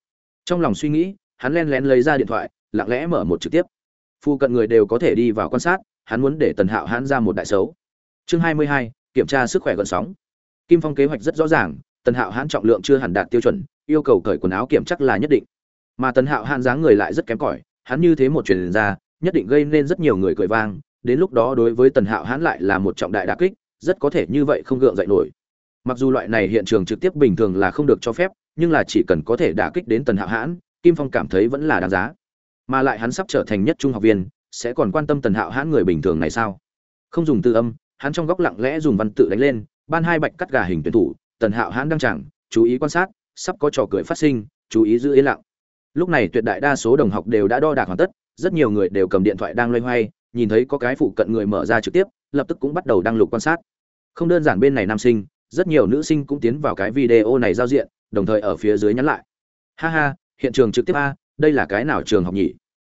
[SPEAKER 1] Trong lòng suy nghĩ, hắn len lén lấy ra điện thoại, lặng lẽ mở một trực tiếp. Phu cận người đều có thể đi vào quan sát, hắn muốn để tần hạo hãn ra một đại xấu. Chương hai mươi hai, kiểm tra sức khỏe gần sóng. Kim phong kế hoạch rất rõ ràng tần hạo hãn trọng lượng chưa hẳn đạt tiêu chuẩn, yêu cầu cởi quần áo kiểm chắc là nhất định. Mà tần hạo hãn dáng người lại rất kém cỏi, hắn như thế một truyền ra, nhất định gây nên rất nhiều người cười vang, đến lúc đó đối với tần hạo hãn lại là một trọng đại đà kích, rất có thể như vậy không gượng dậy nổi. Mặc dù loại này hiện trường trực tiếp bình thường là không được cho phép, nhưng là chỉ cần có thể đả kích đến tần hạo hãn, kim phong cảm thấy vẫn là đáng giá. Mà lại hắn sắp trở thành nhất trung học viên, sẽ còn quan tâm tần hạo hãn người bình thường này sao? Không dùng tư âm, hắn trong góc lặng lẽ dùng văn tự đánh lên, ban hai bạch cắt gà hình tuyển thủ tần hạo hãn đang chẳng, chú ý quan sát, sắp có trò cười phát sinh, chú ý giữ yên lặng. Lúc này tuyệt đại đa số đồng học đều đã đo đạc hoàn tất, rất nhiều người đều cầm điện thoại đang loay hoay, nhìn thấy có cái phụ cận người mở ra trực tiếp, lập tức cũng bắt đầu đăng lục quan sát. Không đơn giản bên này nam sinh, rất nhiều nữ sinh cũng tiến vào cái video này giao diện, đồng thời ở phía dưới nhắn lại. Ha ha, hiện trường trực tiếp a, đây là cái nào trường học nhỉ?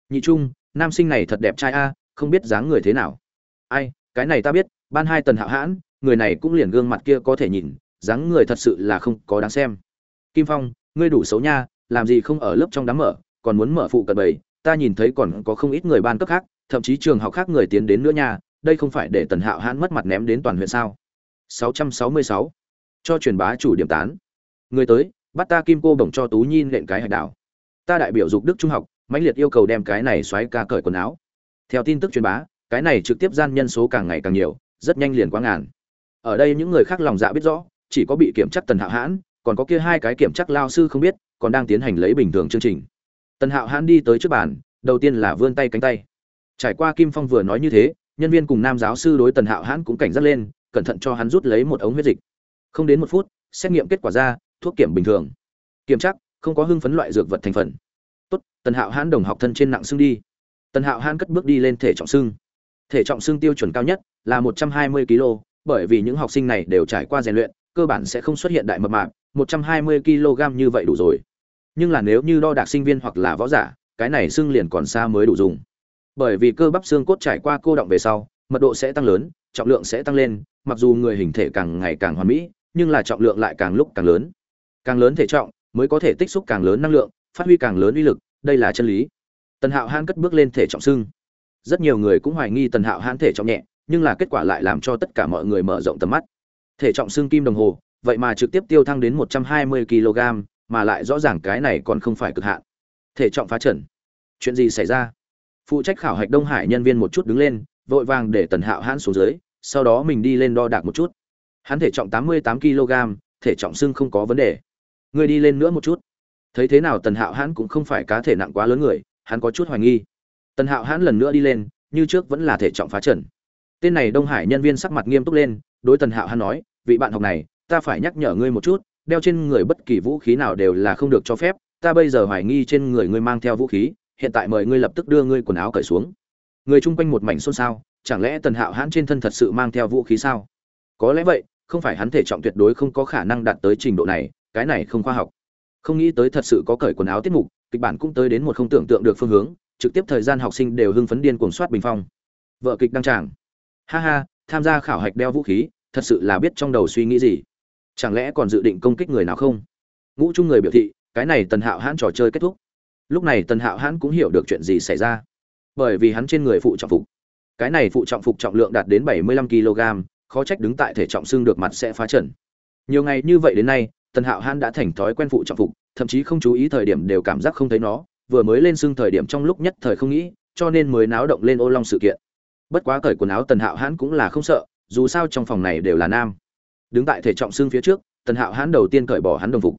[SPEAKER 1] Nhị trung, nam sinh này thật đẹp trai a, không biết dáng người thế nào. Ai, cái này ta biết, ban hai tần hạo hãn, người này cũng liền gương mặt kia có thể nhìn dáng người thật sự là không có đáng xem. Kim phong, ngươi đủ xấu nha, làm gì không ở lớp trong đám mở, còn muốn mở phụ cận bầy, ta nhìn thấy còn có không ít người ban cấp khác, thậm chí trường học khác người tiến đến nữa nha, đây không phải để tần hạo hãn mất mặt ném đến toàn huyện sao? 666. cho truyền bá chủ điểm tán. Người tới, bắt ta kim cô bổng cho tú nhi nện cái hạch đảo. Ta đại biểu dục đức trung học, mãnh liệt yêu cầu đem cái này xoáy ca cởi quần áo. Theo tin tức truyền bá, cái này trực tiếp gian nhân số càng ngày càng nhiều, rất nhanh liền quá ngàn. Ở đây những người khác lòng dạ biết rõ chỉ có bị kiểm chắc tần hạo hãn, còn có kia hai cái kiểm chắc lao sư không biết, còn đang tiến hành lấy bình thường chương trình. Tần hạo hãn đi tới trước bàn, đầu tiên là vươn tay cánh tay. Trải qua kim phong vừa nói như thế, nhân viên cùng nam giáo sư đối tần hạo hãn cũng cảnh giác lên, cẩn thận cho hắn rút lấy một ống huyết dịch. Không đến một phút, xét nghiệm kết quả ra, thuốc kiểm bình thường. Kiểm chắc không có hưng phấn loại dược vật thành phần. Tốt, tần hạo hãn đồng học thân trên nặng xương đi. Tần hạo hãn cất bước đi lên thể trọng xương. Thể trọng xương tiêu chuẩn cao nhất là một trăm hai mươi kg bởi vì những học sinh này đều trải qua rèn luyện cơ bản sẽ không xuất hiện đại mập mạp, một trăm hai mươi kg như vậy đủ rồi. Nhưng là nếu như đo đạc sinh viên hoặc là võ giả, cái này xương liền còn xa mới đủ dùng. Bởi vì cơ bắp xương cốt trải qua cô động về sau, mật độ sẽ tăng lớn, trọng lượng sẽ tăng lên, mặc dù người hình thể càng ngày càng hoàn mỹ, nhưng là trọng lượng lại càng lúc càng lớn. Càng lớn thể trọng, mới có thể tích xúc càng lớn năng lượng, phát huy càng lớn uy lực, đây là chân lý. Tần hạo hãn cất bước lên thể trọng xương rất nhiều người cũng hoài nghi tần hạo hãn thể trọng nhẹ, nhưng là kết quả lại làm cho tất cả mọi người mở rộng tầm mắt thể trọng xương kim đồng hồ, vậy mà trực tiếp tiêu thăng đến một trăm hai mươi kg, mà lại rõ ràng cái này còn không phải cực hạn. Thể trọng phá trần. Chuyện gì xảy ra? Phụ trách khảo hạch đông hải nhân viên một chút đứng lên, vội vàng để tần hạo hãn xuống dưới, sau đó mình đi lên đo đạc một chút. Hắn thể trọng tám mươi tám kg, thể trọng xương không có vấn đề. Người đi lên nữa một chút. Thấy thế nào tần hạo hãn cũng không phải cá thể nặng quá lớn người, hắn có chút hoài nghi. Tần hạo hãn lần nữa đi lên, như trước vẫn là thể trọng phá trần tên này đông hải nhân viên sắc mặt nghiêm túc lên, đối tần hạo hắn nói, vị bạn học này, ta phải nhắc nhở ngươi một chút, đeo trên người bất kỳ vũ khí nào đều là không được cho phép, ta bây giờ hoài nghi trên người ngươi mang theo vũ khí, hiện tại mời ngươi lập tức đưa ngươi quần áo cởi xuống. Người chung quanh một mảnh xôn xao, chẳng lẽ tần hạo hãn trên thân thật sự mang theo vũ khí sao? Có lẽ vậy, không phải hắn thể trọng tuyệt đối không có khả năng đạt tới trình độ này, cái này không khoa học. Không nghĩ tới thật sự có cởi quần áo tiết mục, kịch bản cũng tới đến một không tưởng tượng được phương hướng, trực tiếp thời gian học sinh đều hưng phấn điên cuồng soát bình phong. Vợ kịch đăng tràng ha ha, tham gia khảo hạch đeo vũ khí, thật sự là biết trong đầu suy nghĩ gì. Chẳng lẽ còn dự định công kích người nào không? Ngũ chung người biểu thị, cái này tần hạo hãn trò chơi kết thúc. Lúc này tần hạo hãn cũng hiểu được chuyện gì xảy ra. Bởi vì hắn trên người phụ trọng phục. Cái này phụ trọng phục trọng lượng đạt đến bảy mươi lăm kg, khó trách đứng tại thể trọng xương được mặt sẽ phá trần nhiều ngày như vậy đến nay, tần hạo hãn đã thành thói quen phụ trọng phục, thậm chí không chú ý thời điểm đều cảm giác không thấy nó, vừa mới lên xương thời điểm trong lúc nhất thời không nghĩ, cho nên mới náo động lên ô long sự kiện bất quá cởi quần áo tần hạo hãn cũng là không sợ, dù sao trong phòng này đều là nam. Đứng tại thể trọng xương phía trước, tần hạo hãn đầu tiên cởi bỏ hắn đồng phục.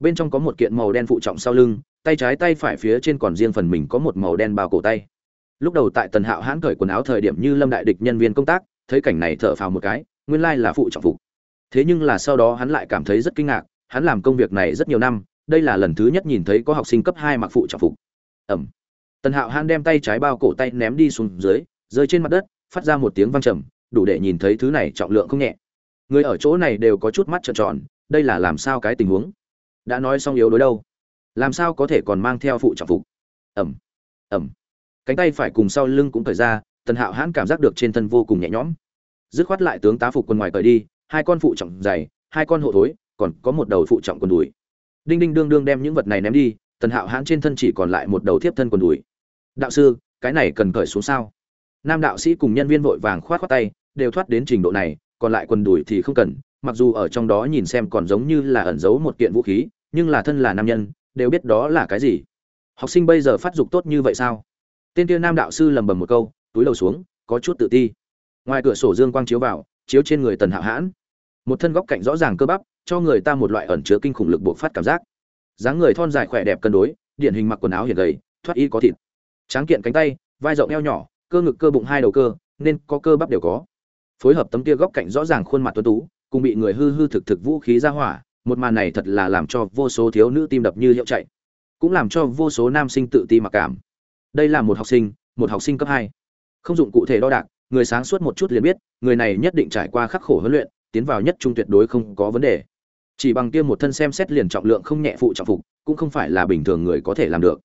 [SPEAKER 1] Bên trong có một kiện màu đen phụ trọng sau lưng, tay trái tay phải phía trên còn riêng phần mình có một màu đen bao cổ tay. Lúc đầu tại tần hạo hãn cởi quần áo thời điểm như lâm đại địch nhân viên công tác, thấy cảnh này thở phào một cái, nguyên lai là phụ trọng phục. Thế nhưng là sau đó hắn lại cảm thấy rất kinh ngạc, hắn làm công việc này rất nhiều năm, đây là lần thứ nhất nhìn thấy có học sinh cấp hai mặc phụ trọng phục. Ẩm. Tần hạo hãn đem tay trái bao cổ tay ném đi xuống dưới rơi trên mặt đất, phát ra một tiếng vang trầm, đủ để nhìn thấy thứ này trọng lượng không nhẹ. Người ở chỗ này đều có chút mắt trợn tròn, đây là làm sao cái tình huống? Đã nói xong yếu đối đâu? Làm sao có thể còn mang theo phụ trọng phục? Ẩm ẩm cánh tay phải cùng sau lưng cũng thời ra, tần hạo hãn cảm giác được trên thân vô cùng nhẹ nhõm. Dứt khoát lại tướng tá phục quần ngoài cởi đi, hai con phụ trọng dày, hai con hộ thối, còn có một đầu phụ trọng quần đùi. Đinh đinh đương đương đem những vật này ném đi, tần hạo hãn trên thân chỉ còn lại một đầu thiếp thân quần đùi. Đạo sư, cái này cần cởi xuống sao? Nam đạo sĩ cùng nhân viên vội vàng khoát khoát tay, đều thoát đến trình độ này, còn lại quần đùi thì không cần, mặc dù ở trong đó nhìn xem còn giống như là ẩn giấu một kiện vũ khí, nhưng là thân là nam nhân, đều biết đó là cái gì. Học sinh bây giờ phát dục tốt như vậy sao? Tên kia nam đạo sư lầm bầm một câu, túi đầu xuống, có chút tự ti. Ngoài cửa sổ dương quang chiếu vào, chiếu trên người tần hạo hãn. Một thân góc cạnh rõ ràng cơ bắp, cho người ta một loại ẩn chứa kinh khủng lực buộc phát cảm giác. Dáng người thon dài khỏe đẹp cân đối, điển hình mặc quần áo hiền gầy, thoát y có thịt. Tráng kiện cánh tay, vai rộng eo nhỏ cơ ngực cơ bụng hai đầu cơ, nên có cơ bắp đều có. Phối hợp tấm kia góc cạnh rõ ràng khuôn mặt tuấn tú, cùng bị người hư hư thực thực vũ khí ra hỏa, một màn này thật là làm cho vô số thiếu nữ tim đập như hiệu chạy, cũng làm cho vô số nam sinh tự ti mặc cảm. Đây là một học sinh, một học sinh cấp hai. Không dụng cụ thể đo đạc, người sáng suốt một chút liền biết, người này nhất định trải qua khắc khổ huấn luyện, tiến vào nhất trung tuyệt đối không có vấn đề. Chỉ bằng kia một thân xem xét liền trọng lượng không nhẹ phụ trọng phục, cũng không phải là bình thường người có thể làm được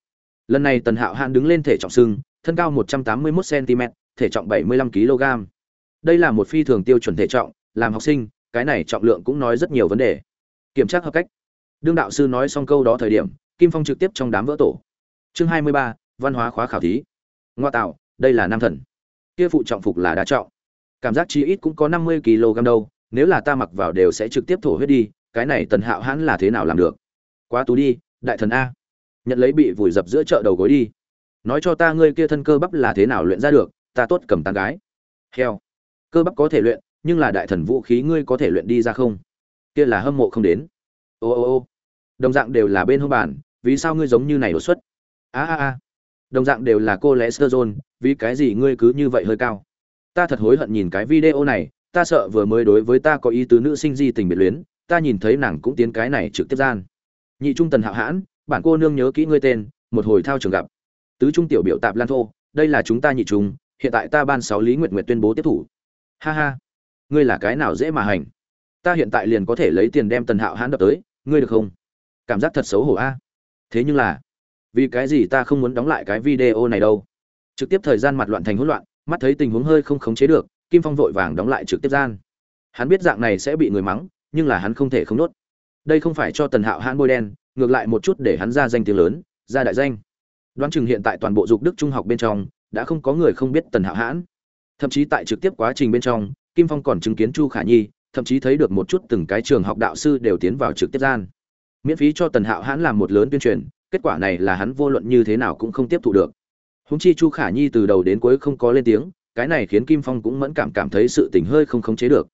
[SPEAKER 1] lần này tần hạo hạn đứng lên thể trọng sưng thân cao 181 cm thể trọng 75 kg đây là một phi thường tiêu chuẩn thể trọng làm học sinh cái này trọng lượng cũng nói rất nhiều vấn đề. Kiểm tra hợp cách. Đương đạo sư nói xong câu đó thời điểm kim phong trực tiếp trong đám vỡ tổ. Chương 23, văn hóa khóa khảo thí. Ngoa tạo đây là nam thần. Kia phụ trọng phục là đá trọng. Cảm giác chi ít cũng có 50 kg đâu nếu là ta mặc vào đều sẽ trực tiếp thổ huyết đi cái này tần hạo hãn là thế nào làm được? Quá tú đi đại thần a nhận lấy bị vùi dập giữa chợ đầu gối đi. Nói cho ta ngươi kia thân cơ bắp là thế nào luyện ra được, ta tốt cầm tán gái. Heo. Cơ bắp có thể luyện, nhưng là đại thần vũ khí ngươi có thể luyện đi ra không? Kia là hâm mộ không đến. Ô ô ô. Đồng dạng đều là bên hông bản. vì sao ngươi giống như này đột xuất? A a a. Đồng dạng đều là cô lẽ sơ dôn vì cái gì ngươi cứ như vậy hơi cao? Ta thật hối hận nhìn cái video này, ta sợ vừa mới đối với ta có ý tứ nữ sinh di tình biệt luyến, ta nhìn thấy nàng cũng tiến cái này trực tiếp gian. Nhị trung tần hạo hãn bản cô nương nhớ kỹ ngươi tên, một hồi thao trường gặp. Tứ trung tiểu biểu tạp lan thô, đây là chúng ta nhị trung, hiện tại ta ban sáu lý nguyện nguyện tuyên bố tiếp thủ. Ha ha, ngươi là cái nào dễ mà hành? Ta hiện tại liền có thể lấy tiền đem tần hạo hãn đập tới, ngươi được không? Cảm giác thật xấu hổ a. Thế nhưng là, vì cái gì ta không muốn đóng lại cái video này đâu? Trực tiếp thời gian mặt loạn thành hỗn loạn, mắt thấy tình huống hơi không khống chế được, kim phong vội vàng đóng lại trực tiếp gian. Hắn biết dạng này sẽ bị người mắng, nhưng là hắn không thể không nốt. Đây không phải cho tần hạo hãn bôi đen ngược lại một chút để hắn ra danh tiếng lớn, ra đại danh. Đoán chừng hiện tại toàn bộ dục đức trung học bên trong, đã không có người không biết tần hạo hãn. Thậm chí tại trực tiếp quá trình bên trong, kim phong còn chứng kiến chu khả nhi, thậm chí thấy được một chút từng cái trường học đạo sư đều tiến vào trực tiếp gian. Miễn phí cho tần hạo hãn làm một lớn tuyên truyền, kết quả này là hắn vô luận như thế nào cũng không tiếp thu được. Húng chi chu khả nhi từ đầu đến cuối không có lên tiếng, cái này khiến kim phong cũng mẫn cảm cảm thấy sự tình hơi không khống chế được.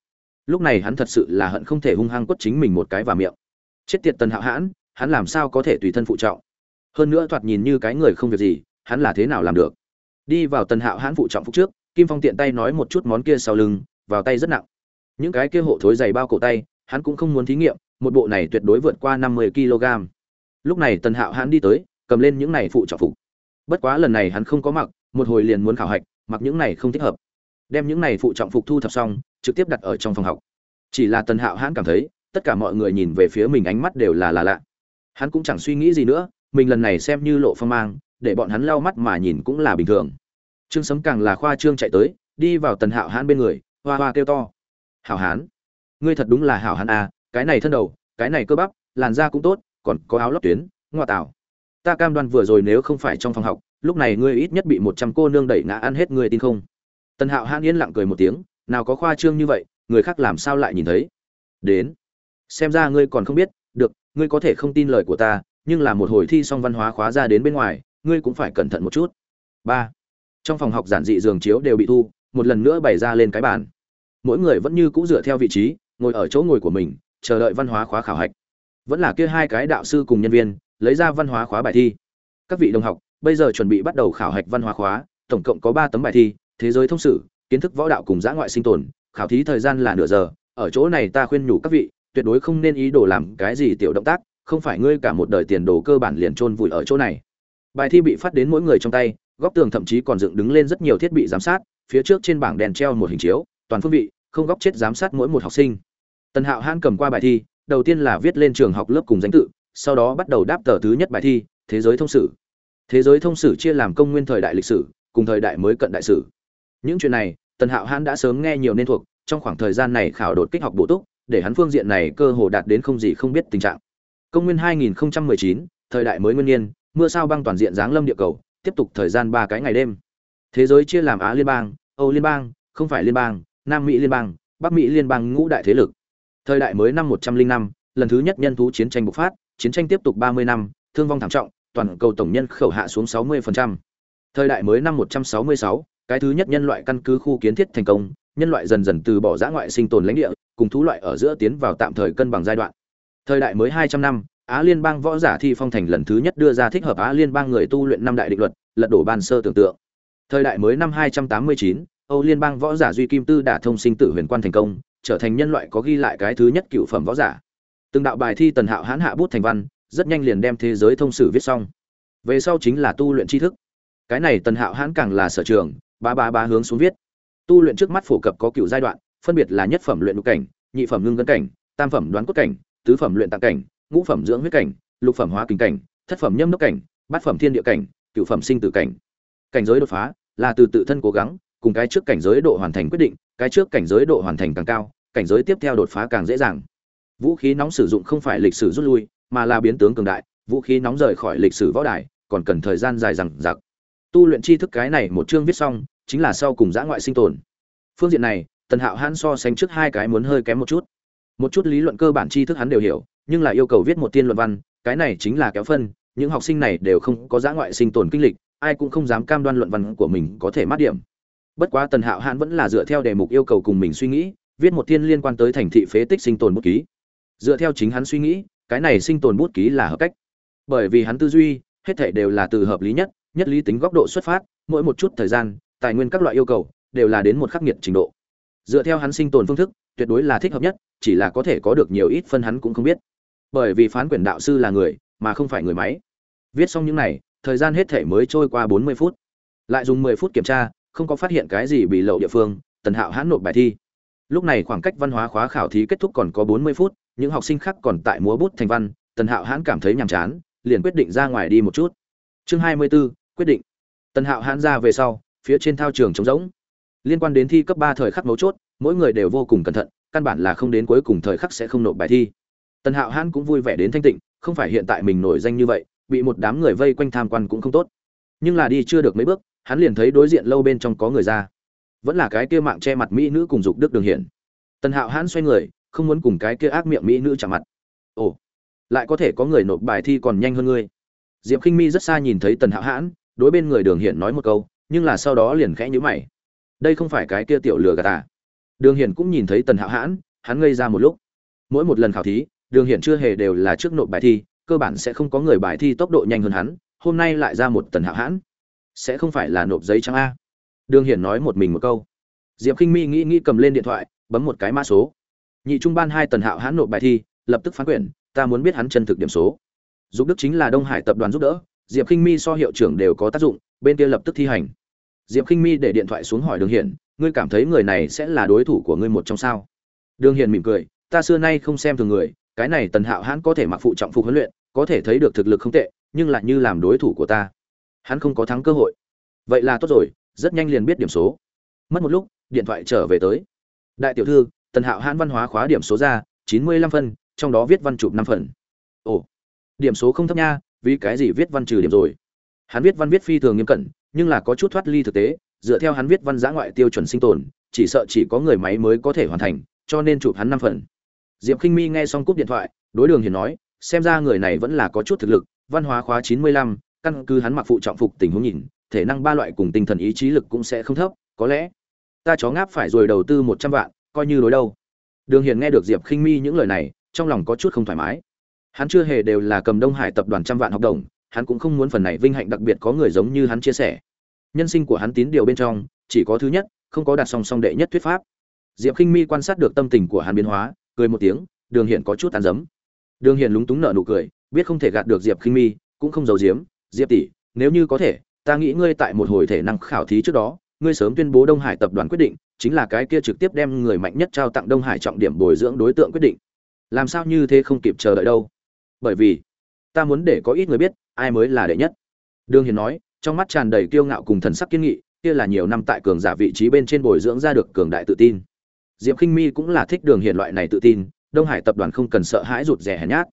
[SPEAKER 1] Lúc này hắn thật sự là hận không thể hung hăng quất chính mình một cái vào miệng. Chết tiệt tần hạo hãn hắn làm sao có thể tùy thân phụ trọng? Hơn nữa thoạt nhìn như cái người không việc gì, hắn là thế nào làm được? Đi vào tần hạo hãn phụ trọng phúc trước, kim phong tiện tay nói một chút món kia sau lưng, vào tay rất nặng. Những cái kia hộ thối dày bao cổ tay, hắn cũng không muốn thí nghiệm, một bộ này tuyệt đối vượt qua năm mươi kg. Lúc này tần hạo hãn đi tới, cầm lên những này phụ trọng phục. Bất quá lần này hắn không có mặc, một hồi liền muốn khảo hạch, mặc những này không thích hợp. Đem những này phụ trọng phục thu thập xong, trực tiếp đặt ở trong phòng học. Chỉ là tần hạo hãn cảm thấy, tất cả mọi người nhìn về phía mình ánh mắt đều là là lạ hắn cũng chẳng suy nghĩ gì nữa, mình lần này xem như lộ phong mang, để bọn hắn lau mắt mà nhìn cũng là bình thường. Trương sấm càng là khoa trương chạy tới, đi vào tần hạo hãn bên người, hoa hoa kêu to. Hảo hán, ngươi thật đúng là hảo hán à cái này thân đầu, cái này cơ bắp, làn da cũng tốt, còn có áo lót tuyến, ngoa tạo. Ta cam đoan vừa rồi nếu không phải trong phòng học, lúc này ngươi ít nhất bị một trăm cô nương đẩy ngã ăn hết ngươi tin không? Tần hạo hãn yên lặng cười một tiếng, nào có khoa trương như vậy, người khác làm sao lại nhìn thấy? Đến, xem ra ngươi còn không biết, được ngươi có thể không tin lời của ta, nhưng là một hồi thi xong văn hóa khóa ra đến bên ngoài, ngươi cũng phải cẩn thận một chút. Ba. Trong phòng học giản dị giường chiếu đều bị thu, một lần nữa bày ra lên cái bàn. Mỗi người vẫn như cũ dựa theo vị trí, ngồi ở chỗ ngồi của mình, chờ đợi văn hóa khóa khảo hạch. Vẫn là kia hai cái đạo sư cùng nhân viên, lấy ra văn hóa khóa bài thi. Các vị đồng học, bây giờ chuẩn bị bắt đầu khảo hạch văn hóa khóa, tổng cộng có ba tấm bài thi, thế giới thông sử, kiến thức võ đạo cùng giã ngoại sinh tồn, khảo thí thời gian là nửa giờ, ở chỗ này ta khuyên nhủ các vị tuyệt đối không nên ý đồ làm cái gì tiểu động tác, không phải ngươi cả một đời tiền đồ cơ bản liền chôn vùi ở chỗ này. Bài thi bị phát đến mỗi người trong tay, góc tường thậm chí còn dựng đứng lên rất nhiều thiết bị giám sát, phía trước trên bảng đèn treo một hình chiếu, toàn phương vị, không góc chết giám sát mỗi một học sinh. Tần hạo hãn cầm qua bài thi, đầu tiên là viết lên trường học lớp cùng danh tự, sau đó bắt đầu đáp tờ thứ nhất bài thi, thế giới thông sử. Thế giới thông sử chia làm công nguyên thời đại lịch sử, cùng thời đại mới cận đại sử. Những chuyện này, tần hạo hãn đã sớm nghe nhiều nên thuộc, trong khoảng thời gian này khảo đột kích học bổ túc để hắn phương diện này cơ hồ đạt đến không gì không biết tình trạng. Công nguyên 2019, thời đại mới nguyên niên mưa sao băng toàn diện giáng lâm địa cầu tiếp tục thời gian ba cái ngày đêm. Thế giới chia làm á liên bang âu liên bang không phải liên bang nam mỹ liên bang bắc mỹ liên bang ngũ đại thế lực. Thời đại mới năm 105, lần thứ nhất nhân thú chiến tranh bộc phát chiến tranh tiếp tục 30 năm thương vong thảm trọng toàn cầu tổng nhân khẩu hạ xuống 60%. thời đại mới năm 166, cái thứ nhất nhân loại căn cứ khu kiến thiết thành công nhân loại dần dần từ bỏ giã ngoại sinh tồn lãnh địa cùng thú loại ở giữa tiến vào tạm thời cân bằng giai đoạn thời đại mới 200 năm Á Liên bang võ giả thi phong thành lần thứ nhất đưa ra thích hợp Á Liên bang người tu luyện năm đại định luật, lật đổ ban sơ tưởng tượng. Thời đại mới năm 289, Âu Liên bang võ giả duy kim tư đã thông sinh tử huyền quan thành công, trở thành nhân loại có ghi lại cái thứ nhất cựu phẩm võ giả. Từng đạo bài thi tần hạo hãn hạ bút thành văn, rất nhanh liền đem thế giới thông sử viết xong. Về sau chính là tu luyện tri thức. Cái này tần hạo hãn càng là sở trường, ba ba ba hướng xuống viết. Tu luyện trước mắt phổ cập có cựu giai đoạn, phân biệt là nhất phẩm luyện lục cảnh, nhị phẩm ngưng gân cảnh, tam phẩm đoán cốt cảnh, tứ phẩm luyện tạng cảnh, ngũ phẩm dưỡng huyết cảnh, lục phẩm hóa kinh cảnh, thất phẩm nhâm đốc cảnh, bát phẩm thiên địa cảnh, cửu phẩm sinh tử cảnh. Cảnh giới đột phá là từ tự thân cố gắng, cùng cái trước cảnh giới độ hoàn thành quyết định, cái trước cảnh giới độ hoàn thành càng cao, cảnh giới tiếp theo đột phá càng dễ dàng. Vũ khí nóng sử dụng không phải lịch sử rút lui, mà là biến tướng cường đại, vũ khí nóng rời khỏi lịch sử võ đài, còn cần thời gian dài dằng dặc. Tu luyện tri thức cái này một chương viết xong, chính là sau cùng giã ngoại sinh tồn. Phương diện này, Tần Hạo Hãn so sánh trước hai cái muốn hơi kém một chút. Một chút lý luận cơ bản tri thức hắn đều hiểu, nhưng là yêu cầu viết một tiên luận văn, cái này chính là kéo phân, những học sinh này đều không có giã ngoại sinh tồn kinh lịch, ai cũng không dám cam đoan luận văn của mình có thể mát điểm. Bất quá Tần Hạo Hãn vẫn là dựa theo đề mục yêu cầu cùng mình suy nghĩ, viết một tiên liên quan tới thành thị phế tích sinh tồn bút ký. Dựa theo chính hắn suy nghĩ, cái này sinh tồn bút ký là hợp cách. Bởi vì hắn tư duy, hết thảy đều là từ hợp lý nhất, nhất lý tính góc độ xuất phát, mỗi một chút thời gian, tài nguyên các loại yêu cầu đều là đến một khắc nghiệt trình độ. Dựa theo hắn sinh tồn phương thức, tuyệt đối là thích hợp nhất, chỉ là có thể có được nhiều ít phân hắn cũng không biết. Bởi vì phán quyền đạo sư là người mà không phải người máy. Viết xong những này thời gian hết thể mới trôi qua bốn mươi phút. Lại dùng mười phút kiểm tra không có phát hiện cái gì bị lậu địa phương tần hạo hãn nộp bài thi. Lúc này khoảng cách văn hóa khóa khảo thí kết thúc còn có bốn mươi phút những học sinh khác còn tại múa bút thành văn tần hạo hãn cảm thấy nhàm chán liền quyết định ra ngoài đi một chút. Chương hai mươi 24, quyết định. Tần hạo hãn ra về sau phía trên thao trường trống rỗng liên quan đến thi cấp ba thời khắc mấu chốt, mỗi người đều vô cùng cẩn thận, căn bản là không đến cuối cùng thời khắc sẽ không nộp bài thi. Tần hạo hãn cũng vui vẻ đến thanh tịnh, không phải hiện tại mình nổi danh như vậy, bị một đám người vây quanh tham quan cũng không tốt. Nhưng là đi chưa được mấy bước, hắn liền thấy đối diện lâu bên trong có người ra. Vẫn là cái kia mạng che mặt mỹ nữ cùng dục đức đường hiển. Tần hạo hãn xoay người, không muốn cùng cái kia ác miệng mỹ nữ chạm mặt. Ồ, lại có thể có người nộp bài thi còn nhanh hơn ngươi. Diệp k i n h mi rất xa nhìn thấy tần hạo hãn, đối bên người đường hiển nói một câu, nhưng là sau đó liền khẽ nhữ mày đây không phải cái kia tiểu lừa gạt à. đường hiển cũng nhìn thấy tần hạo hãn, hắn ngây ra một lúc. Mỗi một lần khảo thí, đường hiển chưa hề đều là trước nộp bài thi, cơ bản sẽ không có người bài thi tốc độ nhanh hơn hắn, hôm nay lại ra một tần hạo hãn. Sẽ không phải là nộp giấy trắng a. Đường hiển nói một mình một câu. Diệp k i n h mi nghĩ nghĩ cầm lên điện thoại, bấm một cái mã số. Nhị trung ban hai tần hạo hãn nộp bài thi, lập tức phán quyển, ta muốn biết hắn chân thực điểm số. Giúp đức chính là đông hải tập đoàn giúp đỡ, diệp k i n h mi so hiệu trưởng đều có tác dụng, bên kia lập tức thi hành diệp Khinh mi để điện thoại xuống hỏi đường hiển, ngươi cảm thấy người này sẽ là đối thủ của ngươi một trong sao? Đường hiển mỉm cười, ta xưa nay không xem thường người, cái này tần hạo hãn có thể mặc phụ trọng phục huấn luyện, có thể thấy được thực lực không tệ, nhưng lại như làm đối thủ của ta. Hắn không có thắng cơ hội. Vậy là tốt rồi, rất nhanh liền biết điểm số. Mất một lúc, điện thoại trở về tới. Đại tiểu thư, tần hạo hãn văn hóa khóa điểm số ra, chín mươi lăm phân trong đó viết văn chụp năm phần. Ồ, điểm số không thấp nha, vì cái gì viết văn trừ điểm rồi? Hắn viết văn viết phi thường nghiêm cẩn nhưng là có chút thoát ly thực tế, dựa theo hắn viết văn giã ngoại tiêu chuẩn sinh tồn, chỉ sợ chỉ có người máy mới có thể hoàn thành, cho nên chụp hắn năm phần. Diệp khinh mi nghe xong cúp điện thoại, đối đường hiền nói, xem ra người này vẫn là có chút thực lực, văn hóa khóa chín mươi lăm, căn cứ hắn mặc phụ trọng phục tình huống nhìn, thể năng ba loại cùng tinh thần ý chí lực cũng sẽ không thấp, có lẽ ta chó ngáp phải rồi đầu tư một trăm vạn, coi như đối đâu. Đường hiền nghe được diệp khinh mi những lời này, trong lòng có chút không thoải mái. Hắn chưa hề đều là cầm đông hải tập đoàn trăm vạn học đồng, hắn cũng không muốn phần này vinh hạnh đặc biệt có người giống như hắn chia sẻ nhân sinh của hắn tín điều bên trong, chỉ có thứ nhất, không có đặt song song đệ nhất thuyết pháp. Diệp khinh mi quan sát được tâm tình của hắn biến hóa, cười một tiếng, đường hiển có chút tàn giấm đường hiển lúng túng nở nụ cười, biết không thể gạt được diệp khinh mi, cũng không giấu giếm, diệp tỷ, nếu như có thể, ta nghĩ ngươi tại một hồi thể năng khảo thí trước đó, ngươi sớm tuyên bố đông hải tập đoàn quyết định, chính là cái kia trực tiếp đem người mạnh nhất trao tặng đông hải trọng điểm bồi dưỡng đối tượng quyết định. Làm sao như thế không kịp chờ đợi đâu? Bởi vì, ta muốn để có ít người biết, ai mới là đệ nhất. Đường hiền nói trong mắt tràn đầy kiêu ngạo cùng thần sắc kiên nghị, kia là nhiều năm tại cường giả vị trí bên trên bồi dưỡng ra được cường đại tự tin. Diệp khinh mi cũng là thích đường hiển loại này tự tin, đông hải tập đoàn không cần sợ hãi rụt rè hèn nhát.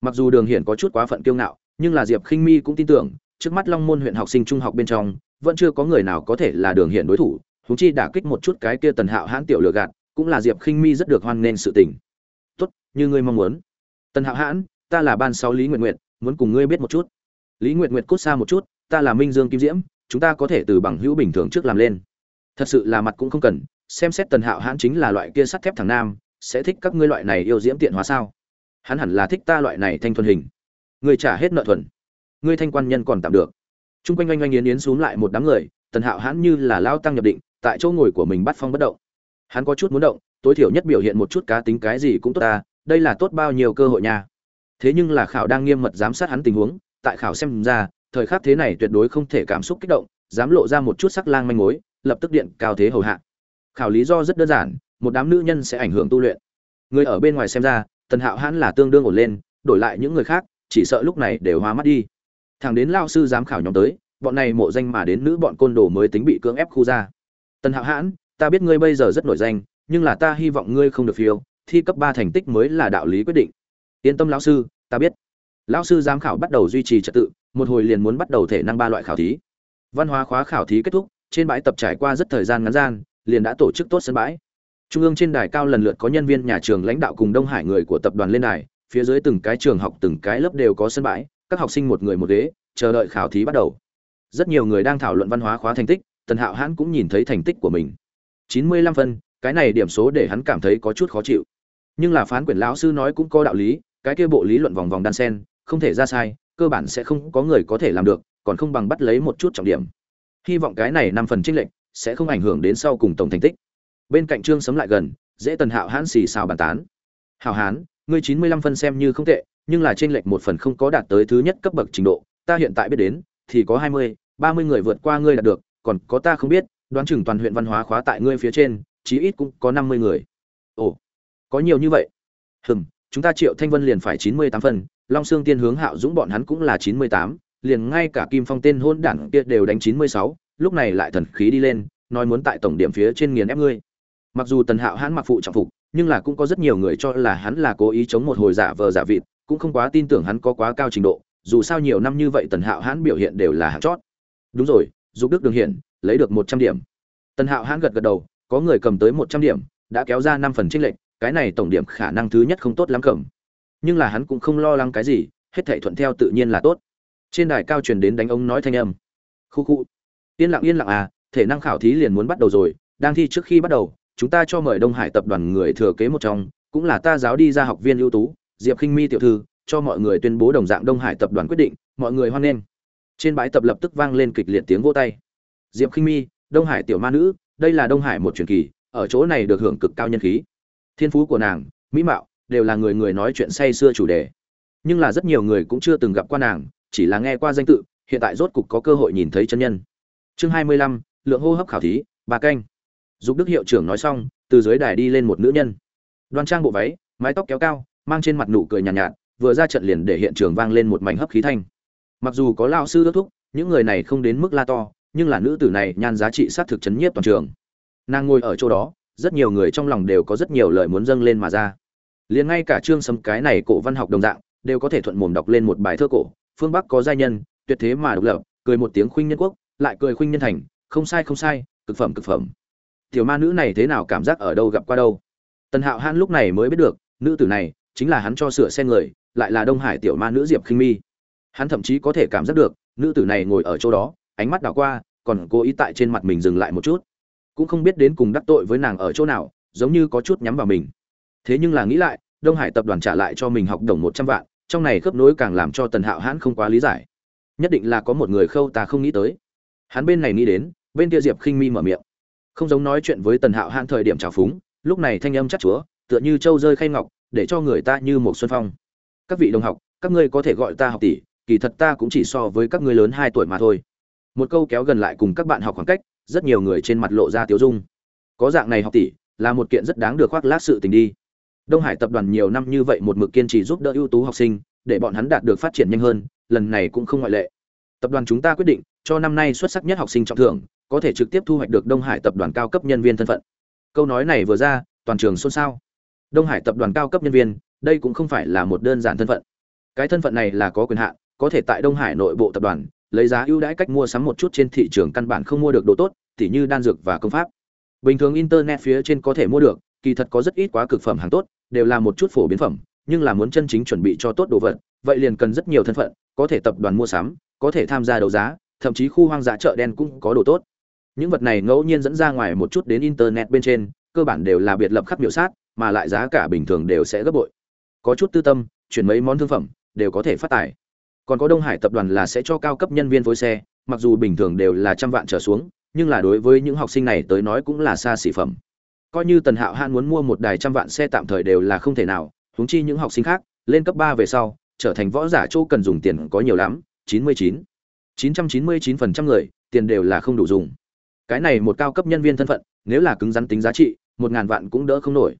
[SPEAKER 1] Mặc dù đường hiển có chút quá phận kiêu ngạo, nhưng là diệp khinh mi cũng tin tưởng, trước mắt long môn huyện học sinh trung học bên trong, vẫn chưa có người nào có thể là đường hiển đối thủ, huống chi đả kích một chút cái kia tần hạo hãn tiểu lừa gạt, cũng là diệp khinh mi rất được hoan nghênh sự tình. Tốt, như ngươi mong muốn. Tần hạo hãn, ta là ban sáu lý nguyệt nguyệt, muốn cùng ngươi biết một chút. Lý nguyệt nguyệt cút xa một chút ta là minh dương kim diễm, chúng ta có thể từ bằng hữu bình thường trước làm lên. Thật sự là mặt cũng không cần, xem xét tần hạo hãn chính là loại kia sắt thép thằng nam, sẽ thích các ngươi loại này yêu diễm tiện hóa sao? Hắn hẳn là thích ta loại này thanh thuần hình. Ngươi trả hết nợ thuần. Ngươi thanh quan nhân còn tạm được. T r u n g quanh oanh oanh yến yến xuống lại một đám người, tần hạo hãn như là lao tăng nhập định, tại chỗ ngồi của mình bắt phong bất động. Hắn có chút muốn động, tối thiểu nhất biểu hiện một chút cá tính cái gì cũng tốt ta, đây là tốt bao nhiêu cơ hội nha. Thế nhưng là khảo đang nghiêm mật giám sát hắn tình huống, tại khảo xem ra thời khắc thế này tuyệt đối không thể cảm xúc kích động, dám lộ ra một chút sắc lang manh mối, lập tức điện cao thế hầu hạ. Khảo lý do rất đơn giản, một đám nữ nhân sẽ ảnh hưởng tu luyện. Người ở bên ngoài xem ra, tần hạo hãn là tương đương ổn lên, đổi lại những người khác, chỉ sợ lúc này đều hóa mắt đi. Thằng đến lao sư giám khảo nhóm tới, bọn này mộ danh mà đến nữ bọn côn đồ mới tính bị cưỡng ép khu ra. Tần hạo hãn, ta biết ngươi bây giờ rất nổi danh, nhưng là ta hy vọng ngươi không được phiêu, thi cấp ba thành tích mới là đạo lý quyết định. Yên tâm lão sư, ta biết. Lão sư giám khảo bắt đầu duy trì trật tự một hồi liền muốn bắt đầu thể năng ba loại khảo thí. Văn hóa khóa khảo thí kết thúc, trên bãi tập trải qua rất thời gian ngắn gian, liền đã tổ chức tốt sân bãi. Trung ương trên đài cao lần lượt có nhân viên nhà trường lãnh đạo cùng đông hải người của tập đoàn lên đài, phía dưới từng cái trường học, từng cái lớp đều có sân bãi, các học sinh một người một ghế, chờ đợi khảo thí bắt đầu. Rất nhiều người đang thảo luận văn hóa khóa thành tích, tần hạo hãn cũng nhìn thấy thành tích của mình. Chín mươi lăm phân, cái này điểm số để hắn cảm thấy có chút khó chịu. Nhưng là phán quyền lão sư nói cũng có đạo lý, cái kia bộ lý luận vòng vòng đan sen, không thể ra sai cơ bản sẽ không có người có thể làm được, còn không bằng bắt lấy một chút trọng điểm. Hy vọng cái này năm phần trích lệnh sẽ không ảnh hưởng đến sau cùng tổng thành tích. Bên cạnh trương sấm lại gần, dễ tần hạo hãn xì xào bàn tán. Hào hán, ngươi chín mươi lăm phân xem như không tệ, nhưng là trên lệch một phần không có đạt tới thứ nhất cấp bậc trình độ, ta hiện tại biết đến, thì có hai mươi, ba mươi người vượt qua ngươi đạt được, còn có ta không biết, đoán chừng toàn huyện văn hóa khóa tại ngươi phía trên, chí ít cũng có năm mươi người. Ồ, có nhiều như vậy. Hừm chúng ta triệu thanh vân liền phải chín mươi tám phân, long sương tiên hướng hạo dũng bọn hắn cũng là chín mươi tám, liền ngay cả kim phong tên hôn đản kia đều đánh chín mươi sáu, lúc này lại thần khí đi lên, nói muốn tại tổng điểm phía trên nghiền ép ngươi. Mặc dù tần hạo hãn mặc phụ trọng phục, nhưng là cũng có rất nhiều người cho là hắn là cố ý chống một hồi giả vờ giả vịt, cũng không quá tin tưởng hắn có quá cao trình độ, dù sao nhiều năm như vậy tần hạo hãn biểu hiện đều là hạng chót. Đúng rồi giúp đức đường hiển, lấy được một trăm điểm. Tần hạo hãn gật gật đầu, có người cầm tới một trăm điểm, đã kéo ra năm phần trích lệnh cái này tổng điểm khả năng thứ nhất không tốt lắm cầm. Nhưng là hắn cũng không lo lắng cái gì, hết thảy thuận theo tự nhiên là tốt. Trên đài cao truyền đến đánh ông nói thanh âm. Khu khu. Yên lặng yên lặng à thể năng khảo thí liền muốn bắt đầu rồi, đang thi trước khi bắt đầu, chúng ta cho mời đông hải tập đoàn người thừa kế một trong, cũng là ta giáo đi ra học viên ưu tú, diệp khinh mi tiểu thư, cho mọi người tuyên bố đồng dạng đông hải tập đoàn quyết định, mọi người hoan nghênh. Trên bãi tập lập tức vang lên kịch liệt tiếng vỗ tay. Diệp khinh mi, đông hải tiểu ma nữ, đây là đông hải một truyền kỳ, ở chỗ này được hưởng cực cao nhân khí thiên phú của nàng mỹ mạo đều là người người nói chuyện say xưa chủ đề. Nhưng là rất nhiều người cũng chưa từng gặp qua nàng chỉ là nghe qua danh tự hiện tại rốt cục có cơ hội nhìn thấy chân nhân. Chương hai mươi lăm lượng hô hấp khảo thí bà canh. Giúp đức hiệu trưởng nói xong từ dưới đài đi lên một nữ nhân. Đoan trang bộ váy mái tóc kéo cao mang trên mặt nụ cười nhàn nhạt, nhạt vừa ra trận liền để hiện trường vang lên một mảnh hấp khí thanh. Mặc dù có lao sư ước thúc những người này không đến mức la to nhưng là nữ tử này nhan giá trị sát thực chấn nhiếp toàn trường. Nàng ngồi ở chỗ đó rất nhiều người trong lòng đều có rất nhiều lời muốn dâng lên mà ra. Liền ngay cả trương sấm cái này cổ văn học đồng dạng, đều có thể thuận mồm đọc lên một bài thơ cổ, phương bắc có giai nhân, tuyệt thế mà độc lập, cười một tiếng khuynh nhân quốc, lại cười khuynh nhân thành, không sai không sai, cực phẩm cực phẩm. Tiểu ma nữ này thế nào cảm giác ở đâu gặp qua đâu? Tần hạo hãn lúc này mới biết được, nữ tử này chính là hắn cho sửa xe người, lại là đông hải tiểu ma nữ diệp khinh mi. Hắn thậm chí có thể cảm giác được, nữ tử này ngồi ở chỗ đó, ánh mắt đảo qua, còn cố ý tại trên mặt mình dừng lại một chút cũng không biết đến cùng đắc tội với nàng ở chỗ nào, giống như có chút nhắm vào mình. Thế nhưng là nghĩ lại, đông hải tập đoàn trả lại cho mình học đồng một trăm vạn, trong này khớp nối càng làm cho tần hạo hãn không quá lý giải. Nhất định là có một người khâu ta không nghĩ tới. Hắn bên này nghĩ đến, bên kia diệp khinh mi mở miệng. Không giống nói chuyện với tần hạo hãn thời điểm trào phúng, lúc này thanh âm chắc chúa, tựa như châu rơi khay ngọc, để cho người ta như một xuân phong. Các vị đồng học, các ngươi có thể gọi ta học tỷ, kỳ thật ta cũng chỉ so với các ngươi lớn hai tuổi mà thôi. Một câu kéo gần lại cùng các bạn học khoảng cách rất nhiều người trên mặt lộ ra tiếu dung. Có dạng này học tỷ, là một kiện rất đáng được khoác lác sự tình đi. Đông hải tập đoàn nhiều năm như vậy một mực kiên trì giúp đỡ ưu tú học sinh, để bọn hắn đạt được phát triển nhanh hơn, lần này cũng không ngoại lệ. Tập đoàn chúng ta quyết định, cho năm nay xuất sắc nhất học sinh trọng thưởng, có thể trực tiếp thu hoạch được đông hải tập đoàn cao cấp nhân viên thân phận. Câu nói này vừa ra, toàn trường xôn xao. Đông hải tập đoàn cao cấp nhân viên, đây cũng không phải là một đơn giản thân phận. Cái thân phận này là có quyền hạn, có thể tại đông hải nội bộ tập đoàn lấy giá ưu đãi cách mua sắm một chút trên thị trường căn bản không mua được đồ tốt, tỉ như đan dược và công pháp. Bình thường internet phía trên có thể mua được, kỳ thật có rất ít quá cực phẩm hàng tốt, đều là một chút phổ biến phẩm, nhưng là muốn chân chính chuẩn bị cho tốt đồ vật, vậy liền cần rất nhiều thân phận, có thể tập đoàn mua sắm, có thể tham gia đấu giá, thậm chí khu hoang dã chợ đen cũng có đồ tốt. Những vật này ngẫu nhiên dẫn ra ngoài một chút đến internet bên trên, cơ bản đều là biệt lập khắp biểu sát, mà lại giá cả bình thường đều sẽ gấp bội. Có chút tư tâm, chuyển mấy món thương phẩm, đều có thể phát tài còn có đông hải tập đoàn là sẽ cho cao cấp nhân viên phối xe, mặc dù bình thường đều là trăm vạn trở xuống, nhưng là đối với những học sinh này tới nói cũng là xa xỉ phẩm. Coi như tần hạo han muốn mua một đài trăm vạn xe tạm thời đều là không thể nào, huống chi những học sinh khác, lên cấp ba về sau, trở thành võ giả chỗ cần dùng tiền có nhiều lắm, chín mươi chín. chín trăm chín mươi chín phần trăm người, tiền đều là không đủ dùng. Cái này một cao cấp nhân viên thân phận, nếu là cứng rắn tính giá trị, một ngàn vạn cũng đỡ không nổi.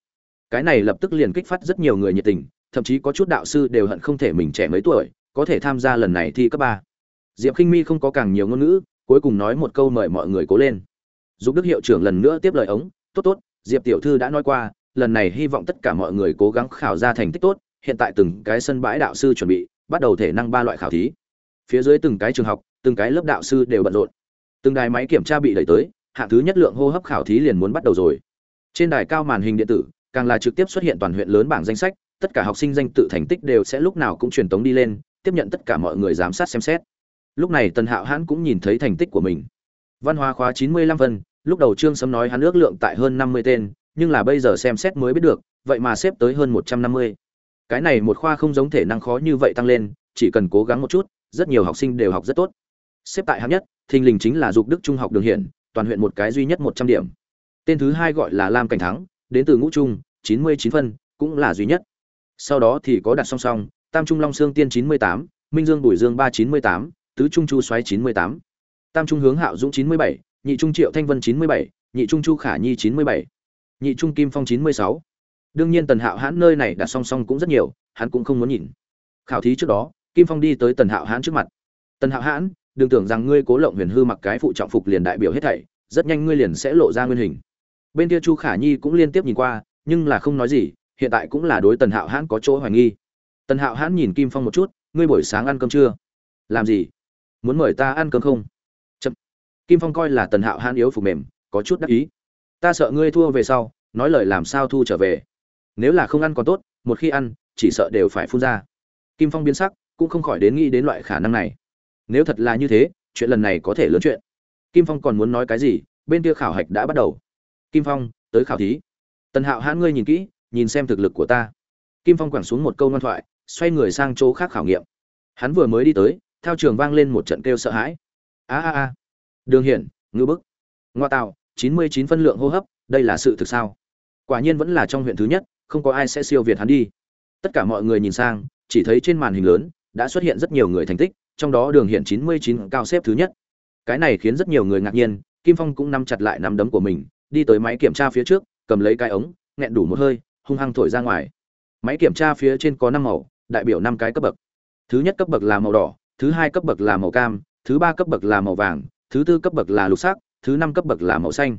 [SPEAKER 1] Cái này lập tức liền kích phát rất nhiều người nhiệt tình, thậm chí có chút đạo sư đều hận không thể mình trẻ mấy tuổi có thể tham gia lần này thi cấp ba. Diệp k i n h mi không có càng nhiều ngôn ngữ, cuối cùng nói một câu mời mọi người cố lên. Giúp đức hiệu trưởng lần nữa tiếp lời ống, tốt tốt, diệp tiểu thư đã nói qua, lần này hy vọng tất cả mọi người cố gắng khảo ra thành tích tốt, hiện tại từng cái sân bãi đạo sư chuẩn bị, bắt đầu thể năng ba loại khảo thí. Phía dưới từng cái trường học, từng cái lớp đạo sư đều bận rộn. Từng đài máy kiểm tra bị đẩy tới, hạng thứ nhất lượng hô hấp khảo thí liền muốn bắt đầu rồi. Trên đài cao màn hình điện tử, càng là trực tiếp xuất hiện toàn huyện lớn bảng danh sách, tất cả học sinh danh tự thành tích đều sẽ lúc nào cũng truyền tống đi lên tiếp nhận tất cả mọi người giám sát xem xét. Lúc này tần hạo hãn cũng nhìn thấy thành tích của mình. Văn hóa khóa chín mươi lăm lúc đầu trương sấm nói hắn ước lượng tại hơn năm mươi tên, nhưng là bây giờ xem xét mới biết được, vậy mà xếp tới hơn một trăm năm mươi. Cái này một khoa không giống thể năng khó như vậy tăng lên, chỉ cần cố gắng một chút, rất nhiều học sinh đều học rất tốt. Xếp tại hạng nhất, thình lình chính là dục đức trung học đường hiển, toàn huyện một cái duy nhất một trăm điểm. Tên thứ hai gọi là lam cảnh thắng, đến từ ngũ trung, chín mươi chín phân, cũng là duy nhất. Sau đó thì có đặt song song tam trung long sương tiên chín mươi tám, minh dương bùi dương ba chín mươi tám, tứ trung chu xoáy chín mươi tám. Tam trung hướng hạo dũng chín mươi bảy, nhị trung triệu thanh vân chín mươi bảy, nhị trung chu khả nhi chín mươi bảy, nhị trung kim phong chín mươi sáu. Đương nhiên tần hạo hãn nơi này đặt song song cũng rất nhiều, hắn cũng không muốn nhìn. Khảo thí trước đó, kim phong đi tới tần hạo hãn trước mặt. Tần hạo hãn, đừng tưởng rằng ngươi cố lộng huyền hư mặc cái phụ trọng phục liền đại biểu hết thảy, rất nhanh ngươi liền sẽ lộ ra nguyên hình. Bên kia chu khả nhi cũng liên tiếp nhìn qua, nhưng là không nói gì, hiện tại cũng là đối tần hạo hãn có chỗ hoài nghi tần hạo hãn nhìn kim phong một chút, ngươi buổi sáng ăn cơm chưa? Làm gì? Muốn mời ta ăn cơm không? Chậm. kim phong coi là tần hạo hãn yếu phục mềm, có chút đắc ý. Ta sợ ngươi thua về sau, nói lời làm sao thu trở về. Nếu là không ăn còn tốt, một khi ăn, chỉ sợ đều phải phun ra. Kim phong biến sắc, cũng không khỏi đến nghĩ đến loại khả năng này. Nếu thật là như thế, chuyện lần này có thể lớn chuyện. Kim phong còn muốn nói cái gì, bên kia khảo hạch đã bắt đầu. Kim phong, tới khảo thí. Tần hạo hãn ngươi nhìn kỹ, nhìn xem thực lực của ta. Kim phong quẳng xuống một câu ngoan thoại xoay người sang chỗ khác khảo nghiệm. Hắn vừa mới đi tới theo trường vang lên một trận kêu sợ hãi. A a a. Đường hiển ngư bức. Ngoa tạo chín mươi chín phân lượng hô hấp đây là sự thực sao? Quả nhiên vẫn là trong huyện thứ nhất không có ai sẽ siêu việt hắn đi. Tất cả mọi người nhìn sang chỉ thấy trên màn hình lớn đã xuất hiện rất nhiều người thành tích trong đó đường hiện 99 cao xếp thứ nhất. Cái này khiến rất nhiều người ngạc nhiên, Kim Phong cũng nắm chặt lại nắm đấm của mình, đi tới máy kiểm tra phía trước, cầm lấy cái ống, nghẹn đủ một hơi, hung hăng thổi ra ngoài. Máy kiểm tra phía trên có năm màu, đại biểu năm cái cấp bậc. Thứ nhất cấp bậc là màu đỏ, thứ hai cấp bậc là màu cam, thứ ba cấp bậc là màu vàng, thứ tư cấp bậc là lục sắc, thứ năm cấp bậc là màu xanh.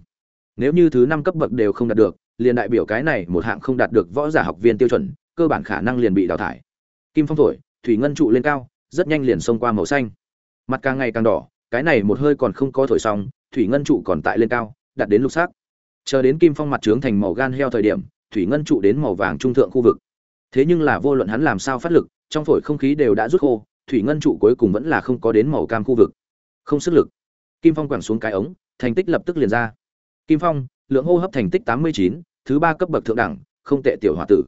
[SPEAKER 1] Nếu như thứ năm cấp bậc đều không đạt được, liền đại biểu cái này một hạng không đạt được võ giả học viên tiêu chuẩn, cơ bản khả năng liền bị đào thải. Kim Phong thổi, thủy ngân trụ lên cao, rất nhanh liền xông qua màu xanh mặt càng ngày càng đỏ cái này một hơi còn không có thổi xong thủy ngân trụ còn tại lên cao đặt đến lục sắc chờ đến kim phong mặt trướng thành màu gan heo thời điểm thủy ngân trụ đến màu vàng trung thượng khu vực thế nhưng là vô luận hắn làm sao phát lực, trong phổi không khí đều đã rút khô, thủy ngân trụ cuối cùng vẫn là không có đến màu cam khu vực. Không sức lực. Kim phong quẳng xuống cái ống, thành tích lập tức liền ra. Kim phong, lượng hô hấp thành tích tám mươi chín, thứ ba cấp bậc thượng đẳng, không tệ tiểu hòa tử.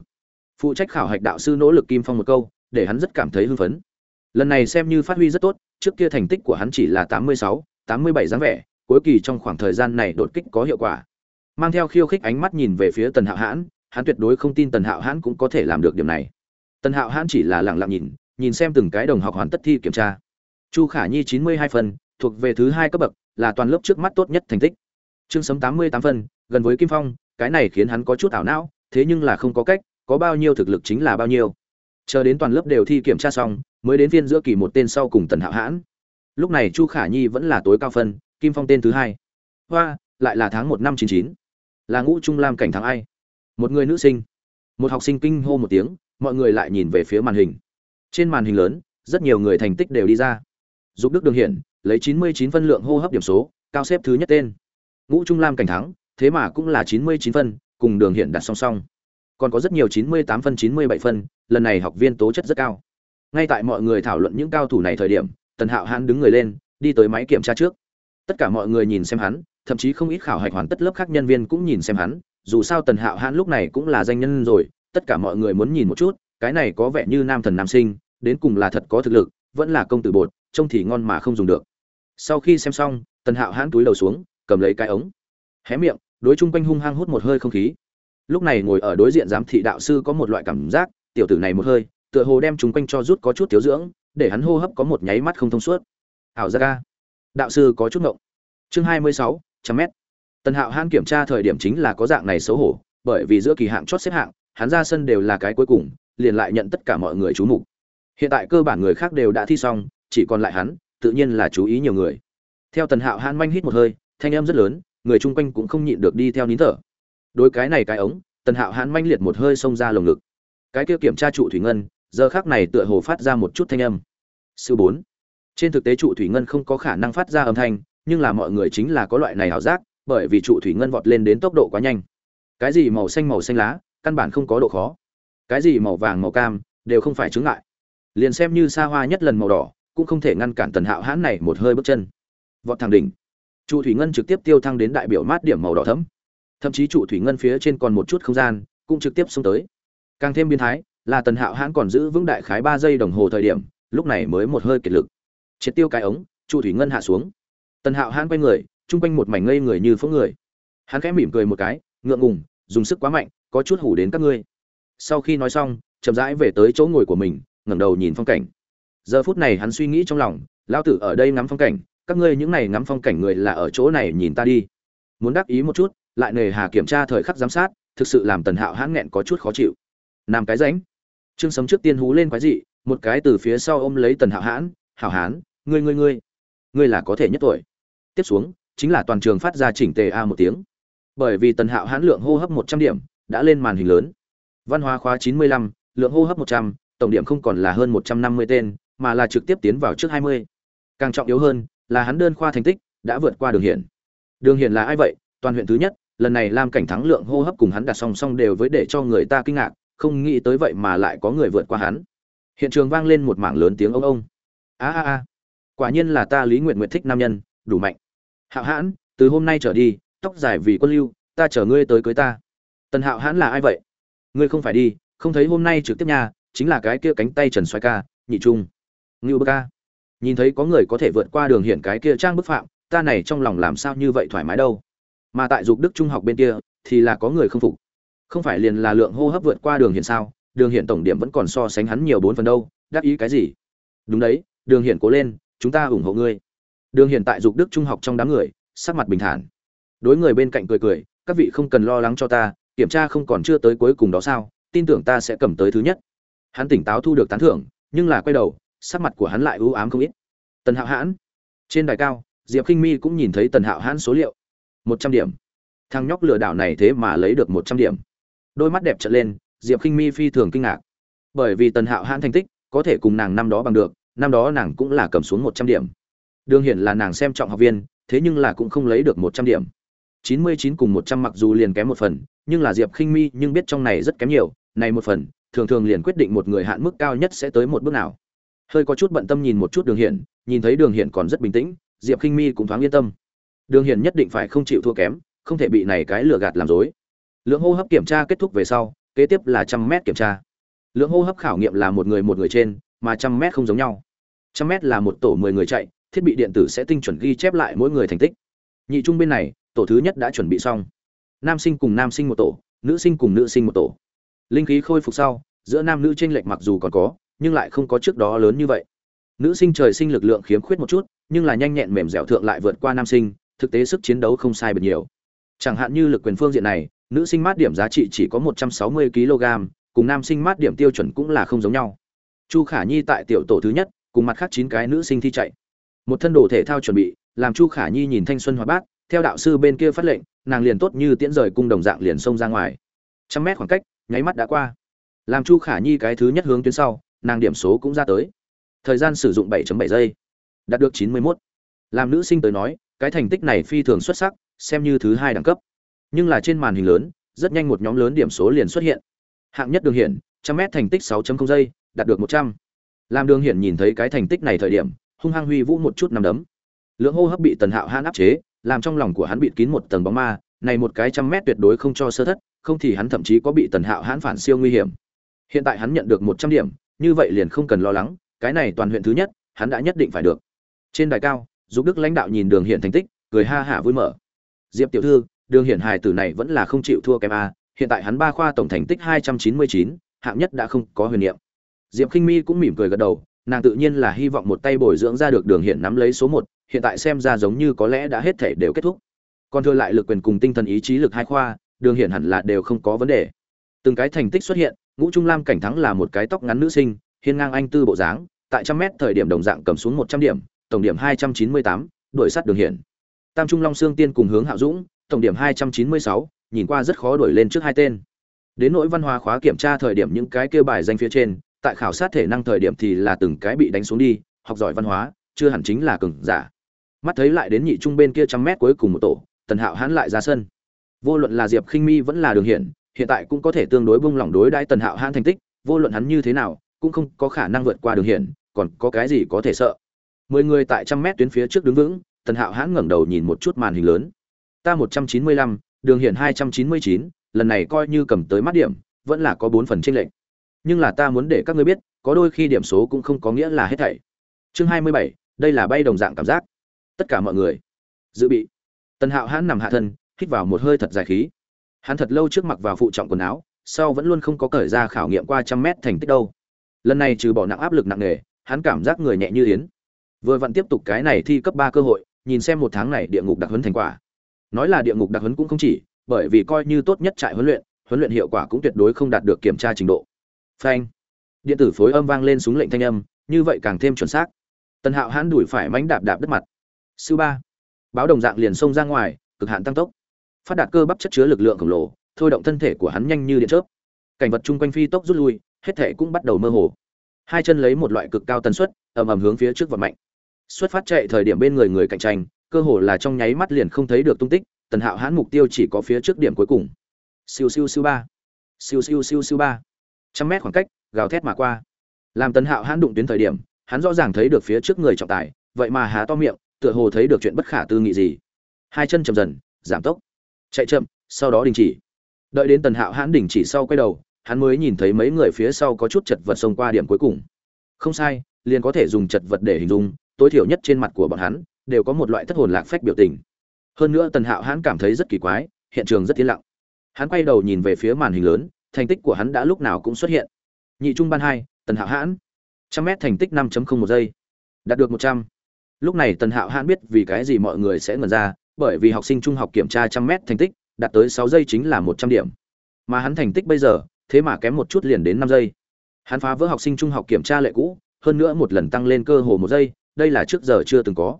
[SPEAKER 1] Phụ trách khảo hạch đạo sư nỗ lực kim phong một câu, để hắn rất cảm thấy hưng phấn. Lần này xem như phát huy rất tốt, trước kia thành tích của hắn chỉ là tám mươi sáu, tám mươi bảy dáng vẻ, cuối kỳ trong khoảng thời gian này đột kích có hiệu quả. Mang theo khiêu khích ánh mắt nhìn về phía tần hạo hãn hắn tuyệt đối không tin tần hạo hãn cũng có thể làm được điểm này. Tần hạo hãn chỉ là lẳng lặng nhìn nhìn xem từng cái đồng học hoàn tất thi kiểm tra. Chu khả nhi chín mươi hai phần, thuộc về thứ hai cấp bậc, là toàn lớp trước mắt tốt nhất thành tích. Trương sấm tám mươi tám phân gần với kim phong, cái này khiến hắn có chút ảo não, thế nhưng là không có cách, có bao nhiêu thực lực chính là bao nhiêu. Chờ đến toàn lớp đều thi kiểm tra xong, mới đến phiên giữa kỳ một tên sau cùng tần hạo hãn. Lúc này chu khả nhi vẫn là tối cao phân, kim phong tên thứ hai. Hoa, lại là tháng một năm chín chín. Là ngũ trung lam cảnh tháng ai một người nữ sinh. Một học sinh kinh hô một tiếng, mọi người lại nhìn về phía màn hình. Trên màn hình lớn, rất nhiều người thành tích đều đi ra. Dục đức đường hiển, lấy chín mươi chín phân lượng hô hấp điểm số, cao xếp thứ nhất tên. Ngũ trung lam cảnh thắng, thế mà cũng là chín mươi chín phân, cùng đường hiển đặt song song. Còn có rất nhiều chín mươi tám phân, chín mươi bảy phân, lần này học viên tố chất rất cao. Ngay tại mọi người thảo luận những cao thủ này thời điểm, tần hạo hãn đứng người lên, đi tới máy kiểm tra trước. Tất cả mọi người nhìn xem hắn, thậm chí không ít khảo hạch hoàn tất lớp khác nhân viên cũng nhìn xem hắn dù sao tần hạo hãn lúc này cũng là danh nhân rồi, tất cả mọi người muốn nhìn một chút, cái này có vẻ như nam thần nam sinh, đến cùng là thật có thực lực, vẫn là công tử bột, trông thì ngon mà không dùng được. Sau khi xem xong, tần hạo hãn túi đầu xuống, cầm lấy cái ống, hé miệng, đối chung quanh hung hăng hút một hơi không khí. Lúc này ngồi ở đối diện giám thị đạo sư có một loại cảm giác, tiểu tử này một hơi, tựa hồ đem chúng quanh cho rút có chút thiếu dưỡng, để hắn hô hấp có một nháy mắt không thông suốt. Ảo ra ca. Đạo sư có chút ngộng. Chương hai mươi sáu, trăm mét tần hạo hãn kiểm tra thời điểm chính là có dạng này xấu hổ, bởi vì giữa kỳ hạng chót xếp hạng, hắn ra sân đều là cái cuối cùng, liền lại nhận tất cả mọi người chú mục. Hiện tại cơ bản người khác đều đã thi xong, chỉ còn lại hắn, tự nhiên là chú ý nhiều người. Theo tần hạo hãn manh hít một hơi, thanh âm rất lớn, người chung quanh cũng không nhịn được đi theo nín thở. Đối cái này cái ống, tần hạo hãn manh liệt một hơi xông ra lồng ngực. Cái kia kiểm tra trụ thủy ngân, giờ khác này tựa hồ phát ra một chút thanh âm. Sư bốn. Trên thực tế trụ thủy ngân không có khả năng phát ra âm thanh, nhưng là mọi người chính là có loại này ảo giác bởi vì trụ thủy ngân vọt lên đến tốc độ quá nhanh. Cái gì màu xanh màu xanh lá, căn bản không có độ khó. Cái gì màu vàng màu cam, đều không phải chướng ngại. Liền xem như xa hoa nhất lần màu đỏ, cũng không thể ngăn cản tần hạo hãn này một hơi bước chân. Vọt thẳng đỉnh. Trụ thủy ngân trực tiếp tiêu thăng đến đại biểu mát điểm màu đỏ thấm thậm chí trụ thủy ngân phía trên còn một chút không gian, cũng trực tiếp xông tới. Càng thêm biến thái, là tần hạo hãn còn giữ vững đại khái ba giây đồng hồ thời điểm, lúc này mới một hơi kiệt lực. Triệt tiêu cái ống, trụ thủy ngân hạ xuống. Tần hạo hãn quay người chung quanh một mảnh ngây người như phóng người. Hắn khẽ mỉm cười một cái, ngượng ngùng, dùng sức quá mạnh, có chút hủ đến các ngươi. Sau khi nói xong, chậm rãi về tới chỗ ngồi của mình, ngẩng đầu nhìn phong cảnh. Giờ phút này hắn suy nghĩ trong lòng lao tử ở đây ngắm phong cảnh, các ngươi những này ngắm phong cảnh người là ở chỗ này nhìn ta đi. Muốn đắc ý một chút, lại nề hà kiểm tra thời khắc giám sát, thực sự làm tần hạo hãn nghẹn có chút khó chịu. Làm cái ránh. Trương sấm trước tiên hú lên quái dị, một cái từ phía sau ôm lấy tần hạo hãn, hảo hán, ngươi ngươi ngươi ngươi là có thể nhất tuổi. Tiếp xuống chính là toàn trường phát ra chỉnh tề a một tiếng. Bởi vì tần hạo hãn lượng hô hấp một trăm điểm, đã lên màn hình lớn. Văn hóa khóa chín mươi lăm, lượng hô hấp một trăm, tổng điểm không còn là hơn một trăm năm mươi tên, mà là trực tiếp tiến vào trước hai mươi. Càng trọng yếu hơn, là hắn đơn khoa thành tích đã vượt qua đường hiển. Đường hiển là ai vậy? Toàn huyện thứ nhất, lần này lam cảnh thắng lượng hô hấp cùng hắn đặt song song đều với để cho người ta kinh ngạc, không nghĩ tới vậy mà lại có người vượt qua hắn. Hiện trường vang lên một mảng lớn tiếng ông ông. A a a. Quả nhiên là ta lý nguyệt nguyện thích nam nhân, đủ mạnh hạo hãn, từ hôm nay trở đi, tóc dài vì quân lưu, ta chở ngươi tới cưới ta. Tần hạo hãn là ai vậy? Ngươi không phải đi, không thấy hôm nay trực tiếp nhà chính là cái kia cánh tay trần xoay ca, nhị trung. Ngưu bơ ca. Nhìn thấy có người có thể vượt qua đường Hiển cái kia trang bức phạm, ta này trong lòng làm sao như vậy thoải mái đâu? Mà tại dục đức trung học bên kia, thì là có người không phục. Không phải liền là lượng hô hấp vượt qua đường Hiển sao? Đường Hiển tổng điểm vẫn còn so sánh hắn nhiều bốn phần đâu đáp ý cái gì? Đúng đấy, đường Hiển cố lên, chúng ta ủng hộ ngươi đường hiện tại dục đức trung học trong đám người, sắc mặt bình thản. Đối người bên cạnh cười cười, các vị không cần lo lắng cho ta, kiểm tra không còn chưa tới cuối cùng đó sao, tin tưởng ta sẽ cầm tới thứ nhất. Hắn tỉnh táo thu được tán thưởng, nhưng là quay đầu, sắc mặt của hắn lại ưu ám không ít. Tần hạo hãn. Trên đài cao, diệp k i n h my cũng nhìn thấy tần hạo hãn số liệu. Một trăm điểm. Thằng nhóc lừa đảo này thế mà lấy được một trăm điểm. Đôi mắt đẹp trở lên, diệp k i n h my phi thường kinh ngạc. Bởi vì tần hạo hãn thành tích, có thể cùng nàng năm đó bằng được, năm đó nàng cũng là cầm xuống một trăm điểm đương hiển là nàng xem trọng học viên, thế nhưng là cũng không lấy được một trăm điểm. Chín mươi chín cùng một trăm mặc dù liền kém một phần, nhưng là diệp Khinh Mi nhưng biết trong này rất kém nhiều, này một phần, thường thường liền quyết định một người hạn mức cao nhất sẽ tới một bước nào. Hơi có chút bận tâm nhìn một chút đường hiển, nhìn thấy đường hiển còn rất bình tĩnh, diệp Khinh Mi cũng thoáng yên tâm. Đường hiển nhất định phải không chịu thua kém, không thể bị này cái lừa gạt làm dối lượng hô hấp kiểm tra kết thúc về sau, kế tiếp là trăm mét kiểm tra. Lượng hô hấp khảo nghiệm là một người một người trên, mà trăm mét không giống nhau. Trăm mét là một tổ mười người chạy thiết bị điện tử sẽ tinh chuẩn ghi chép lại mỗi người thành tích. Nhị trung bên này, tổ thứ nhất đã chuẩn bị xong. Nam sinh cùng nam sinh một tổ, nữ sinh cùng nữ sinh một tổ. Linh khí khôi phục sau, giữa nam nữ tranh lệch mặc dù còn có, nhưng lại không có trước đó lớn như vậy. Nữ sinh trời sinh lực lượng khiếm khuyết một chút, nhưng là nhanh nhẹn mềm dẻo thượng lại vượt qua nam sinh, thực tế sức chiến đấu không sai biệt nhiều. Chẳng hạn như lực quyền phương diện này, nữ sinh mát điểm giá trị chỉ có một trăm sáu mươi kg, cùng nam sinh mát điểm tiêu chuẩn cũng là không giống nhau. Chu khả nhi tại tiểu tổ thứ nhất, cùng mặt khác chín cái nữ sinh thi chạy một thân đồ thể thao chuẩn bị, làm chu khả nhi nhìn thanh xuân hoạt bát, theo đạo sư bên kia phát lệnh, nàng liền tốt như tiễn rời cung đồng dạng liền xông ra ngoài. Trăm mét khoảng cách, nháy mắt đã qua. Làm chu khả nhi cái thứ nhất hướng tuyến sau, nàng điểm số cũng ra tới. Thời gian sử dụng 7.7 giây. Đạt được 91. làm nữ sinh tới nói, cái thành tích này phi thường xuất sắc, xem như thứ hai đẳng cấp. Nhưng là trên màn hình lớn, rất nhanh một nhóm lớn điểm số liền xuất hiện. Hạng nhất đường hiển, trăm mét thành tích 6.0 giây, đạt được 100. làm đường hiển nhìn thấy cái thành tích này thời điểm hung hăng huy vũ một chút nằm đấm. Lượng hô hấp bị tần hạo hãn áp chế, làm trong lòng của hắn bịt kín một tầng bóng ma, này một cái trăm mét tuyệt đối không cho sơ thất, không thì hắn thậm chí có bị tần hạo hãn phản siêu nguy hiểm. Hiện tại hắn nhận được một trăm điểm, như vậy liền không cần lo lắng, cái này toàn huyện thứ nhất, hắn đã nhất định phải được. Trên đài cao giúp đức lãnh đạo nhìn đường hiện thành tích, cười ha hả vui mở. Diệp tiểu thư, đường hiện hài tử này vẫn là không chịu thua kém a, hiện tại hắn ba khoa tổng thành tích hai trăm chín mươi chín, hạng nhất đã không có huyền niệm. Diệp khinh mi cũng mỉm cười gật đầu nàng tự nhiên là hy vọng một tay bồi dưỡng ra được đường hiện nắm lấy số một, hiện tại xem ra giống như có lẽ đã hết thể đều kết thúc. Còn thừa lại lực quyền cùng tinh thần ý chí lực hai khoa, đường hiện hẳn là đều không có vấn đề. Từng cái thành tích xuất hiện, ngũ trung lam cảnh thắng là một cái tóc ngắn nữ sinh, hiên ngang anh tư bộ dáng, tại trăm mét thời điểm đồng dạng cầm xuống một trăm điểm, tổng điểm hai trăm chín mươi tám, đuổi sát đường hiện tam trung long sương tiên cùng hướng hạo dũng, tổng điểm hai trăm chín mươi sáu, nhìn qua rất khó đuổi lên trước hai tên. Đến nỗi văn hóa khóa kiểm tra thời điểm những cái kêu bài danh phía trên tại khảo sát thể năng thời điểm thì là từng cái bị đánh xuống đi, học giỏi văn hóa, chưa hẳn chính là cường giả. Mắt thấy lại đến nhị trung bên kia trăm mét cuối cùng một tổ, tần hạo hãn lại ra sân. Vô luận là diệp khinh mi vẫn là đường hiển, hiện tại cũng có thể tương đối bung lỏng đối đãi tần hạo hãn thành tích, vô luận hắn như thế nào, cũng không có khả năng vượt qua đường hiển, còn có cái gì có thể sợ. Mười người tại trăm mét tuyến phía trước đứng vững, tần hạo hãn ngẩng đầu nhìn một chút màn hình lớn. Ta một trăm chín mươi lăm, đường hiển hai trăm chín mươi chín, lần này coi như cầm tới mắt điểm, vẫn là có bốn phần tranh lệch nhưng là ta muốn để các ngươi biết, có đôi khi điểm số cũng không có nghĩa là hết thảy. Chương hai mươi bảy, đây là bay đồng dạng cảm giác. Tất cả mọi người. Dự bị. Tần hạo hãn nằm hạ thân, hít vào một hơi thật dài khí. Hắn thật lâu trước mặc vào phụ trọng quần áo, sau vẫn luôn không có cởi ra khảo nghiệm qua trăm mét thành tích đâu. Lần này trừ bỏ nặng áp lực nặng nề, hắn cảm giác người nhẹ như yến. Vừa vặn tiếp tục cái này thi cấp ba cơ hội, nhìn xem một tháng này địa ngục đặc huấn thành quả. Nói là địa ngục đặc huấn cũng không chỉ, bởi vì coi như tốt nhất trại huấn luyện huấn luyện hiệu quả cũng tuyệt đối không đạt được kiểm tra trình độ phanh. Điện tử phối âm vang lên súng lệnh thanh âm, như vậy càng thêm chuẩn xác. Tần hạo hãn đuổi phải mánh đạp đạp đất mặt. Sư ba. Báo đồng dạng liền xông ra ngoài, cực hạn tăng tốc. Phát đạt cơ bắp chất chứa lực lượng khổng lồ, thôi động thân thể của hắn nhanh như điện chớp. Cảnh vật chung quanh phi tốc rút lui, hết thể cũng bắt đầu mơ hồ. Hai chân lấy một loại cực cao tần suất, ầm ầm hướng phía trước vật mạnh. Xuất phát chạy thời điểm bên người người cạnh tranh, cơ hồ là trong nháy mắt liền không thấy được tung tích, tần hạo hãn mục tiêu chỉ có phía trước điểm cuối cùng. Siêu siêu siêu ba. Siêu siêu siêu siêu ba trăm mét khoảng cách, gào thét mà qua. Làm tần hạo hãn đụng tuyến thời điểm, hắn rõ ràng thấy được phía trước người trọng tài, vậy mà há to miệng, tựa hồ thấy được chuyện bất khả tư nghị gì. Hai chân chậm dần, giảm tốc. Chạy chậm, sau đó đình chỉ. Đợi đến tần hạo hãn đình chỉ sau quay đầu, hắn mới nhìn thấy mấy người phía sau có chút chật vật xông qua điểm cuối cùng. Không sai, liền có thể dùng chật vật để hình dung, tối thiểu nhất trên mặt của bọn hắn, đều có một loại thất hồn lạc phách biểu tình. Hơn nữa tần hạo hãn cảm thấy rất kỳ quái, hiện trường rất yên lặng. Hắn quay đầu nhìn về phía màn hình lớn thành tích của hắn đã lúc nào cũng xuất hiện. Nhị trung ban hai, tần hạo hãn. Trăm mét thành tích năm một giây. Đạt được một trăm. Lúc này tần hạo hãn biết vì cái gì mọi người sẽ ngẩn ra, bởi vì học sinh trung học kiểm tra trăm mét thành tích, đạt tới sáu giây chính là một trăm điểm. Mà hắn thành tích bây giờ, thế mà kém một chút liền đến năm giây. Hắn phá vỡ học sinh trung học kiểm tra lệ cũ, hơn nữa một lần tăng lên cơ hồ một giây, đây là trước giờ chưa từng có.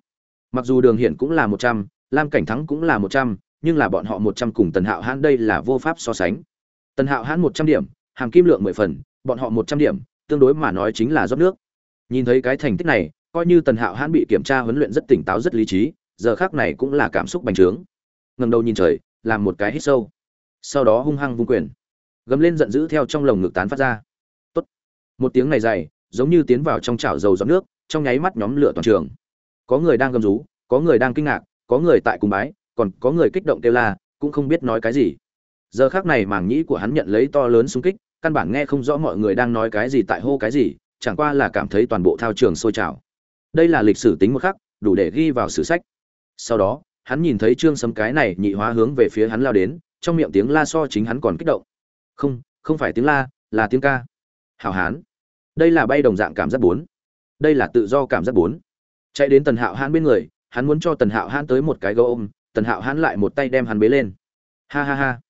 [SPEAKER 1] Mặc dù đường hiển cũng là một trăm, lam cảnh thắng cũng là một trăm, nhưng là bọn họ một trăm cùng tần hạo hãn đây là vô pháp so sánh tần hạo hãn một trăm điểm, hàm kim lượng mười phần, bọn họ một trăm điểm, tương đối mà nói chính là rót nước. Nhìn thấy cái thành tích này, coi như tần hạo hãn bị kiểm tra huấn luyện rất tỉnh táo rất lý trí, giờ khác này cũng là cảm xúc bành trướng. Ngầm đầu nhìn trời, làm một cái hít sâu. Sau đó hung hăng vung quyền. Gầm lên giận dữ theo trong lồng ngực tán phát ra. Tốt. một tiếng này dày, giống như tiến vào trong chảo dầu giọt nước, trong nháy mắt nhóm lửa toàn trường. Có người đang gầm rú, có người đang kinh ngạc, có người tại cùng bái, còn có người kích động kêu la, cũng không biết nói cái gì giờ khác này màng nhĩ của hắn nhận lấy to lớn xung kích, căn bản nghe không rõ mọi người đang nói cái gì tại hô cái gì, chẳng qua là cảm thấy toàn bộ thao trường sôi trào. Đây là lịch sử tính một khắc, đủ để ghi vào sử sách. Sau đó, hắn nhìn thấy trương sấm cái này nhị hóa hướng về phía hắn lao đến, trong miệng tiếng la so chính hắn còn kích động. Không không phải tiếng la, là tiếng ca. Hào hán. Đây là bay đồng dạng cảm giác bốn. Đây là tự do cảm giác bốn. Chạy đến tần hạo hán bên người, hắn muốn cho tần hạo hán tới một cái gấu ôm, tần hạo hán lại một tay đem hắn bế lên. Ha ha ha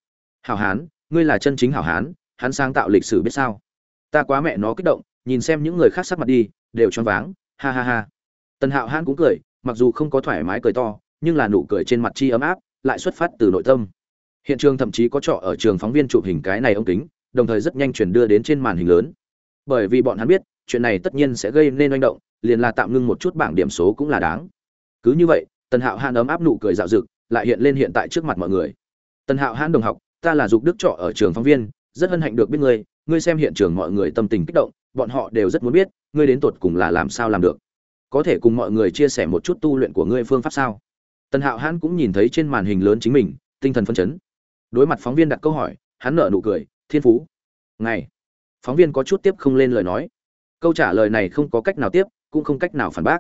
[SPEAKER 1] hảo hán, ngươi là chân chính hảo hán, hắn sáng tạo lịch sử biết sao? Ta quá mẹ nó kích động, nhìn xem những người khác sắc mặt đi, đều choáng váng, ha ha ha. Tần hạo hán cũng cười, mặc dù không có thoải mái cười to, nhưng là nụ cười trên mặt chi ấm áp, lại xuất phát từ nội tâm. Hiện trường thậm chí có trọ ở trường phóng viên chụp hình cái này ông kính, đồng thời rất nhanh chuyển đưa đến trên màn hình lớn. Bởi vì bọn hắn biết, chuyện này tất nhiên sẽ gây nên oanh động, liền là tạm ngưng một chút bảng điểm số cũng là đáng. Cứ như vậy, tần hạo Hán ấm áp nụ cười dạo dực, lại hiện lên hiện tại trước mặt mọi người. Tần hạo Hán đồng học ta là dục đức trọ ở trường phóng viên, rất hân hạnh được biết ngươi ngươi xem hiện trường mọi người tâm tình kích động, bọn họ đều rất muốn biết, ngươi đến tột cùng là làm sao làm được. Có thể cùng mọi người chia sẻ một chút tu luyện của ngươi phương pháp sao? Tần hạo hãn cũng nhìn thấy trên màn hình lớn chính mình, tinh thần phân chấn. Đối mặt phóng viên đặt câu hỏi, hắn nở nụ cười, thiên phú. Ngày phóng viên có chút tiếp không lên lời nói. Câu trả lời này không có cách nào tiếp, cũng không cách nào phản bác.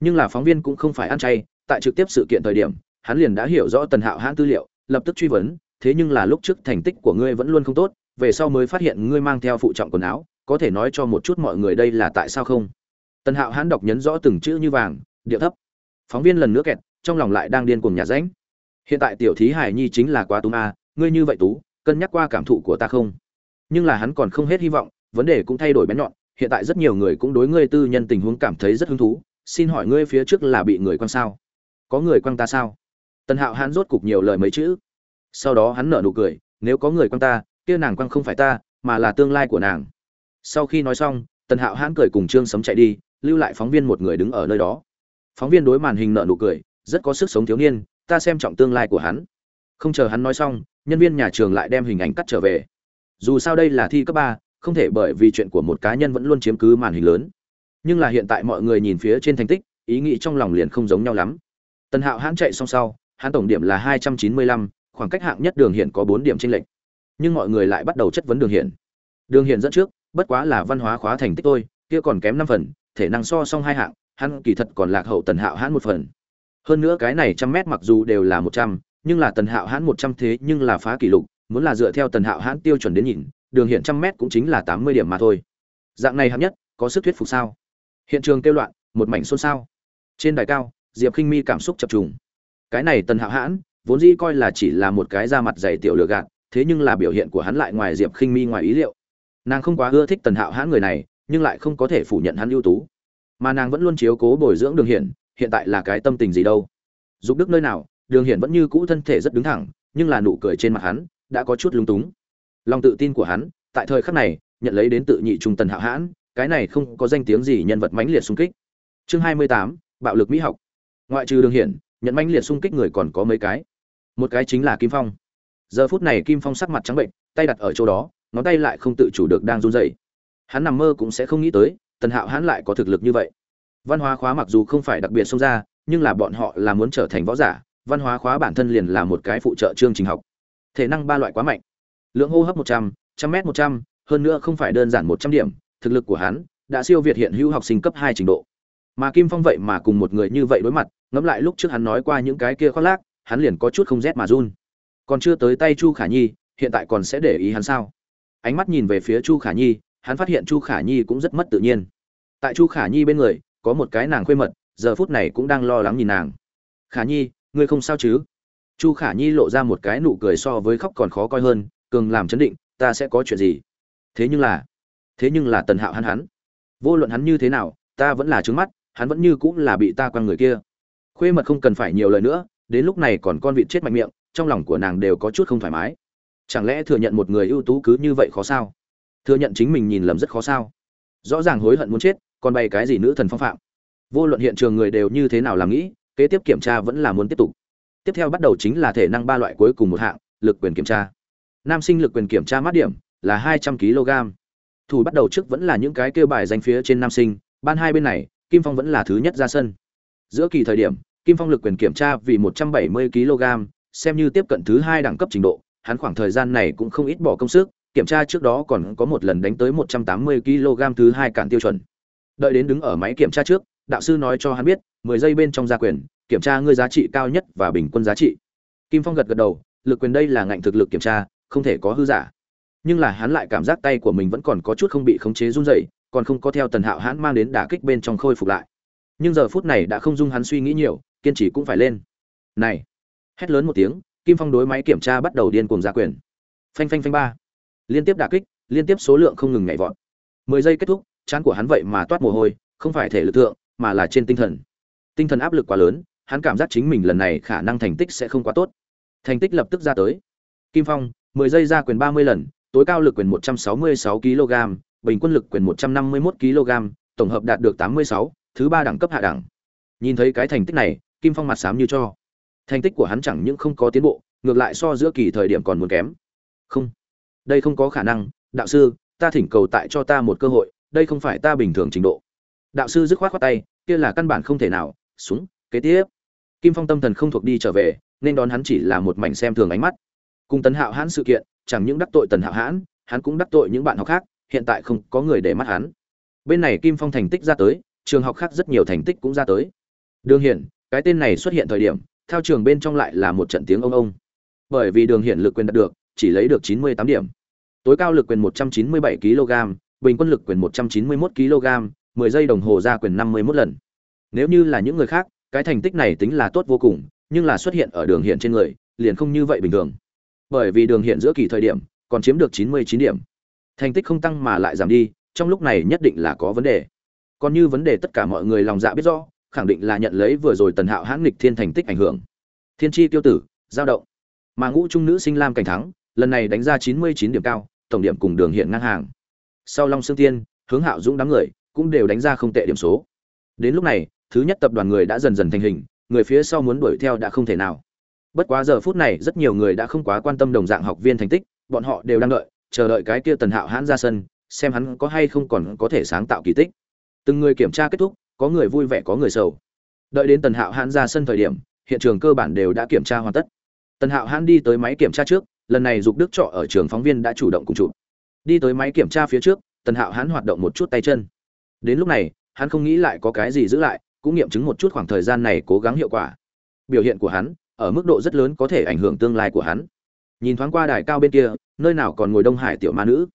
[SPEAKER 1] Nhưng là phóng viên cũng không phải ăn chay, tại trực tiếp sự kiện thời điểm, hắn liền đã hiểu rõ tần hạo hãn tư liệu, lập tức truy vấn thế nhưng là lúc trước thành tích của ngươi vẫn luôn không tốt, về sau mới phát hiện ngươi mang theo phụ trọng quần áo, có thể nói cho một chút mọi người đây là tại sao không? Tần hạo hãn đọc nhấn rõ từng chữ như vàng, điệu thấp. Phóng viên lần nữa kẹt, trong lòng lại đang điên cuồng nhà ránh hiện tại tiểu thí hải nhi chính là quá tú ma ngươi như vậy tú, cân nhắc qua cảm thụ của ta không? Nhưng là hắn còn không hết hy vọng, vấn đề cũng thay đổi bén nhọn, hiện tại rất nhiều người cũng đối ngươi tư nhân tình huống cảm thấy rất hứng thú, xin hỏi ngươi phía trước là bị người quăng sao? Có người quăng ta sao? Tần hạo Hán rốt cục nhiều lời mấy chữ sau đó hắn nở nụ cười, nếu có người quan ta, kia nàng quan không phải ta, mà là tương lai của nàng. Sau khi nói xong, tần hạo hãn cười cùng trương sấm chạy đi, lưu lại phóng viên một người đứng ở nơi đó. Phóng viên đối màn hình nợ nụ cười, rất có sức sống thiếu niên, ta xem trọng tương lai của hắn. Không chờ hắn nói xong, nhân viên nhà trường lại đem hình ảnh cắt trở về. Dù sao đây là thi cấp ba, không thể bởi vì chuyện của một cá nhân vẫn luôn chiếm cứ màn hình lớn. Nhưng là hiện tại mọi người nhìn phía trên thành tích, ý nghĩ trong lòng liền không giống nhau lắm. Tần hạo hãn chạy xong sau, hắn tổng điểm là hai trăm chín mươi lăm khoảng cách hạng nhất đường hiện có bốn điểm chênh lệch. Nhưng mọi người lại bắt đầu chất vấn đường hiện đường hiện dẫn trước, bất quá là văn hóa khóa thành tích tôi kia còn kém năm phần, thể năng so song hai hạng, hắn kỳ thật còn lạc hậu tần hạo hãn một phần. Hơn nữa cái này trăm mét mặc dù đều là một trăm, nhưng là tần hạo hãn một trăm thế nhưng là phá kỷ lục, muốn là dựa theo tần hạo hãn tiêu chuẩn đến nhìn, đường hiện trăm mét cũng chính là tám mươi điểm mà thôi. Dạng này hạng nhất, có sức thuyết phục sao? Hiện trường kêu loạn, một mảnh xôn xao. Trên đài cao, diệp Khinh mi cảm xúc chập trùng. Cái này tần hạo hãn vốn dĩ coi là chỉ là một cái da mặt dày tiểu lừa gạt, thế nhưng là biểu hiện của hắn lại ngoài diệp Khinh mi ngoài ý liệu. Nàng không quá ưa thích tần hạo hãn người này, nhưng lại không có thể phủ nhận hắn ưu tú. Mà nàng vẫn luôn chiếu cố bồi dưỡng đường hiển, hiện tại là cái tâm tình gì đâu? Dục đức nơi nào, đường hiển vẫn như cũ thân thể rất đứng thẳng, nhưng là nụ cười trên mặt hắn đã có chút lúng túng. Lòng tự tin của hắn, tại thời khắc này, nhận lấy đến tự nhị trung tần hạo hãn, cái này không có danh tiếng gì nhân vật mãnh liệt xung kích. Chương hai mươi tám, bạo lực mỹ học. Ngoại trừ đường hiển, nhận mãnh liệt xung kích người còn có mấy cái? Một cái chính là kim phong. Giờ phút này kim phong sắc mặt trắng bệnh, tay đặt ở chỗ đó, ngón tay lại không tự chủ được đang run rẩy. Hắn nằm mơ cũng sẽ không nghĩ tới, tần hạo hắn lại có thực lực như vậy. Văn hóa khóa mặc dù không phải đặc biệt xông ra, nhưng là bọn họ là muốn trở thành võ giả, văn hóa khóa bản thân liền là một cái phụ trợ chương trình học. Thể năng ba loại quá mạnh. Lượng hô hấp một trăm trăm m một trăm, hơn nữa không phải đơn giản một trăm điểm, thực lực của hắn đã siêu việt hiện hữu học sinh cấp hai trình độ. Mà kim phong vậy mà cùng một người như vậy đối mặt, ngẫm lại lúc trước hắn nói qua những cái kia khoác lác hắn liền có chút không rét mà run. Còn chưa tới tay chu khả nhi, hiện tại còn sẽ để ý hắn sao? Ánh mắt nhìn về phía chu khả nhi, hắn phát hiện chu khả nhi cũng rất mất tự nhiên. Tại chu khả nhi bên người, có một cái nàng khuê mật, giờ phút này cũng đang lo lắng nhìn nàng. Khả nhi, ngươi không sao chứ? Chu khả nhi lộ ra một cái nụ cười so với khóc còn khó coi hơn, cường làm chấn định, ta sẽ có chuyện gì? Thế nhưng là, thế nhưng là tần hạo hắn hắn. Vô luận hắn như thế nào, ta vẫn là trứng mắt, hắn vẫn như cũng là bị ta quăng người kia. Khuê mật không cần phải nhiều lời nữa đến lúc này còn con vịt chết mạnh miệng trong lòng của nàng đều có chút không thoải mái. Chẳng lẽ thừa nhận một người ưu tú cứ như vậy khó sao? Thừa nhận chính mình nhìn lầm rất khó sao? Rõ ràng hối hận muốn chết còn bày cái gì nữ thần phong phạm? Vô luận hiện trường người đều như thế nào làm nghĩ kế tiếp kiểm tra vẫn là muốn tiếp tục. Tiếp theo bắt đầu chính là thể năng ba loại cuối cùng một hạng lực quyền kiểm tra. Nam sinh lực quyền kiểm tra mát điểm là hai trăm kg. Thủ bắt đầu trước vẫn là những cái kêu bài danh phía trên nam sinh ban hai bên này Kim Phong vẫn là thứ nhất ra sân. Giữa kỳ thời điểm, Kim Phong lực quyền kiểm tra vì 170 kg, xem như tiếp cận thứ hai đẳng cấp trình độ, hắn khoảng thời gian này cũng không ít bỏ công sức, kiểm tra trước đó còn có một lần đánh tới 180 kg thứ hai cản tiêu chuẩn. Đợi đến đứng ở máy kiểm tra trước, đạo sư nói cho hắn biết, 10 giây bên trong gia quyền, kiểm tra ngươi giá trị cao nhất và bình quân giá trị. Kim Phong gật gật đầu, lực quyền đây là ngạnh thực lực kiểm tra không thể có hư giả nhưng là hắn lại cảm giác tay của mình vẫn còn có chút không bị khống chế run rẩy còn không có theo tần hạo hãn mang đến đả kích bên trong khôi phục lại nhưng giờ phút này đã không dung hắn suy nghĩ nhiều kiên trì cũng phải lên. Này, hét lớn một tiếng, kim phong đối máy kiểm tra bắt đầu điên cuồng ra quyền. Phanh phanh phanh ba. Liên tiếp đả kích, liên tiếp số lượng không ngừng nhảy vọt. Mười giây kết thúc, chán của hắn vậy mà toát mồ hôi, không phải thể lực thượng, mà là trên tinh thần. Tinh thần áp lực quá lớn, hắn cảm giác chính mình lần này khả năng thành tích sẽ không quá tốt. Thành tích lập tức ra tới. Kim phong, mười giây ra quyền ba mươi lần, tối cao lực quyền một trăm sáu mươi sáu kg bình quân lực quyền một trăm năm mươi 151 kg tổng hợp đạt được tám mươi sáu, thứ ba đẳng cấp hạ đẳng. Nhìn thấy cái thành tích này kim phong mặt xám như cho. Thành tích của hắn chẳng những không có tiến bộ, ngược lại so giữa kỳ thời điểm còn muốn kém. Không. Đây không có khả năng, đạo sư, ta thỉnh cầu tại cho ta một cơ hội, đây không phải ta bình thường trình độ. Đạo sư dứt khoát khoát tay, kia là căn bản không thể nào. Xuống kế tiếp. Kim phong tâm thần không thuộc đi trở về, nên đón hắn chỉ là một mảnh xem thường ánh mắt. Cùng tần hạo hãn sự kiện, chẳng những đắc tội tần hạo hãn, hắn cũng đắc tội những bạn học khác, hiện tại không có người để mắt hắn. Bên này kim phong thành tích ra tới, trường học khác rất nhiều thành tích cũng ra tới. Đường hiển cái tên này xuất hiện thời điểm theo trường bên trong lại là một trận tiếng ông ông. Bởi vì đường Hiện lực quyền đạt được, chỉ lấy được chín mươi tám điểm. Tối cao lực quyền một trăm chín mươi bảy kg, bình quân lực quyền 191 kg, mười giây đồng hồ ra quyền 51 lần. Nếu như là những người khác, cái thành tích này tính là tốt vô cùng, nhưng là xuất hiện ở đường hiện trên người, liền không như vậy bình thường. Bởi vì đường hiện giữa kỳ thời điểm, còn chiếm được chín mươi chín điểm. Thành tích không tăng mà lại giảm đi, trong lúc này nhất định là có vấn đề. Còn như vấn đề tất cả mọi người lòng dạ biết rõ khẳng định là nhận lấy vừa rồi tần hạo hãn nghịch thiên thành tích ảnh hưởng. Thiên tri tiêu tử, giao động. Mà ngũ trung nữ sinh lam cảnh thắng, lần này đánh ra chín mươi chín điểm cao, tổng điểm cùng đường hiện ngang hàng. Sau long sương tiên, hướng hạo dũng đám người cũng đều đánh ra không tệ điểm số. Đến lúc này, thứ nhất tập đoàn người đã dần dần thành hình, người phía sau muốn đuổi theo đã không thể nào. Bất quá giờ phút này rất nhiều người đã không quá quan tâm đồng dạng học viên thành tích, bọn họ đều đang đợi, chờ đợi cái kia tần hạo hãn ra sân, xem hắn có hay không còn có thể sáng tạo kỳ tích. Từng người kiểm tra kết thúc có người vui vẻ, có người sầu. Đợi đến tần hạo hãn ra sân thời điểm, hiện trường cơ bản đều đã kiểm tra hoàn tất. Tần hạo hãn đi tới máy kiểm tra trước, lần này dục đức trọ ở trường phóng viên đã chủ động cùng chụp. Đi tới máy kiểm tra phía trước, tần hạo hãn hoạt động một chút tay chân. Đến lúc này, hắn không nghĩ lại có cái gì giữ lại, cũng nghiệm chứng một chút khoảng thời gian này cố gắng hiệu quả. Biểu hiện của hắn, ở mức độ rất lớn có thể ảnh hưởng tương lai của hắn. Nhìn thoáng qua đài cao bên kia, nơi nào còn ngồi đông hải tiểu ma nữ.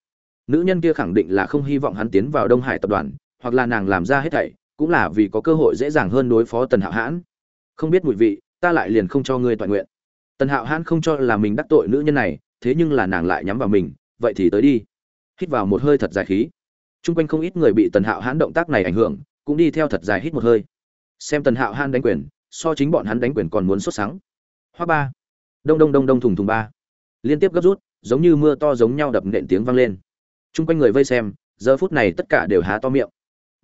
[SPEAKER 1] Nữ nhân kia khẳng định là không hy vọng hắn tiến vào đông hải tập đoàn, hoặc là nàng làm ra hết thảy cũng là vì có cơ hội dễ dàng hơn đối phó tần hạo hãn. Không biết mùi vị, ta lại liền không cho ngươi toàn nguyện. Tần hạo hãn không cho là mình đắc tội nữ nhân này, thế nhưng là nàng lại nhắm vào mình, vậy thì tới đi. Hít vào một hơi thật dài khí. T r u n g quanh không ít người bị tần hạo hãn động tác này ảnh hưởng, cũng đi theo thật dài hít một hơi. Xem tần hạo hãn đánh quyền, so chính bọn hắn đánh quyền còn muốn xuất sáng hoa ba. Đông đông đông đông thùng thùng ba. Liên tiếp gấp rút, giống như mưa to giống nhau đập nện tiếng vang lên. T r u n g quanh người vây xem, giờ phút này tất cả đều há to miệng.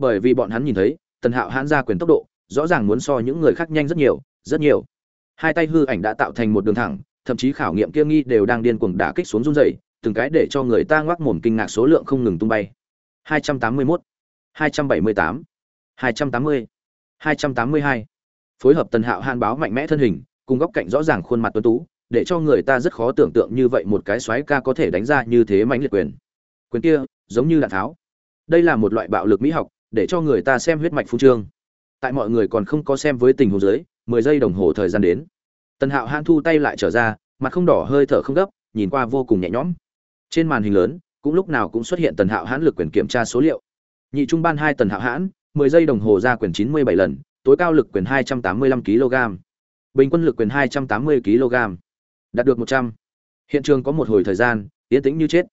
[SPEAKER 1] Bởi vì bọn hắn nhìn thấy tần hạo hãn ra quyền tốc độ rõ ràng muốn so những người khác nhanh rất nhiều rất nhiều. Hai tay hư ảnh đã tạo thành một đường thẳng thậm chí khảo nghiệm kia nghi đều đang điên cuồng đả kích xuống run dày từng cái để cho người ta ngoác mồm kinh ngạc số lượng không ngừng tung bay. 281, 278, 280, 282. phối hợp tần hạo hàn báo mạnh mẽ thân hình cùng góc cạnh rõ ràng khuôn mặt tuấn tú để cho người ta rất khó tưởng tượng như vậy một cái xoáy ca có thể đánh ra như thế mãnh liệt quyền. Quyền kia giống như đạn tháo. Đây là một loại bạo lực mỹ học để cho người ta xem huyết mạch phú trương. Tại mọi người còn không có xem với tình huống dưới, mười giây đồng hồ thời gian đến. Tần hạo han thu tay lại trở ra, mặt không đỏ hơi thở không gấp, nhìn qua vô cùng nhẹ nhõm. Trên màn hình lớn, cũng lúc nào cũng xuất hiện tần hạo hãn lực quyền kiểm tra số liệu. Nhị trung ban hai tần hạo hãn, mười giây đồng hồ ra quyền chín mươi bảy lần, tối cao lực quyền hai trăm tám mươi lăm kg. Bình quân lực quyền hai trăm tám mươi kg. Đạt được một trăm. Hiện trường có một hồi thời gian, yên tĩnh như chết.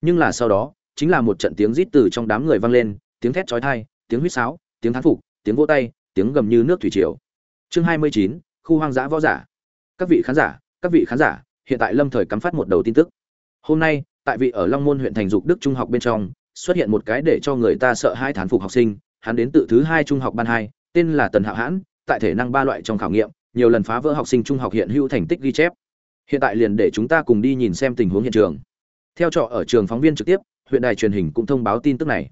[SPEAKER 1] Nhưng là sau đó, chính là một trận tiếng rít từ trong đám người vang lên tiếng thét chói tai tiếng huýt sáo tiếng thán phục tiếng vỗ tay tiếng gầm như nước thủy triều chương hai mươi chín khu hoang dã võ giả các vị khán giả các vị khán giả hiện tại lâm thời cắm phát một đầu tin tức hôm nay tại vị ở Long Môn huyện thành dục Đức trung học bên trong, xuất hiện một cái để cho người ta sợ hai thán phục học sinh, hắn đến tự thứ hai trung học ban hai, tên là Tần Hạo Hãn, tại thể năng ba loại trong khảo nghiệm, nhiều lần phá vỡ học sinh trung học hiện hữu thành tích ghi chép. Hiện tại liền để chúng ta cùng đi nhìn xem tình huống hiện trường. Theo trọ ở trường phóng viên trực tiếp, huyện đài truyền hình cũng thông báo tin tức này.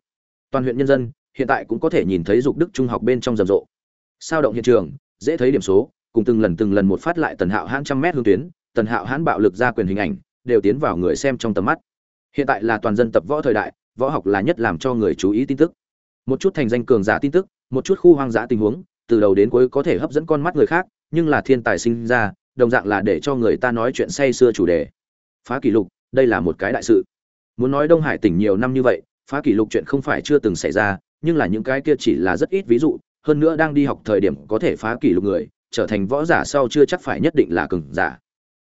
[SPEAKER 1] Toàn huyện nhân dân hiện tại cũng có thể nhìn thấy dục Đức trung học bên trong rầm rộ. Sao động hiện trường, dễ thấy điểm số, cùng từng lần từng lần một phát lại Tần Hạo Hãn trăm mét hương tuyến, Tần Hạo Hãn bạo lực ra quyền hình ảnh, đều tiến vào người xem trong tầm mắt. Hiện tại là toàn dân tập võ thời đại võ học là nhất làm cho người chú ý tin tức. Một chút thành danh cường giả tin tức một chút khu hoang dã tình huống từ đầu đến cuối có thể hấp dẫn con mắt người khác nhưng là thiên tài sinh ra đồng dạng là để cho người ta nói chuyện say xưa chủ đề. Phá kỷ lục đây là một cái đại sự. Muốn nói đông hải tỉnh nhiều năm như vậy phá kỷ lục chuyện không phải chưa từng xảy ra, nhưng là những cái kia chỉ là rất ít ví dụ, hơn nữa đang đi học thời điểm có thể phá kỷ lục người, trở thành võ giả sau chưa chắc phải nhất định là cường giả.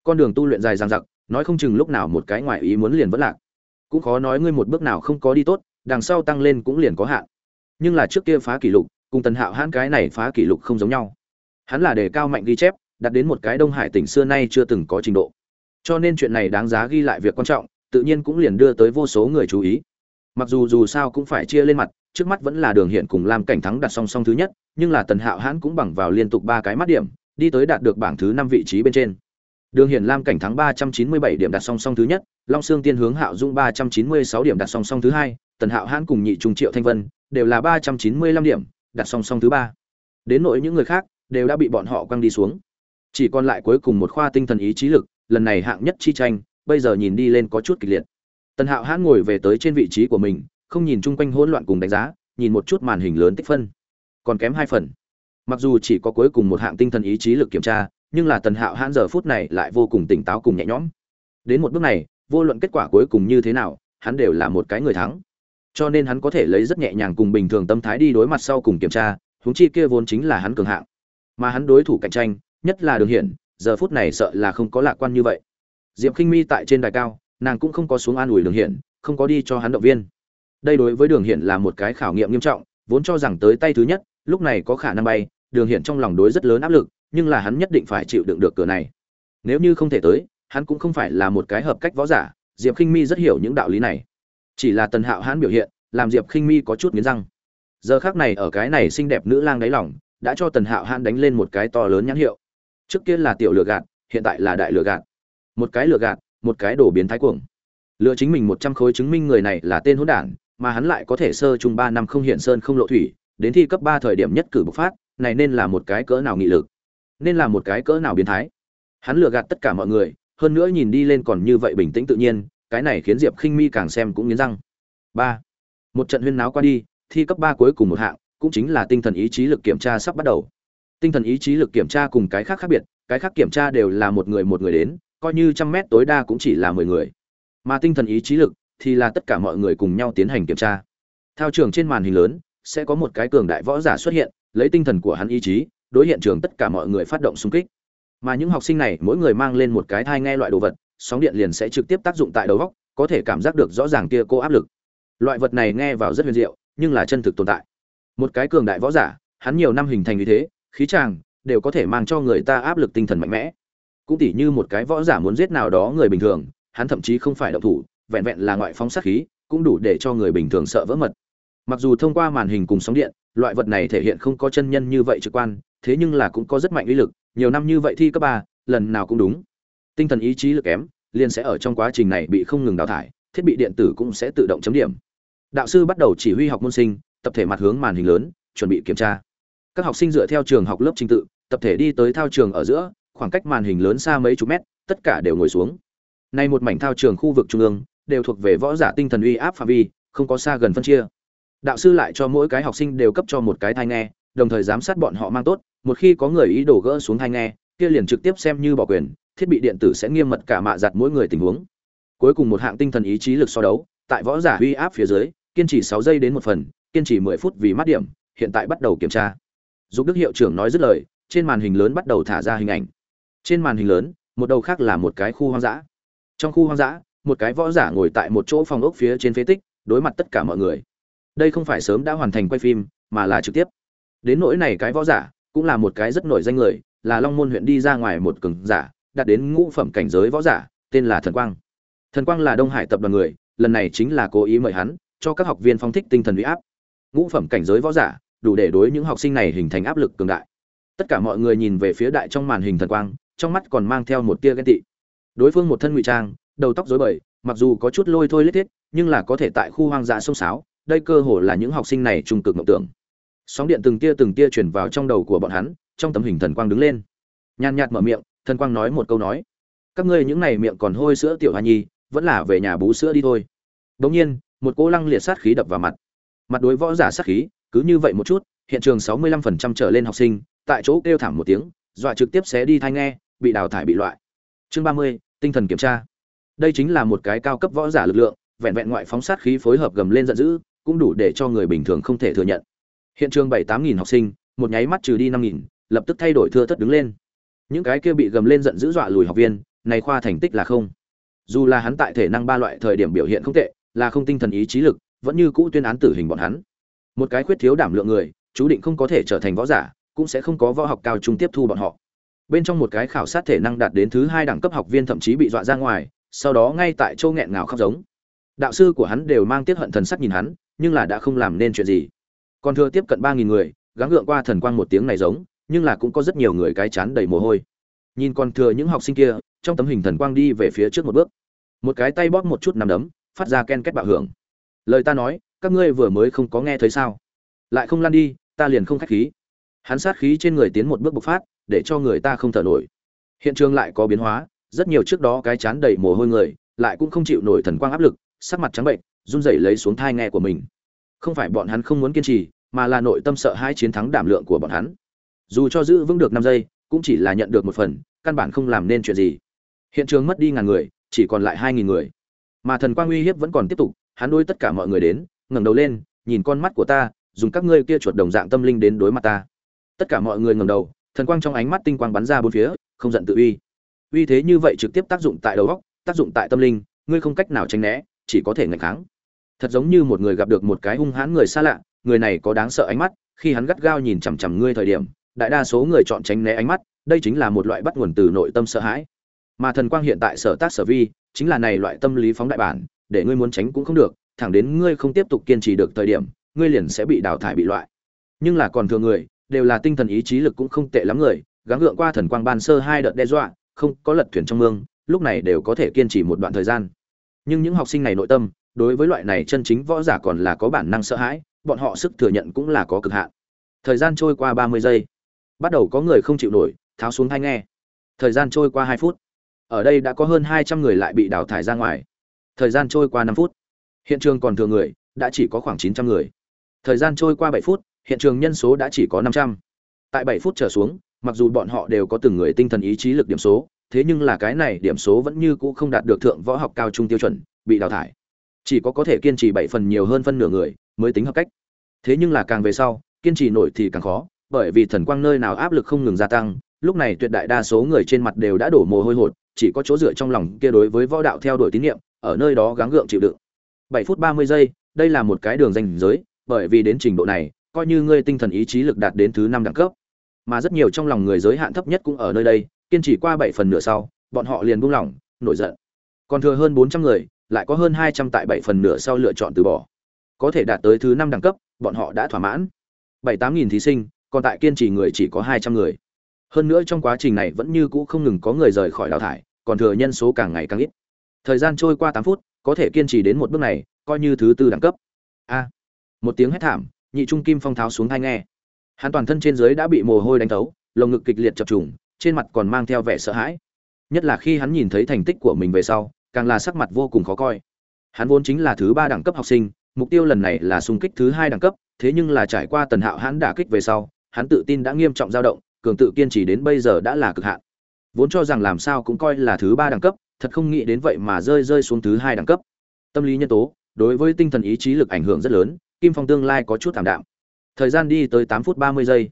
[SPEAKER 1] Con đường tu luyện dài dang dặc, nói không chừng lúc nào một cái ngoại ý muốn liền vẫn lạc. Cũng khó nói ngươi một bước nào không có đi tốt, đằng sau tăng lên cũng liền có hạn. Nhưng là trước kia phá kỷ lục, cùng tần hạo hãn cái này phá kỷ lục không giống nhau. Hắn là đề cao mạnh ghi chép đặt đến một cái đông hải tỉnh xưa nay chưa từng có trình độ. Cho nên chuyện này đáng giá ghi lại việc quan trọng, tự nhiên cũng liền đưa tới vô số người chú ý mặc dù dù sao cũng phải chia lên mặt, trước mắt vẫn là đường hiện cùng lam cảnh thắng đặt song song thứ nhất, nhưng là tần hạo hãn cũng bằng vào liên tục ba cái mắt điểm, đi tới đạt được bảng thứ năm vị trí bên trên. Đường hiện lam cảnh thắng ba trăm chín mươi bảy điểm đặt song song thứ nhất, long sương tiên hướng hạo dung ba trăm chín mươi sáu điểm đặt song song thứ hai, tần hạo hãn cùng nhị trung triệu thanh vân đều là ba trăm chín mươi lăm điểm đặt song song thứ ba. Đến nỗi những người khác, đều đã bị bọn họ quăng đi xuống. Chỉ còn lại cuối cùng một khoa tinh thần ý chí lực, lần này hạng nhất chi tranh, bây giờ nhìn đi lên có chút kịch liệt tần hạo hãn ngồi về tới trên vị trí của mình, không nhìn chung quanh hỗn loạn cùng đánh giá, nhìn một chút màn hình lớn tích phân. Còn kém hai phần. Mặc dù chỉ có cuối cùng một hạng tinh thần ý chí lực kiểm tra, nhưng là tần hạo hãn giờ phút này lại vô cùng tỉnh táo cùng nhẹ nhõm. Đến một bước này, vô luận kết quả cuối cùng như thế nào, hắn đều là một cái người thắng. Cho nên hắn có thể lấy rất nhẹ nhàng cùng bình thường tâm thái đi đối mặt sau cùng kiểm tra, huống chi kia vốn chính là hắn cường hạng. Mà hắn đối thủ cạnh tranh, nhất là đường hiển, giờ phút này sợ là không có lạc quan như vậy. Diệp khinh mi tại trên đài cao nàng cũng không có xuống an ủi đường hiển, không có đi cho hắn động viên. Đây đối với đường hiển là một cái khảo nghiệm nghiêm trọng, vốn cho rằng tới tay thứ nhất, lúc này có khả năng bay, đường hiển trong lòng đối rất lớn áp lực, nhưng là hắn nhất định phải chịu đựng được cửa này. Nếu như không thể tới, hắn cũng không phải là một cái hợp cách võ giả, diệp khinh mi rất hiểu những đạo lý này. Chỉ là tần hạo hắn biểu hiện, làm diệp khinh mi có chút nghiến răng. Giờ khác này ở cái này xinh đẹp nữ lang đáy lòng, đã cho tần hạo hắn đánh lên một cái to lớn nhãn hiệu. Trước kia là tiểu lừa gạt, hiện tại là đại lừa gạt. Một cái lừa gạt một cái đổ biến thái cuồng. Lừa chính mình một trăm khối chứng minh người này là tên hỗn đản, mà hắn lại có thể sơ chung ba năm không hiện sơn không lộ thủy, đến thi cấp ba thời điểm nhất cử bộc phát, này nên là một cái cỡ nào nghị lực? Nên là một cái cỡ nào biến thái? Hắn lừa gạt tất cả mọi người, hơn nữa nhìn đi lên còn như vậy bình tĩnh tự nhiên, cái này khiến diệp khinh mi càng xem cũng nghiến răng. Ba. Một trận huyên náo qua đi, thi cấp ba cuối cùng một hạng, cũng chính là tinh thần ý chí lực kiểm tra sắp bắt đầu. Tinh thần ý chí lực kiểm tra cùng cái khác khác biệt, cái khác kiểm tra đều là một người một người đến coi như trăm mét tối đa cũng chỉ là mười người. Mà tinh thần ý chí lực thì là tất cả mọi người cùng nhau tiến hành kiểm tra. Theo trường trên màn hình lớn, sẽ có một cái cường đại võ giả xuất hiện, lấy tinh thần của hắn ý chí, đối hiện trường tất cả mọi người phát động xung kích. Mà những học sinh này, mỗi người mang lên một cái thai nghe loại đồ vật, sóng điện liền sẽ trực tiếp tác dụng tại đầu góc, có thể cảm giác được rõ ràng kia cô áp lực. Loại vật này nghe vào rất huyền diệu, nhưng là chân thực tồn tại. Một cái cường đại võ giả, hắn nhiều năm hình thành như thế, khí tràng đều có thể mang cho người ta áp lực tinh thần mạnh mẽ cũng tỉ như một cái võ giả muốn giết nào đó người bình thường, hắn thậm chí không phải động thủ, vẹn vẹn là ngoại phóng sát khí, cũng đủ để cho người bình thường sợ vỡ mật. Mặc dù thông qua màn hình cùng sóng điện, loại vật này thể hiện không có chân nhân như vậy trực quan, thế nhưng là cũng có rất mạnh uy lực, nhiều năm như vậy thi cấp ba, lần nào cũng đúng. Tinh thần ý chí lực kém, liền sẽ ở trong quá trình này bị không ngừng đào thải, thiết bị điện tử cũng sẽ tự động chấm điểm. Đạo sư bắt đầu chỉ huy học môn sinh, tập thể mặt hướng màn hình lớn, chuẩn bị kiểm tra. Các học sinh dựa theo trường học lớp trình tự, tập thể đi tới thao trường ở giữa khoảng cách màn hình lớn xa mấy chục mét, tất cả đều ngồi xuống. Nay một mảnh thao trường khu vực trung ương, đều thuộc về võ giả tinh thần uy áp phạm vi, không có xa gần phân chia. Đạo sư lại cho mỗi cái học sinh đều cấp cho một cái thai nghe, đồng thời giám sát bọn họ mang tốt, một khi có người ý đồ gỡ xuống thai nghe, kia liền trực tiếp xem như bỏ quyền, thiết bị điện tử sẽ nghiêm mật cả mạ giặt mỗi người tình huống. Cuối cùng một hạng tinh thần ý chí lực so đấu, tại võ giả uy áp phía dưới, kiên trì sáu giây đến một phần, kiên trì mười phút vì mắt điểm, hiện tại bắt đầu kiểm tra. Dục đức hiệu trưởng nói dứt lời, trên màn hình lớn bắt đầu thả ra hình ảnh trên màn hình lớn, một đầu khác là một cái khu hoang dã. Trong khu hoang dã, một cái võ giả ngồi tại một chỗ phòng ốc phía trên phế tích, đối mặt tất cả mọi người. Đây không phải sớm đã hoàn thành quay phim, mà là trực tiếp. Đến nỗi này cái võ giả, cũng là một cái rất nổi danh người, là long môn huyện đi ra ngoài một cường giả, đạt đến ngũ phẩm cảnh giới võ giả, tên là thần quang. Thần quang là đông hải tập đoàn người, lần này chính là cố ý mời hắn, cho các học viên phong thích tinh thần uy áp. Ngũ phẩm cảnh giới võ giả, đủ để đối những học sinh này hình thành áp lực cường đại. Tất cả mọi người nhìn về phía đại trong màn hình thần quang trong mắt còn mang theo một tia ghen tị. Đối phương một thân ngụy trang, đầu tóc rối bời, mặc dù có chút lôi thôi lết thiết, nhưng là có thể tại khu hoang dã sông sáo, đây cơ hồ là những học sinh này trung cực mộng tưởng. Sóng điện từng tia từng tia chuyển vào trong đầu của bọn hắn, trong tấm hình thần quang đứng lên. Nhàn nhạt mở miệng, thần quang nói một câu nói. Các ngươi những này miệng còn hôi sữa tiểu hoa nhi, vẫn là về nhà bú sữa đi thôi. Bỗng nhiên, một cô lăng liệt sát khí đập vào mặt. Mặt đối võ giả sát khí, cứ như vậy một chút, hiện trường sáu mươi lăm phần trăm trở lên học sinh, tại chỗ kêu thảm một tiếng, dọa trực tiếp xé đi thai nghe bị đào thải bị loại. Chương ba mươi, tinh thần kiểm tra. Đây chính là một cái cao cấp võ giả lực lượng, vẹn vẹn ngoại phóng sát khí phối hợp gầm lên giận dữ, cũng đủ để cho người bình thường không thể thừa nhận. Hiện trường bảy tám nghìn học sinh, một nháy mắt trừ đi năm nghìn, lập tức thay đổi thưa thất đứng lên. Những cái kia bị gầm lên giận dữ dọa lùi học viên, này khoa thành tích là không. Dù là hắn tại thể năng ba loại thời điểm biểu hiện không tệ, là không tinh thần ý chí lực, vẫn như cũ tuyên án tử hình bọn hắn. Một cái khuyết thiếu đảm lượng người, chú định không có thể trở thành võ giả, cũng sẽ không có võ học cao trung tiếp thu bọn họ bên trong một cái khảo sát thể năng đạt đến thứ hai đẳng cấp học viên thậm chí bị dọa ra ngoài, sau đó ngay tại châu nghẹn ngào khóc giống. Đạo sư của hắn đều mang tiết hận thần sắc nhìn hắn, nhưng là đã không làm nên chuyện gì. Còn thừa tiếp cận ba nghìn người, gắng gượng qua thần quang một tiếng này giống, nhưng là cũng có rất nhiều người cái chán đầy mồ hôi. Nhìn còn thừa những học sinh kia, trong tấm hình thần quang đi về phía trước một bước. Một cái tay bóp một chút nằm đấm, phát ra ken kết bạo hưởng. Lời ta nói, các ngươi vừa mới không có nghe thấy sao? Lại không lăn đi, ta liền không khách khí. Hắn sát khí trên người tiến một bước bộc phát để cho người ta không thở nổi. Hiện trường lại có biến hóa, rất nhiều trước đó cái chán đầy mồ hôi người, lại cũng không chịu nổi thần quang áp lực, sắc mặt trắng bệnh, run rẩy lấy xuống thai nghe của mình. Không phải bọn hắn không muốn kiên trì, mà là nội tâm sợ hai chiến thắng đảm lượng của bọn hắn. Dù cho giữ vững được năm giây, cũng chỉ là nhận được một phần, căn bản không làm nên chuyện gì. Hiện trường mất đi ngàn người, chỉ còn lại hai nghìn người. Mà thần quang uy hiếp vẫn còn tiếp tục, hắn đôi tất cả mọi người đến, ngẩng đầu lên, nhìn con mắt của ta, dùng các ngươi kia chuột đồng dạng tâm linh đến đối mặt ta. Tất cả mọi người ngẩng đầu thần quang trong ánh mắt tinh quang bắn ra bốn phía, không giận tự uy. Uy thế như vậy trực tiếp tác dụng tại đầu óc, tác dụng tại tâm linh, ngươi không cách nào tránh né, chỉ có thể ngạch kháng. Thật giống như một người gặp được một cái hung hãn người xa lạ, người này có đáng sợ ánh mắt, khi hắn gắt gao nhìn chằm chằm ngươi thời điểm, đại đa số người chọn tránh né ánh mắt, đây chính là một loại bắt nguồn từ nội tâm sợ hãi. Mà thần quang hiện tại sở tác sở vi, chính là này loại tâm lý phóng đại bản, để ngươi muốn tránh cũng không được, thẳng đến ngươi không tiếp tục kiên trì được thời điểm, ngươi liền sẽ bị đào thải bị loại. Nhưng là còn thường người đều là tinh thần ý chí lực cũng không tệ lắm người, gắng gượng qua thần quang ban sơ hai đợt đe dọa, không có lật thuyền trong mương, lúc này đều có thể kiên trì một đoạn thời gian. Nhưng những học sinh này nội tâm, đối với loại này chân chính võ giả còn là có bản năng sợ hãi, bọn họ sức thừa nhận cũng là có cực hạn. Thời gian trôi qua ba mươi giây. Bắt đầu có người không chịu nổi, tháo xuống thanh nghe. Thời gian trôi qua hai phút. Ở đây đã có hơn hai trăm người lại bị đào thải ra ngoài. Thời gian trôi qua năm phút. Hiện trường còn thừa người, đã chỉ có khoảng chín trăm người. Thời gian trôi qua bảy phút hiện trường nhân số đã chỉ có năm trăm. Tại bảy phút trở xuống, mặc dù bọn họ đều có từng người tinh thần ý chí lực điểm số, thế nhưng là cái này điểm số vẫn như cũ không đạt được thượng võ học cao trung tiêu chuẩn, bị đào thải. Chỉ có có thể kiên trì bảy phần nhiều hơn phân nửa người mới tính hợp cách. Thế nhưng là càng về sau, kiên trì nổi thì càng khó, bởi vì thần quang nơi nào áp lực không ngừng gia tăng, lúc này tuyệt đại đa số người trên mặt đều đã đổ mồ hôi hột, chỉ có chỗ dựa trong lòng kia đối với võ đạo theo đuổi tín nhiệm ở nơi đó gắng gượng chịu đựng. Bảy phút ba mươi giây, đây là một cái đường danh giới, bởi vì đến trình độ này coi như ngươi tinh thần ý chí lực đạt đến thứ năm đẳng cấp. Mà rất nhiều trong lòng người giới hạn thấp nhất cũng ở nơi đây, kiên trì qua bảy phần nửa sau, bọn họ liền buông lỏng, nổi giận. Còn thừa hơn bốn trăm người, lại có hơn hai trăm tại bảy phần nửa sau lựa chọn từ bỏ. Có thể đạt tới thứ năm đẳng cấp, bọn họ đã thỏa mãn. Bảy tám nghìn thí sinh, còn tại kiên trì người chỉ có hai trăm người. Hơn nữa trong quá trình này vẫn như cũ không ngừng có người rời khỏi đào thải, còn thừa nhân số càng ngày càng ít. Thời gian trôi qua tám phút, có thể kiên trì đến một bước này, coi như thứ tư đẳng cấp. A, một tiếng hét thảm nhị trung kim phong tháo xuống thai nghe. Hắn toàn thân trên dưới đã bị mồ hôi đánh thấu, lồng ngực kịch liệt chập trùng, trên mặt còn mang theo vẻ sợ hãi. Nhất là khi hắn nhìn thấy thành tích của mình về sau, càng là sắc mặt vô cùng khó coi. Hắn vốn chính là thứ ba đẳng cấp học sinh, mục tiêu lần này là xung kích thứ hai đẳng cấp, thế nhưng là trải qua tần hạo hắn đả kích về sau, hắn tự tin đã nghiêm trọng dao động, cường tự kiên trì đến bây giờ đã là cực hạn. Vốn cho rằng làm sao cũng coi là thứ ba đẳng cấp, thật không nghĩ đến vậy mà rơi rơi xuống thứ hai đẳng cấp. Tâm lý nhân tố, đối với tinh thần ý chí lực ảnh hưởng rất lớn kim phong tương lai có chút thảm đạm. Thời gian đi tới tám phút ba mươi giây.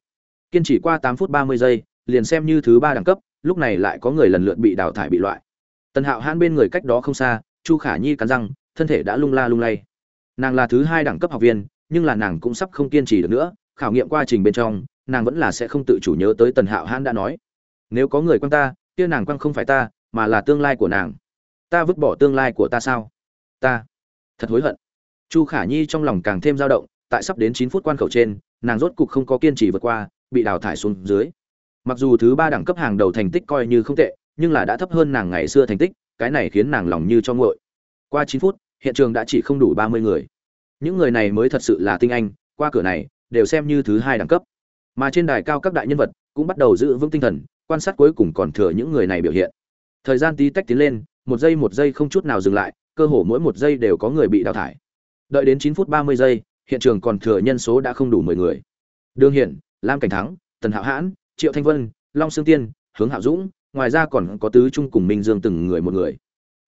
[SPEAKER 1] Kiên trì qua tám phút ba mươi giây, liền xem như thứ ba đẳng cấp, lúc này lại có người lần lượt bị đào thải bị loại. Tần hạo hãn bên người cách đó không xa, chu khả nhi cắn răng, thân thể đã lung la lung lay. Nàng là thứ hai đẳng cấp học viên, nhưng là nàng cũng sắp không kiên trì được nữa, khảo nghiệm quá trình bên trong, nàng vẫn là sẽ không tự chủ nhớ tới tần hạo hãn đã nói. Nếu có người quan ta, kia nàng quan không phải ta, mà là tương lai của nàng. Ta vứt bỏ tương lai của ta sao? Ta. Thật hối hận chu khả nhi trong lòng càng thêm dao động, tại sắp đến chín phút quan khẩu trên, nàng rốt cục không có kiên trì vượt qua, bị đào thải xuống dưới. Mặc dù thứ ba đẳng cấp hàng đầu thành tích coi như không tệ, nhưng là đã thấp hơn nàng ngày xưa thành tích, cái này khiến nàng lòng như cho ngội qua chín phút, hiện trường đã chỉ không đủ ba mươi người. Những người này mới thật sự là tinh anh, qua cửa này, đều xem như thứ hai đẳng cấp. Mà trên đài cao các đại nhân vật cũng bắt đầu giữ vững tinh thần, quan sát cuối cùng còn thừa những người này biểu hiện. Thời gian tí tách tiến lên, một giây một giây không chút nào dừng lại, cơ hồ mỗi một giây đều có người bị đào thải đợi đến 9 phút ba mươi giây, hiện trường còn thừa nhân số đã không đủ mười người. Đương hiển, lam cảnh thắng, tần hạo hãn, triệu thanh vân, long sương tiên, hướng hạo dũng, ngoài ra còn có tứ trung cùng minh dương từng người một người.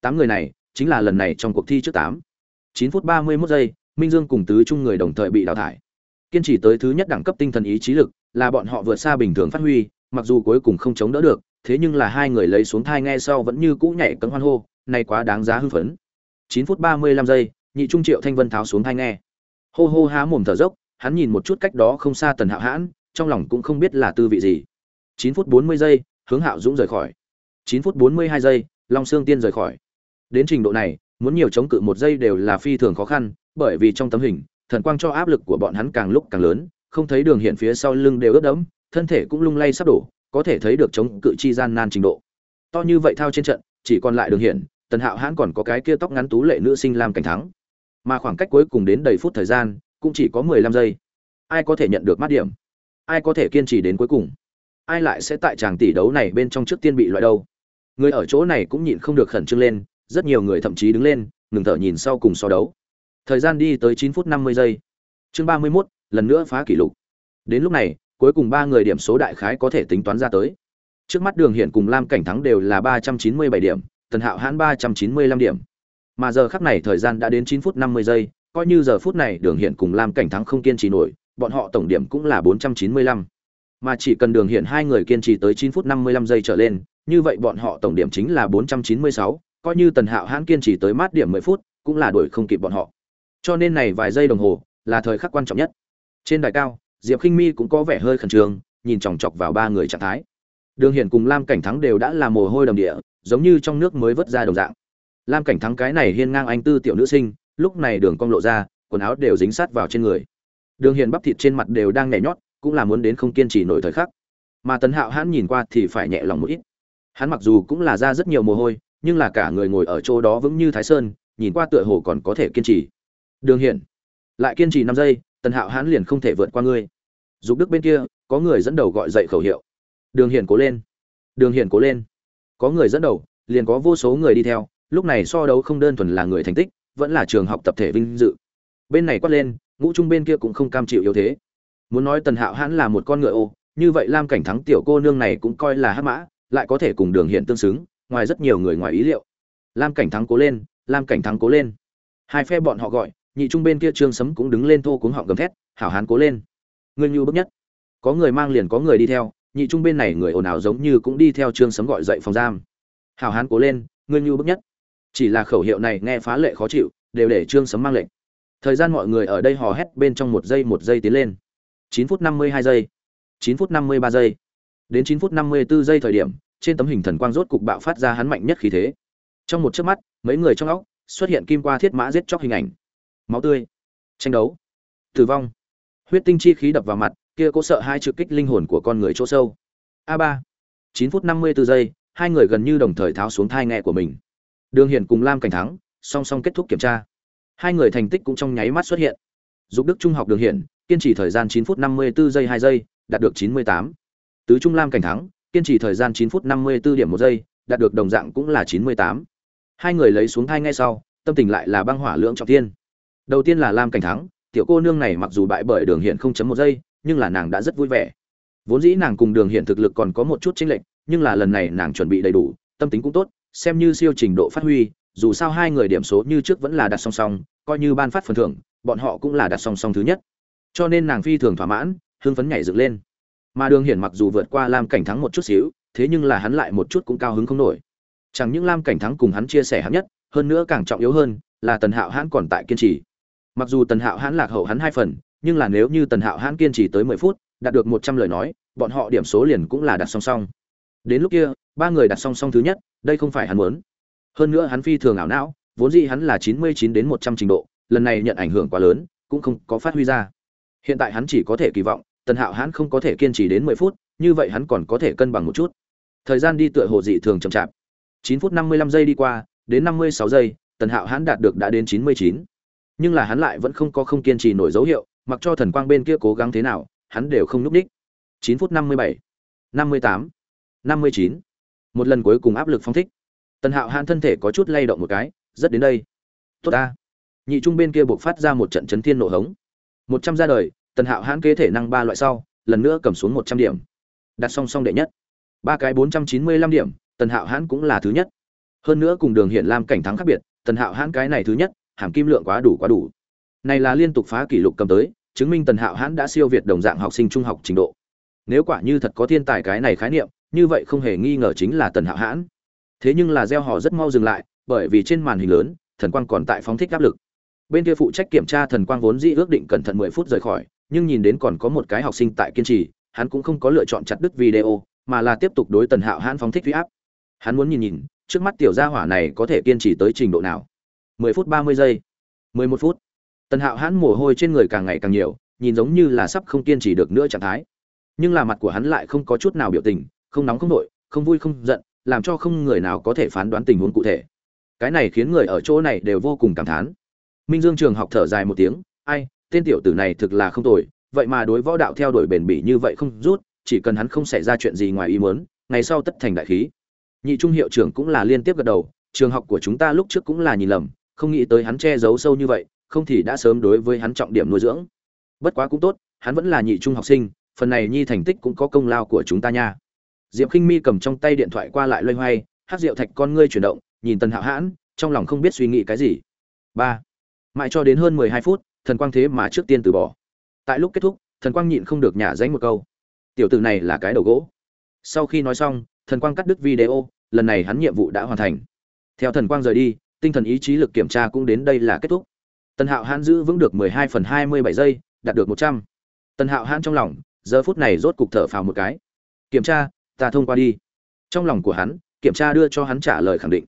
[SPEAKER 1] Tám người này chính là lần này trong cuộc thi trước tám. Chín phút 31 giây, minh dương cùng tứ trung người đồng thời bị đào thải. Kiên trì tới thứ nhất đẳng cấp tinh thần ý chí lực là bọn họ vượt xa bình thường phát huy, mặc dù cuối cùng không chống đỡ được, thế nhưng là hai người lấy xuống thai nghe sau vẫn như cũ nhảy cẫng hoan hô này quá đáng giá hưng phấn. 9 phút ba mươi lăm giây nhị trung triệu thanh vân tháo xuống thai nghe. Hô hô há mồm thở dốc, hắn nhìn một chút cách đó không xa tần hạo hãn, trong lòng cũng không biết là tư vị gì. Chín phút bốn mươi giây, hướng hạo dũng rời khỏi. Chín phút bốn mươi hai giây, long sương tiên rời khỏi. Đến trình độ này, muốn nhiều chống cự một giây đều là phi thường khó khăn, bởi vì trong tấm hình, thần quang cho áp lực của bọn hắn càng lúc càng lớn, không thấy đường hiện phía sau lưng đều ướt đẫm, thân thể cũng lung lay sắp đổ, có thể thấy được chống cự chi gian nan trình độ. To như vậy thao trên trận, chỉ còn lại đường hiện, tần hạo hãn còn có cái kia tóc ngắn tú lệ nữ sinh làm cảnh thắng mà khoảng cách cuối cùng đến đầy phút thời gian cũng chỉ có mười lăm giây. Ai có thể nhận được mắt điểm? Ai có thể kiên trì đến cuối cùng? Ai lại sẽ tại tràng tỷ đấu này bên trong trước tiên bị loại đâu? Người ở chỗ này cũng nhịn không được khẩn trương lên rất nhiều người thậm chí đứng lên ngừng thở nhìn sau cùng so đấu. Thời gian đi tới chín phút năm mươi giây. Chương ba mươi 31, lần nữa phá kỷ lục. Đến lúc này cuối cùng ba người điểm số đại khái có thể tính toán ra tới. Trước mắt đường hiện cùng lam cảnh thắng đều là ba trăm chín mươi bảy điểm tần hạo hãn ba trăm chín mươi lăm điểm mà giờ khắc này thời gian đã đến chín phút năm mươi giây, coi như giờ phút này đường hiện cùng lam cảnh thắng không kiên trì nổi, bọn họ tổng điểm cũng là bốn trăm chín mươi lăm. Mà chỉ cần đường hiện hai người kiên trì tới chín phút năm mươi lăm giây trở lên, như vậy bọn họ tổng điểm chính là bốn trăm chín mươi sáu, coi như tần hạo hãn kiên trì tới mát điểm mười phút, cũng là đuổi không kịp bọn họ. Cho nên này vài giây đồng hồ, là thời khắc quan trọng nhất. Trên đài cao, diệp khinh mi cũng có vẻ hơi khẩn trương, nhìn chòng chọc vào ba người trạng thái. Đường hiển cùng lam cảnh thắng đều đã là mồ hôi đầm địa, giống như trong nước mới vớt ra đồng dạng lam cảnh thắng cái này hiên ngang anh tư tiểu nữ sinh, lúc này đường cong lộ ra, quần áo đều dính sát vào trên người. Đường hiền bắp thịt trên mặt đều đang nhảy nhót, cũng là muốn đến không kiên trì nổi thời khắc. Mà tấn hạo hắn nhìn qua thì phải nhẹ lòng một ít. Hắn mặc dù cũng là ra rất nhiều mồ hôi, nhưng là cả người ngồi ở chỗ đó vững như thái sơn, nhìn qua tựa hồ còn có thể kiên trì. Đường hiển lại kiên trì năm giây, tần hạo hãn liền không thể vượt qua ngươi. Dục đức bên kia, có người dẫn đầu gọi dậy khẩu hiệu. Đường hiển cố lên. Đường hiển cố lên. Có người dẫn đầu, liền có vô số người đi theo lúc này so đấu không đơn thuần là người thành tích, vẫn là trường học tập thể vinh dự. Bên này quát lên, ngũ trung bên kia cũng không cam chịu yếu thế. Muốn nói tần hạo hãn là một con ngựa ô, như vậy lam cảnh thắng tiểu cô nương này cũng coi là hát mã, lại có thể cùng đường hiện tương xứng, ngoài rất nhiều người ngoài ý liệu. Lam cảnh thắng cố lên, lam cảnh thắng cố lên. Hai phe bọn họ gọi, nhị trung bên kia trương sấm cũng đứng lên thô cuống họng gầm thét, hảo hán cố lên. Ngươi như bức nhất. Có người mang liền có người đi theo, nhị trung bên này người ồn ào giống như cũng đi theo trương sấm gọi dậy phòng giam. Hảo hán cố lên ngươi như bức nhất chỉ là khẩu hiệu này nghe phá lệ khó chịu, đều để trương sấm mang lệnh. Thời gian mọi người ở đây hò hét bên trong một giây một giây tiến lên. Chín phút năm mươi hai giây. Chín phút năm mươi ba giây. Đến chín phút năm mươi 54 giây thời điểm, trên tấm hình thần quang rốt cục bạo phát ra hắn mạnh nhất khí thế. Trong một chớp mắt, mấy người trong óc xuất hiện kim qua thiết mã giết chóc hình ảnh. Máu tươi. Tranh đấu. Tử vong. Huyết tinh chi khí đập vào mặt, kia cố sợ hai trực kích linh hồn của con người chỗ sâu. A ba. Chín phút năm mươi 54 giây, hai người gần như đồng thời tháo xuống thai nghe của mình đường hiển cùng lam cảnh thắng, song song kết thúc kiểm tra hai người thành tích cũng trong nháy mắt xuất hiện dục đức trung học đường hiển, kiên trì thời gian 9 phút 54 giây 2 giây, đạt được 98. tứ trung lam cảnh thắng, kiên trì thời gian 9 phút 54 điểm một giây, đạt được đồng dạng cũng là 98. hai người lấy xuống thai ngay sau, tâm tình lại là băng hỏa lưỡng trọng thiên đầu tiên là lam cảnh thắng, tiểu cô nương này mặc dù bại bởi đường hiện 0.1 giây, nhưng là nàng đã rất vui vẻ vốn dĩ nàng cùng đường hiện thực lực còn có một chút chênh lệch, nhưng là lần này nàng chuẩn bị đầy đủ, tâm tính cũng tốt xem như siêu trình độ phát huy, dù sao hai người điểm số như trước vẫn là đặt song song, coi như ban phát phần thưởng, bọn họ cũng là đặt song song thứ nhất. Cho nên nàng phi thường thỏa mãn, hưng phấn nhảy dựng lên. Mà đường hiển mặc dù vượt qua lam cảnh thắng một chút xíu, thế nhưng là hắn lại một chút cũng cao hứng không nổi. Chẳng những lam cảnh thắng cùng hắn chia sẻ hạng nhất, hơn nữa càng trọng yếu hơn, là tần hạo hãn còn tại kiên trì. Mặc dù tần hạo hãn lạc hậu hắn hai phần, nhưng là nếu như tần hạo hãn kiên trì tới mười phút, đạt được một trăm lời nói, bọn họ điểm số liền cũng là đặt song song đến lúc kia, ba người đặt song song thứ nhất, đây không phải hắn muốn. Hơn nữa hắn phi thường ảo não, vốn dĩ hắn là chín mươi chín đến một trăm trình độ, lần này nhận ảnh hưởng quá lớn, cũng không có phát huy ra. Hiện tại hắn chỉ có thể kỳ vọng, tần hạo hắn không có thể kiên trì đến mười phút, như vậy hắn còn có thể cân bằng một chút. Thời gian đi tựa hồ dị thường chậm chạp. chín phút năm mươi lăm giây đi qua, đến năm mươi sáu giây, tần hạo hắn đạt được đã đến chín mươi chín. Nhưng là hắn lại vẫn không có không kiên trì nổi dấu hiệu, mặc cho thần quang bên kia cố gắng thế nào, hắn đều không núp đích chín phút năm mươi bảy, năm mươi tám năm mươi chín. Một lần cuối cùng áp lực phong thích. Tần hạo hãn thân thể có chút lay động một cái, rất đến đây. Tốt ta. Nhị trung bên kia buộc phát ra một trận chấn thiên nổ hống. Một trăm ra đời, tần hạo hãn kế thể năng ba loại sau, lần nữa cầm xuống một trăm điểm. Đặt song song đệ nhất. Ba cái bốn trăm chín mươi lăm điểm, tần hạo hãn cũng là thứ nhất. Hơn nữa cùng đường hiện lam cảnh thắng khác biệt, tần hạo hãn cái này thứ nhất, hàm kim lượng quá đủ quá đủ. Này là liên tục phá kỷ lục cầm tới, chứng minh tần hạo hãn đã siêu việt đồng dạng học sinh trung học trình độ. Nếu quả như thật có thiên tài cái này khái niệm như vậy không hề nghi ngờ chính là tần hạo hãn. Thế nhưng là gieo họ rất mau dừng lại, bởi vì trên màn hình lớn, thần quang còn tại phóng thích áp lực. Bên kia phụ trách kiểm tra thần quang vốn dĩ ước định cẩn thận mười phút rời khỏi, nhưng nhìn đến còn có một cái học sinh tại kiên trì, hắn cũng không có lựa chọn chặt đứt video, mà là tiếp tục đối tần hạo hãn phóng thích huy áp. Hắn muốn nhìn nhìn, trước mắt tiểu gia hỏa này có thể kiên trì tới trình độ nào. Mười phút ba mươi giây. Mười một phút. Tần hạo hãn mồ hôi trên người càng ngày càng nhiều, nhìn giống như là sắp không kiên trì được nữa trạng thái. Nhưng là mặt của hắn lại không có chút nào biểu tình không nóng không nội không vui không giận, làm cho không người nào có thể phán đoán tình huống cụ thể. Cái này khiến người ở chỗ này đều vô cùng cảm thán. Minh dương trường học thở dài một tiếng, ai, tên tiểu tử này thực là không tồi, vậy mà đối võ đạo theo đuổi bền bỉ như vậy không rút, chỉ cần hắn không xảy ra chuyện gì ngoài ý muốn, ngày sau tất thành đại khí. Nhị trung hiệu trưởng cũng là liên tiếp gật đầu, trường học của chúng ta lúc trước cũng là nhìn lầm, không nghĩ tới hắn che giấu sâu như vậy, không thì đã sớm đối với hắn trọng điểm nuôi dưỡng. Bất quá cũng tốt, hắn vẫn là nhị trung học sinh, phần này nhi thành tích cũng có công lao của chúng ta nha diệp khinh mi cầm trong tay điện thoại qua lại loay hoay, hát rượu thạch con ngươi chuyển động, nhìn tần hạo hãn, trong lòng không biết suy nghĩ cái gì. Ba. Mãi cho đến hơn mười hai phút, thần quang thế mà trước tiên từ bỏ. Tại lúc kết thúc, thần quang nhịn không được nhả danh một câu. Tiểu tử này là cái đầu gỗ. Sau khi nói xong, thần quang cắt đứt video, lần này hắn nhiệm vụ đã hoàn thành. Theo thần quang rời đi, tinh thần ý chí lực kiểm tra cũng đến đây là kết thúc. Tần hạo hãn giữ vững được mười hai phần hai mươi bảy giây, đạt được một trăm. Tần hạo hãn trong lòng, giờ phút này rốt cục thở phào một cái. Kiểm tra ta thông qua đi. Trong lòng của hắn, kiểm tra đưa cho hắn trả lời khẳng định.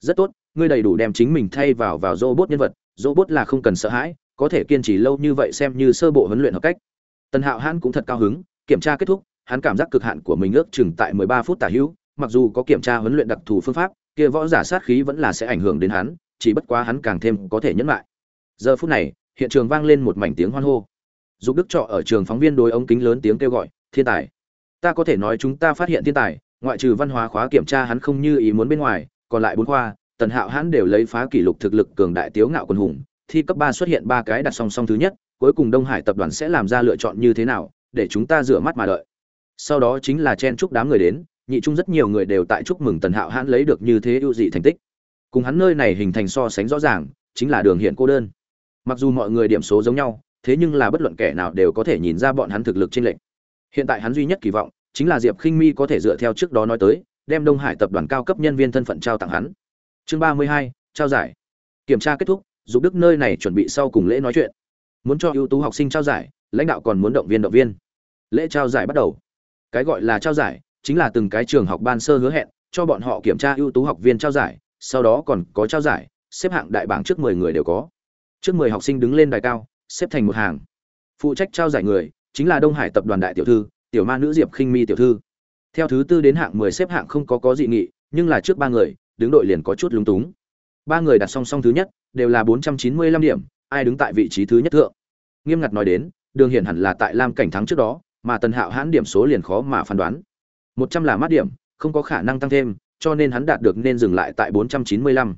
[SPEAKER 1] Rất tốt, ngươi đầy đủ đem chính mình thay vào vào robot nhân vật. Robot là không cần sợ hãi, có thể kiên trì lâu như vậy xem như sơ bộ huấn luyện hợp cách. Tần hạo hắn cũng thật cao hứng, kiểm tra kết thúc, hắn cảm giác cực hạn của mình ước chừng tại 13 phút tả hữu, mặc dù có kiểm tra huấn luyện đặc thù phương pháp, kia võ giả sát khí vẫn là sẽ ảnh hưởng đến hắn, chỉ bất quá hắn càng thêm có thể nhẫn lại. Giờ phút này, hiện trường vang lên một mảnh tiếng hoan hô. Dục đức trọ ở trường phóng viên đối ống kính lớn tiếng kêu gọi, thiên tài ta có thể nói chúng ta phát hiện thiên tài, ngoại trừ văn hóa khóa kiểm tra hắn không như ý muốn bên ngoài, còn lại bốn khoa, tần hạo hắn đều lấy phá kỷ lục thực lực cường đại tiếu ngạo quân hùng, thi cấp ba xuất hiện ba cái đặt song song thứ nhất, cuối cùng đông hải tập đoàn sẽ làm ra lựa chọn như thế nào, để chúng ta rửa mắt mà đợi. Sau đó chính là chen chúc đám người đến, nhị trung rất nhiều người đều tại chúc mừng tần hạo hãn lấy được như thế ưu dị thành tích. Cùng hắn nơi này hình thành so sánh rõ ràng, chính là đường hiện cô đơn. Mặc dù mọi người điểm số giống nhau, thế nhưng là bất luận kẻ nào đều có thể nhìn ra bọn hắn thực lực trên lệnh hiện tại hắn duy nhất kỳ vọng chính là diệp khinh mi có thể dựa theo trước đó nói tới, đem đông hải tập đoàn cao cấp nhân viên thân phận trao tặng hắn. Chương ba mươi hai, trao giải. Kiểm tra kết thúc, dục đức nơi này chuẩn bị sau cùng lễ nói chuyện. Muốn cho ưu tú học sinh trao giải, lãnh đạo còn muốn động viên động viên. Lễ trao giải bắt đầu. Cái gọi là trao giải chính là từng cái trường học ban sơ hứa hẹn, cho bọn họ kiểm tra ưu tú học viên trao giải, sau đó còn có trao giải, xếp hạng đại bảng trước mười người đều có. Trước mười học sinh đứng lên đài cao, xếp thành một hàng. Phụ trách trao giải người chính là đông hải tập đoàn đại tiểu thư, tiểu ma nữ diệp khinh mi tiểu thư. Theo thứ tư đến hạng mười xếp hạng không có có dị nghị, nhưng là trước ba người, đứng đội liền có chút lúng túng. Ba người đặt song song thứ nhất, đều là bốn trăm chín mươi lăm điểm, ai đứng tại vị trí thứ nhất thượng. Nghiêm ngặt nói đến, đường hiển hẳn là tại lam cảnh thắng trước đó, mà tần hạo hãn điểm số liền khó mà phán đoán. Một trăm là mát điểm, không có khả năng tăng thêm, cho nên hắn đạt được nên dừng lại tại bốn trăm chín mươi lăm.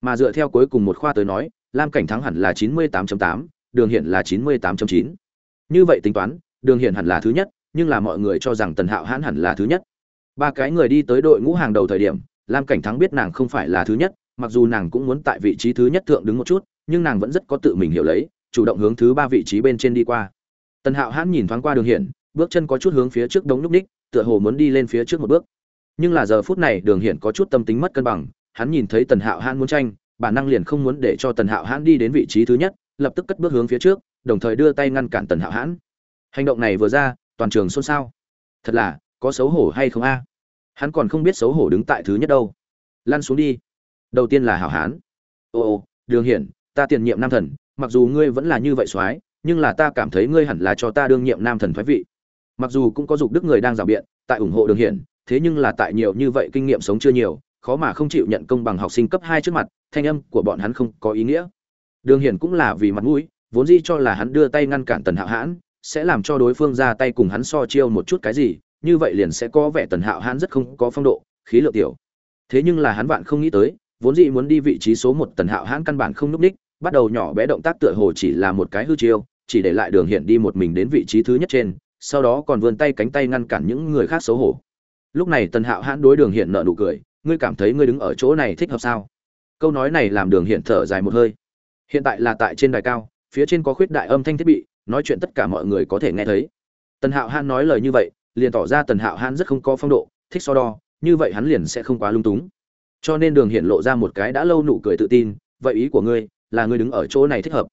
[SPEAKER 1] Mà dựa theo cuối cùng một khoa tới nói, lam cảnh thắng hẳn là chín mươi tám tám, đường hiển là chín mươi tám chín như vậy tính toán, đường hiển hẳn là thứ nhất, nhưng là mọi người cho rằng tần hạo hãn hẳn là thứ nhất. Ba cái người đi tới đội ngũ hàng đầu thời điểm, lam cảnh thắng biết nàng không phải là thứ nhất, mặc dù nàng cũng muốn tại vị trí thứ nhất thượng đứng một chút, nhưng nàng vẫn rất có tự mình hiểu lấy, chủ động hướng thứ ba vị trí bên trên đi qua. Tần hạo hãn nhìn thoáng qua đường hiển, bước chân có chút hướng phía trước đống nhúc ních, tựa hồ muốn đi lên phía trước một bước. Nhưng là giờ phút này, đường hiển có chút tâm tính mất cân bằng, hắn nhìn thấy tần hạo hãn muốn tranh, bản năng liền không muốn để cho tần hạo hãn đi đến vị trí thứ nhất, lập tức cất bước hướng phía trước đồng thời đưa tay ngăn cản tần hạo hãn. Hành động này vừa ra, toàn trường xôn xao. Thật là, có xấu hổ hay không a? Hắn còn không biết xấu hổ đứng tại thứ nhất đâu. Lăn xuống đi. Đầu tiên là hảo hán ô ô, đường hiển, ta tiền nhiệm nam thần, mặc dù ngươi vẫn là như vậy soái, nhưng là ta cảm thấy ngươi hẳn là cho ta đương nhiệm nam thần thoái vị. Mặc dù cũng có dục đức người đang rào biện, tại ủng hộ đường hiển, thế nhưng là tại nhiều như vậy kinh nghiệm sống chưa nhiều, khó mà không chịu nhận công bằng học sinh cấp hai trước mặt, thanh âm của bọn hắn không có ý nghĩa. Đường hiển cũng là vì mặt mũi vốn dĩ cho là hắn đưa tay ngăn cản tần hạo hãn, sẽ làm cho đối phương ra tay cùng hắn so chiêu một chút cái gì, như vậy liền sẽ có vẻ tần hạo hãn rất không có phong độ, khí lượng tiểu. Thế nhưng là hắn vạn không nghĩ tới, vốn dĩ muốn đi vị trí số một tần hạo hãn căn bản không núp đích bắt đầu nhỏ bé động tác tựa hồ chỉ là một cái hư chiêu, chỉ để lại đường hiện đi một mình đến vị trí thứ nhất trên, sau đó còn vươn tay cánh tay ngăn cản những người khác xấu hổ. Lúc này tần hạo hãn đối đường hiện nợ nụ cười, ngươi cảm thấy ngươi đứng ở chỗ này thích hợp sao? Câu nói này làm đường hiện thở dài một hơi. Hiện tại là tại trên đài cao phía trên có khuyết đại âm thanh thiết bị, nói chuyện tất cả mọi người có thể nghe thấy. Tần hạo hãn nói lời như vậy, liền tỏ ra tần hạo hãn rất không có phong độ, thích so đo, như vậy hắn liền sẽ không quá lung túng. Cho nên đường hiện lộ ra một cái đã lâu nụ cười tự tin, vậy ý của ngươi, là ngươi đứng ở chỗ này thích hợp?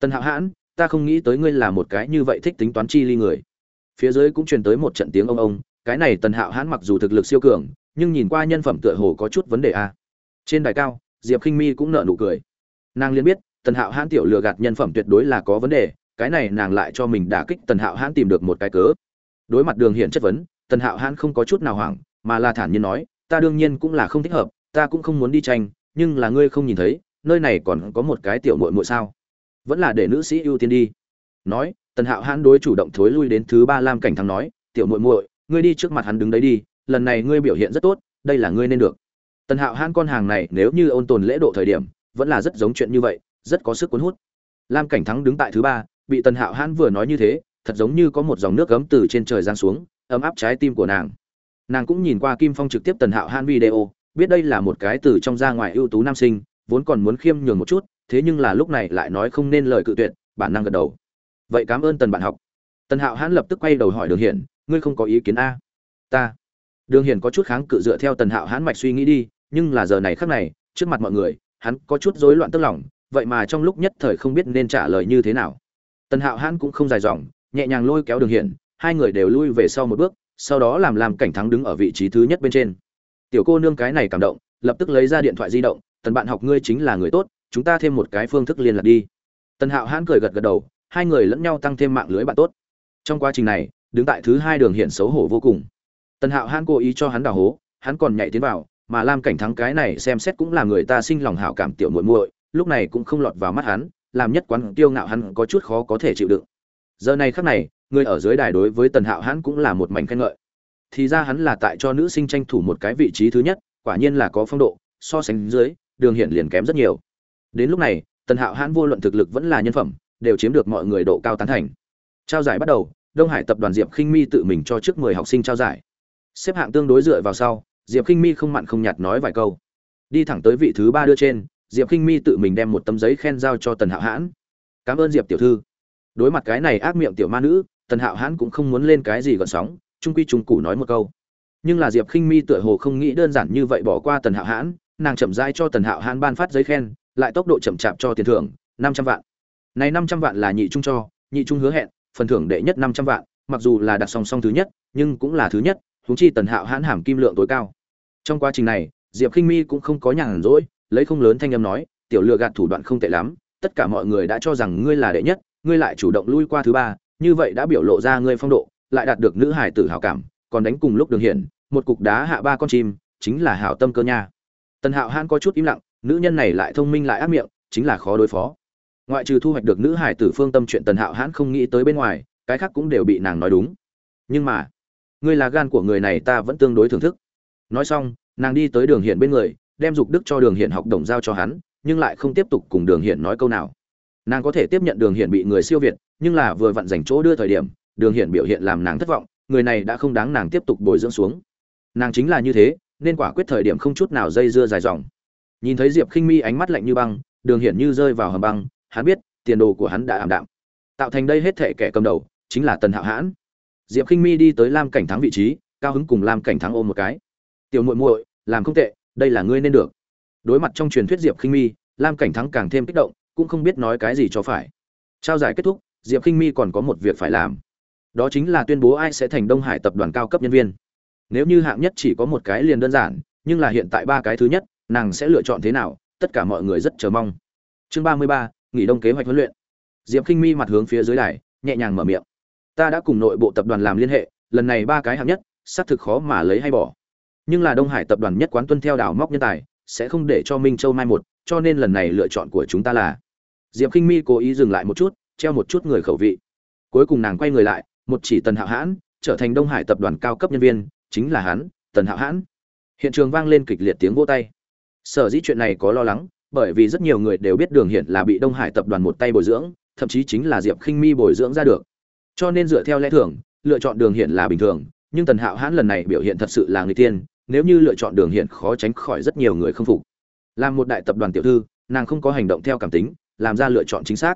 [SPEAKER 1] Tần hạo hãn, ta không nghĩ tới ngươi là một cái như vậy thích tính toán chi ly người. Phía dưới cũng truyền tới một trận tiếng ông ông, cái này tần hạo hãn mặc dù thực lực siêu cường, nhưng nhìn qua nhân phẩm tựa hồ có chút vấn đề a trên đài cao, diệp khinh mi cũng nợ nụ cười. Nàng liền biết tần hạo hãn tiểu lừa gạt nhân phẩm tuyệt đối là có vấn đề, cái này nàng lại cho mình đả kích tần hạo hãn tìm được một cái cớ. Đối mặt đường hiện chất vấn, tần hạo hãn không có chút nào hoảng, mà là thản nhiên nói, ta đương nhiên cũng là không thích hợp, ta cũng không muốn đi tranh, nhưng là ngươi không nhìn thấy, nơi này còn có một cái tiểu muội muội sao? Vẫn là để nữ sĩ ưu tiên đi. Nói, tần hạo hãn đối chủ động thối lui đến thứ ba lam cảnh thắng nói, tiểu muội muội, ngươi đi trước mặt hắn đứng đấy đi, lần này ngươi biểu hiện rất tốt, đây là ngươi nên được. Tần hạo hãn con hàng này nếu như ôn tồn lễ độ thời điểm, vẫn là rất giống chuyện như vậy rất có sức cuốn hút. Lam cảnh thắng đứng tại thứ ba, bị tần hạo hãn vừa nói như thế, thật giống như có một dòng nước gấm từ trên trời giáng xuống, ấm áp trái tim của nàng. Nàng cũng nhìn qua kim phong trực tiếp tần hạo hãn video, biết đây là một cái từ trong ra ngoài ưu tú nam sinh, vốn còn muốn khiêm nhường một chút, thế nhưng là lúc này lại nói không nên lời cự tuyệt, bản năng gật đầu. Vậy cảm ơn tần bạn học. Tần hạo hãn lập tức quay đầu hỏi đường hiển, ngươi không có ý kiến a? Ta. Đường hiển có chút kháng cự dựa theo tần hạo hãn mạch suy nghĩ đi, nhưng là giờ này khác này, trước mặt mọi người, hắn có chút rối loạn tức lòng vậy mà trong lúc nhất thời không biết nên trả lời như thế nào. Tần hạo hãn cũng không dài dòng, nhẹ nhàng lôi kéo đường hiển, hai người đều lui về sau một bước, sau đó làm làm cảnh thắng đứng ở vị trí thứ nhất bên trên. Tiểu cô nương cái này cảm động, lập tức lấy ra điện thoại di động, tần bạn học ngươi chính là người tốt, chúng ta thêm một cái phương thức liên lạc đi. Tần hạo hãn cười gật gật đầu, hai người lẫn nhau tăng thêm mạng lưới bạn tốt. Trong quá trình này, đứng tại thứ hai đường hiện xấu hổ vô cùng. Tần hạo hãn cố ý cho hắn đào hố, hắn còn nhảy tiến vào, mà lam cảnh thắng cái này xem xét cũng là người ta sinh lòng hảo cảm tiểu muội muội lúc này cũng không lọt vào mắt hắn, làm nhất quán tiêu ngạo hắn có chút khó có thể chịu đựng. Giờ này khắc này, người ở dưới đài đối với tần hạo hắn cũng là một mảnh khen ngợi. Thì ra hắn là tại cho nữ sinh tranh thủ một cái vị trí thứ nhất, quả nhiên là có phong độ, so sánh dưới, đường hiển liền kém rất nhiều. Đến lúc này, tần hạo hãn vô luận thực lực vẫn là nhân phẩm, đều chiếm được mọi người độ cao tán thành. Trao giải bắt đầu, đông hải tập đoàn diệp khinh mi tự mình cho trước mười học sinh trao giải. Xếp hạng tương đối dựa vào sau, diệp khinh mi không mặn không nhạt nói vài câu. Đi thẳng tới vị thứ ba đưa trên diệp khinh mi tự mình đem một tấm giấy khen giao cho tần hạo hãn. Cảm ơn diệp tiểu thư. Đối mặt cái này ác miệng tiểu ma nữ, tần hạo hãn cũng không muốn lên cái gì gọn sóng, trung quy trung cụ nói một câu. Nhưng là diệp khinh mi tựa hồ không nghĩ đơn giản như vậy bỏ qua tần hạo hãn, nàng chậm rãi cho tần hạo hãn ban phát giấy khen, lại tốc độ chậm chạp cho tiền thưởng, năm trăm vạn. Này năm trăm vạn là nhị trung cho, nhị trung hứa hẹn, phần thưởng đệ nhất năm trăm vạn, mặc dù là đặt song song thứ nhất, nhưng cũng là thứ nhất, huống chi tần hạo hãn hàm kim lượng tối cao. Trong quá trình này, diệp khinh mi cũng không có nhàn rỗi lấy không lớn thanh âm nói, tiểu lừa gạt thủ đoạn không tệ lắm, tất cả mọi người đã cho rằng ngươi là đệ nhất, ngươi lại chủ động lui qua thứ ba, như vậy đã biểu lộ ra ngươi phong độ, lại đạt được nữ hải tử hảo cảm, còn đánh cùng lúc đường hiển, một cục đá hạ ba con chim, chính là hảo tâm cơ nha. Tần hạo hãn có chút im lặng, nữ nhân này lại thông minh lại ác miệng, chính là khó đối phó. Ngoại trừ thu hoạch được nữ hải tử phương tâm chuyện tần hạo hãn không nghĩ tới bên ngoài, cái khác cũng đều bị nàng nói đúng. Nhưng mà, ngươi là gan của người này ta vẫn tương đối thưởng thức. Nói xong, nàng đi tới đường hiện bên người đem dục đức cho đường hiện học đồng giao cho hắn, nhưng lại không tiếp tục cùng đường hiện nói câu nào. Nàng có thể tiếp nhận đường hiện bị người siêu việt, nhưng là vừa vặn dành chỗ đưa thời điểm, đường hiện biểu hiện làm nàng thất vọng, người này đã không đáng nàng tiếp tục bồi dưỡng xuống. Nàng chính là như thế, nên quả quyết thời điểm không chút nào dây dưa dài dòng. Nhìn thấy diệp khinh mi ánh mắt lạnh như băng, đường hiển như rơi vào hầm băng, hắn biết, tiền đồ của hắn đã ảm đạm. Tạo thành đây hết thệ kẻ cầm đầu, chính là tần hạo hãn. Diệp khinh mi đi tới lam cảnh thắng vị trí, cao hứng cùng lam cảnh thắng ôm một cái. Tiểu muội muội, làm không tệ đây là ngươi nên được. Đối mặt trong truyền thuyết diệp khinh mi, lam cảnh thắng càng thêm kích động, cũng không biết nói cái gì cho phải. Trao giải kết thúc, diệp khinh mi còn có một việc phải làm. Đó chính là tuyên bố ai sẽ thành đông hải tập đoàn cao cấp nhân viên. Nếu như hạng nhất chỉ có một cái liền đơn giản, nhưng là hiện tại ba cái thứ nhất, nàng sẽ lựa chọn thế nào, tất cả mọi người rất chờ mong. Chương ba mươi ba, nghỉ đông kế hoạch huấn luyện. Diệp khinh mi mặt hướng phía dưới đài, nhẹ nhàng mở miệng. Ta đã cùng nội bộ tập đoàn làm liên hệ, lần này ba cái hạng nhất, xác thực khó mà lấy hay bỏ nhưng là đông hải tập đoàn nhất quán tuân theo đảo móc nhân tài, sẽ không để cho minh châu mai một, cho nên lần này lựa chọn của chúng ta là diệp k i n h mi cố ý dừng lại một chút, treo một chút người khẩu vị. Cuối cùng nàng quay người lại, một chỉ tần hạo hãn, trở thành đông hải tập đoàn cao cấp nhân viên, chính là hắn, tần hạo hãn. Hiện trường vang lên kịch liệt tiếng vô tay. Sở dĩ chuyện này có lo lắng, bởi vì rất nhiều người đều biết đường hiện là bị đông hải tập đoàn một tay bồi dưỡng, thậm chí chính là diệp khinh mi bồi dưỡng ra được. Cho nên dựa theo lẽ thường, lựa chọn đường hiện là bình thường, nhưng tần hạo hãn lần này biểu hiện thật sự là người tiên nếu như lựa chọn đường hiện khó tránh khỏi rất nhiều người không phục. Làm một đại tập đoàn tiểu thư, nàng không có hành động theo cảm tính, làm ra lựa chọn chính xác.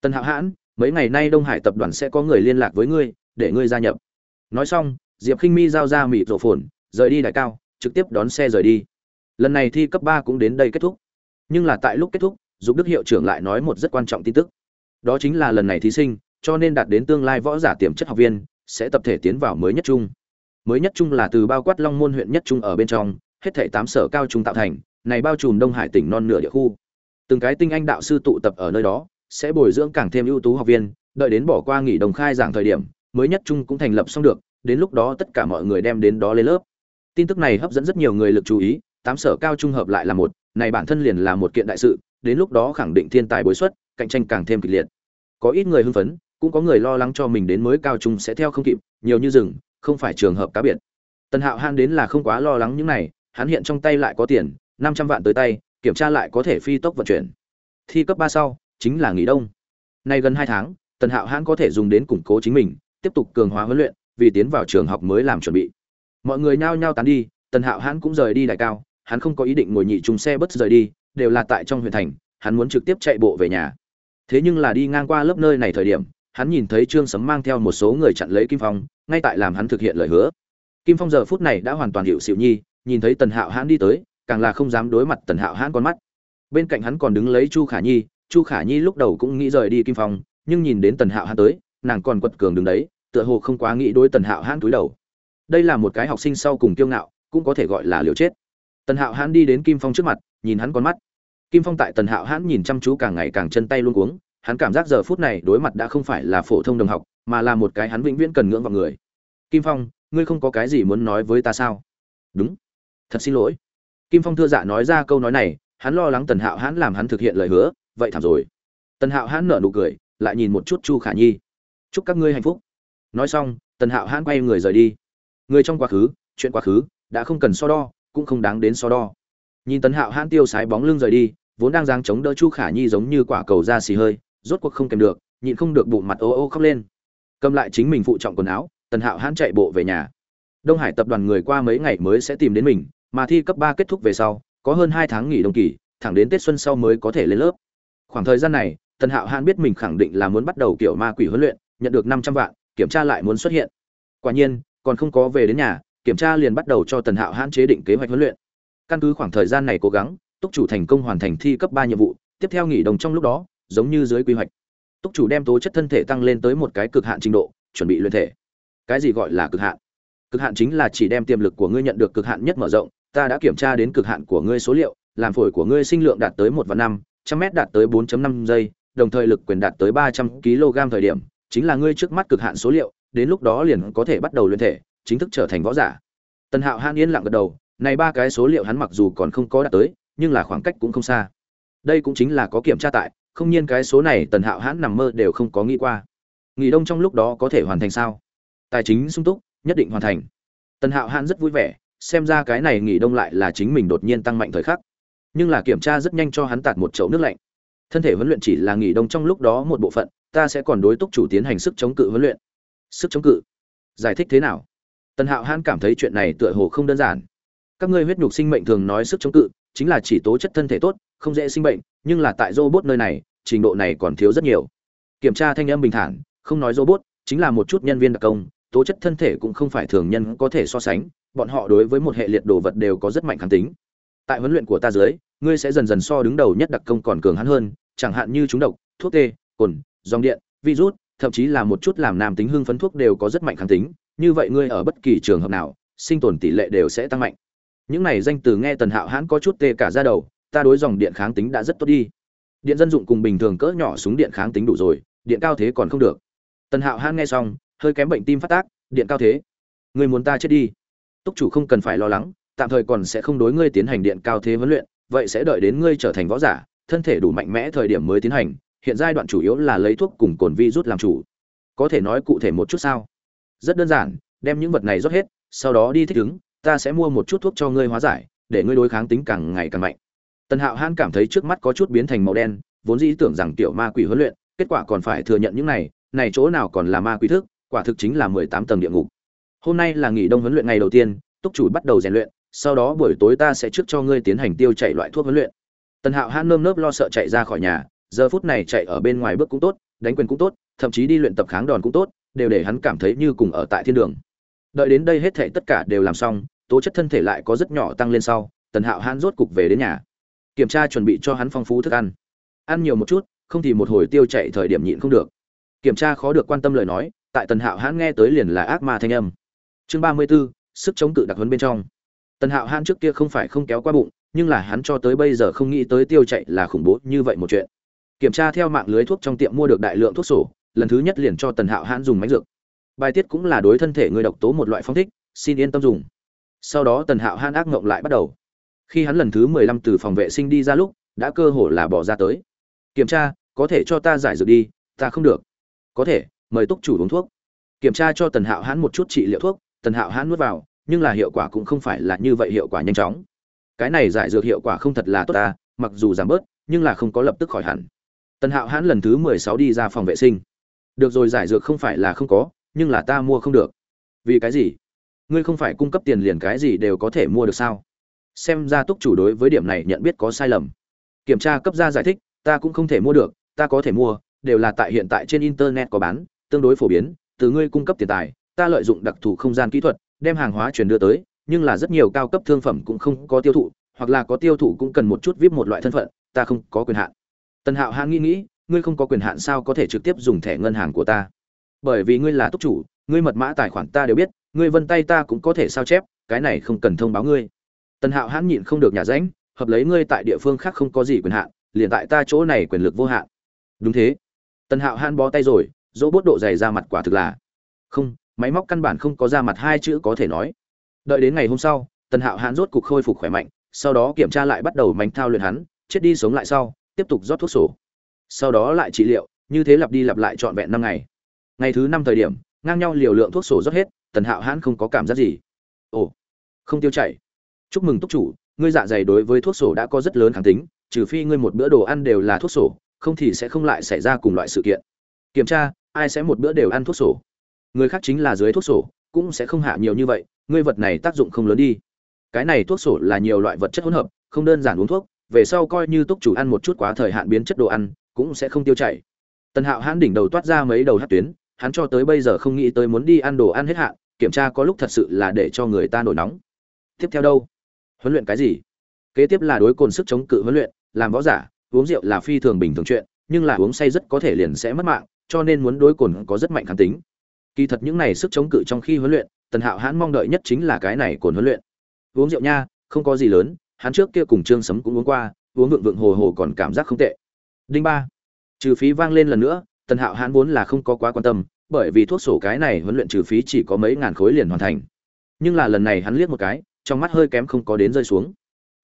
[SPEAKER 1] Tần hạo hãn, mấy ngày nay đông hải tập đoàn sẽ có người liên lạc với ngươi, để ngươi gia nhập. Nói xong, diệp khinh mi giao ra mịt rổ phồn, rời đi đại cao, trực tiếp đón xe rời đi. Lần này thi cấp ba cũng đến đây kết thúc. Nhưng là tại lúc kết thúc, dục đức hiệu trưởng lại nói một rất quan trọng tin tức. Đó chính là lần này thí sinh, cho nên đạt đến tương lai võ giả tiềm chất học viên, sẽ tập thể tiến vào mới nhất trung mới nhất trung là từ bao quát long môn huyện nhất trung ở bên trong, hết thảy tám sở cao trung tạo thành, này bao trùm đông hải tỉnh non nửa địa khu. Từng cái tinh anh đạo sư tụ tập ở nơi đó, sẽ bồi dưỡng càng thêm ưu tú học viên, đợi đến bỏ qua nghỉ đồng khai giảng thời điểm, mới nhất trung cũng thành lập xong được, đến lúc đó tất cả mọi người đem đến đó lên lớp. Tin tức này hấp dẫn rất nhiều người lực chú ý, tám sở cao trung hợp lại là một, này bản thân liền là một kiện đại sự, đến lúc đó khẳng định thiên tài bối xuất, cạnh tranh càng thêm kịch liệt. Có ít người hưng phấn, cũng có người lo lắng cho mình đến mới cao trung sẽ theo không kịp, nhiều như rừng không phải trường hợp cá biệt. Tần hạo han đến là không quá lo lắng những này, hắn hiện trong tay lại có tiền, năm trăm vạn tới tay, kiểm tra lại có thể phi tốc vận chuyển. Thi cấp ba sau, chính là nghỉ đông. Nay gần hai tháng, tần hạo hãn có thể dùng đến củng cố chính mình, tiếp tục cường hóa huấn luyện, vì tiến vào trường học mới làm chuẩn bị. Mọi người nhao nhao tán đi, tần hạo hãn cũng rời đi đại cao, hắn không có ý định ngồi nhị trùng xe bất rời đi, đều là tại trong huyện thành, hắn muốn trực tiếp chạy bộ về nhà. Thế nhưng là đi ngang qua lớp nơi này thời điểm, hắn nhìn thấy trương sấm mang theo một số người chặn lấy kim phong ngay tại làm hắn thực hiện lời hứa. Kim phong giờ phút này đã hoàn toàn hiệu xịu nhi, nhìn thấy tần hạo hãn đi tới, càng là không dám đối mặt tần hạo hãn con mắt. Bên cạnh hắn còn đứng lấy chu khả nhi, chu khả nhi lúc đầu cũng nghĩ rời đi kim phong, nhưng nhìn đến tần hạo hãn tới, nàng còn quật cường đứng đấy, tựa hồ không quá nghĩ đối tần hạo hãn túi đầu. Đây là một cái học sinh sau cùng kiêu ngạo, cũng có thể gọi là liều chết. Tần hạo hãn đi đến kim phong trước mặt, nhìn hắn con mắt. Kim phong tại tần hạo hãn nhìn chăm chú càng ngày càng chân tay luôn cuống, hắn cảm giác giờ phút này đối mặt đã không phải là phổ thông đồng học mà là một cái hắn vĩnh viễn cần ngưỡng vào người. Kim phong, ngươi không có cái gì muốn nói với ta sao? Đúng. Thật xin lỗi. Kim phong thưa dạ nói ra câu nói này, hắn lo lắng tần hạo hãn làm hắn thực hiện lời hứa, vậy thảm rồi. Tần hạo hãn nở nụ cười, lại nhìn một chút chu khả nhi. Chúc các ngươi hạnh phúc. Nói xong, tần hạo hãn quay người rời đi. Người trong quá khứ, chuyện quá khứ, đã không cần so đo, cũng không đáng đến so đo. Nhìn tần hạo hãn tiêu sái bóng lưng rời đi, vốn đang giang chống đỡ chu khả nhi giống như quả cầu ra xì hơi, rốt cuộc không kèm được, nhịn không được bụng mặt ô ô khóc lên cầm lại chính mình phụ trọng quần áo, tần hạo hãn chạy bộ về nhà. Đông hải tập đoàn người qua mấy ngày mới sẽ tìm đến mình, mà thi cấp ba kết thúc về sau, có hơn hai tháng nghỉ đông kỳ, thẳng đến tết xuân sau mới có thể lên lớp. Khoảng thời gian này, tần hạo hãn biết mình khẳng định là muốn bắt đầu kiểu ma quỷ huấn luyện, nhận được năm trăm vạn, kiểm tra lại muốn xuất hiện. Quả nhiên, còn không có về đến nhà, kiểm tra liền bắt đầu cho tần hạo hãn chế định kế hoạch huấn luyện. Căn cứ khoảng thời gian này cố gắng, túc chủ thành công hoàn thành thi cấp ba nhiệm vụ, tiếp theo nghỉ đồng trong lúc đó, giống như dưới quy hoạch túc chủ đem tố chất thân thể tăng lên tới một cái cực hạn trình độ, chuẩn bị luyện thể. Cái gì gọi là cực hạn? Cực hạn chính là chỉ đem tiềm lực của ngươi nhận được cực hạn nhất mở rộng, ta đã kiểm tra đến cực hạn của ngươi số liệu, làm phổi của ngươi sinh lượng đạt tới một và năm, trăm m đạt tới bốn năm giây, đồng thời lực quyền đạt tới ba trăm kg thời điểm, chính là ngươi trước mắt cực hạn số liệu, đến lúc đó liền có thể bắt đầu luyện thể, chính thức trở thành võ giả. Tần hạo han yên lặng gật đầu, này ba cái số liệu hắn mặc dù còn không có đạt tới, nhưng là khoảng cách cũng không xa. Đây cũng chính là có kiểm tra tại không nhiên cái số này tần hạo hãn nằm mơ đều không có nghĩ qua. Nghỉ đông trong lúc đó có thể hoàn thành sao? Tài chính sung túc, nhất định hoàn thành. Tần hạo hãn rất vui vẻ, xem ra cái này nghỉ đông lại là chính mình đột nhiên tăng mạnh thời khắc. Nhưng là kiểm tra rất nhanh cho hắn tạt một chậu nước lạnh. Thân thể huấn luyện chỉ là nghỉ đông trong lúc đó một bộ phận, ta sẽ còn đối túc chủ tiến hành sức chống cự huấn luyện. Sức chống cự? Giải thích thế nào? Tần hạo hãn cảm thấy chuyện này tựa hồ không đơn giản. Các ngươi huyết nhục sinh mệnh thường nói sức chống cự, chính là chỉ tố chất thân thể tốt, không dễ sinh bệnh, nhưng là tại robot nơi này trình độ này còn thiếu rất nhiều. Kiểm tra thanh âm bình thản, không nói robot, chính là một chút nhân viên đặc công, tố chất thân thể cũng không phải thường nhân có thể so sánh, bọn họ đối với một hệ liệt đồ vật đều có rất mạnh kháng tính. Tại huấn luyện của ta dưới, ngươi sẽ dần dần so đứng đầu nhất đặc công còn cường hắn hơn, chẳng hạn như chúng độc, thuốc tê, cồn, dòng điện, virus, thậm chí là một chút làm nam tính hưng phấn thuốc đều có rất mạnh kháng tính, như vậy ngươi ở bất kỳ trường hợp nào, sinh tồn tỷ lệ đều sẽ tăng mạnh. Những này danh từ nghe tần hạo hãn có chút tê cả ra đầu, ta đối dòng điện kháng tính đã rất tốt đi điện dân dụng cùng bình thường cỡ nhỏ súng điện kháng tính đủ rồi, điện cao thế còn không được. Tần hạo hãn nghe xong, hơi kém bệnh tim phát tác, điện cao thế. Người muốn ta chết đi. Túc chủ không cần phải lo lắng, tạm thời còn sẽ không đối ngươi tiến hành điện cao thế huấn luyện, vậy sẽ đợi đến ngươi trở thành võ giả, thân thể đủ mạnh mẽ thời điểm mới tiến hành, hiện giai đoạn chủ yếu là lấy thuốc cùng cồn vi rút làm chủ. Có thể nói cụ thể một chút sao? Rất đơn giản, đem những vật này rót hết, sau đó đi thích ứng, ta sẽ mua một chút thuốc cho ngươi hóa giải, để ngươi đối kháng tính càng ngày càng mạnh tần hạo hãn cảm thấy trước mắt có chút biến thành màu đen, vốn dĩ tưởng rằng tiểu ma quỷ huấn luyện, kết quả còn phải thừa nhận những này này chỗ nào còn là ma quỷ thức, quả thực chính là mười tám tầng địa ngục. Hôm nay là nghỉ đông huấn luyện ngày đầu tiên, túc chủ bắt đầu rèn luyện, sau đó buổi tối ta sẽ trước cho ngươi tiến hành tiêu chạy loại thuốc huấn luyện. Tần hạo hãn nơm nớp lo sợ chạy ra khỏi nhà, giờ phút này chạy ở bên ngoài bước cũng tốt, đánh quyền cũng tốt, thậm chí đi luyện tập kháng đòn cũng tốt, đều để hắn cảm thấy như cùng ở tại thiên đường. Đợi đến đây hết thảy tất cả đều làm xong, tố chất thân thể lại có rất nhỏ tăng lên sau, tần hạo hãn rốt cục về đến nhà kiểm tra chuẩn bị cho hắn phong phú thức ăn. Ăn nhiều một chút, không thì một hồi tiêu chạy thời điểm nhịn không được. Kiểm tra khó được quan tâm lời nói, tại tần hạo hãn nghe tới liền là ác ma thanh âm. Chương ba mươi b ố sức chống cự đặc huấn bên trong. Tần hạo hãn trước kia không phải không kéo qua bụng, nhưng là hắn cho tới bây giờ không nghĩ tới tiêu chạy là khủng bố như vậy một chuyện. Kiểm tra theo mạng lưới thuốc trong tiệm mua được đại lượng thuốc sổ, lần thứ nhất liền cho tần hạo hãn dùng máy dược. Bài tiết cũng là đối thân thể người độc tố một loại phong thích, xin yên tâm dùng. Sau đó tần hạo hãn ác ngộng lại bắt đầu khi hắn lần thứ mười lăm từ phòng vệ sinh đi ra lúc, đã cơ hồ là bỏ ra tới. Kiểm tra, có thể cho ta giải dược đi, ta không được. Có thể, mời túc chủ uống thuốc. Kiểm tra cho tần hạo hãn một chút trị liệu thuốc, tần hạo hãn nuốt vào, nhưng là hiệu quả cũng không phải là như vậy hiệu quả nhanh chóng. Cái này giải dược hiệu quả không thật là tốt ta, mặc dù giảm bớt, nhưng là không có lập tức khỏi hẳn. Tần hạo hãn lần thứ mười sáu đi ra phòng vệ sinh. Được rồi, giải dược không phải là không có, nhưng là ta mua không được. Vì cái gì? Ngươi không phải cung cấp tiền liền cái gì đều có thể mua được sao? Xem ra túc chủ đối với điểm này nhận biết có sai lầm. Kiểm tra cấp ra giải thích, ta cũng không thể mua được, ta có thể mua, đều là tại hiện tại trên internet có bán, tương đối phổ biến, từ ngươi cung cấp tiền tài, ta lợi dụng đặc thù không gian kỹ thuật, đem hàng hóa chuyển đưa tới, nhưng là rất nhiều cao cấp thương phẩm cũng không có tiêu thụ, hoặc là có tiêu thụ cũng cần một chút vip một loại thân phận, ta không có quyền hạn. Tần hạo hãn nghĩ nghĩ, ngươi không có quyền hạn sao có thể trực tiếp dùng thẻ ngân hàng của ta? Bởi vì ngươi là túc chủ, ngươi mật mã tài khoản ta đều biết, ngươi vân tay ta cũng có thể sao chép, cái này không cần thông báo ngươi tần hạo hãn nhịn không được nhà ránh, hợp lấy ngươi tại địa phương khác không có gì quyền hạn, liền tại ta chỗ này quyền lực vô hạn. Đúng thế. Tần hạo hãn bó tay rồi dỗ bốt độ dày ra mặt quả thực là. Không, máy móc căn bản không có ra mặt hai chữ có thể nói. Đợi đến ngày hôm sau, tần hạo hãn rốt cục khôi phục khỏe mạnh, sau đó kiểm tra lại bắt đầu mánh thao luyện hắn, chết đi sống lại sau, tiếp tục rót thuốc sổ. Sau đó lại trị liệu, như thế lặp đi lặp lại trọn vẹn năm ngày. Ngày thứ năm thời điểm, ngang nhau liều lượng thuốc sổ rót hết, tần hạo hãn không có cảm giác gì. Ồ, không tiêu chảy chúc mừng túc chủ, ngươi dạ dày đối với thuốc sổ đã có rất lớn kháng tính, trừ phi ngươi một bữa đồ ăn đều là thuốc sổ, không thì sẽ không lại xảy ra cùng loại sự kiện. Kiểm tra, ai sẽ một bữa đều ăn thuốc sổ? Người khác chính là dưới thuốc sổ, cũng sẽ không hạ nhiều như vậy, ngươi vật này tác dụng không lớn đi. Cái này thuốc sổ là nhiều loại vật chất hỗn hợp, không đơn giản uống thuốc, về sau coi như túc chủ ăn một chút quá thời hạn biến chất đồ ăn, cũng sẽ không tiêu chảy. Tần hạo hãn đỉnh đầu toát ra mấy đầu hát tuyến, hắn cho tới bây giờ không nghĩ tới muốn đi ăn đồ ăn hết hạn, kiểm tra có lúc thật sự là để cho người ta nổi nóng. Tiếp theo đâu? Huấn luyện cái gì? Kế tiếp là đối cồn sức chống cự huấn luyện, làm võ giả, uống rượu là phi thường bình thường chuyện, nhưng là uống say rất có thể liền sẽ mất mạng, cho nên muốn đối cồn có rất mạnh kháng tính. Kỳ thật những này sức chống cự trong khi huấn luyện, tần hạo hãn mong đợi nhất chính là cái này cồn huấn luyện. Uống rượu nha, không có gì lớn, hắn trước kia cùng trương sấm cũng uống qua, uống vượng vượng hồ hồ còn cảm giác không tệ. Đinh ba. Trừ phí vang lên lần nữa, tần hạo hãn vốn là không có quá quan tâm, bởi vì thuốc sổ cái này huấn luyện trừ phí chỉ có mấy ngàn khối liền hoàn thành. Nhưng là lần này hắn liếc một cái trong mắt hơi kém không có đến rơi xuống.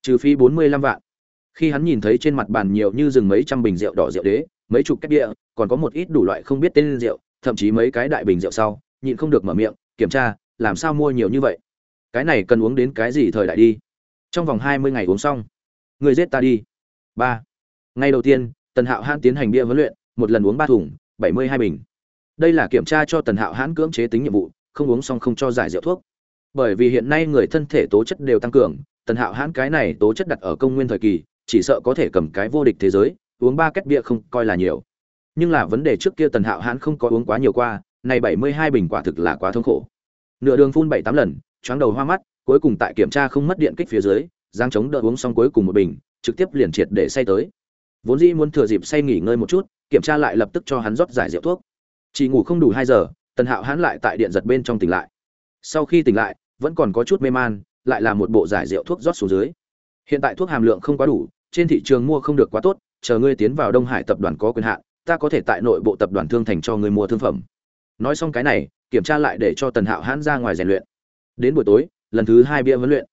[SPEAKER 1] Trừ phi bốn mươi lăm vạn. Khi hắn nhìn thấy trên mặt bàn nhiều như rừng mấy trăm bình rượu đỏ rượu đế, mấy chục cách địa, còn có một ít đủ loại không biết tên rượu, thậm chí mấy cái đại bình rượu sau, nhịn không được mở miệng, kiểm tra, làm sao mua nhiều như vậy? Cái này cần uống đến cái gì thời đại đi? Trong vòng hai mươi ngày uống xong. Người giết ta đi. Ba. Ngày đầu tiên, tần hạo hãn tiến hành bia huấn luyện, một lần uống ba thùng, bảy mươi hai bình. Đây là kiểm tra cho tần hạo hãn cưỡng chế tính nhiệm vụ, không uống xong không cho giải rượu thuốc bởi vì hiện nay người thân thể tố chất đều tăng cường, tần hạo hãn cái này tố chất đặt ở công nguyên thời kỳ, chỉ sợ có thể cầm cái vô địch thế giới, uống ba két bia không coi là nhiều. Nhưng là vấn đề trước kia tần hạo hãn không có uống quá nhiều qua này bảy mươi hai bình quả thực là quá thống khổ. Nửa đường phun bảy tám lần, choáng đầu hoa mắt, cuối cùng tại kiểm tra không mất điện kích phía dưới, giang chống đỡ uống xong cuối cùng một bình, trực tiếp liền triệt để say tới. Vốn dĩ muốn thừa dịp say nghỉ ngơi một chút, kiểm tra lại lập tức cho hắn rót giải rượu thuốc. Chỉ ngủ không đủ hai giờ, tần hạo hãn lại tại điện giật bên trong tỉnh lại. Sau khi tỉnh lại vẫn còn có chút mê man, lại là một bộ giải rượu thuốc rót xuống dưới. Hiện tại thuốc hàm lượng không quá đủ, trên thị trường mua không được quá tốt, chờ ngươi tiến vào đông hải tập đoàn có quyền hạn, ta có thể tại nội bộ tập đoàn thương thành cho ngươi mua thương phẩm. Nói xong cái này, kiểm tra lại để cho tần hạo hãn ra ngoài rèn luyện. Đến buổi tối, lần thứ hai bia huấn luyện.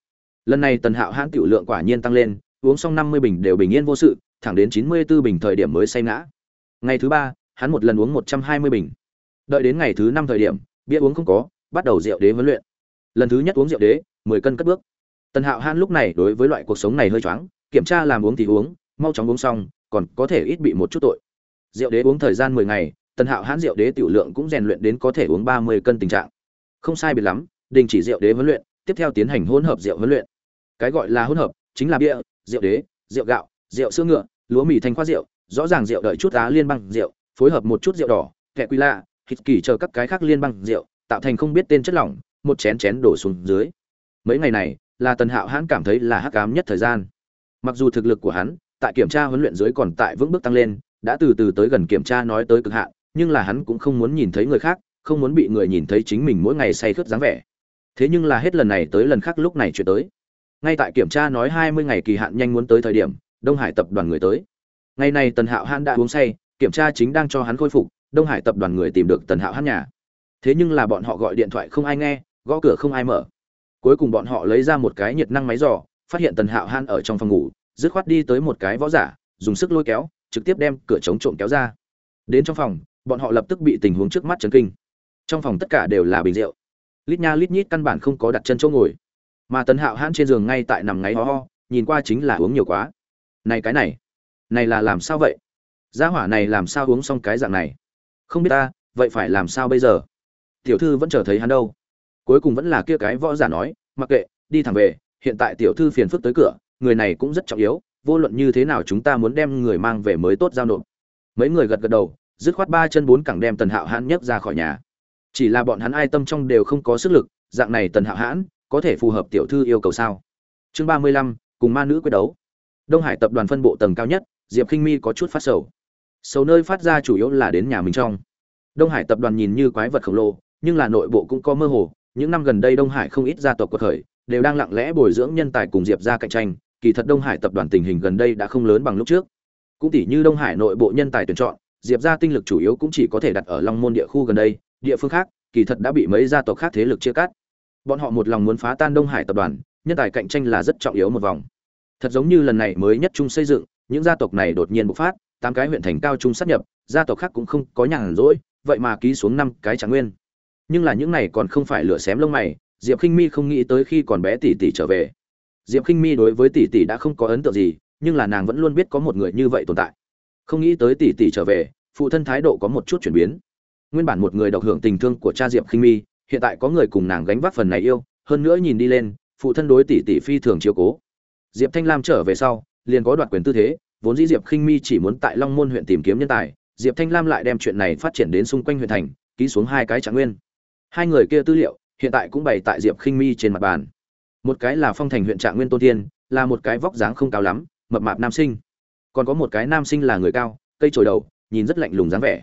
[SPEAKER 1] Lần này tần hạo hãn tiểu lượng quả nhiên tăng lên, uống xong năm mươi bình đều bình yên vô sự, thẳng đến chín mươi 94 bình thời điểm mới say ngã. Ngày thứ ba, hắn một lần uống một trăm hai mươi bình. Đợi đến ngày thứ năm thời điểm, bia uống không có, bắt đầu rượu đế huấn luyện lần thứ nhất uống rượu đế, mười cân cất bước. Tần hạo han lúc này đối với loại cuộc sống này hơi choáng, kiểm tra làm uống thì uống, mau chóng uống xong, còn có thể ít bị một chút tội. Rượu đế uống thời gian mười ngày, tần hạo hãn rượu đế tiểu lượng cũng rèn luyện đến có thể uống ba mươi cân tình trạng. Không sai biệt lắm, đình chỉ rượu đế huấn luyện, tiếp theo tiến hành hỗn hợp rượu huấn luyện. Cái gọi là hỗn hợp chính là bia, rượu đế, rượu gạo, rượu sữa ngựa, lúa mì thanh khoa rượu, rõ ràng rượu đợi chút á liên bang rượu, phối hợp một chút rượu đỏ kẹ quy lạ, hít kỳ chờ các cái khác liên bang rượu, tạo thành không biết tên chất lỏng một chén chén đổ xuống dưới. Mấy ngày này, là tần hạo hãn cảm thấy là hắc cám nhất thời gian. Mặc dù thực lực của hắn, tại kiểm tra huấn luyện dưới còn tại vững bước tăng lên, đã từ từ tới gần kiểm tra nói tới cực hạn, nhưng là hắn cũng không muốn nhìn thấy người khác, không muốn bị người nhìn thấy chính mình mỗi ngày say khướt dáng vẻ. Thế nhưng là hết lần này tới lần khác lúc này chuyển tới. Ngay tại kiểm tra nói hai mươi ngày kỳ hạn nhanh muốn tới thời điểm, đông hải tập đoàn người tới. Ngày này tần hạo hãn đã uống say, kiểm tra chính đang cho hắn khôi phục, đông hải tập đoàn người tìm được tần hạo hãn nhà. Thế nhưng là bọn họ gọi điện thoại không ai nghe gõ cửa không ai mở. Cuối cùng bọn họ lấy ra một cái nhiệt năng máy dò, phát hiện tần hạo han ở trong phòng ngủ, dứt khoát đi tới một cái võ giả, dùng sức lôi kéo, trực tiếp đem cửa chống trộm kéo ra. Đến trong phòng, bọn họ lập tức bị tình huống trước mắt chấn kinh. Trong phòng tất cả đều là bình rượu. Lít nha lít nhít căn bản không có đặt chân chỗ ngồi. Mà tần hạo hãn trên giường ngay tại nằm ngáy ho ho, nhìn qua chính là uống nhiều quá. Này cái này này là làm sao vậy? Gia hỏa này làm sao uống xong cái dạng này? Không biết ta, vậy phải làm sao bây giờ? Tiểu thư vẫn chờ thấy hắn đâu cuối cùng vẫn là kia cái võ giả nói, mặc kệ, đi thẳng về, hiện tại tiểu thư phiền phức tới cửa, người này cũng rất trọng yếu, vô luận như thế nào chúng ta muốn đem người mang về mới tốt giao nộp. Mấy người gật gật đầu, dứt khoát ba chân bốn cẳng đem tần hạo hãn nhấc ra khỏi nhà. Chỉ là bọn hắn ai tâm trong đều không có sức lực, dạng này tần hạo hãn có thể phù hợp tiểu thư yêu cầu sao? Chương ba mươi lăm, cùng ma nữ quyết đấu. Đông hải tập đoàn phân bộ tầng cao nhất, diệp k i n h mi có chút phát sầu. Sầu nơi phát ra chủ yếu là đến nhà mình trong. Đông hải tập đoàn nhìn như quái vật khổng lồ, nhưng là nội bộ cũng có mơ hồ những năm gần đây đông hải không ít gia tộc quật khởi, đều đang lặng lẽ bồi dưỡng nhân tài cùng diệp gia cạnh tranh, kỳ thật đông hải tập đoàn tình hình gần đây đã không lớn bằng lúc trước. Cũng tỷ như đông hải nội bộ nhân tài tuyển chọn, diệp gia tinh lực chủ yếu cũng chỉ có thể đặt ở long môn địa khu gần đây, địa phương khác, kỳ thật đã bị mấy gia tộc khác thế lực chia cắt. Bọn họ một lòng muốn phá tan đông hải tập đoàn, nhân tài cạnh tranh là rất trọng yếu một vòng. Thật giống như lần này mới nhất chung xây dựng, những gia tộc này đột nhiên bộc phát, tám cái huyện thành cao trung sát nhập, gia tộc khác cũng không có nhàn rỗi, vậy mà ký xuống năm cái trạng nguyên nhưng là những này còn không phải lửa xém lông mày, diệp khinh mi không nghĩ tới khi còn bé tỷ tỷ trở về. Diệp khinh mi đối với tỷ tỷ đã không có ấn tượng gì, nhưng là nàng vẫn luôn biết có một người như vậy tồn tại. Không nghĩ tới tỷ tỷ trở về, phụ thân thái độ có một chút chuyển biến. Nguyên bản một người độc hưởng tình thương của cha diệp khinh mi, hiện tại có người cùng nàng gánh vác phần này yêu, hơn nữa nhìn đi lên, phụ thân đối tỷ tỷ phi thường chiếu cố. Diệp thanh lam trở về sau, liền có đoạt quyền tư thế, vốn dĩ diệp khinh mi chỉ muốn tại long môn huyện tìm kiếm nhân tài, diệp thanh lam lại đem chuyện này phát triển đến xung quanh huyện thành, ký xuống hai cái trạng nguyên hai người kia tư liệu hiện tại cũng bày tại diệp khinh mi trên mặt bàn. Một cái là phong thành huyện trạng nguyên tôn tiên là một cái vóc dáng không cao lắm, mập mạp nam sinh. Còn có một cái nam sinh là người cao, cây trồi đầu, nhìn rất lạnh lùng dáng vẻ.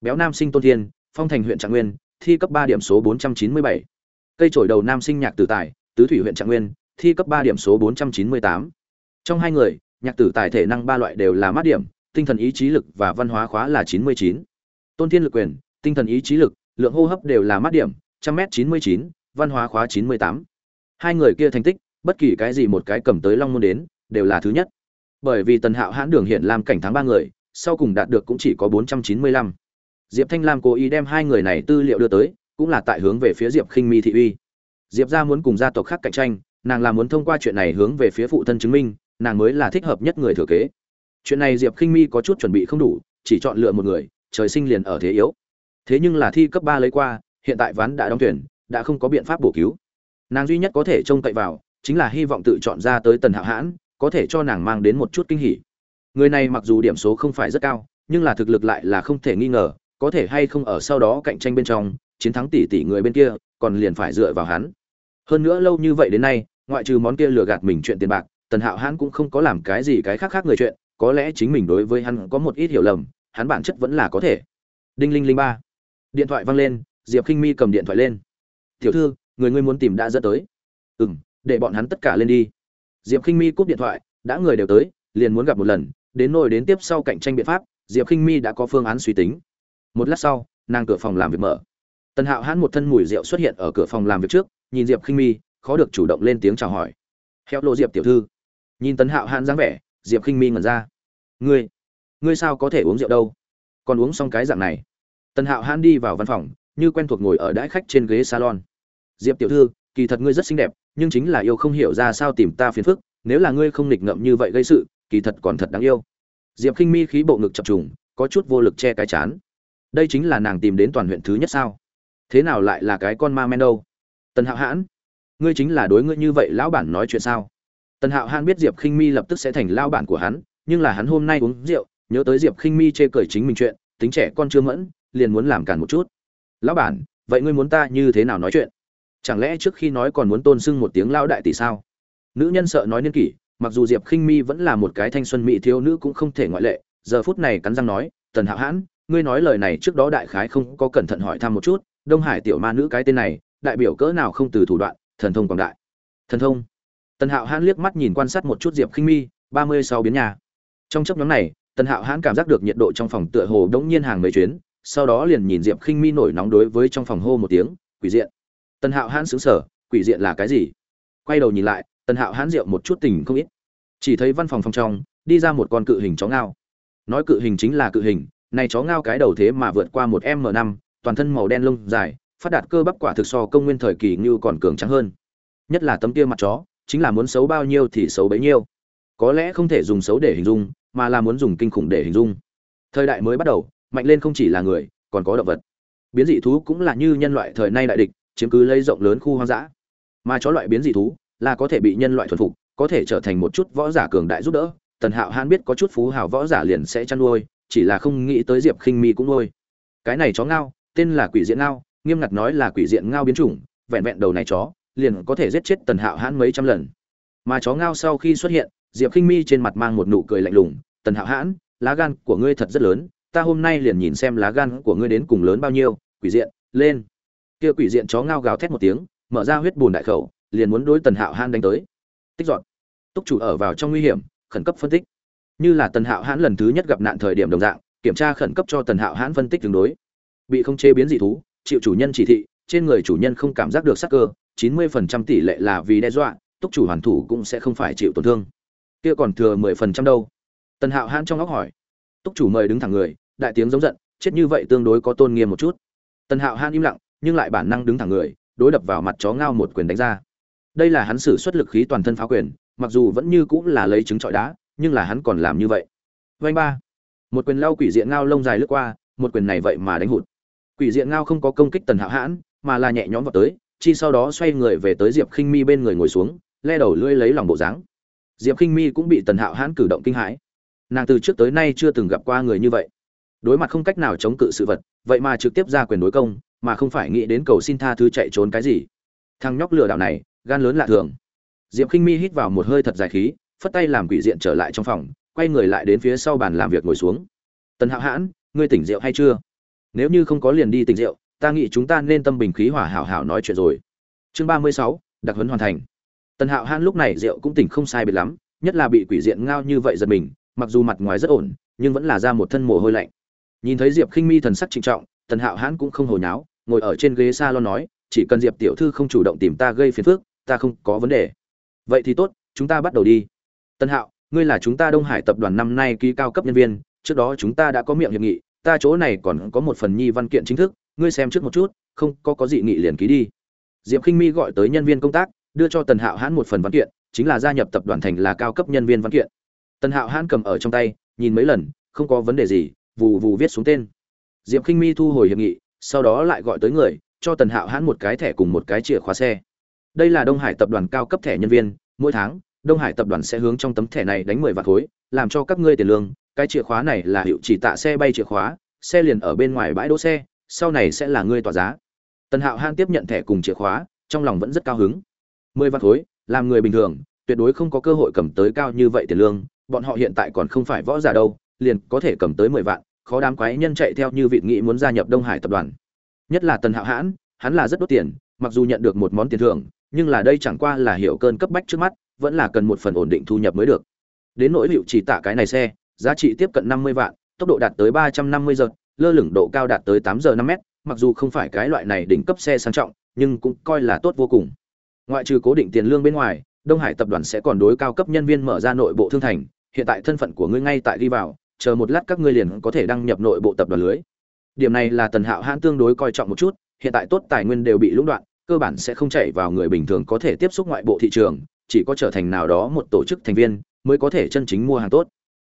[SPEAKER 1] Béo nam sinh tôn tiên phong thành huyện trạng nguyên, thi cấp ba điểm số bốn trăm chín mươi bảy. Cây trồi đầu nam sinh nhạc tử tài, tứ thủy huyện trạng nguyên, thi cấp ba điểm số bốn trăm chín mươi tám. Trong hai người, nhạc tử tài thể năng ba loại đều là mát điểm, tinh thần ý chí lực và văn hóa khóa là chín mươi chín. Tôn thiên lực quyền, tinh thần ý chí lực lượng hô hấp đều là mát điểm, trăm m chín mươi chín, văn hóa khóa chín mươi tám. Hai người kia thành tích, bất kỳ cái gì một cái cầm tới long môn đến, đều là thứ nhất. Bởi vì tần hạo hãn đường hiện làm cảnh thắng ba người, sau cùng đạt được cũng chỉ có bốn trăm chín mươi lăm. Diệp thanh lam cố ý đem hai người này tư liệu đưa tới, cũng là tại hướng về phía diệp khinh mi thị uy. Diệp ra muốn cùng gia tộc khác cạnh tranh, nàng là muốn thông qua chuyện này hướng về phía phụ thân chứng minh, nàng mới là thích hợp nhất người thừa kế. Chuyện này diệp khinh mi có chút chuẩn bị không đủ, chỉ chọn lựa một người, trời sinh liền ở thế yếu thế nhưng là thi cấp ba lấy qua, hiện tại ván đã đóng tuyển, đã không có biện pháp bổ cứu. Nàng duy nhất có thể trông cậy vào, chính là hy vọng tự chọn ra tới tần hạo hãn, có thể cho nàng mang đến một chút kinh hỉ. Người này mặc dù điểm số không phải rất cao, nhưng là thực lực lại là không thể nghi ngờ, có thể hay không ở sau đó cạnh tranh bên trong, chiến thắng tỷ tỷ người bên kia, còn liền phải dựa vào hắn. Hơn nữa lâu như vậy đến nay, ngoại trừ món kia lừa gạt mình chuyện tiền bạc, tần hạo hãn cũng không có làm cái gì cái khác khác người chuyện, có lẽ chính mình đối với hắn có một ít hiểu lầm, hắn bản chất vẫn là có thể. Đinh linh linh ba điện thoại văng lên, diệp k i n h mi cầm điện thoại lên. Tiểu thư, người ngươi muốn tìm đã dẫn tới. Ừ m để bọn hắn tất cả lên đi. Diệp k i n h mi cúp điện thoại, đã người đều tới, liền muốn gặp một lần, đến nồi đến tiếp sau cạnh tranh biện pháp, diệp k i n h mi đã có phương án suy tính. Một lát sau, nàng cửa phòng làm việc mở. Tần hạo hãn một thân mùi rượu xuất hiện ở cửa phòng làm việc trước, nhìn diệp k i n h mi, khó được chủ động lên tiếng chào hỏi. Heo lộ diệp tiểu thư. Nhìn tấn hạo hãn dáng vẻ, diệp khinh mi ngẩn ra. Ngươi ngươi sao có thể uống rượu đâu? Còn uống xong cái dạng này? Tần hạo hãn đi vào văn phòng, như quen thuộc ngồi ở đãi khách trên ghế salon. Diệp tiểu thư, kỳ thật ngươi rất xinh đẹp, nhưng chính là yêu không hiểu ra sao tìm ta phiền phức, nếu là ngươi không nghịch ngợm như vậy gây sự, kỳ thật còn thật đáng yêu. Diệp khinh mi khí bộ ngực chập trùng, có chút vô lực che cái chán. Đây chính là nàng tìm đến toàn huyện thứ nhất sao? Thế nào lại là cái con ma men đâu? Tần hạo hãn, ngươi chính là đối ngươi như vậy lão bản nói chuyện sao? Tần hạo hãn biết diệp khinh mi lập tức sẽ thành lao bản của hắn, nhưng là hắn hôm nay uống rượu, nhớ tới diệp khinh mi chê cười chính mình chuyện, tính trẻ con chưa mẫn liền muốn làm cản một chút. Lão bản, vậy ngươi muốn ta như thế nào nói chuyện? Chẳng lẽ trước khi nói còn muốn tôn sưng một tiếng lão đại tỷ sao? Nữ nhân sợ nói niên kỷ, mặc dù diệp khinh mi vẫn là một cái thanh xuân mỹ thiếu nữ cũng không thể ngoại lệ, giờ phút này cắn răng nói, tần hạo hãn, ngươi nói lời này trước đó đại khái không có cẩn thận hỏi thăm một chút, đông hải tiểu ma nữ cái tên này, đại biểu cỡ nào không từ thủ đoạn, thần thông quảng đại. Thần thông? Tần hạo hãn liếc mắt nhìn quan sát một chút diệp khinh mi, ba mươi sáu biến nhà. Trong chấp nhóm này, tần hạo hãn cảm giác được nhiệt độ trong phòng tựa hồ đống nhiên hàng mấy chuyến sau đó liền nhìn diệp khinh mi nổi nóng đối với trong phòng hô một tiếng, quỷ diện. Tần hạo hãn xứng sở quỷ diện là cái gì? Quay đầu nhìn lại, tần hạo hãn rượu một chút tình không ít. Chỉ thấy văn phòng phòng trong, đi ra một con cự hình chó ngao. Nói cự hình chính là cự hình, này chó ngao cái đầu thế mà vượt qua một m năm, toàn thân màu đen lông dài, phát đạt cơ bắp quả thực so công nguyên thời kỳ như còn cường trắng hơn. Nhất là tấm kia mặt chó, chính là muốn xấu bao nhiêu thì xấu bấy nhiêu. Có lẽ không thể dùng xấu để hình dung, mà là muốn dùng kinh khủng để hình dung. Thời đại mới bắt đầu mạnh lên không chỉ là người, còn có động vật. Biến dị thú cũng là như nhân loại thời nay đại địch, chiếm cứ lấy rộng lớn khu hoang dã. Mà chó loại biến dị thú là có thể bị nhân loại thuần phục, có thể trở thành một chút võ giả cường đại giúp đỡ. Tần hạo hãn biết có chút phú hào võ giả liền sẽ chăn nuôi, chỉ là không nghĩ tới diệp khinh mi cũng nuôi. Cái này chó ngao, tên là quỷ diện ngao, nghiêm ngặt nói là quỷ diện ngao biến chủng, vẹn vẹn đầu này chó, liền có thể giết chết tần hạo hãn mấy trăm lần. Mà chó ngao sau khi xuất hiện, diệp khinh mi trên mặt mang một nụ cười lạnh lùng, tần hạo hãn, lá gan của ngươi thật rất lớn ta hôm nay liền nhìn xem lá gan của ngươi đến cùng lớn bao nhiêu, quỷ diện, lên. Kia quỷ diện chó ngao gào thét một tiếng, mở ra huyết bùn đại khẩu, liền muốn đối tần hạo hãn đánh tới. Tích dọn. Túc chủ ở vào trong nguy hiểm, khẩn cấp phân tích. Như là tần hạo hãn lần thứ nhất gặp nạn thời điểm đồng dạng, kiểm tra khẩn cấp cho tần hạo hãn phân tích tương đối. Bị không chế biến dị thú, chịu chủ nhân chỉ thị, trên người chủ nhân không cảm giác được sắc cơ, chín mươi phần trăm tỷ lệ là vì đe dọa, túc chủ hoàn thủ cũng sẽ không phải chịu tổn thương. Kia còn thừa mười phần trăm đâu? Tần hạo hãn trong óc hỏi. Túc chủ mời đứng thẳng người đại tiếng giống giận, chết như vậy tương đối có tôn nghiêm một chút. Tần hạo han im lặng, nhưng lại bản năng đứng thẳng người, đối đập vào mặt chó ngao một quyền đánh ra. Đây là hắn sử xuất lực khí toàn thân phá quyền, mặc dù vẫn như cũng là lấy trứng trọi đá, nhưng là hắn còn làm như vậy. Vanh ba. Một quyền lau quỷ diện ngao lông dài lướt qua, một quyền này vậy mà đánh hụt. Quỷ diện ngao không có công kích tần hạo hãn, mà là nhẹ nhõm vào tới, chi sau đó xoay người về tới diệp khinh mi bên người ngồi xuống, le đầu lưỡi lấy lòng bộ dáng. Diệp khinh mi cũng bị tần hạo hãn cử động kinh hãi. Nàng từ trước tới nay chưa từng gặp qua người như vậy đối mặt không cách nào chống cự sự vật, vậy mà trực tiếp ra quyền đối công, mà không phải nghĩ đến cầu xin tha thứ chạy trốn cái gì. Thằng nhóc lừa đảo này, gan lớn lạ thường. Diệp khinh mi hít vào một hơi thật dài khí, phất tay làm quỷ diện trở lại trong phòng, quay người lại đến phía sau bàn làm việc ngồi xuống. Tần hạo hãn, ngươi tỉnh rượu hay chưa? Nếu như không có liền đi tỉnh rượu, ta nghĩ chúng ta nên tâm bình khí hỏa hảo hảo nói chuyện rồi. Chương ba mươi sáu, đặc huấn hoàn thành. Tần hạo hãn lúc này rượu cũng tỉnh không sai biệt lắm, nhất là bị quỷ diện ngao như vậy giật mình, mặc dù mặt ngoài rất ổn, nhưng vẫn là ra một thân mồ hôi lạnh nhìn thấy diệp khinh mi thần sắc trịnh trọng, tần hạo hãn cũng không hồi náo ngồi ở trên ghế s a lon nói, chỉ cần diệp tiểu thư không chủ động tìm ta gây phiền phức, ta không có vấn đề. Vậy thì tốt, chúng ta bắt đầu đi. Tân hạo, ngươi là chúng ta đông hải tập đoàn năm nay ký cao cấp nhân viên, trước đó chúng ta đã có miệng hiệp nghị, ta chỗ này còn có một phần nhi văn kiện chính thức, ngươi xem trước một chút, không, có có dị nghị liền ký đi. Diệp k i n h mi gọi tới nhân viên công tác, đưa cho tần hạo hãn một phần văn kiện, chính là gia nhập tập đoàn thành là cao cấp nhân viên văn kiện. Tần hạo hãn cầm ở trong tay, nhìn mấy lần, không có vấn đề gì vù vù viết xuống tên. Diệp khinh mi thu hồi hiệp nghị, sau đó lại gọi tới người, cho tần hạo hãn một cái thẻ cùng một cái chìa khóa xe. Đây là đông hải tập đoàn cao cấp thẻ nhân viên, mỗi tháng, đông hải tập đoàn sẽ hướng trong tấm thẻ này đánh mười vạn khối, làm cho các ngươi tiền lương. Cái chìa khóa này là hiệu chỉ tạ xe bay chìa khóa, xe liền ở bên ngoài bãi đỗ xe, sau này sẽ là ngươi tỏa giá. Tần hạo hãn tiếp nhận thẻ cùng chìa khóa, trong lòng vẫn rất cao hứng. Mười vạn khối, làm người bình thường, tuyệt đối không có cơ hội cầm tới cao như vậy tiền lương, bọn họ hiện tại còn không phải võ giả đâu, liền có thể cầm tới mười vạn khó đám quái nhân chạy theo như vị nghị muốn gia nhập đông hải tập đoàn. Nhất là tần hạo hãn, hắn là rất đốt tiền, mặc dù nhận được một món tiền thưởng, nhưng là đây chẳng qua là hiểu cơn cấp bách trước mắt, vẫn là cần một phần ổn định thu nhập mới được. Đến nỗi hiệu chỉ tạ cái này xe, giá trị tiếp cận năm mươi vạn, tốc độ đạt tới ba trăm năm mươi giờ, lơ lửng độ cao đạt tới tám giờ năm mét, mặc dù không phải cái loại này đỉnh cấp xe sang trọng, nhưng cũng coi là tốt vô cùng. Ngoại trừ cố định tiền lương bên ngoài, đông hải tập đoàn sẽ còn đối cao cấp nhân viên mở ra nội bộ thương thành, hiện tại thân phận của ngươi ngay tại đi vào chờ một lát các ngươi liền có thể đăng nhập nội bộ tập đoàn lưới. Điểm này là tần hạo hãn tương đối coi trọng một chút, hiện tại tốt tài nguyên đều bị lũng đoạn, cơ bản sẽ không chạy vào người bình thường có thể tiếp xúc ngoại bộ thị trường, chỉ có trở thành nào đó một tổ chức thành viên mới có thể chân chính mua hàng tốt.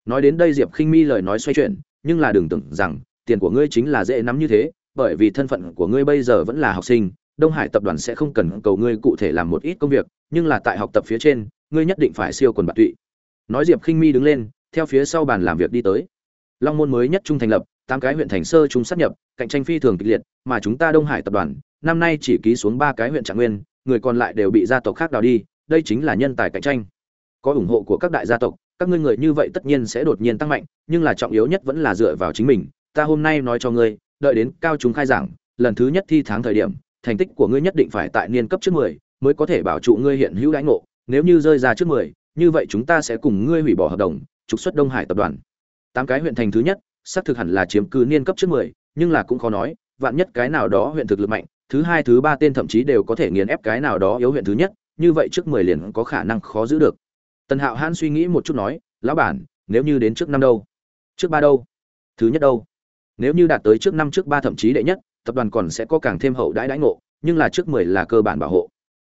[SPEAKER 1] Nói đến đây diệp khinh mi lời nói xoay chuyển, nhưng là đừng tưởng rằng tiền của ngươi chính là dễ nắm như thế, bởi vì thân phận của ngươi bây giờ vẫn là học sinh, đông hải tập đoàn sẽ không cần cầu ngươi cụ thể làm một ít công việc, nhưng là tại học tập phía trên, ngươi nhất định phải siêu quần bạc tụy. Nói diệp khinh mi đứng lên theo phía sau bàn làm việc đi tới. Long môn mới nhất trung thành lập, tám cái huyện thành sơ chúng sát nhập, cạnh tranh phi thường kịch liệt, mà chúng ta đông hải tập đoàn, năm nay chỉ ký xuống ba cái huyện trạng nguyên, người còn lại đều bị gia tộc khác đào đi, đây chính là nhân tài cạnh tranh. Có ủng hộ của các đại gia tộc, các ngươi người như vậy tất nhiên sẽ đột nhiên tăng mạnh, nhưng là trọng yếu nhất vẫn là dựa vào chính mình. Ta hôm nay nói cho ngươi, đợi đến cao chúng khai giảng, lần thứ nhất thi tháng thời điểm, thành tích của ngươi nhất định phải tại niên cấp trước mười, mới có thể bảo trụ ngươi hiện hữu đãi ngộ. Nếu như rơi ra trước mười như vậy chúng ta sẽ cùng ngươi hủy bỏ hợp đồng, trục xuất đông hải tập đoàn. Tám cái huyện thành thứ nhất, xác thực hẳn là chiếm cứ niên cấp trước mười, nhưng là cũng khó nói, vạn nhất cái nào đó huyện thực lực mạnh, thứ hai, thứ ba tên thậm chí đều có thể nghiền ép cái nào đó yếu huyện thứ nhất, như vậy trước mười liền có khả năng khó giữ được. Tần hạo hãn suy nghĩ một chút nói, lão bản, nếu như đến trước năm đâu? Trước ba đâu? Thứ nhất đâu? Nếu như đạt tới trước năm, trước ba thậm chí đệ nhất, tập đoàn còn sẽ có càng thêm hậu đãi đãi ngộ, nhưng là trước mười là cơ bản bảo hộ.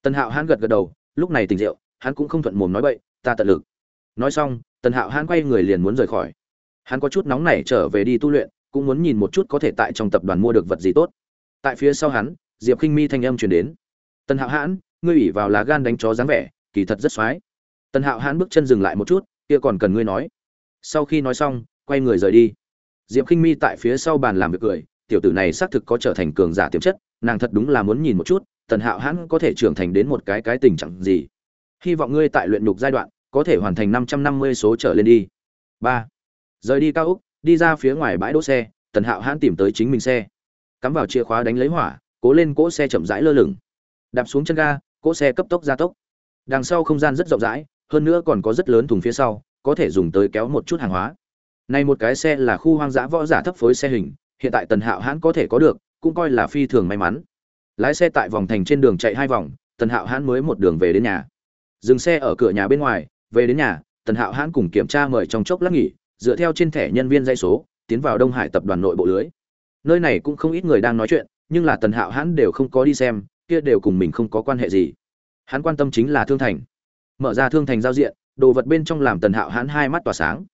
[SPEAKER 1] Tần hạo hãn gật gật đầu, lúc này tình rượu hắn cũng không thuận mồm nói bậy, ta tận lực. Nói xong, tần hạo hãn quay người liền muốn rời khỏi. Hắn có chút nóng nảy trở về đi tu luyện, cũng muốn nhìn một chút có thể tại trong tập đoàn mua được vật gì tốt. Tại phía sau hắn, diệp k i n h mi thanh âm truyền đến. Tần hạo hãn, ngươi ủy vào lá gan đánh chó dáng vẻ, kỳ thật rất x o á i tần hạo hãn bước chân dừng lại một chút, kia còn cần ngươi nói. Sau khi nói xong, quay người rời đi. Diệp k i n h mi tại phía sau bàn làm việc cười, tiểu tử này xác thực có trở thành cường giả tiềm chất, nàng thật đúng là muốn nhìn một chút, tần hạo hãn có thể trưởng thành đến một cái cái tình trạng gì? Hy vọng ngươi tại luyện nhục giai đoạn, có thể hoàn thành năm trăm năm mươi số trở lên đi. Ba. Rời đi cao úc đi ra phía ngoài bãi đỗ xe, tần hạo hãn tìm tới chính mình xe. Cắm vào chìa khóa đánh lấy hỏa, cố lên cỗ xe chậm rãi lơ lửng. Đạp xuống chân ga, cỗ xe cấp tốc gia tốc. Đằng sau không gian rất rộng rãi, hơn nữa còn có rất lớn thùng phía sau, có thể dùng tới kéo một chút hàng hóa. Này một cái xe là khu hoang dã võ giả thấp phối xe hình, hiện tại tần hạo hãn có thể có được, cũng coi là phi thường may mắn. Lái xe tại vòng thành trên đường chạy hai vòng, tần hạo hãn mới một đường về đến nhà dừng xe ở cửa nhà bên ngoài, về đến nhà, tần hạo hãn cùng kiểm tra mời trong chốc lát nghỉ, dựa theo trên thẻ nhân viên dây số, tiến vào đông hải tập đoàn nội bộ lưới. Nơi này cũng không ít người đang nói chuyện, nhưng là tần hạo hãn đều không có đi xem, kia đều cùng mình không có quan hệ gì. Hắn quan tâm chính là thương thành. Mở ra thương thành giao diện, đồ vật bên trong làm tần hạo hãn hai mắt tỏa sáng.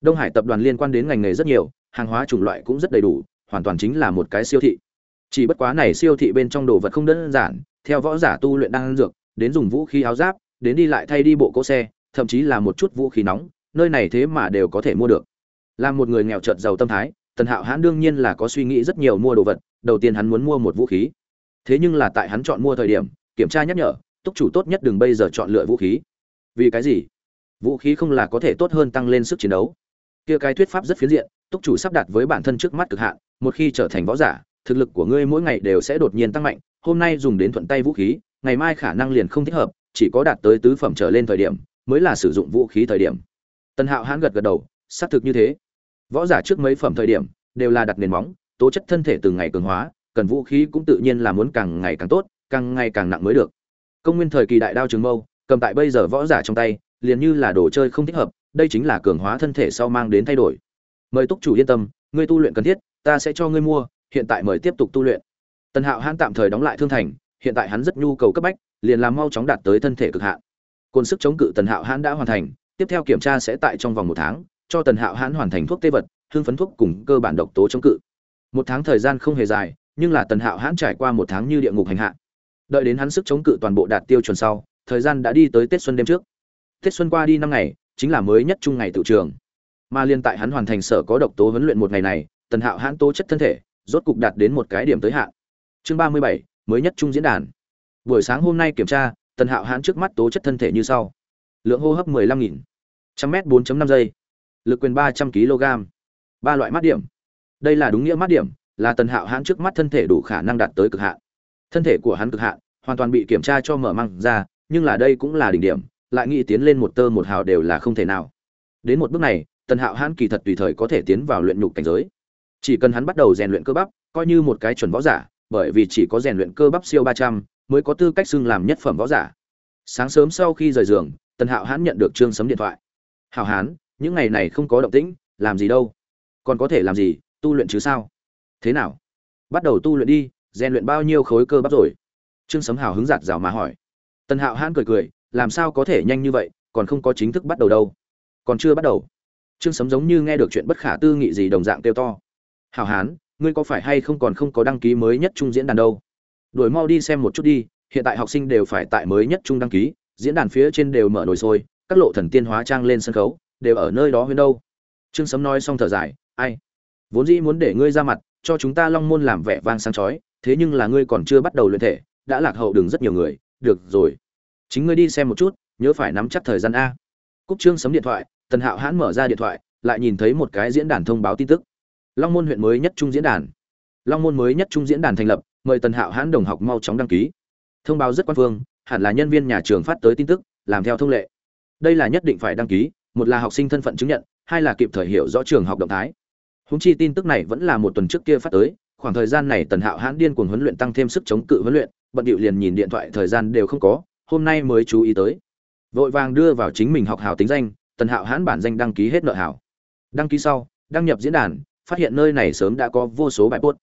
[SPEAKER 1] Đông hải tập đoàn liên quan đến ngành nghề rất nhiều, hàng hóa chủng loại cũng rất đầy đủ, hoàn toàn chính là một cái siêu thị. Chỉ bất quá này siêu thị bên trong đồ vật không đơn giản, theo võ giả tu luyện đang dược, đến dùng vũ khí áo giáp đến đi lại thay đi bộ cỗ xe, thậm chí là một chút vũ khí nóng, nơi này thế mà đều có thể mua được. Là một người nghèo trợt giàu tâm thái, tần hạo hãn đương nhiên là có suy nghĩ rất nhiều mua đồ vật, đầu tiên hắn muốn mua một vũ khí. Thế nhưng là tại hắn chọn mua thời điểm, kiểm tra nhắc nhở, túc chủ tốt nhất đừng bây giờ chọn lựa vũ khí. Vì cái gì? Vũ khí không là có thể tốt hơn tăng lên sức chiến đấu. Kia cái thuyết pháp rất phiến diện, túc chủ sắp đặt với bản thân trước mắt cực hạn, một khi trở thành võ giả, thực lực của ngươi mỗi ngày đều sẽ đột nhiên tăng mạnh, hôm nay dùng đến thuận tay vũ khí, ngày mai khả năng liền không thích hợp chỉ có đạt tới tứ phẩm trở lên thời điểm, mới là sử dụng vũ khí thời điểm. Tần hạo hãn gật gật đầu, xác thực như thế. Võ giả trước mấy phẩm thời điểm, đều là đặt nền móng, tố chất thân thể từng ngày cường hóa, cần vũ khí cũng tự nhiên là muốn càng ngày càng tốt, càng ngày càng nặng mới được. Công nguyên thời kỳ đại đao trường mâu, cầm tại bây giờ võ giả trong tay, liền như là đồ chơi không thích hợp, đây chính là cường hóa thân thể sau mang đến thay đổi. Mời túc chủ yên tâm, ngươi tu luyện cần thiết, ta sẽ cho ngươi mua, hiện tại mời tiếp tục tu luyện. Tần hạo hãn tạm thời đóng lại thương thành, hiện tại hắn rất nhu cầu cấp bách liền làm mau chóng đạt tới thân thể cực hạn. Côn sức chống cự tần hạo hãn đã hoàn thành, tiếp theo kiểm tra sẽ tại trong vòng một tháng, cho tần hạo hãn hoàn thành thuốc tê vật, hương phấn thuốc cùng cơ bản độc tố chống cự. Một tháng thời gian không hề dài, nhưng là tần hạo hãn trải qua một tháng như địa ngục hành hạ. Đợi đến hắn sức chống cự toàn bộ đạt tiêu chuẩn sau, thời gian đã đi tới tết xuân đêm trước. Tết xuân qua đi năm ngày, chính là mới nhất chung ngày tự trường. Mà liên tại hắn hoàn thành sở có độc tố huấn luyện một ngày này, tần hạo hãn tố chất thân thể, rốt cục đạt đến một cái điểm tới hạn. Chương ba mươi bảy, mới nhất chung diễn đàn buổi sáng hôm nay kiểm tra, tần hạo hãn trước mắt tố chất thân thể như sau. Lượng hô hấp mười lăm nghìn, trăm m bốn năm giây, lực quyền ba trăm kg ba loại mát điểm. Đây là đúng nghĩa mát điểm, là tần hạo hãn trước mắt thân thể đủ khả năng đạt tới cực hạn. Thân thể của hắn cực hạn, hoàn toàn bị kiểm tra cho mở măng ra, nhưng là đây cũng là đỉnh điểm, lại nghĩ tiến lên một tơ một hào đều là không thể nào. Đến một bước này, tần hạo hãn kỳ thật tùy thời có thể tiến vào luyện nhục cảnh giới. Chỉ cần hắn bắt đầu rèn luyện cơ bắp, coi như một cái chuẩn võ giả, bởi vì chỉ có rèn luyện cơ bắp siêu ba trăm mới có tư cách xưng làm nhất phẩm võ giả. Sáng sớm sau khi rời giường, tần hạo Hán nhận được trương sấm điện thoại. Hảo hán, những ngày này không có động tĩnh, làm gì đâu? Còn có thể làm gì, tu luyện chứ sao? Thế nào? Bắt đầu tu luyện đi, rèn luyện bao nhiêu khối cơ bắp rồi? Trương sấm hào hứng giạt rào mà hỏi. Tần hạo hãn cười cười, làm sao có thể nhanh như vậy, còn không có chính thức bắt đầu đâu. Còn chưa bắt đầu. Trương sấm giống như nghe được chuyện bất khả tư nghị gì đồng dạng kêu to. Hào hán, ngươi có phải hay không còn không có đăng ký mới nhất trung diễn đàn đâu? Đuổi mau đi xem một chút đi, hiện tại học sinh đều phải tại mới nhất trung đăng ký, diễn đàn phía trên đều mở nồi sôi, các lộ thần tiên hóa trang lên sân khấu, đều ở nơi đó huyên đâu. Trương sấm nói xong thở dài, ai? Vốn dĩ muốn để ngươi ra mặt, cho chúng ta long môn làm vẻ vang sáng chói, thế nhưng là ngươi còn chưa bắt đầu luyện thể, đã lạc hậu đường rất nhiều người, được rồi. Chính ngươi đi xem một chút, nhớ phải nắm chắc thời gian a. Cúc trương sấm điện thoại, tần hạo hãn mở ra điện thoại, lại nhìn thấy một cái diễn đàn thông báo tin tức. Long môn huyện mới nhất trung diễn đàn. Long môn mới nhất trung diễn đàn thành lập mời tần hạo hãn đồng học mau chóng đăng ký. Thông báo rất quan phương, hẳn là nhân viên nhà trường phát tới tin tức, làm theo thông lệ. Đây là nhất định phải đăng ký, một là học sinh thân phận chứng nhận, hai là kịp thời hiểu rõ trường học động thái. Húng chi tin tức này vẫn là một tuần trước kia phát tới, khoảng thời gian này tần hạo hãn điên cuồng huấn luyện tăng thêm sức chống cự huấn luyện, bận điệu liền nhìn điện thoại thời gian đều không có, hôm nay mới chú ý tới. Vội vàng đưa vào chính mình học hào tính danh, tần hạo hãn bản danh đăng ký hết nợ hảo. Đăng ký sau, đăng nhập diễn đàn, phát hiện nơi này sớm đã có vô số bài post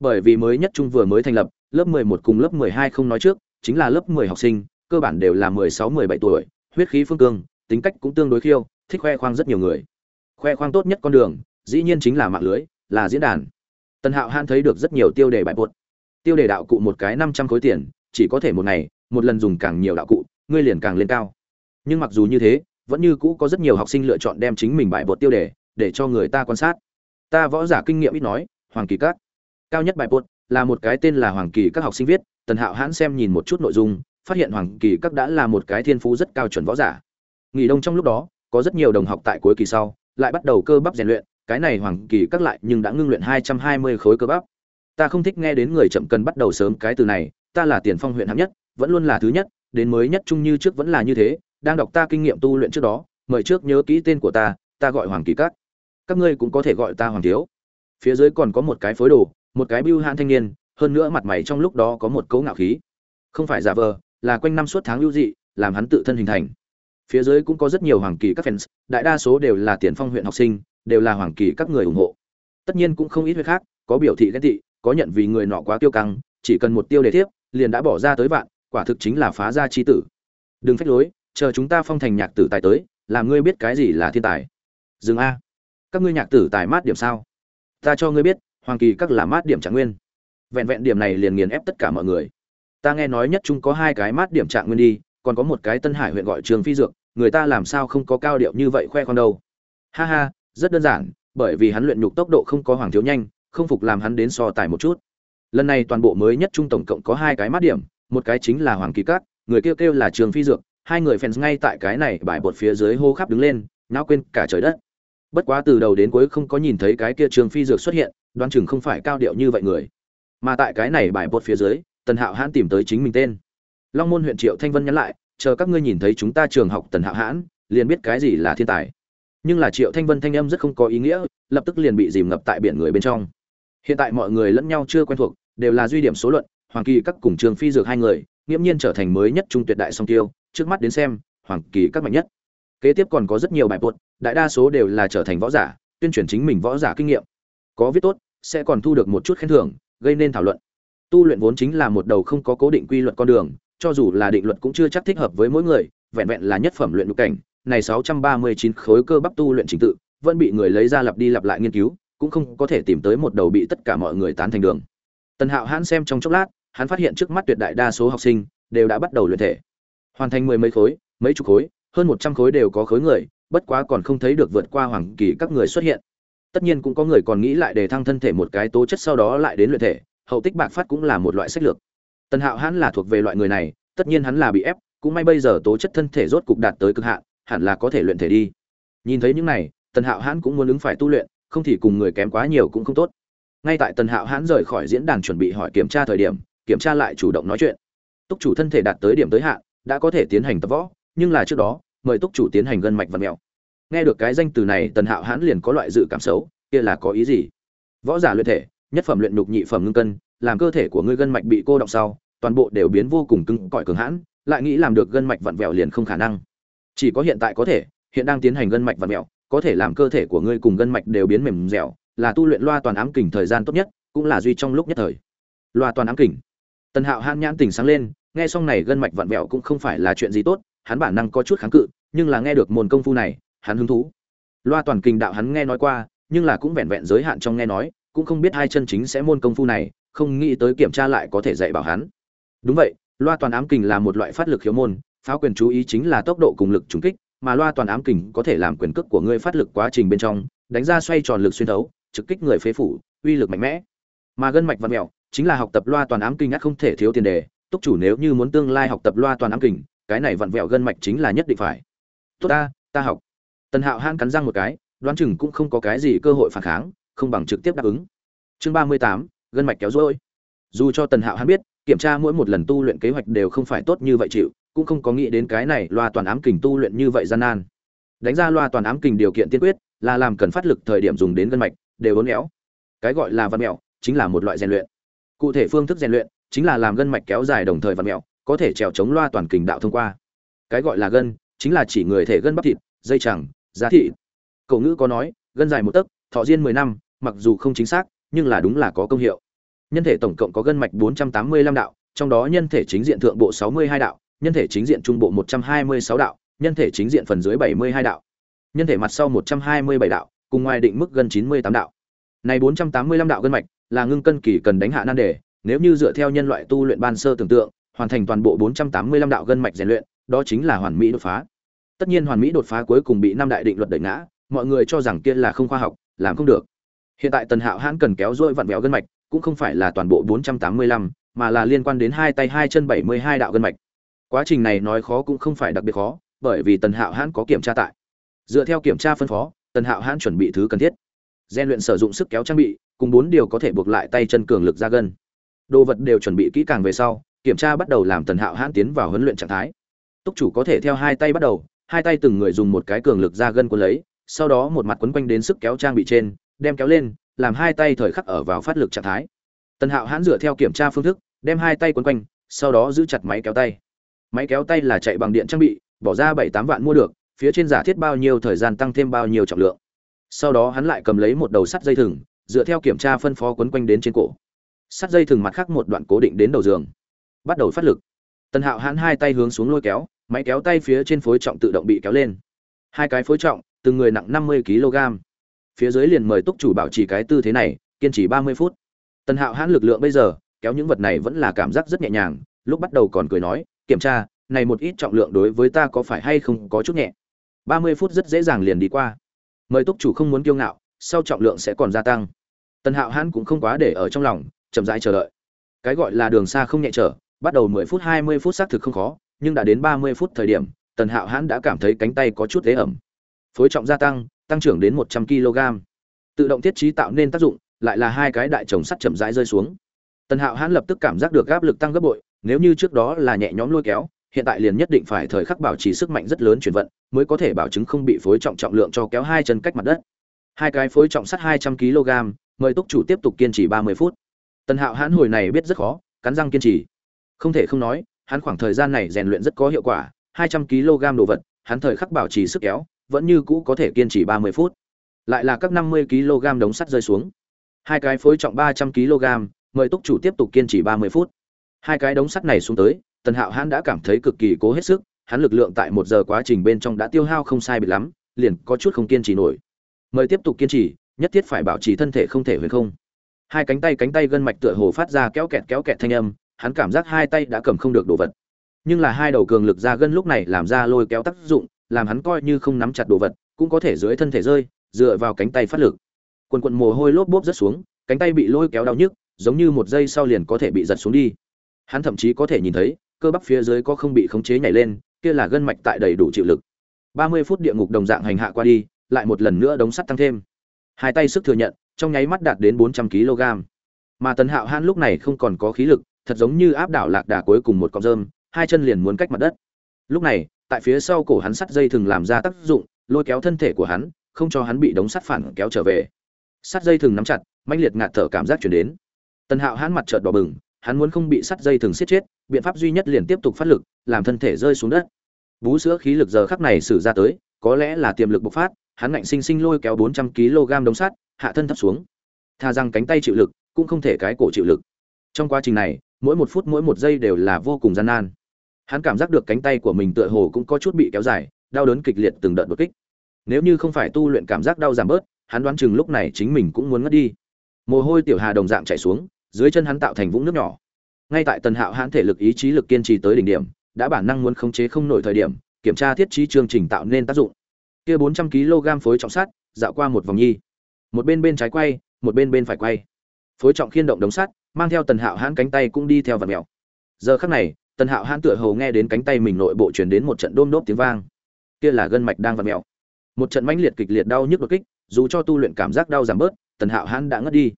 [SPEAKER 1] bởi vì mới nhất trung vừa mới thành lập, lớp 11 cùng lớp 12 không nói trước, chính là lớp 10 học sinh, cơ bản đều là 16-17 tuổi, huyết khí phương cương, tính cách cũng tương đối khiêu, thích khoe khoang rất nhiều người. Khoe khoang tốt nhất con đường, dĩ nhiên chính là mạng lưới, là diễn đàn. Tần hạo han thấy được rất nhiều tiêu đề bài bột. Tiêu đề đạo cụ một cái năm trăm khối tiền, chỉ có thể một ngày, một lần dùng càng nhiều đạo cụ, ngươi liền càng lên cao. Nhưng mặc dù như thế, vẫn như cũ có rất nhiều học sinh lựa chọn đem chính mình bài bột tiêu đề, để cho người ta quan sát. Ta võ giả kinh nghiệm ít nói, hoàng kỳ các cao nhất bài bột là một cái tên là hoàng kỳ các học sinh viết, tần hạo hãn xem nhìn một chút nội dung, phát hiện hoàng kỳ các đã là một cái thiên phú rất cao chuẩn võ giả. Nghỉ đông trong lúc đó, có rất nhiều đồng học tại cuối kỳ sau, lại bắt đầu cơ bắp rèn luyện, cái này hoàng kỳ các lại nhưng đã ngưng luyện hai trăm hai mươi khối cơ bắp. Ta không thích nghe đến người chậm cần bắt đầu sớm cái từ này, ta là tiền phong huyện hạng nhất, vẫn luôn là thứ nhất, đến mới nhất chung như trước vẫn là như thế, đang đọc ta kinh nghiệm tu luyện trước đó, mời trước nhớ kỹ tên của ta ta gọi hoàng kỳ các. Các ngươi cũng có thể gọi ta hoàng thiếu. Phía dưới còn có một cái phối đồ một cái bưu hãn thanh niên, hơn nữa mặt mày trong lúc đó có một cấu ngạo khí. Không phải giả vờ, là quanh năm suốt tháng lưu dị, làm hắn tự thân hình thành. Phía dưới cũng có rất nhiều hoàng kỳ các fans, đại đa số đều là tiền phong huyện học sinh, đều là hoàng kỳ các người ủng hộ. Tất nhiên cũng không ít việc khác, có biểu thị ghen tị, có nhận vì người nọ quá tiêu căng, chỉ cần một tiêu đề thiếp, liền đã bỏ ra tới vạn, quả thực chính là phá ra chi tử. Đừng phách lối, chờ chúng ta phong thành nhạc tử tài tới, làm ngươi biết cái gì là thiên tài. Dừng a. Các ngươi nhạc tử tài mát điểm sao? Ta cho ngươi biết hoàng kỳ các là mát điểm trạng nguyên. Vẹn vẹn điểm này liền nghiền ép tất cả mọi người. Ta nghe nói nhất chúng có hai cái mát điểm trạng nguyên đi, còn có một cái tân hải huyện gọi trường phi dược, người ta làm sao không có cao điệu như vậy khoe con đâu. Ha ha, rất đơn giản, bởi vì hắn luyện nhục tốc độ không có hoàng thiếu nhanh, không phục làm hắn đến so tài một chút. Lần này toàn bộ mới nhất trung tổng cộng có hai cái mát điểm, một cái chính là hoàng kỳ cát người kêu kêu là trường phi dược, hai người fans ngay tại cái này bài bột phía dưới hô khắp đứng lên náo quên cả trời đất bất quá từ đầu đến cuối không có nhìn thấy cái kia trường phi dược xuất hiện, đoán chừng không phải cao điệu như vậy người. Mà tại cái này bài bột phía dưới, tần hạo hãn tìm tới chính mình tên. Long môn huyện triệu thanh vân nhắn lại, chờ các ngươi nhìn thấy chúng ta trường học tần hạo hãn, liền biết cái gì là thiên tài. Nhưng là triệu thanh vân thanh âm rất không có ý nghĩa, lập tức liền bị dìm ngập tại biển người bên trong. Hiện tại mọi người lẫn nhau chưa quen thuộc, đều là duy điểm số luận, hoàng kỳ các cùng trường phi dược hai người, nghiễm nhiên trở thành mới nhất trung tuyệt đại song tiêu, trước mắt đến xem, hoàng kỳ các mạnh nhất kế tiếp còn có rất nhiều bài bột đại đa số đều là trở thành võ giả tuyên truyền chính mình võ giả kinh nghiệm có viết tốt sẽ còn thu được một chút khen thưởng gây nên thảo luận tu luyện vốn chính là một đầu không có cố định quy luật con đường cho dù là định luật cũng chưa chắc thích hợp với mỗi người vẹn vẹn là nhất phẩm luyện nhục cảnh này 639 khối cơ bắp tu luyện trình tự, vẫn bị người lấy ra lặp đi lặp lại nghiên cứu, cũng không có thể tìm tới một đầu bị tất cả mọi người tán thành đường. Tần Hạo Hãn xem trong chốc lát, hắn phát hiện trước mắt tuyệt đại đa số học sinh đều đã bắt đầu luyện thể. Hoàn thành mười mấy khối, mấy chục khối, hơn 100 khối đều có khối người, bất quá còn không thấy được vượt qua hoàng kỳ các người xuất hiện. Tất nhiên cũng có người còn nghĩ lại để thăng thân thể một cái tố chất sau đó lại đến luyện thể, hậu tích bạc phát cũng là một loại sách lược. Tần Hạo Hãn là thuộc về loại người này, tất nhiên hắn là bị ép, cũng may bây giờ tố chất thân thể rốt cục đạt tới cực hạn, hẳn là có thể luyện thể đi nhìn thấy những này tần hạo hãn cũng muốn ứng phải tu luyện không thì cùng người kém quá nhiều cũng không tốt ngay tại tần hạo hãn rời khỏi diễn đàn chuẩn bị hỏi kiểm tra thời điểm kiểm tra lại chủ động nói chuyện túc chủ thân thể đạt tới điểm tới hạn đã có thể tiến hành tập võ nhưng là trước đó, mời túc chủ tiến hành gân mạch vật mẹo. Nghe được cái danh từ này, tần hạo hãn liền có loại dự cảm xấu, kia là có ý gì? Võ giả luyện thể, nhất phẩm luyện nhục nhị phẩm ngưng cân, làm cơ thể của ngươi gân mạch bị cô động sau, toàn bộ đều biến vô cùng cứng cỏi cường hãn, lại nghĩ làm được gân mạch vặn vẹo liền không khả năng. Chỉ có hiện tại có thể, hiện đang tiến hành gân mạch vặn vẹo, có thể làm cơ thể của ngươi cùng gân mạch đều biến mềm dẻo, là tu luyện loa toàn ám kình thời gian tốt nhất, cũng là duy trong lúc nhất thời. Loa toàn ám kình. Tần hạo hãn nhãn tỉnh sáng lên, nghe xong này gân mạch vặn vẹo cũng không phải là chuyện gì tốt hắn bản năng có chút kháng cự, nhưng là nghe được môn công phu này, hắn hứng thú. Loa toàn kình đạo hắn nghe nói qua, nhưng là cũng vẹn vẹn giới hạn trong nghe nói, cũng không biết hai chân chính sẽ môn công phu này, không nghĩ tới kiểm tra lại có thể dạy bảo hắn. Đúng vậy, loa toàn ám kình là một loại phát lực hiếu môn, pháo quyền chú ý chính là tốc độ cùng lực trùng kích, mà loa toàn ám kình có thể làm quyền cước của ngươi phát lực quá trình bên trong, đánh ra xoay tròn lực xuyên thấu, trực kích người phế phủ, uy lực mạnh mẽ. Mà gân mạch văn mèo chính là học tập loa toàn ám kinh ngắt không thể thiếu tiền đề, túc chủ nếu như muốn tương lai học tập loa toàn ám kình cái này vặn vẹo gân mạch chính là nhất định phải. Tốt ta ta học. Tần hạo hãn cắn răng một cái, đoán chừng cũng không có cái gì cơ hội phản kháng, không bằng trực tiếp đáp ứng. Chương ba mươi tám, gân mạch kéo rối dù cho tần hạo hãn biết, kiểm tra mỗi một lần tu luyện kế hoạch đều không phải tốt như vậy chịu, cũng không có nghĩ đến cái này loa toàn ám kình tu luyện như vậy gian nan. Đánh ra loa toàn ám kình điều kiện tiên quyết, là làm cần phát lực thời điểm dùng đến gân mạch, đều uốn éo. Cái gọi là văn mẹo chính là một loại rèn luyện. Cụ thể phương thức rèn luyện, chính là làm gân mạch kéo dài đồng thời văn mẹo có thể trèo chống loa toàn kình đạo thông qua. Cái gọi là gân, chính là chỉ người thể gân bắp thịt, dây chẳng, giá thị cậu ngữ có nói, gân dài một tấc, thọ diên mười năm, mặc dù không chính xác, nhưng là đúng là có công hiệu. Nhân thể tổng cộng có gân mạch bốn trăm tám mươi lăm đạo, trong đó nhân thể chính diện thượng bộ sáu mươi hai đạo, nhân thể chính diện trung bộ một trăm hai mươi sáu đạo, nhân thể chính diện phần dưới bảy mươi hai đạo. Nhân thể mặt sau một trăm hai mươi bảy đạo, cùng ngoài định mức gần chín mươi tám đạo. Này bốn trăm tám mươi lăm đạo gân mạch là ngưng cân kỳ cần đánh hạ nan đề, nếu như dựa theo nhân loại tu luyện ban sơ tưởng tượng hoàn thành toàn bộ bốn trăm tám mươi lăm đạo gân mạch rèn luyện đó chính là hoàn mỹ đột phá. Tất nhiên hoàn mỹ đột phá cuối cùng bị năm đại định luật đẩy ngã mọi người cho rằng kia là không khoa học làm không được. Hiện tại tần hạo hãn cần kéo dôi vặn vẹo gân mạch cũng không phải là toàn bộ 485, mà là liên quan đến hai tay hai chân 72 đạo gân mạch. Quá trình này nói khó cũng không phải đặc biệt khó bởi vì tần hạo hãn có kiểm tra tại. Dựa theo kiểm tra phân phó tần hạo hãn chuẩn bị thứ cần thiết. Rèn luyện sử dụng sức kéo trang bị cùng bốn điều có thể buộc lại tay chân cường lực ra gân. Đồ vật đều chuẩn bị kỹ càng về sau kiểm tra bắt đầu làm tần hạo hãn tiến vào huấn luyện trạng thái. Túc chủ có thể theo hai tay bắt đầu, hai tay từng người dùng một cái cường lực ra gân cuốn lấy, sau đó một mặt quấn quanh đến sức kéo trang bị trên, đem kéo lên, làm hai tay thời khắc ở vào phát lực trạng thái. Tần hạo hãn dựa theo kiểm tra phương thức, đem hai tay quấn quanh, sau đó giữ chặt máy kéo tay. Máy kéo tay là chạy bằng điện trang bị, bỏ ra bảy tám vạn mua được, phía trên giả thiết bao nhiêu thời gian tăng thêm bao nhiêu trọng lượng. Sau đó hắn lại cầm lấy một đầu sắt dây thừng, dựa theo kiểm tra phân phó quấn quanh đến trên cổ. Sắt dây thừng mặt khác một đoạn cố định đến đầu giường bắt đầu phát lực. Tần hạo hãn hai tay hướng xuống lôi kéo, máy kéo tay phía trên phối trọng tự động bị kéo lên. Hai cái phối trọng, từng người nặng năm mươi kg. Phía dưới liền mời túc chủ bảo trì cái tư thế này, kiên trì ba mươi phút. Tần hạo hãn lực lượng bây giờ, kéo những vật này vẫn là cảm giác rất nhẹ nhàng, lúc bắt đầu còn cười nói, kiểm tra, này một ít trọng lượng đối với ta có phải hay không có chút nhẹ? Ba mươi phút rất dễ dàng liền đi qua. Mời túc chủ không muốn kiêu ngạo, sau trọng lượng sẽ còn gia tăng. Tần hạo hãn cũng không quá để ở trong lòng, chậm rãi chờ đợi. Cái gọi là đường xa không nhẹ trở bắt đầu mười phút, hai mươi phút xác thực không khó, nhưng đã đến ba mươi phút thời điểm, tần hạo hãn đã cảm thấy cánh tay có chút ế ẩm. Phối trọng gia tăng tăng trưởng đến một trăm kg tự động thiết trí tạo nên tác dụng, lại là hai cái đại chồng sắt chậm rãi rơi xuống. Tần hạo hãn lập tức cảm giác được áp lực tăng gấp bội, nếu như trước đó là nhẹ nhõm lôi kéo, hiện tại liền nhất định phải thời khắc bảo trì sức mạnh rất lớn chuyển vận, mới có thể bảo chứng không bị phối trọng trọng lượng cho kéo hai chân cách mặt đất. Hai cái phối trọng sắt hai trăm kg mời túc chủ tiếp tục kiên trì ba mươi phút. Tần hạo hãn hồi này biết rất khó, cắn răng kiên trì không thể không nói, hắn khoảng thời gian này rèn luyện rất có hiệu quả, hai trăm kg đồ vật, hắn thời khắc bảo trì sức kéo, vẫn như cũ có thể kiên trì ba mươi phút. Lại là các năm mươi kg đống sắt rơi xuống. Hai cái phối trọng ba trăm kg, mời túc chủ tiếp tục kiên trì ba mươi phút. Hai cái đống sắt này xuống tới, tần hạo hắn đã cảm thấy cực kỳ cố hết sức, hắn lực lượng tại một giờ quá trình bên trong đã tiêu hao không sai biệt lắm, liền có chút không kiên trì nổi. Mời tiếp tục kiên trì, nhất thiết phải bảo trì thân thể không thể huyền không. Hai cánh tay cánh tay gân mạch tựa hồ phát ra kéo kẹt kéo kẹt thanh âm hắn cảm giác hai tay đã cầm không được đồ vật. Nhưng là hai đầu cường lực ra gân lúc này làm ra lôi kéo tác dụng, làm hắn coi như không nắm chặt đồ vật, cũng có thể dưới thân thể rơi, dựa vào cánh tay phát lực. Quần quần mồ hôi lốp bốp rất xuống, cánh tay bị lôi kéo đau nhức, giống như một giây sau liền có thể bị giật xuống đi. Hắn thậm chí có thể nhìn thấy, cơ bắp phía dưới có không bị khống chế nhảy lên, kia là gân mạch tại đầy đủ chịu lực. Ba mươi phút địa ngục đồng dạng hành hạ qua đi, lại một lần nữa đống sắt tăng thêm. Hai tay sức thừa nhận, trong nháy mắt đạt đến bốn trăm kg mà tần hạo han lúc này không còn có khí lực thật giống như áp đảo lạc đà cuối cùng một cọng rơm, hai chân liền muốn cách mặt đất. Lúc này, tại phía sau cổ hắn sắt dây thừng làm ra tác dụng, lôi kéo thân thể của hắn, không cho hắn bị đống sắt phản kéo trở về. Sắt dây thừng nắm chặt, mãnh liệt ngạt thở cảm giác truyền đến. Tần hạo hắn mặt chợt đỏ bừng, hắn muốn không bị sắt dây thừng siết chết, biện pháp duy nhất liền tiếp tục phát lực, làm thân thể rơi xuống đất. Bú sữa khí lực giờ khắc này sử ra tới, có lẽ là tiềm lực bộc phát, hắn ngạnh sinh sinh lôi kéo 400 kg đống sắt, hạ thân thấp xuống. Tha rằng cánh tay chịu lực, cũng không thể cái cổ chịu lực. Trong quá trình này mỗi một phút mỗi một giây đều là vô cùng gian nan. Hắn cảm giác được cánh tay của mình tựa hồ cũng có chút bị kéo dài, đau đớn kịch liệt từng đợt đột kích. Nếu như không phải tu luyện cảm giác đau giảm bớt, hắn đoán chừng lúc này chính mình cũng muốn ngất đi. Mồ hôi tiểu hà đồng dạng chảy xuống, dưới chân hắn tạo thành vũng nước nhỏ. Ngay tại tần hạo hãn thể lực ý chí lực kiên trì tới đỉnh điểm, đã bản năng muốn khống chế không nổi thời điểm, kiểm tra thiết trí chương trình tạo nên tác dụng. Kia bốn trăm kg phối trọng sắt, dạo qua một vòng nhi. Một bên bên trái quay, một bên bên phải quay. Phối trọng khiên động đống sắt mang theo tần hạo hãn cánh tay cũng đi theo vật mèo. Giờ khắc này, tần hạo hãn tựa hầu nghe đến cánh tay mình nội bộ chuyển đến một trận đôm đốp tiếng vang. Kia là gân mạch đang vật mèo. Một trận mãnh liệt kịch liệt đau nhức đột kích, dù cho tu luyện cảm giác đau giảm bớt, tần hạo hãn đã ngất đi.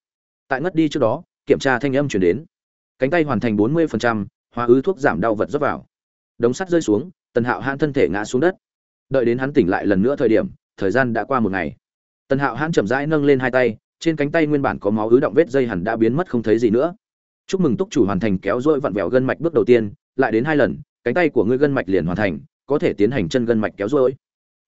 [SPEAKER 1] Tại ngất đi trước đó, kiểm tra thanh âm chuyển đến. Cánh tay hoàn thành bốn mươi hóa ứ thuốc giảm đau vật rớt vào. Đống sắt rơi xuống, tần hạo hãn thân thể ngã xuống đất. Đợi đến hắn tỉnh lại lần nữa thời điểm, thời gian đã qua một ngày. Tần hạo hãn chậm rãi nâng lên hai tay trên cánh tay nguyên bản có máu ứ động vết dây hẳn đã biến mất không thấy gì nữa. Chúc mừng túc chủ hoàn thành kéo dôi vặn vẹo gân mạch bước đầu tiên, lại đến hai lần, cánh tay của ngươi gân mạch liền hoàn thành, có thể tiến hành chân gân mạch kéo dôi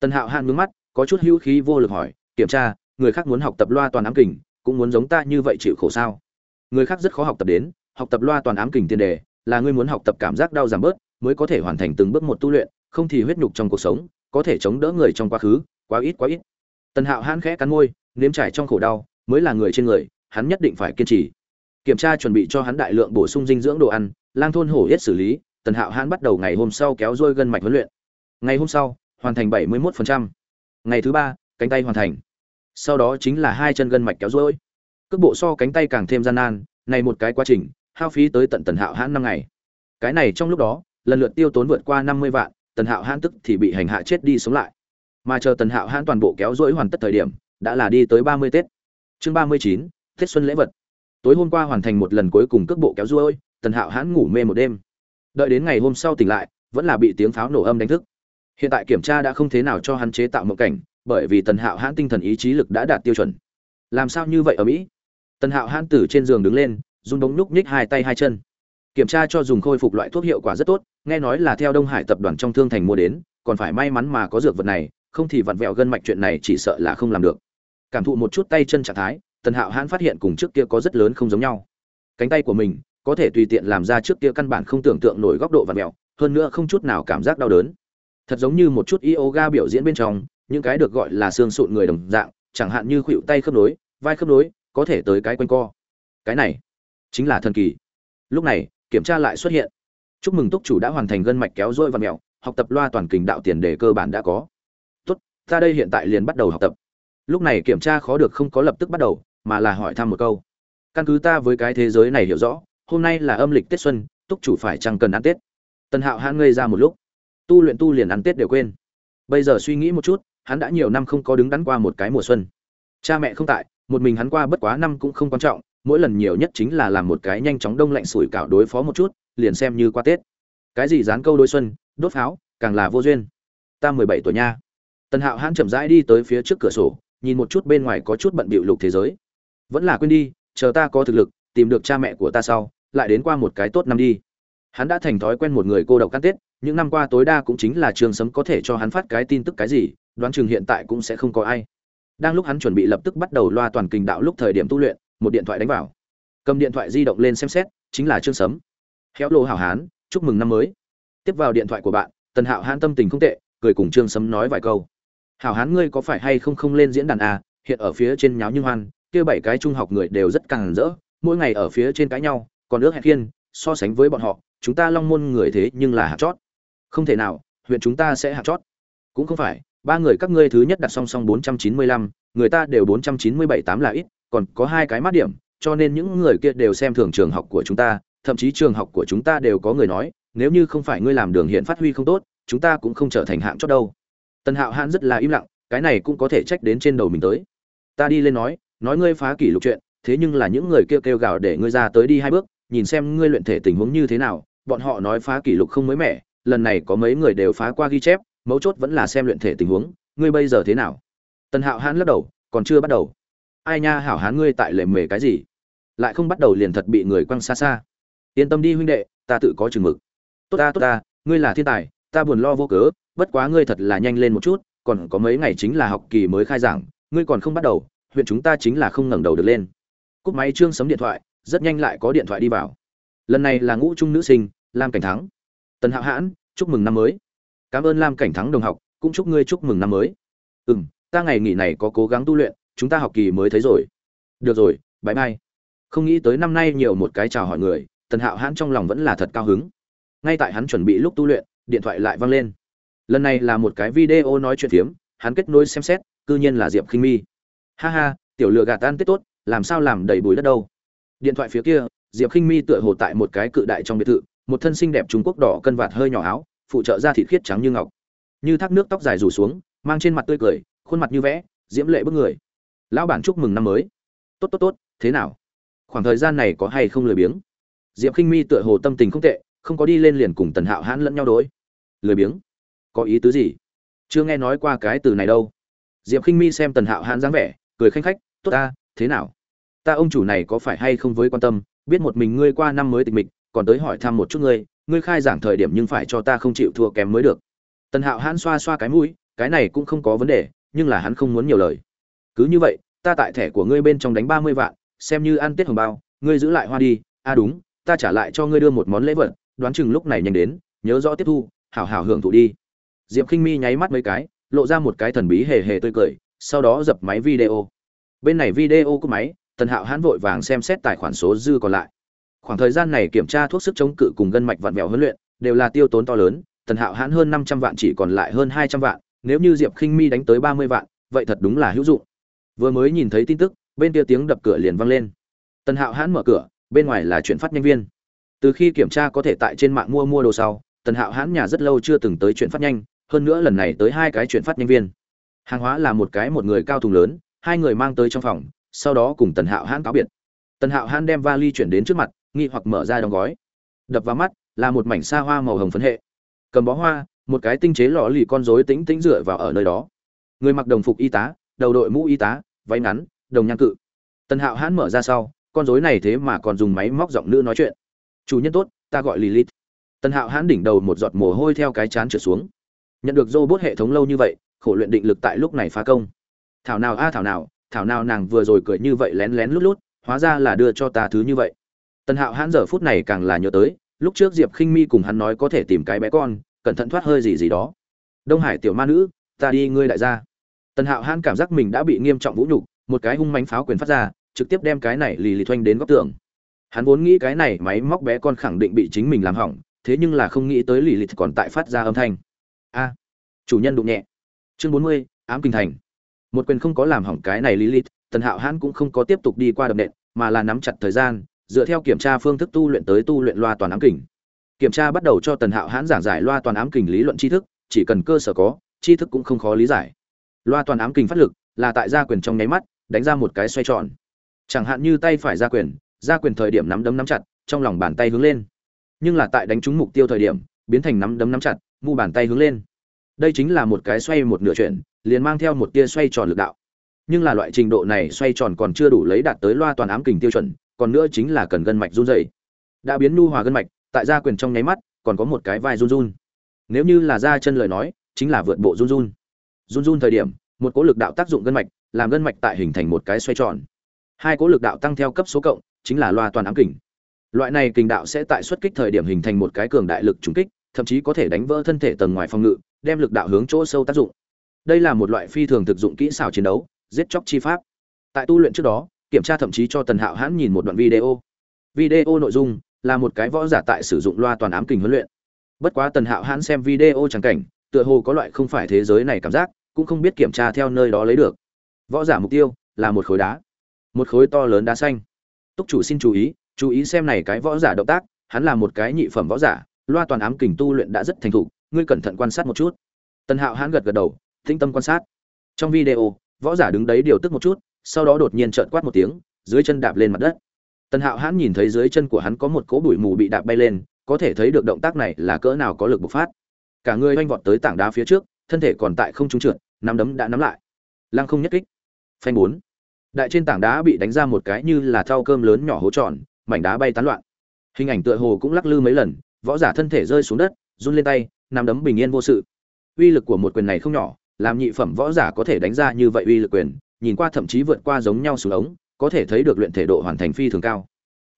[SPEAKER 1] tần hạo hãn nhướng mắt, có chút hữu khí vô lực hỏi, kiểm tra, người khác muốn học tập loa toàn ám kình, cũng muốn giống ta như vậy chịu khổ sao? Người khác rất khó học tập đến, học tập loa toàn ám kình tiền đề, là ngươi muốn học tập cảm giác đau giảm bớt, mới có thể hoàn thành từng bước một tu luyện, không thì huyết nhục trong cuộc sống, có thể chống đỡ người trong quá khứ, quá ít quá ít. Tần hạo hãn khẽ cắn môi, nếm trải trong khổ đau mới là người trên người, hắn nhất định phải kiên trì. Kiểm tra chuẩn bị cho hắn đại lượng bổ sung dinh dưỡng đồ ăn, lang thôn hổ yết xử lý, tần hạo hãn bắt đầu ngày hôm sau kéo dôi gân mạch huấn luyện. Ngày hôm sau, hoàn thành 71%. ngày thứ ba, cánh tay hoàn thành. Sau đó chính là hai chân gân mạch kéo dôi cước bộ so cánh tay càng thêm gian nan, này một cái quá trình, hao phí tới tận tần hạo hãn năm ngày. Cái này trong lúc đó, lần lượt tiêu tốn vượt qua năm mươi vạn, tần hạo hãn tức thì bị hành hạ chết đi sống lại. Mà chờ tần hạo hãn toàn bộ kéo dỗi hoàn tất thời điểm, đã là đi tới ba mươi tết chương ba mươi chín, tết xuân lễ vật. Tối hôm qua hoàn thành một lần cuối cùng cước bộ kéo ruôi, tần hạo hãn ngủ mê một đêm. Đợi đến ngày hôm sau tỉnh lại, vẫn là bị tiếng pháo nổ âm đánh thức. Hiện tại kiểm tra đã không thế nào cho hắn chế tạo mộng cảnh, bởi vì tần hạo hãn tinh thần ý chí lực đã đạt tiêu chuẩn. Làm sao như vậy ở mỹ? Tần hạo hãn từ trên giường đứng lên, run bóng nhúc nhích hai tay hai chân. Kiểm tra cho dùng khôi phục loại thuốc hiệu quả rất tốt, nghe nói là theo đông hải tập đoàn trong thương thành mua đến, còn phải may mắn mà có dược vật này, không thì vặn vẹo gân mạch chuyện này chỉ sợ là không làm được cảm thụ một chút tay chân trạng thái, tần hạo hãn phát hiện cùng trước kia có rất lớn không giống nhau. Cánh tay của mình có thể tùy tiện làm ra trước kia căn bản không tưởng tượng nổi góc độ và mẹo, hơn nữa không chút nào cảm giác đau đớn. Thật giống như một chút yoga biểu diễn bên trong, những cái được gọi là xương sụn người đồng dạng, chẳng hạn như khuỵu tay khớp nối, vai khớp nối, có thể tới cái quanh co. Cái này chính là thần kỳ. Lúc này, kiểm tra lại xuất hiện. Chúc mừng túc chủ đã hoàn thành gân mạch kéo dôi và mẹo, học tập loa toàn kình đạo tiền đề cơ bản đã có. Tốt, ta đây hiện tại liền bắt đầu học tập lúc này kiểm tra khó được không có lập tức bắt đầu, mà là hỏi thăm một câu. Căn cứ ta với cái thế giới này hiểu rõ, hôm nay là âm lịch tết xuân, túc chủ phải chăng cần ăn tết? Tần hạo hãn ngây ra một lúc. Tu luyện tu liền ăn tết đều quên. Bây giờ suy nghĩ một chút, hắn đã nhiều năm không có đứng đắn qua một cái mùa xuân. Cha mẹ không tại, một mình hắn qua bất quá năm cũng không quan trọng, mỗi lần nhiều nhất chính là làm một cái nhanh chóng đông lạnh sủi cảo đối phó một chút, liền xem như qua tết. Cái gì dán câu đôi xuân, đốt pháo, càng là vô duyên. Ta mười bảy tuổi nha. Tần hạo hãn chậm rãi đi tới phía trước cửa sổ nhìn một chút bên ngoài có chút bận bịu lục thế giới. Vẫn là quên đi, chờ ta có thực lực, tìm được cha mẹ của ta sau, lại đến qua một cái tốt năm đi. Hắn đã thành thói quen một người cô độc cắt tết, những năm qua tối đa cũng chính là trường sấm có thể cho hắn phát cái tin tức cái gì, đoán chừng hiện tại cũng sẽ không có ai. Đang lúc hắn chuẩn bị lập tức bắt đầu loa toàn kình đạo lúc thời điểm tu luyện, một điện thoại đánh vào. Cầm điện thoại di động lên xem xét, chính là trương sấm. Héo lô hảo hán, chúc mừng năm mới. Tiếp vào điện thoại của bạn, tần hạo hán tâm tình không tệ, cười cùng trương sấm nói vài câu hảo hán ngươi có phải hay không không lên diễn đàn à? Hiện ở phía trên nháo như hoan, kia bảy cái trung học người đều rất càng rỡ, mỗi ngày ở phía trên cãi nhau, còn ước hẹn khiên, so sánh với bọn họ, chúng ta long môn người thế nhưng là hạt chót. Không thể nào, huyện chúng ta sẽ hạt chót. Cũng không phải, ba người các ngươi thứ nhất đặt song song bốn trăm chín mươi lăm, người ta đều bốn trăm chín mươi bảy tám là ít, còn có hai cái mát điểm, cho nên những người kia đều xem thường trường học của chúng ta, thậm chí trường học của chúng ta đều có người nói, nếu như không phải ngươi làm đường hiện phát huy không tốt, chúng ta cũng không trở thành hạng chót đâu tần hạo hãn rất là im lặng, cái này cũng có thể trách đến trên đầu mình tới. Ta đi lên nói nói ngươi phá kỷ lục chuyện, thế nhưng là những người kêu kêu gào để ngươi ra tới đi hai bước, nhìn xem ngươi luyện thể tình huống như thế nào, bọn họ nói phá kỷ lục không mới mẻ, lần này có mấy người đều phá qua ghi chép, mấu chốt vẫn là xem luyện thể tình huống, ngươi bây giờ thế nào? Tần hạo hãn lắc đầu, còn chưa bắt đầu. Ai nha, hảo hán ngươi tại lệ mề cái gì? Lại không bắt đầu liền thật bị người quăng xa xa. Yên tâm đi huynh đệ, ta tự có chừng mực. Tốt ta tốt ta, ngươi là thiên tài ta buồn lo vô cớ, bất quá ngươi thật là nhanh lên một chút, còn có mấy ngày chính là học kỳ mới khai giảng, ngươi còn không bắt đầu, huyện chúng ta chính là không ngẩng đầu được lên. Cúp máy trương sấm điện thoại, rất nhanh lại có điện thoại đi vào. Lần này là ngũ trung nữ sinh, lam cảnh thắng. Tần hạo hãn, chúc mừng năm mới. Cảm ơn lam cảnh thắng đồng học, cũng chúc ngươi chúc mừng năm mới. Ừ m ta ngày nghỉ này có cố gắng tu luyện, chúng ta học kỳ mới thấy rồi. Được rồi bãi mai. không nghĩ tới năm nay nhiều một cái chào hỏi người, tần hạo hãn trong lòng vẫn là thật cao hứng. Ngay tại hắn chuẩn bị lúc tu luyện điện thoại lại vang lên. Lần này là một cái video nói chuyện phiếm, hắn kết nối xem xét, cư nhiên là diệp khinh mi. Ha ha, tiểu lựa gạt tan tết tốt, làm sao làm đầy bùi đất đâu. Điện thoại phía kia, diệp khinh mi tựa hồ tại một cái cự đại trong biệt thự, một thân xinh đẹp trung quốc đỏ cân vạt hơi nhỏ áo, phụ trợ da thịt khiết trắng như ngọc. Như thác nước tóc dài rủ xuống, mang trên mặt tươi cười, khuôn mặt như vẽ, diễm lệ bức người. Lão bản chúc mừng năm mới. Tốt tốt tốt, thế nào? Khoảng thời gian này có hay không lười biếng? Diệp khinh mi tựa hồ tâm tình không tệ, không có đi lên liền cùng tần hạo hãn lẫn nhau đối lười biếng. Có ý tứ gì? Chưa nghe nói qua cái từ này đâu. Diệp khinh mi xem tần hạo hãn dáng vẻ, cười khanh khách, tốt ta, thế nào? Ta ông chủ này có phải hay không với quan tâm? Biết một mình ngươi qua năm mới tịch mịch, còn tới hỏi thăm một chút ngươi ngươi khai giảng thời điểm nhưng phải cho ta không chịu thua kém mới được. Tần hạo hãn xoa xoa cái mũi, cái này cũng không có vấn đề, nhưng là hắn không muốn nhiều lời. Cứ như vậy, ta tại thẻ của ngươi bên trong đánh ba mươi vạn, xem như ăn tết hồng bao, ngươi giữ lại hoa đi. A à đúng, ta trả lại cho ngươi đưa một món lễ vật, đoán chừng lúc này nhanh đến, nhớ rõ tiếp thu hảo hảo hưởng thụ đi. Diệp khinh mi nháy mắt mấy cái, lộ ra một cái thần bí hề hề tươi cười, sau đó dập máy video. Bên này video của máy, tần hạo hãn vội vàng xem xét tài khoản số dư còn lại. Khoảng thời gian này kiểm tra thuốc sức chống cự cùng gân mạch vặn vẹo huấn luyện, đều là tiêu tốn to lớn, tần hạo hãn hơn năm trăm vạn chỉ còn lại hơn hai trăm vạn, nếu như diệp khinh mi đánh tới ba mươi vạn, vậy thật đúng là hữu dụng. Vừa mới nhìn thấy tin tức, bên kia tiếng đập cửa liền vang lên. Tần hạo hãn mở cửa, bên ngoài là chuyển phát nhân viên. Từ khi kiểm tra có thể tại trên mạng mua mua đồ sau tần hạo hãn nhà rất lâu chưa từng tới chuyện phát nhanh, hơn nữa lần này tới hai cái chuyện phát nhân viên. Hàng hóa là một cái một người cao thùng lớn, hai người mang tới trong phòng, sau đó cùng tần hạo hãn cáo biệt. Tần hạo hãn đem vali chuyển đến trước mặt, nghi hoặc mở ra đóng gói. Đập vào mắt, là một mảnh xa hoa màu hồng phấn hệ. Cầm bó hoa, một cái tinh chế lò lì con rối tĩnh tĩnh dựa vào ở nơi đó. Người mặc đồng phục y tá, đầu đội mũ y tá, váy ngắn, đồng nhang cự. Tần hạo hãn mở ra sau, con rối này thế mà còn dùng máy móc giọng nữ nói chuyện. Chủ nhân tốt, ta gọi lilith tần hạo hãn đỉnh đầu một giọt mồ hôi theo cái chán trượt xuống. Nhận được robot hệ thống lâu như vậy, khổ luyện định lực tại lúc này phá công. Thảo nào a, thảo nào thảo nào nàng vừa rồi cười như vậy lén lén lút lút, hóa ra là đưa cho ta thứ như vậy. Tần hạo hãn giờ phút này càng là nhớ tới, lúc trước diệp khinh mi cùng hắn nói có thể tìm cái bé con, cẩn thận thoát hơi gì gì đó. Đông hải tiểu ma nữ, ta đi ngươi đại gia. Tần hạo hãn cảm giác mình đã bị nghiêm trọng vũ nhục, một cái hung mánh pháo quyền phát ra, trực tiếp đem cái này lì lì thoanh đến góc tường. Hắn vốn nghĩ cái này máy móc bé con khẳng định bị chính mình làm hỏng thế nhưng là không nghĩ tới lì lì còn tại phát ra âm thanh. A, chủ nhân đụng nhẹ. Chương bốn mươi, ám kinh thành. Một quyền không có làm hỏng cái này lý lilith tần hạo hãn cũng không có tiếp tục đi qua đập nện, mà là nắm chặt thời gian, dựa theo kiểm tra phương thức tu luyện tới tu luyện loa toàn ám kình kiểm tra bắt đầu cho tần hạo hãn giảng giải loa toàn ám kình lý luận tri thức, chỉ cần cơ sở có, tri thức cũng không khó lý giải. Loa toàn ám kình phát lực là tại gia quyền trong nháy mắt, đánh ra một cái xoay tròn. Chẳng hạn như tay phải gia quyền gia quyền thời điểm nắm đấm nắm chặt, trong lòng bàn tay hướng lên nhưng là tại đánh trúng mục tiêu thời điểm, biến thành nắm đấm nắm chặt, mu bàn tay hướng lên. Đây chính là một cái xoay một nửa chuyển, liền mang theo một tia xoay tròn lực đạo. Nhưng là loại trình độ này xoay tròn còn chưa đủ lấy đạt tới loa toàn ám kình tiêu chuẩn, còn nữa chính là cần gân mạch run dày đã biến nu hòa gân mạch, tại gia quyền trong nháy mắt, còn có một cái vai run run. Nếu như là da chân lời nói, chính là vượt bộ run run. Run run thời điểm, một cỗ lực đạo tác dụng gân mạch, làm gân mạch tại hình thành một cái xoay tròn. Hai cỗ lực đạo tăng theo cấp số cộng, chính là loa toàn ám kình loại này kình đạo sẽ tại xuất kích thời điểm hình thành một cái cường đại lực trùng kích, thậm chí có thể đánh vỡ thân thể tầng ngoài phòng ngự, đem lực đạo hướng chỗ sâu tác dụng. Đây là một loại phi thường thực dụng kỹ xảo chiến đấu, giết chóc chi pháp. Tại tu luyện trước đó, kiểm tra thậm chí cho tần hạo hãn nhìn một đoạn video. Video nội dung là một cái võ giả tại sử dụng loa toàn ám kình huấn luyện. Bất quá tần hạo hãn xem video trắng cảnh, tựa hồ có loại không phải thế giới này cảm giác, cũng không biết kiểm tra theo nơi đó lấy được. Võ giả mục tiêu là một khối đá. Một khối to lớn đá xanh. Túc chủ xin chú ý chú ý xem này cái võ giả động tác, hắn là một cái nhị phẩm võ giả, loa toàn ám kình tu luyện đã rất thành thục, ngươi cẩn thận quan sát một chút. Tần hạo hãn gật gật đầu, tĩnh tâm quan sát. Trong video, võ giả đứng đấy điều tức một chút, sau đó đột nhiên trợn quát một tiếng, dưới chân đạp lên mặt đất. Tần hạo hãn nhìn thấy dưới chân của hắn có một cỗ bụi mù bị đạp bay lên, có thể thấy được động tác này là cỡ nào có lực bộc phát. Cả người oanh vọt tới tảng đá phía trước, thân thể còn tại không trúng trượt, nắm đấm đã nắm lại. Lăng không nhất kích. Phanh bốn. Đại trên tảng đá bị đánh ra một cái như là thau cơm lớn nhỏ hố tròn mảnh đá bay tán loạn. Hình ảnh tựa hồ cũng lắc lư mấy lần, võ giả thân thể rơi xuống đất, run lên tay, nắm đấm bình yên vô sự. Uy lực của một quyền này không nhỏ, làm nhị phẩm võ giả có thể đánh ra như vậy uy lực quyền, nhìn qua thậm chí vượt qua giống nhau xuống ống, có thể thấy được luyện thể độ hoàn thành phi thường cao.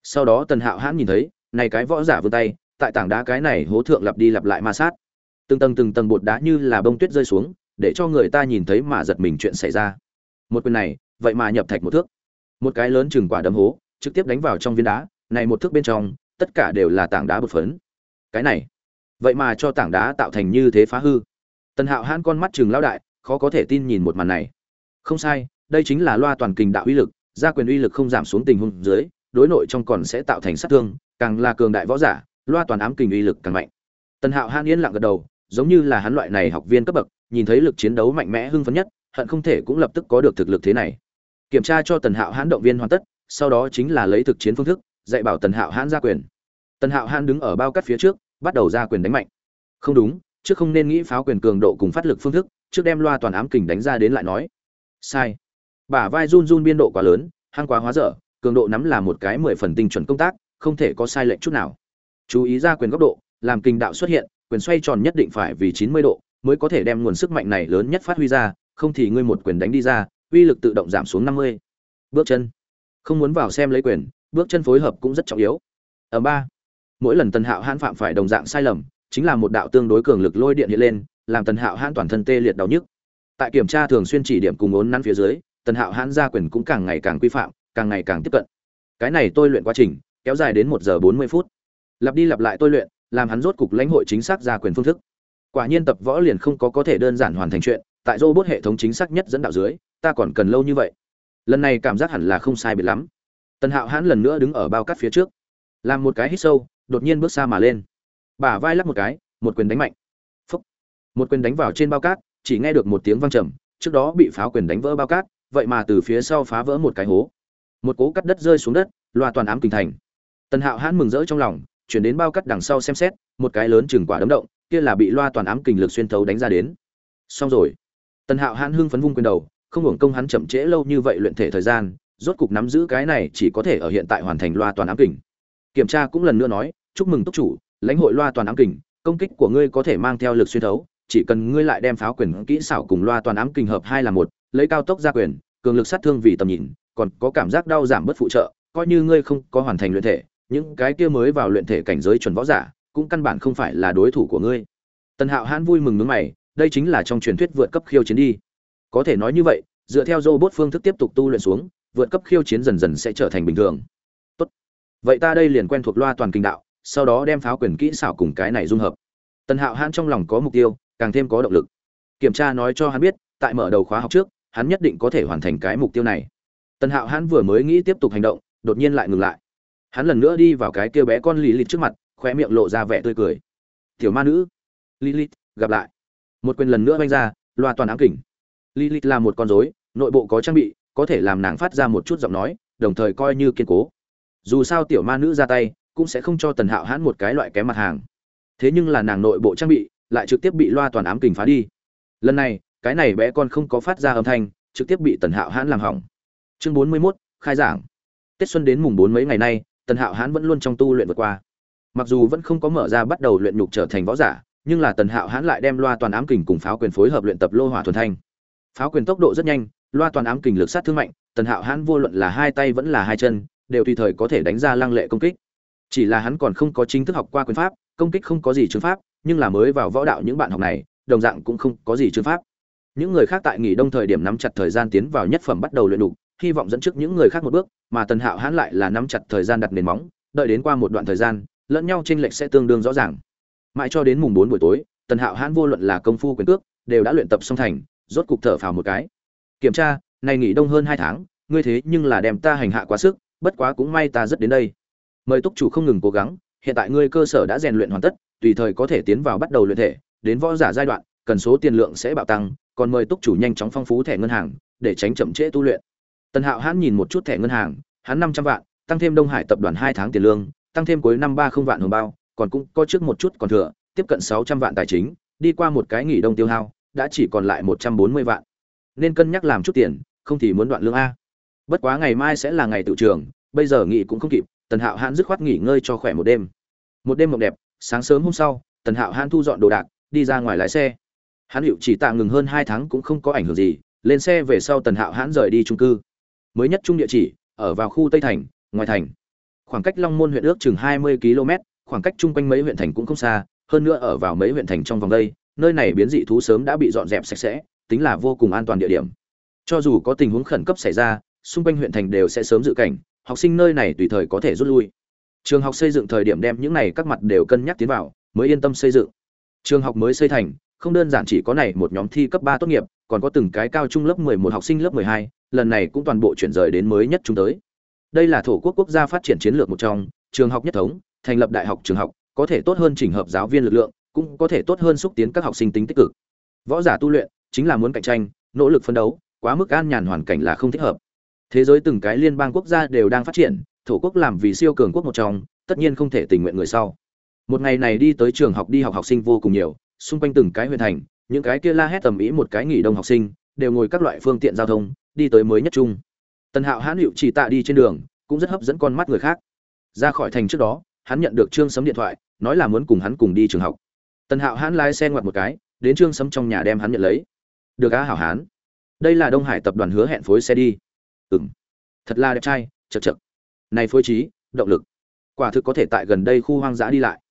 [SPEAKER 1] Sau đó tần hạo hãn nhìn thấy, này cái võ giả vươn tay, tại tảng đá cái này hố thượng lặp đi lặp lại ma sát. Từng tầng từng tầng bột đá như là bông tuyết rơi xuống, để cho người ta nhìn thấy mà giật mình chuyện xảy ra. Một quyền này, vậy mà nhập thạch một thước. Một cái lớn chừng quả đấm hố trực tiếp đánh vào trong viên đá, này một thước bên trong, tất cả đều là tảng đá bột phấn. Cái này, vậy mà cho tảng đá tạo thành như thế phá hư. Tần hạo hãn con mắt chừng lao đại, khó có thể tin nhìn một màn này. Không sai, đây chính là loa toàn kình đạo uy lực, gia quyền uy lực không giảm xuống tình huống dưới, đối nội trong còn sẽ tạo thành sát thương, càng là cường đại võ giả, loa toàn ám kình uy lực càng mạnh. Tần hạo hãn yên lặng gật đầu, giống như là hắn loại này học viên cấp bậc, nhìn thấy lực chiến đấu mạnh mẽ hưng phấn nhất, hận không thể cũng lập tức có được thực lực thế này. Kiểm tra cho tần hạo hãn động viên hoàn tất sau đó chính là lấy thực chiến phương thức, dạy bảo tần hạo hãn ra quyền. Tần hạo hãn đứng ở bao cắt phía trước, bắt đầu ra quyền đánh mạnh. Không đúng, trước không nên nghĩ pháo quyền cường độ cùng phát lực phương thức, trước đem loa toàn ám kình đánh ra đến lại nói. Sai. Bả vai run run biên độ quá lớn, hăng quá hóa dở, cường độ nắm là một cái mười phần tinh chuẩn công tác, không thể có sai lệch chút nào. Chú ý ra quyền góc độ, làm kình đạo xuất hiện, quyền xoay tròn nhất định phải vì chín mươi độ, mới có thể đem nguồn sức mạnh này lớn nhất phát huy ra, không thì ngươi một quyền đánh đi ra, uy lực tự động giảm xuống năm mươi. Bước chân không muốn vào xem lấy quyền, bước chân phối hợp cũng rất trọng yếu. Ở ba, mỗi lần tần hạo hãn phạm phải đồng dạng sai lầm, chính là một đạo tương đối cường lực lôi điện hiện lên, làm tần hạo hãn toàn thân tê liệt đau nhức. Tại kiểm tra thường xuyên chỉ điểm cùng ốn nắn phía dưới, tần hạo hãn gia quyền cũng càng ngày càng quy phạm, càng ngày càng tiếp cận. Cái này tôi luyện quá trình, kéo dài đến một giờ bốn mươi phút. Lặp đi lặp lại tôi luyện, làm hắn rốt cục lãnh hội chính xác gia quyền phương thức. Quả nhiên tập võ liền không có có thể đơn giản hoàn thành chuyện, tại robot hệ thống chính xác nhất dẫn đạo dưới, ta còn cần lâu như vậy lần này cảm giác hẳn là không sai biệt lắm. Tần hạo hãn lần nữa đứng ở bao cắt phía trước, làm một cái hít sâu, đột nhiên bước xa mà lên. Bả vai lắc một cái, một quyền đánh mạnh. Phúc. Một quyền đánh vào trên bao cát, chỉ nghe được một tiếng vang trầm, trước đó bị pháo quyền đánh vỡ bao cát, vậy mà từ phía sau phá vỡ một cái hố. Một cố cắt đất rơi xuống đất, loa toàn ám kinh thành. Tần hạo hãn mừng rỡ trong lòng, chuyển đến bao cắt đằng sau xem xét, một cái lớn chừng quả đấm động, kia là bị loa toàn ám kình lực xuyên thấu đánh ra đến. Xong rồi. Tần hạo hãn hưng phấn vung quyền đầu không hưởng công hắn chậm trễ lâu như vậy luyện thể thời gian, rốt cục nắm giữ cái này chỉ có thể ở hiện tại hoàn thành loa toàn ám kình. Kiểm tra cũng lần nữa nói, chúc mừng túc chủ, lãnh hội loa toàn ám kình, công kích của ngươi có thể mang theo lực xuyên thấu, chỉ cần ngươi lại đem pháo quyền kỹ xảo cùng loa toàn ám kình hợp hai là một, lấy cao tốc ra quyền, cường lực sát thương vì tầm nhìn, còn có cảm giác đau giảm bất phụ trợ, coi như ngươi không có hoàn thành luyện thể, những cái kia mới vào luyện thể cảnh giới chuẩn võ giả, cũng căn bản không phải là đối thủ của ngươi. Tần hạo hãn vui mừng nước mày, đây chính là trong truyền thuyết vượt cấp khiêu chiến đi có thể nói như vậy, dựa theo robot phương thức tiếp tục tu luyện xuống, vượt cấp khiêu chiến dần dần sẽ trở thành bình thường. Tốt. Vậy ta đây liền quen thuộc loa toàn kinh đạo, sau đó đem pháo quyền kỹ xảo cùng cái này dung hợp. Tần hạo hãn trong lòng có mục tiêu, càng thêm có động lực. Kiểm tra nói cho hắn biết, tại mở đầu khóa học trước, hắn nhất định có thể hoàn thành cái mục tiêu này. Tần hạo hãn vừa mới nghĩ tiếp tục hành động, đột nhiên lại ngừng lại. Hắn lần nữa đi vào cái kia bé con lì lịt trước mặt khoe miệng lộ ra vẻ tươi cười. Tiểu ma nữ, lilith, gặp lại. Một quyền lần nữa oanh ra, loa toàn ám kỉnh lilith là một con rối nội bộ có trang bị có thể làm nàng phát ra một chút giọng nói đồng thời coi như kiên cố. Dù sao tiểu ma nữ ra tay cũng sẽ không cho tần hạo hãn một cái loại kém mặt hàng. Thế nhưng là nàng nội bộ trang bị lại trực tiếp bị loa toàn ám kình phá đi. Lần này cái này bé con không có phát ra âm thanh trực tiếp bị tần hạo hãn làm hỏng. Chương bốn mươi 41, khai giảng. Tết xuân đến mùng bốn mấy ngày nay tần hạo hãn vẫn luôn trong tu luyện vượt qua. Mặc dù vẫn không có mở ra bắt đầu luyện nhục trở thành võ giả nhưng là tần hạo hãn lại đem loa toàn ám kình cùng pháo quyền phối hợp luyện tập lô hỏa thuần thanh pháo quyền tốc độ rất nhanh, loa toàn ám kình lực sát thương mạnh, tần hạo hãn vô luận là hai tay vẫn là hai chân, đều tùy thời có thể đánh ra lăng lệ công kích. Chỉ là hắn còn không có chính thức học qua quyền pháp, công kích không có gì chứng pháp, nhưng là mới vào võ đạo những bạn học này, đồng dạng cũng không có gì chứng pháp. Những người khác tại nghỉ đông thời điểm nắm chặt thời gian tiến vào nhất phẩm bắt đầu luyện đục, hy vọng dẫn trước những người khác một bước, mà tần hạo hãn lại là nắm chặt thời gian đặt nền móng, đợi đến qua một đoạn thời gian, lẫn nhau tranh lệch sẽ tương đương rõ ràng. Mãi cho đến mùng bốn buổi tối, tần hạo hãn vô luận là công phu quyền cước, đều đã luyện tập xong thành rốt cục thở phào một cái. Kiểm tra, này nghỉ đông hơn hai tháng, ngươi thế nhưng là đem ta hành hạ quá sức, bất quá cũng may ta rất đến đây. Mời túc chủ không ngừng cố gắng, hiện tại ngươi cơ sở đã rèn luyện hoàn tất, tùy thời có thể tiến vào bắt đầu luyện thể, đến võ giả giai đoạn, cần số tiền lượng sẽ bạo tăng, còn mời túc chủ nhanh chóng phong phú thẻ ngân hàng, để tránh chậm trễ tu luyện. Tần hạo hãn nhìn một chút thẻ ngân hàng, hắn năm trăm vạn, tăng thêm đông hải tập đoàn hai tháng tiền lương, tăng thêm cuối năm ba không vạn hồng bao, còn cũng có trước một chút còn thừa, tiếp cận sáu trăm vạn tài chính, đi qua một cái nghỉ đông tiêu hao đã chỉ còn lại một trăm bốn mươi vạn. Nên cân nhắc làm chút tiền, không thì muốn đoạn lương a. Bất quá ngày mai sẽ là ngày tự trường, bây giờ nghỉ cũng không kịp, tần hạo hãn dứt khoát nghỉ ngơi cho khỏe một đêm. Một đêm mộng đẹp, sáng sớm hôm sau, tần hạo hãn thu dọn đồ đạc, đi ra ngoài lái xe. Hắn hiệu chỉ tạm ngừng hơn hai tháng cũng không có ảnh hưởng gì, lên xe về sau tần hạo hãn rời đi trung cư. Mới nhất trung địa chỉ, ở vào khu tây thành, ngoài thành. Khoảng cách long môn huyện ước chừng hai mươi km khoảng cách chung quanh mấy huyện thành cũng không xa, hơn nữa ở vào mấy huyện thành trong vòng đây nơi này biến dị thú sớm đã bị dọn dẹp sạch sẽ tính là vô cùng an toàn địa điểm. Cho dù có tình huống khẩn cấp xảy ra xung quanh huyện thành đều sẽ sớm dự cảnh học sinh nơi này tùy thời có thể rút lui. Trường học xây dựng thời điểm đem những này các mặt đều cân nhắc tiến vào mới yên tâm xây dựng. Trường học mới xây thành không đơn giản chỉ có này một nhóm thi cấp ba tốt nghiệp còn có từng cái cao trung lớp 11 học sinh lớp 12, lần này cũng toàn bộ chuyển rời đến mới nhất chúng tới. Đây là thổ quốc quốc gia phát triển chiến lược một trong trường học nhất thống thành lập đại học trường học có thể tốt hơn chỉnh hợp giáo viên lực lượng cũng có thể tốt hơn xúc tiến các học sinh tính tích cực. Võ giả tu luyện chính là muốn cạnh tranh, nỗ lực phấn đấu, quá mức an nhàn hoàn cảnh là không thích hợp. Thế giới từng cái liên bang quốc gia đều đang phát triển, thổ quốc làm vì siêu cường quốc một trong, tất nhiên không thể tình nguyện người sau. Một ngày này đi tới trường học đi học học sinh vô cùng nhiều, xung quanh từng cái huyện thành, những cái kia la hét tầm ý một cái nghỉ đông học sinh, đều ngồi các loại phương tiện giao thông, đi tới mới nhất trung. Tần hạo hãn hiệu chỉ tạ đi trên đường, cũng rất hấp dẫn con mắt người khác. Ra khỏi thành trước đó, hắn nhận được trương sấm điện thoại, nói là muốn cùng hắn cùng đi trường học tần hạo hãn lái xe ngoặt một cái, đến trương sấm trong nhà đem hắn nhận lấy. Được á, hảo hán đây là đông hải tập đoàn hứa hẹn phối xe đi. Ừng thật là đẹp trai, chật chật. Này phối trí, động lực. Quả thực có thể tại gần đây khu hoang dã đi lại.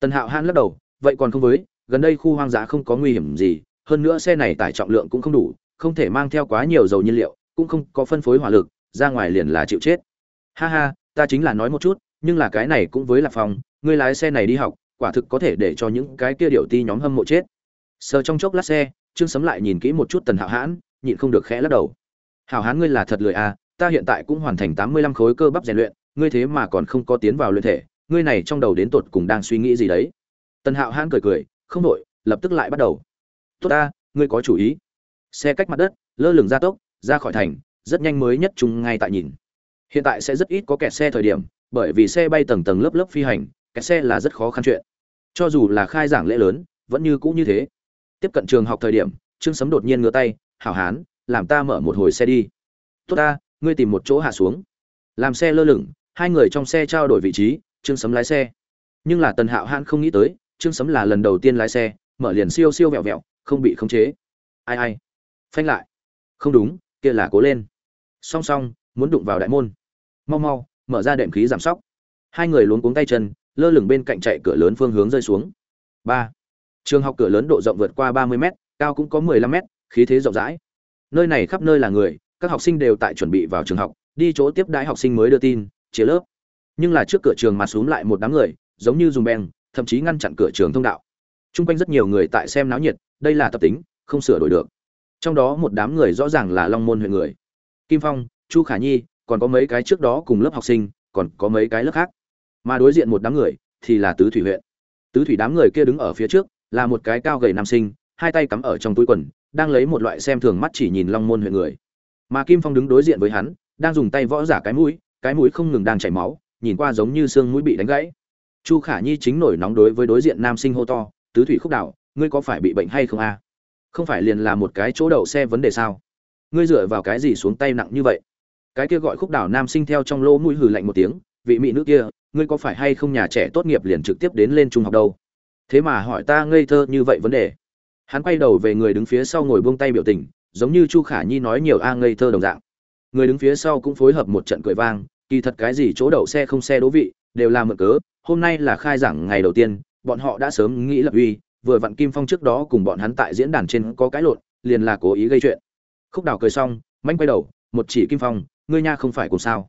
[SPEAKER 1] Tần hạo hãn lắc đầu, vậy còn không với, gần đây khu hoang dã không có nguy hiểm gì, hơn nữa xe này tải trọng lượng cũng không đủ, không thể mang theo quá nhiều dầu nhiên liệu, cũng không có phân phối hỏa lực, ra ngoài liền là chịu chết. Ha ha, ta chính là nói một chút, nhưng là cái này cũng với lạc phòng ngươi lái xe này đi học quả thực có thể để cho những cái kia điệu ti nhóm hâm mộ chết. Sờ trong chốc lát xe, trương sấm lại nhìn kỹ một chút tần hạo hãn, nhịn không được khẽ lắc đầu. Hảo hán ngươi là thật lười à ta hiện tại cũng hoàn thành tám mươi lăm khối cơ bắp rèn luyện, ngươi thế mà còn không có tiến vào luyện thể, ngươi này trong đầu đến tột cùng đang suy nghĩ gì đấy? Tần hạo hãn cười cười, không đội lập tức lại bắt đầu. Tốt ta, ngươi có chủ ý. Xe cách mặt đất, lơ lửng ra tốc, ra khỏi thành, rất nhanh mới nhất chung ngay tại nhìn. Hiện tại sẽ rất ít có kẹt xe thời điểm, bởi vì xe bay tầng tầng lớp lớp phi hành, kẹt xe là rất khó khăn chuyện cho dù là khai giảng lễ lớn, vẫn như cũ như thế. Tiếp cận trường học thời điểm, trương sấm đột nhiên ngửa tay, hảo hán, làm ta mở một hồi xe đi. Tốt ta, ngươi tìm một chỗ hạ xuống. Làm xe lơ lửng, hai người trong xe trao đổi vị trí, trương sấm lái xe. Nhưng là tần hạo hãn không nghĩ tới, trương sấm là lần đầu tiên lái xe, mở liền siêu siêu vẹo vẹo, không bị khống chế. Ai ai. Phanh lại. Không đúng, kia là cố lên. Song song, muốn đụng vào đại môn. Mau mau, mở ra đệm khí giảm sóc. Hai người luống cuống tay chân lơ lửng bên cạnh chạy cửa lớn phương hướng rơi xuống ba trường học cửa lớn độ rộng vượt qua ba mươi m cao cũng có mười lăm m khí thế rộng rãi nơi này khắp nơi là người các học sinh đều tại chuẩn bị vào trường học đi chỗ tiếp đãi học sinh mới đưa tin chia lớp nhưng là trước cửa trường mà xuống lại một đám người giống như dùng beng thậm chí ngăn chặn cửa trường thông đạo Trung quanh rất nhiều người tại xem náo nhiệt, đây là tập tính, không sửa đổi được. Trong đó một đám người rõ ràng là Long Môn huyện người. Kim Phong, Chu Khả Nhi, còn có mấy cái trước đó cùng lớp học sinh, còn có mấy cái lớp khác. Mà đối diện một đám người thì là Tứ Thủy huyện. Tứ Thủy đám người kia đứng ở phía trước, là một cái cao gầy nam sinh, hai tay cắm ở trong túi quần, đang lấy một loại xem thường mắt chỉ nhìn Long Môn huyện người. Mà Kim Phong đứng đối diện với hắn, đang dùng tay võ giả cái mũi, cái mũi không ngừng đang chảy máu, nhìn qua giống như xương mũi bị đánh gãy. Chu Khả Nhi chính nổi nóng đối với đối diện nam sinh hô to, tứ thủy khúc đảo ngươi có phải bị bệnh hay không a không phải liền là một cái chỗ đậu xe vấn đề sao ngươi dựa vào cái gì xuống tay nặng như vậy cái kia gọi khúc đảo nam sinh theo trong lỗ mũi hừ lạnh một tiếng vị mỹ nữ kia ngươi có phải hay không nhà trẻ tốt nghiệp liền trực tiếp đến lên trung học đâu thế mà hỏi ta ngây thơ như vậy vấn đề hắn quay đầu về người đứng phía sau ngồi buông tay biểu tình giống như chu khả nhi nói nhiều a ngây thơ đồng dạng người đứng phía sau cũng phối hợp một trận cười vang kỳ thật cái gì chỗ đậu xe không xe đố vị đều là mượn cớ hôm nay là khai giảng ngày đầu tiên bọn họ đã sớm nghĩ lập uy, vừa vặn Kim Phong trước đó cùng bọn hắn tại diễn đàn trên có cái lộn, liền là cố ý gây chuyện. Khúc Đào cười xong, manh quay đầu, một chỉ Kim Phong, ngươi nha không phải cùng sao?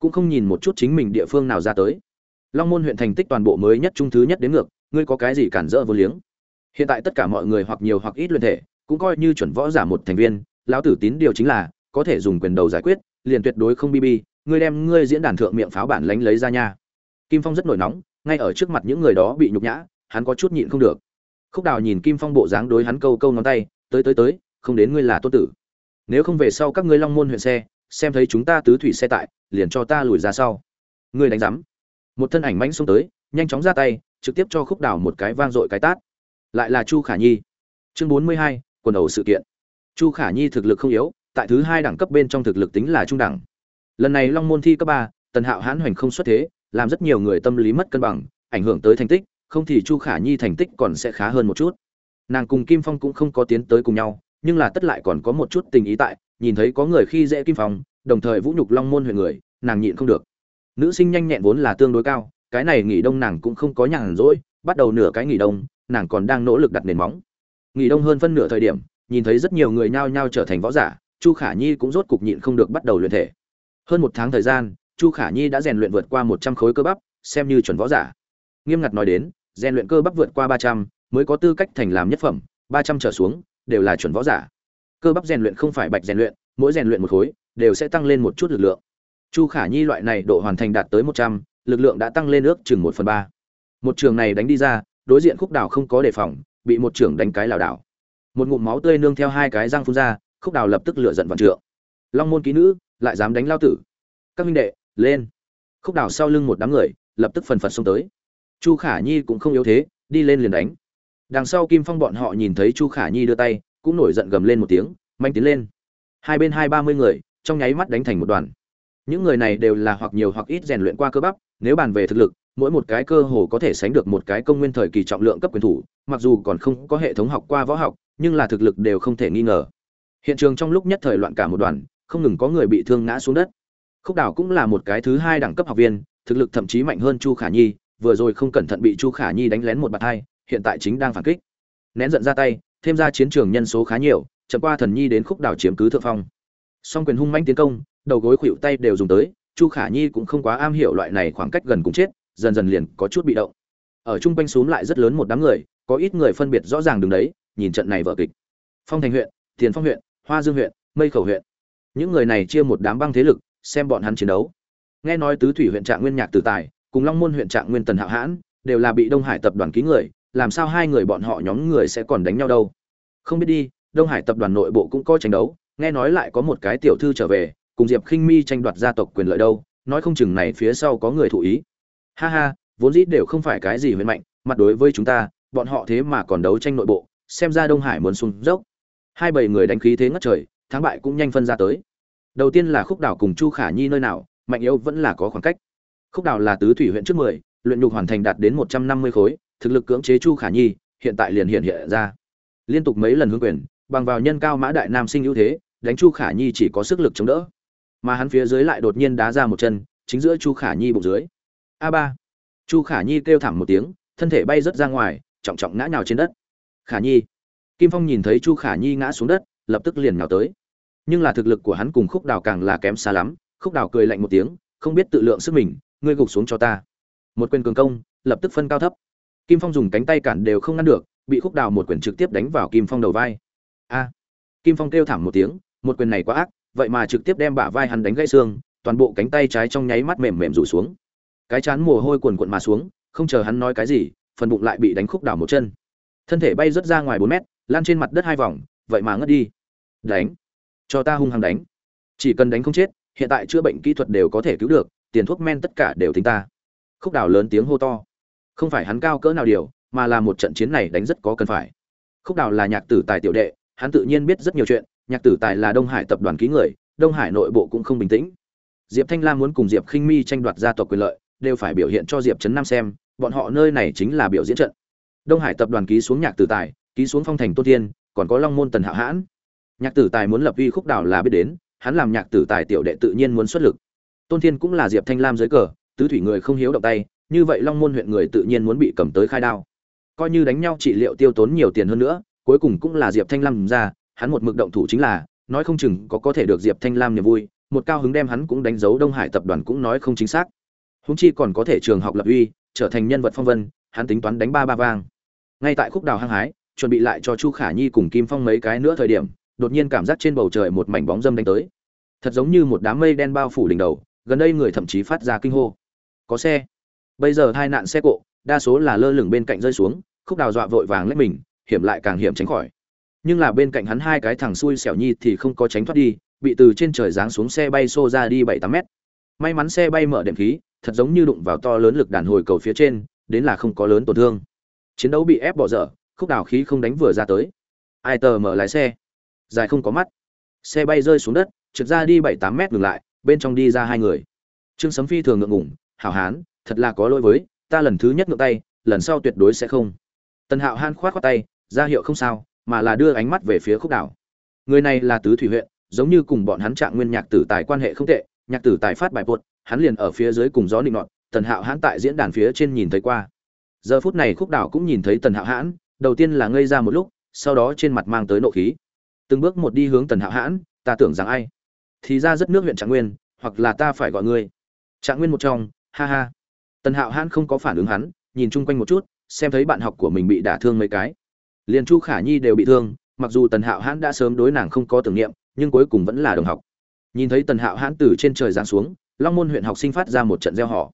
[SPEAKER 1] Cũng không nhìn một chút chính mình địa phương nào ra tới. Long Môn huyện thành tích toàn bộ mới nhất trung thứ nhất đến ngược, ngươi có cái gì cản rỡ vô liếng? Hiện tại tất cả mọi người hoặc nhiều hoặc ít luyện thể, cũng coi như chuẩn võ giả một thành viên, lão tử tín điều chính là có thể dùng quyền đầu giải quyết, liền tuyệt đối không bi bi, ngươi đem ngươi diễn đàn thượng miệng pháo bản lánh lấy ra nha. Kim Phong rất nổi nóng, ngay ở trước mặt những người đó bị nhục nhã hắn có chút nhịn không được khúc đào nhìn kim phong bộ dáng đối hắn câu câu ngón tay tới tới tới không đến ngươi là tốt tử nếu không về sau các ngươi long môn huyện xe xem thấy chúng ta tứ thủy xe tại, liền cho ta lùi ra sau. Ngươi đánh giám. Một thân ảnh mãnh xông tới, nhanh chóng ra tay, trực tiếp cho khúc đào một cái vang dội cái tát. Lại là chu khả nhi. Chương bốn mươi hai, quần ẩu sự kiện. Chu khả nhi thực lực không yếu, tại thứ hai đẳng cấp bên trong thực lực tính là trung đẳng. Lần này long môn thi cấp ba, tần hạo hãn hoành không xuất thế, làm rất nhiều người tâm lý mất cân bằng, ảnh hưởng tới thành tích, không thì chu khả nhi thành tích còn sẽ khá hơn một chút. Nàng cùng kim phong cũng không có tiến tới cùng nhau, nhưng là tất lại còn có một chút tình ý tại nhìn thấy có người khi dễ kim phong, đồng thời vũ nhục long môn huyện người, nàng nhịn không được. Nữ sinh nhanh nhẹn vốn là tương đối cao, cái này nghỉ đông nàng cũng không có nhàn rỗi, bắt đầu nửa cái nghỉ đông, nàng còn đang nỗ lực đặt nền móng. Nghỉ đông hơn phân nửa thời điểm, nhìn thấy rất nhiều người nhao nhao trở thành võ giả, chu khả nhi cũng rốt cục nhịn không được bắt đầu luyện thể. Hơn một tháng thời gian, chu khả nhi đã rèn luyện vượt qua một trăm khối cơ bắp, xem như chuẩn võ giả. Nghiêm ngặt nói đến, rèn luyện cơ bắp vượt qua ba trăm, mới có tư cách thành làm nhất phẩm, ba trăm trở xuống, đều là chuẩn võ giả cơ bắp rèn luyện không phải bạch rèn luyện, mỗi rèn luyện một khối, đều sẽ tăng lên một chút lực lượng. Chu khả nhi loại này độ hoàn thành đạt tới một trăm, lực lượng đã tăng lên ước chừng một phần ba. Một trường này đánh đi ra, đối diện khúc đảo không có đề phòng, bị một trưởng đánh cái lảo đảo. Một ngụm máu tươi nương theo hai cái răng phun ra, khúc đào lập tức lựa giận vạn trượng. Long môn ký nữ, lại dám đánh lao tử. Các minh đệ, lên. Khúc đào sau lưng một đám người, lập tức phần phật xông tới. Chu khả nhi cũng không yếu thế, đi lên liền đánh. Đằng sau kim phong bọn họ nhìn thấy chu khả nhi đưa tay cũng nổi giận gầm lên một tiếng, manh tiến lên. Hai bên hai ba mươi người, trong nháy mắt đánh thành một đoàn. Những người này đều là hoặc nhiều hoặc ít rèn luyện qua cơ bắp, nếu bàn về thực lực, mỗi một cái cơ hồ có thể sánh được một cái công nguyên thời kỳ trọng lượng cấp quyền thủ, mặc dù còn không có hệ thống học qua võ học, nhưng là thực lực đều không thể nghi ngờ. Hiện trường trong lúc nhất thời loạn cả một đoàn, không ngừng có người bị thương ngã xuống đất. Khúc đảo cũng là một cái thứ hai đẳng cấp học viên, thực lực thậm chí mạnh hơn chu khả nhi, vừa rồi không cẩn thận bị chu khả nhi đánh lén một bạt hai, hiện tại chính đang phản kích. Nén giận ra tay thêm ra chiến trường nhân số khá nhiều, chậm qua thần nhi đến khúc đảo chiếm cứ thượng phong. Song quyền hung manh tiến công, đầu gối khuỵu tay đều dùng tới, chu khả nhi cũng không quá am hiểu loại này khoảng cách gần cũng chết, dần dần liền có chút bị động. Ở trung quanh xúm lại rất lớn một đám người, có ít người phân biệt rõ ràng đứng đấy, nhìn trận này vở kịch. Phong thành huyện, tiền phong huyện, hoa dương huyện, mây khẩu huyện. Những người này chia một đám băng thế lực, xem bọn hắn chiến đấu. Nghe nói tứ thủy huyện trạng nguyên nhạc tử tài, cùng long môn huyện trạng nguyên tần hạo hãn, đều là bị đông hải tập đoàn ký người làm sao hai người bọn họ nhóm người sẽ còn đánh nhau đâu? Không biết đi, đông hải tập đoàn nội bộ cũng có tranh đấu, nghe nói lại có một cái tiểu thư trở về, cùng diệp khinh mi tranh đoạt gia tộc quyền lợi đâu, nói không chừng này phía sau có người thụ ý. Ha ha, vốn dĩ đều không phải cái gì huyền mạnh, mặt đối với chúng ta, bọn họ thế mà còn đấu tranh nội bộ, xem ra đông hải muốn xuống dốc. Hai bảy người đánh khí thế ngất trời, thắng bại cũng nhanh phân ra tới. Đầu tiên là khúc đảo cùng chu khả nhi nơi nào, mạnh yếu vẫn là có khoảng cách. Khúc đảo là tứ thủy huyện trước mười, luyện nhục hoàn thành đạt đến một trăm năm mươi khối thực lực cưỡng chế chu khả nhi, hiện tại liền hiện hiện ra. Liên tục mấy lần hướng quyền, bằng vào nhân cao mã đại nam sinh ưu thế, đánh chu khả nhi chỉ có sức lực chống đỡ. Mà hắn phía dưới lại đột nhiên đá ra một chân, chính giữa chu khả nhi bụng dưới. A ba. Chu khả nhi kêu thảm một tiếng, thân thể bay rớt ra ngoài, trọng trọng ngã nhào trên đất. Khả nhi. Kim phong nhìn thấy chu khả nhi ngã xuống đất, lập tức liền nhào tới. Nhưng là thực lực của hắn cùng khúc đào càng là kém xa lắm, khúc đào cười lạnh một tiếng, không biết tự lượng sức mình, ngươi gục xuống cho ta. Một quyền cường công, lập tức phân cao thấp kim phong dùng cánh tay cản đều không ngăn được, bị khúc đào một quyền trực tiếp đánh vào kim phong đầu vai. A. Kim phong kêu thảm một tiếng, một quyền này quá ác, vậy mà trực tiếp đem bả vai hắn đánh gãy xương, toàn bộ cánh tay trái trong nháy mắt mềm mềm rủ xuống. Cái chán mồ hôi cuồn cuộn mà xuống, không chờ hắn nói cái gì, phần bụng lại bị đánh khúc đảo một chân. Thân thể bay rớt ra ngoài bốn mét, lan trên mặt đất hai vòng, vậy mà ngất đi. Đánh. Cho ta hung hăng đánh. Chỉ cần đánh không chết, hiện tại chữa bệnh kỹ thuật đều có thể cứu được, tiền thuốc men tất cả đều tính ta. Khúc đảo lớn tiếng hô to không phải hắn cao cỡ nào điều, mà là một trận chiến này đánh rất có cần phải. Khúc Đào là nhạc tử tài tiểu đệ, hắn tự nhiên biết rất nhiều chuyện, nhạc tử tài là đông hải tập đoàn ký người, đông hải nội bộ cũng không bình tĩnh. Diệp thanh lam muốn cùng diệp khinh mi tranh đoạt gia tộc quyền lợi, đều phải biểu hiện cho diệp trấn nam xem, bọn họ nơi này chính là biểu diễn trận. Đông hải tập đoàn ký xuống nhạc tử tài, ký xuống phong thành tôn tiên còn có long môn tần hạ hãn. Nhạc tử tài muốn lập uy khúc Đào là biết đến, hắn làm nhạc tử tài tiểu đệ tự nhiên muốn xuất lực. Tôn thiên cũng là diệp thanh lam dưới cờ, tứ thủy người không hiếu động tay như vậy long môn huyện người tự nhiên muốn bị cầm tới khai đao. Coi như đánh nhau trị liệu tiêu tốn nhiều tiền hơn nữa, cuối cùng cũng là diệp thanh lam ra, hắn một mực động thủ chính là, nói không chừng có có thể được diệp thanh lam niềm vui, một cao hứng đem hắn cũng đánh dấu đông hải tập đoàn cũng nói không chính xác. Húng chi còn có thể trường học lập uy, trở thành nhân vật phong vân, hắn tính toán đánh ba ba vang. Ngay tại khúc đào hăng hái, chuẩn bị lại cho chu khả nhi cùng kim phong mấy cái nữa thời điểm, đột nhiên cảm giác trên bầu trời một mảnh bóng dâm đánh tới. Thật giống như một đám mây đen bao phủ đỉnh đầu, gần đây người thậm chí phát ra kinh hô. Có xe bây giờ hai nạn xe cộ, đa số là lơ lửng bên cạnh rơi xuống, khúc đào dọa vội vàng lấy mình, hiểm lại càng hiểm tránh khỏi. Nhưng là bên cạnh hắn hai cái thằng xui xẻo nhi thì không có tránh thoát đi, bị từ trên trời giáng xuống xe bay xô ra đi bảy tám mét. May mắn xe bay mở đệm khí, thật giống như đụng vào to lớn lực đàn hồi cầu phía trên, đến là không có lớn tổn thương. Chiến đấu bị ép bỏ dở, khúc đào khí không đánh vừa ra tới. Ai tờ mở lái xe? Dài không có mắt. Xe bay rơi xuống đất, trượt ra đi bảy tám mét ngừng lại, bên trong đi ra hai người. Trương sấm phi thường ngượng ngủng hảo hán thật là có lỗi với, ta lần thứ nhất ngượng tay, lần sau tuyệt đối sẽ không. Tần hạo han khoát khoát tay, ra hiệu không sao, mà là đưa ánh mắt về phía khúc đảo. Người này là tứ thủy huyện, giống như cùng bọn hắn trạng nguyên nhạc tử tài quan hệ không tệ, nhạc tử tài phát bài bột, hắn liền ở phía dưới cùng gió định nọt, tần hạo hãn tại diễn đàn phía trên nhìn thấy qua. Giờ phút này khúc đảo cũng nhìn thấy tần hạo hãn, đầu tiên là ngây ra một lúc, sau đó trên mặt mang tới nộ khí. Từng bước một đi hướng tần hạo hãn, ta tưởng rằng ai? Thì ra rất nước huyện trạng nguyên, hoặc là ta phải gọi ngươi trạng nguyên một trong, ha ha tần hạo hãn không có phản ứng hắn, nhìn chung quanh một chút, xem thấy bạn học của mình bị đả thương mấy cái. Liền chu khả nhi đều bị thương, mặc dù tần hạo hãn đã sớm đối nàng không có tưởng niệm, nhưng cuối cùng vẫn là đồng học. Nhìn thấy tần hạo hãn từ trên trời giáng xuống, long môn huyện học sinh phát ra một trận gieo họ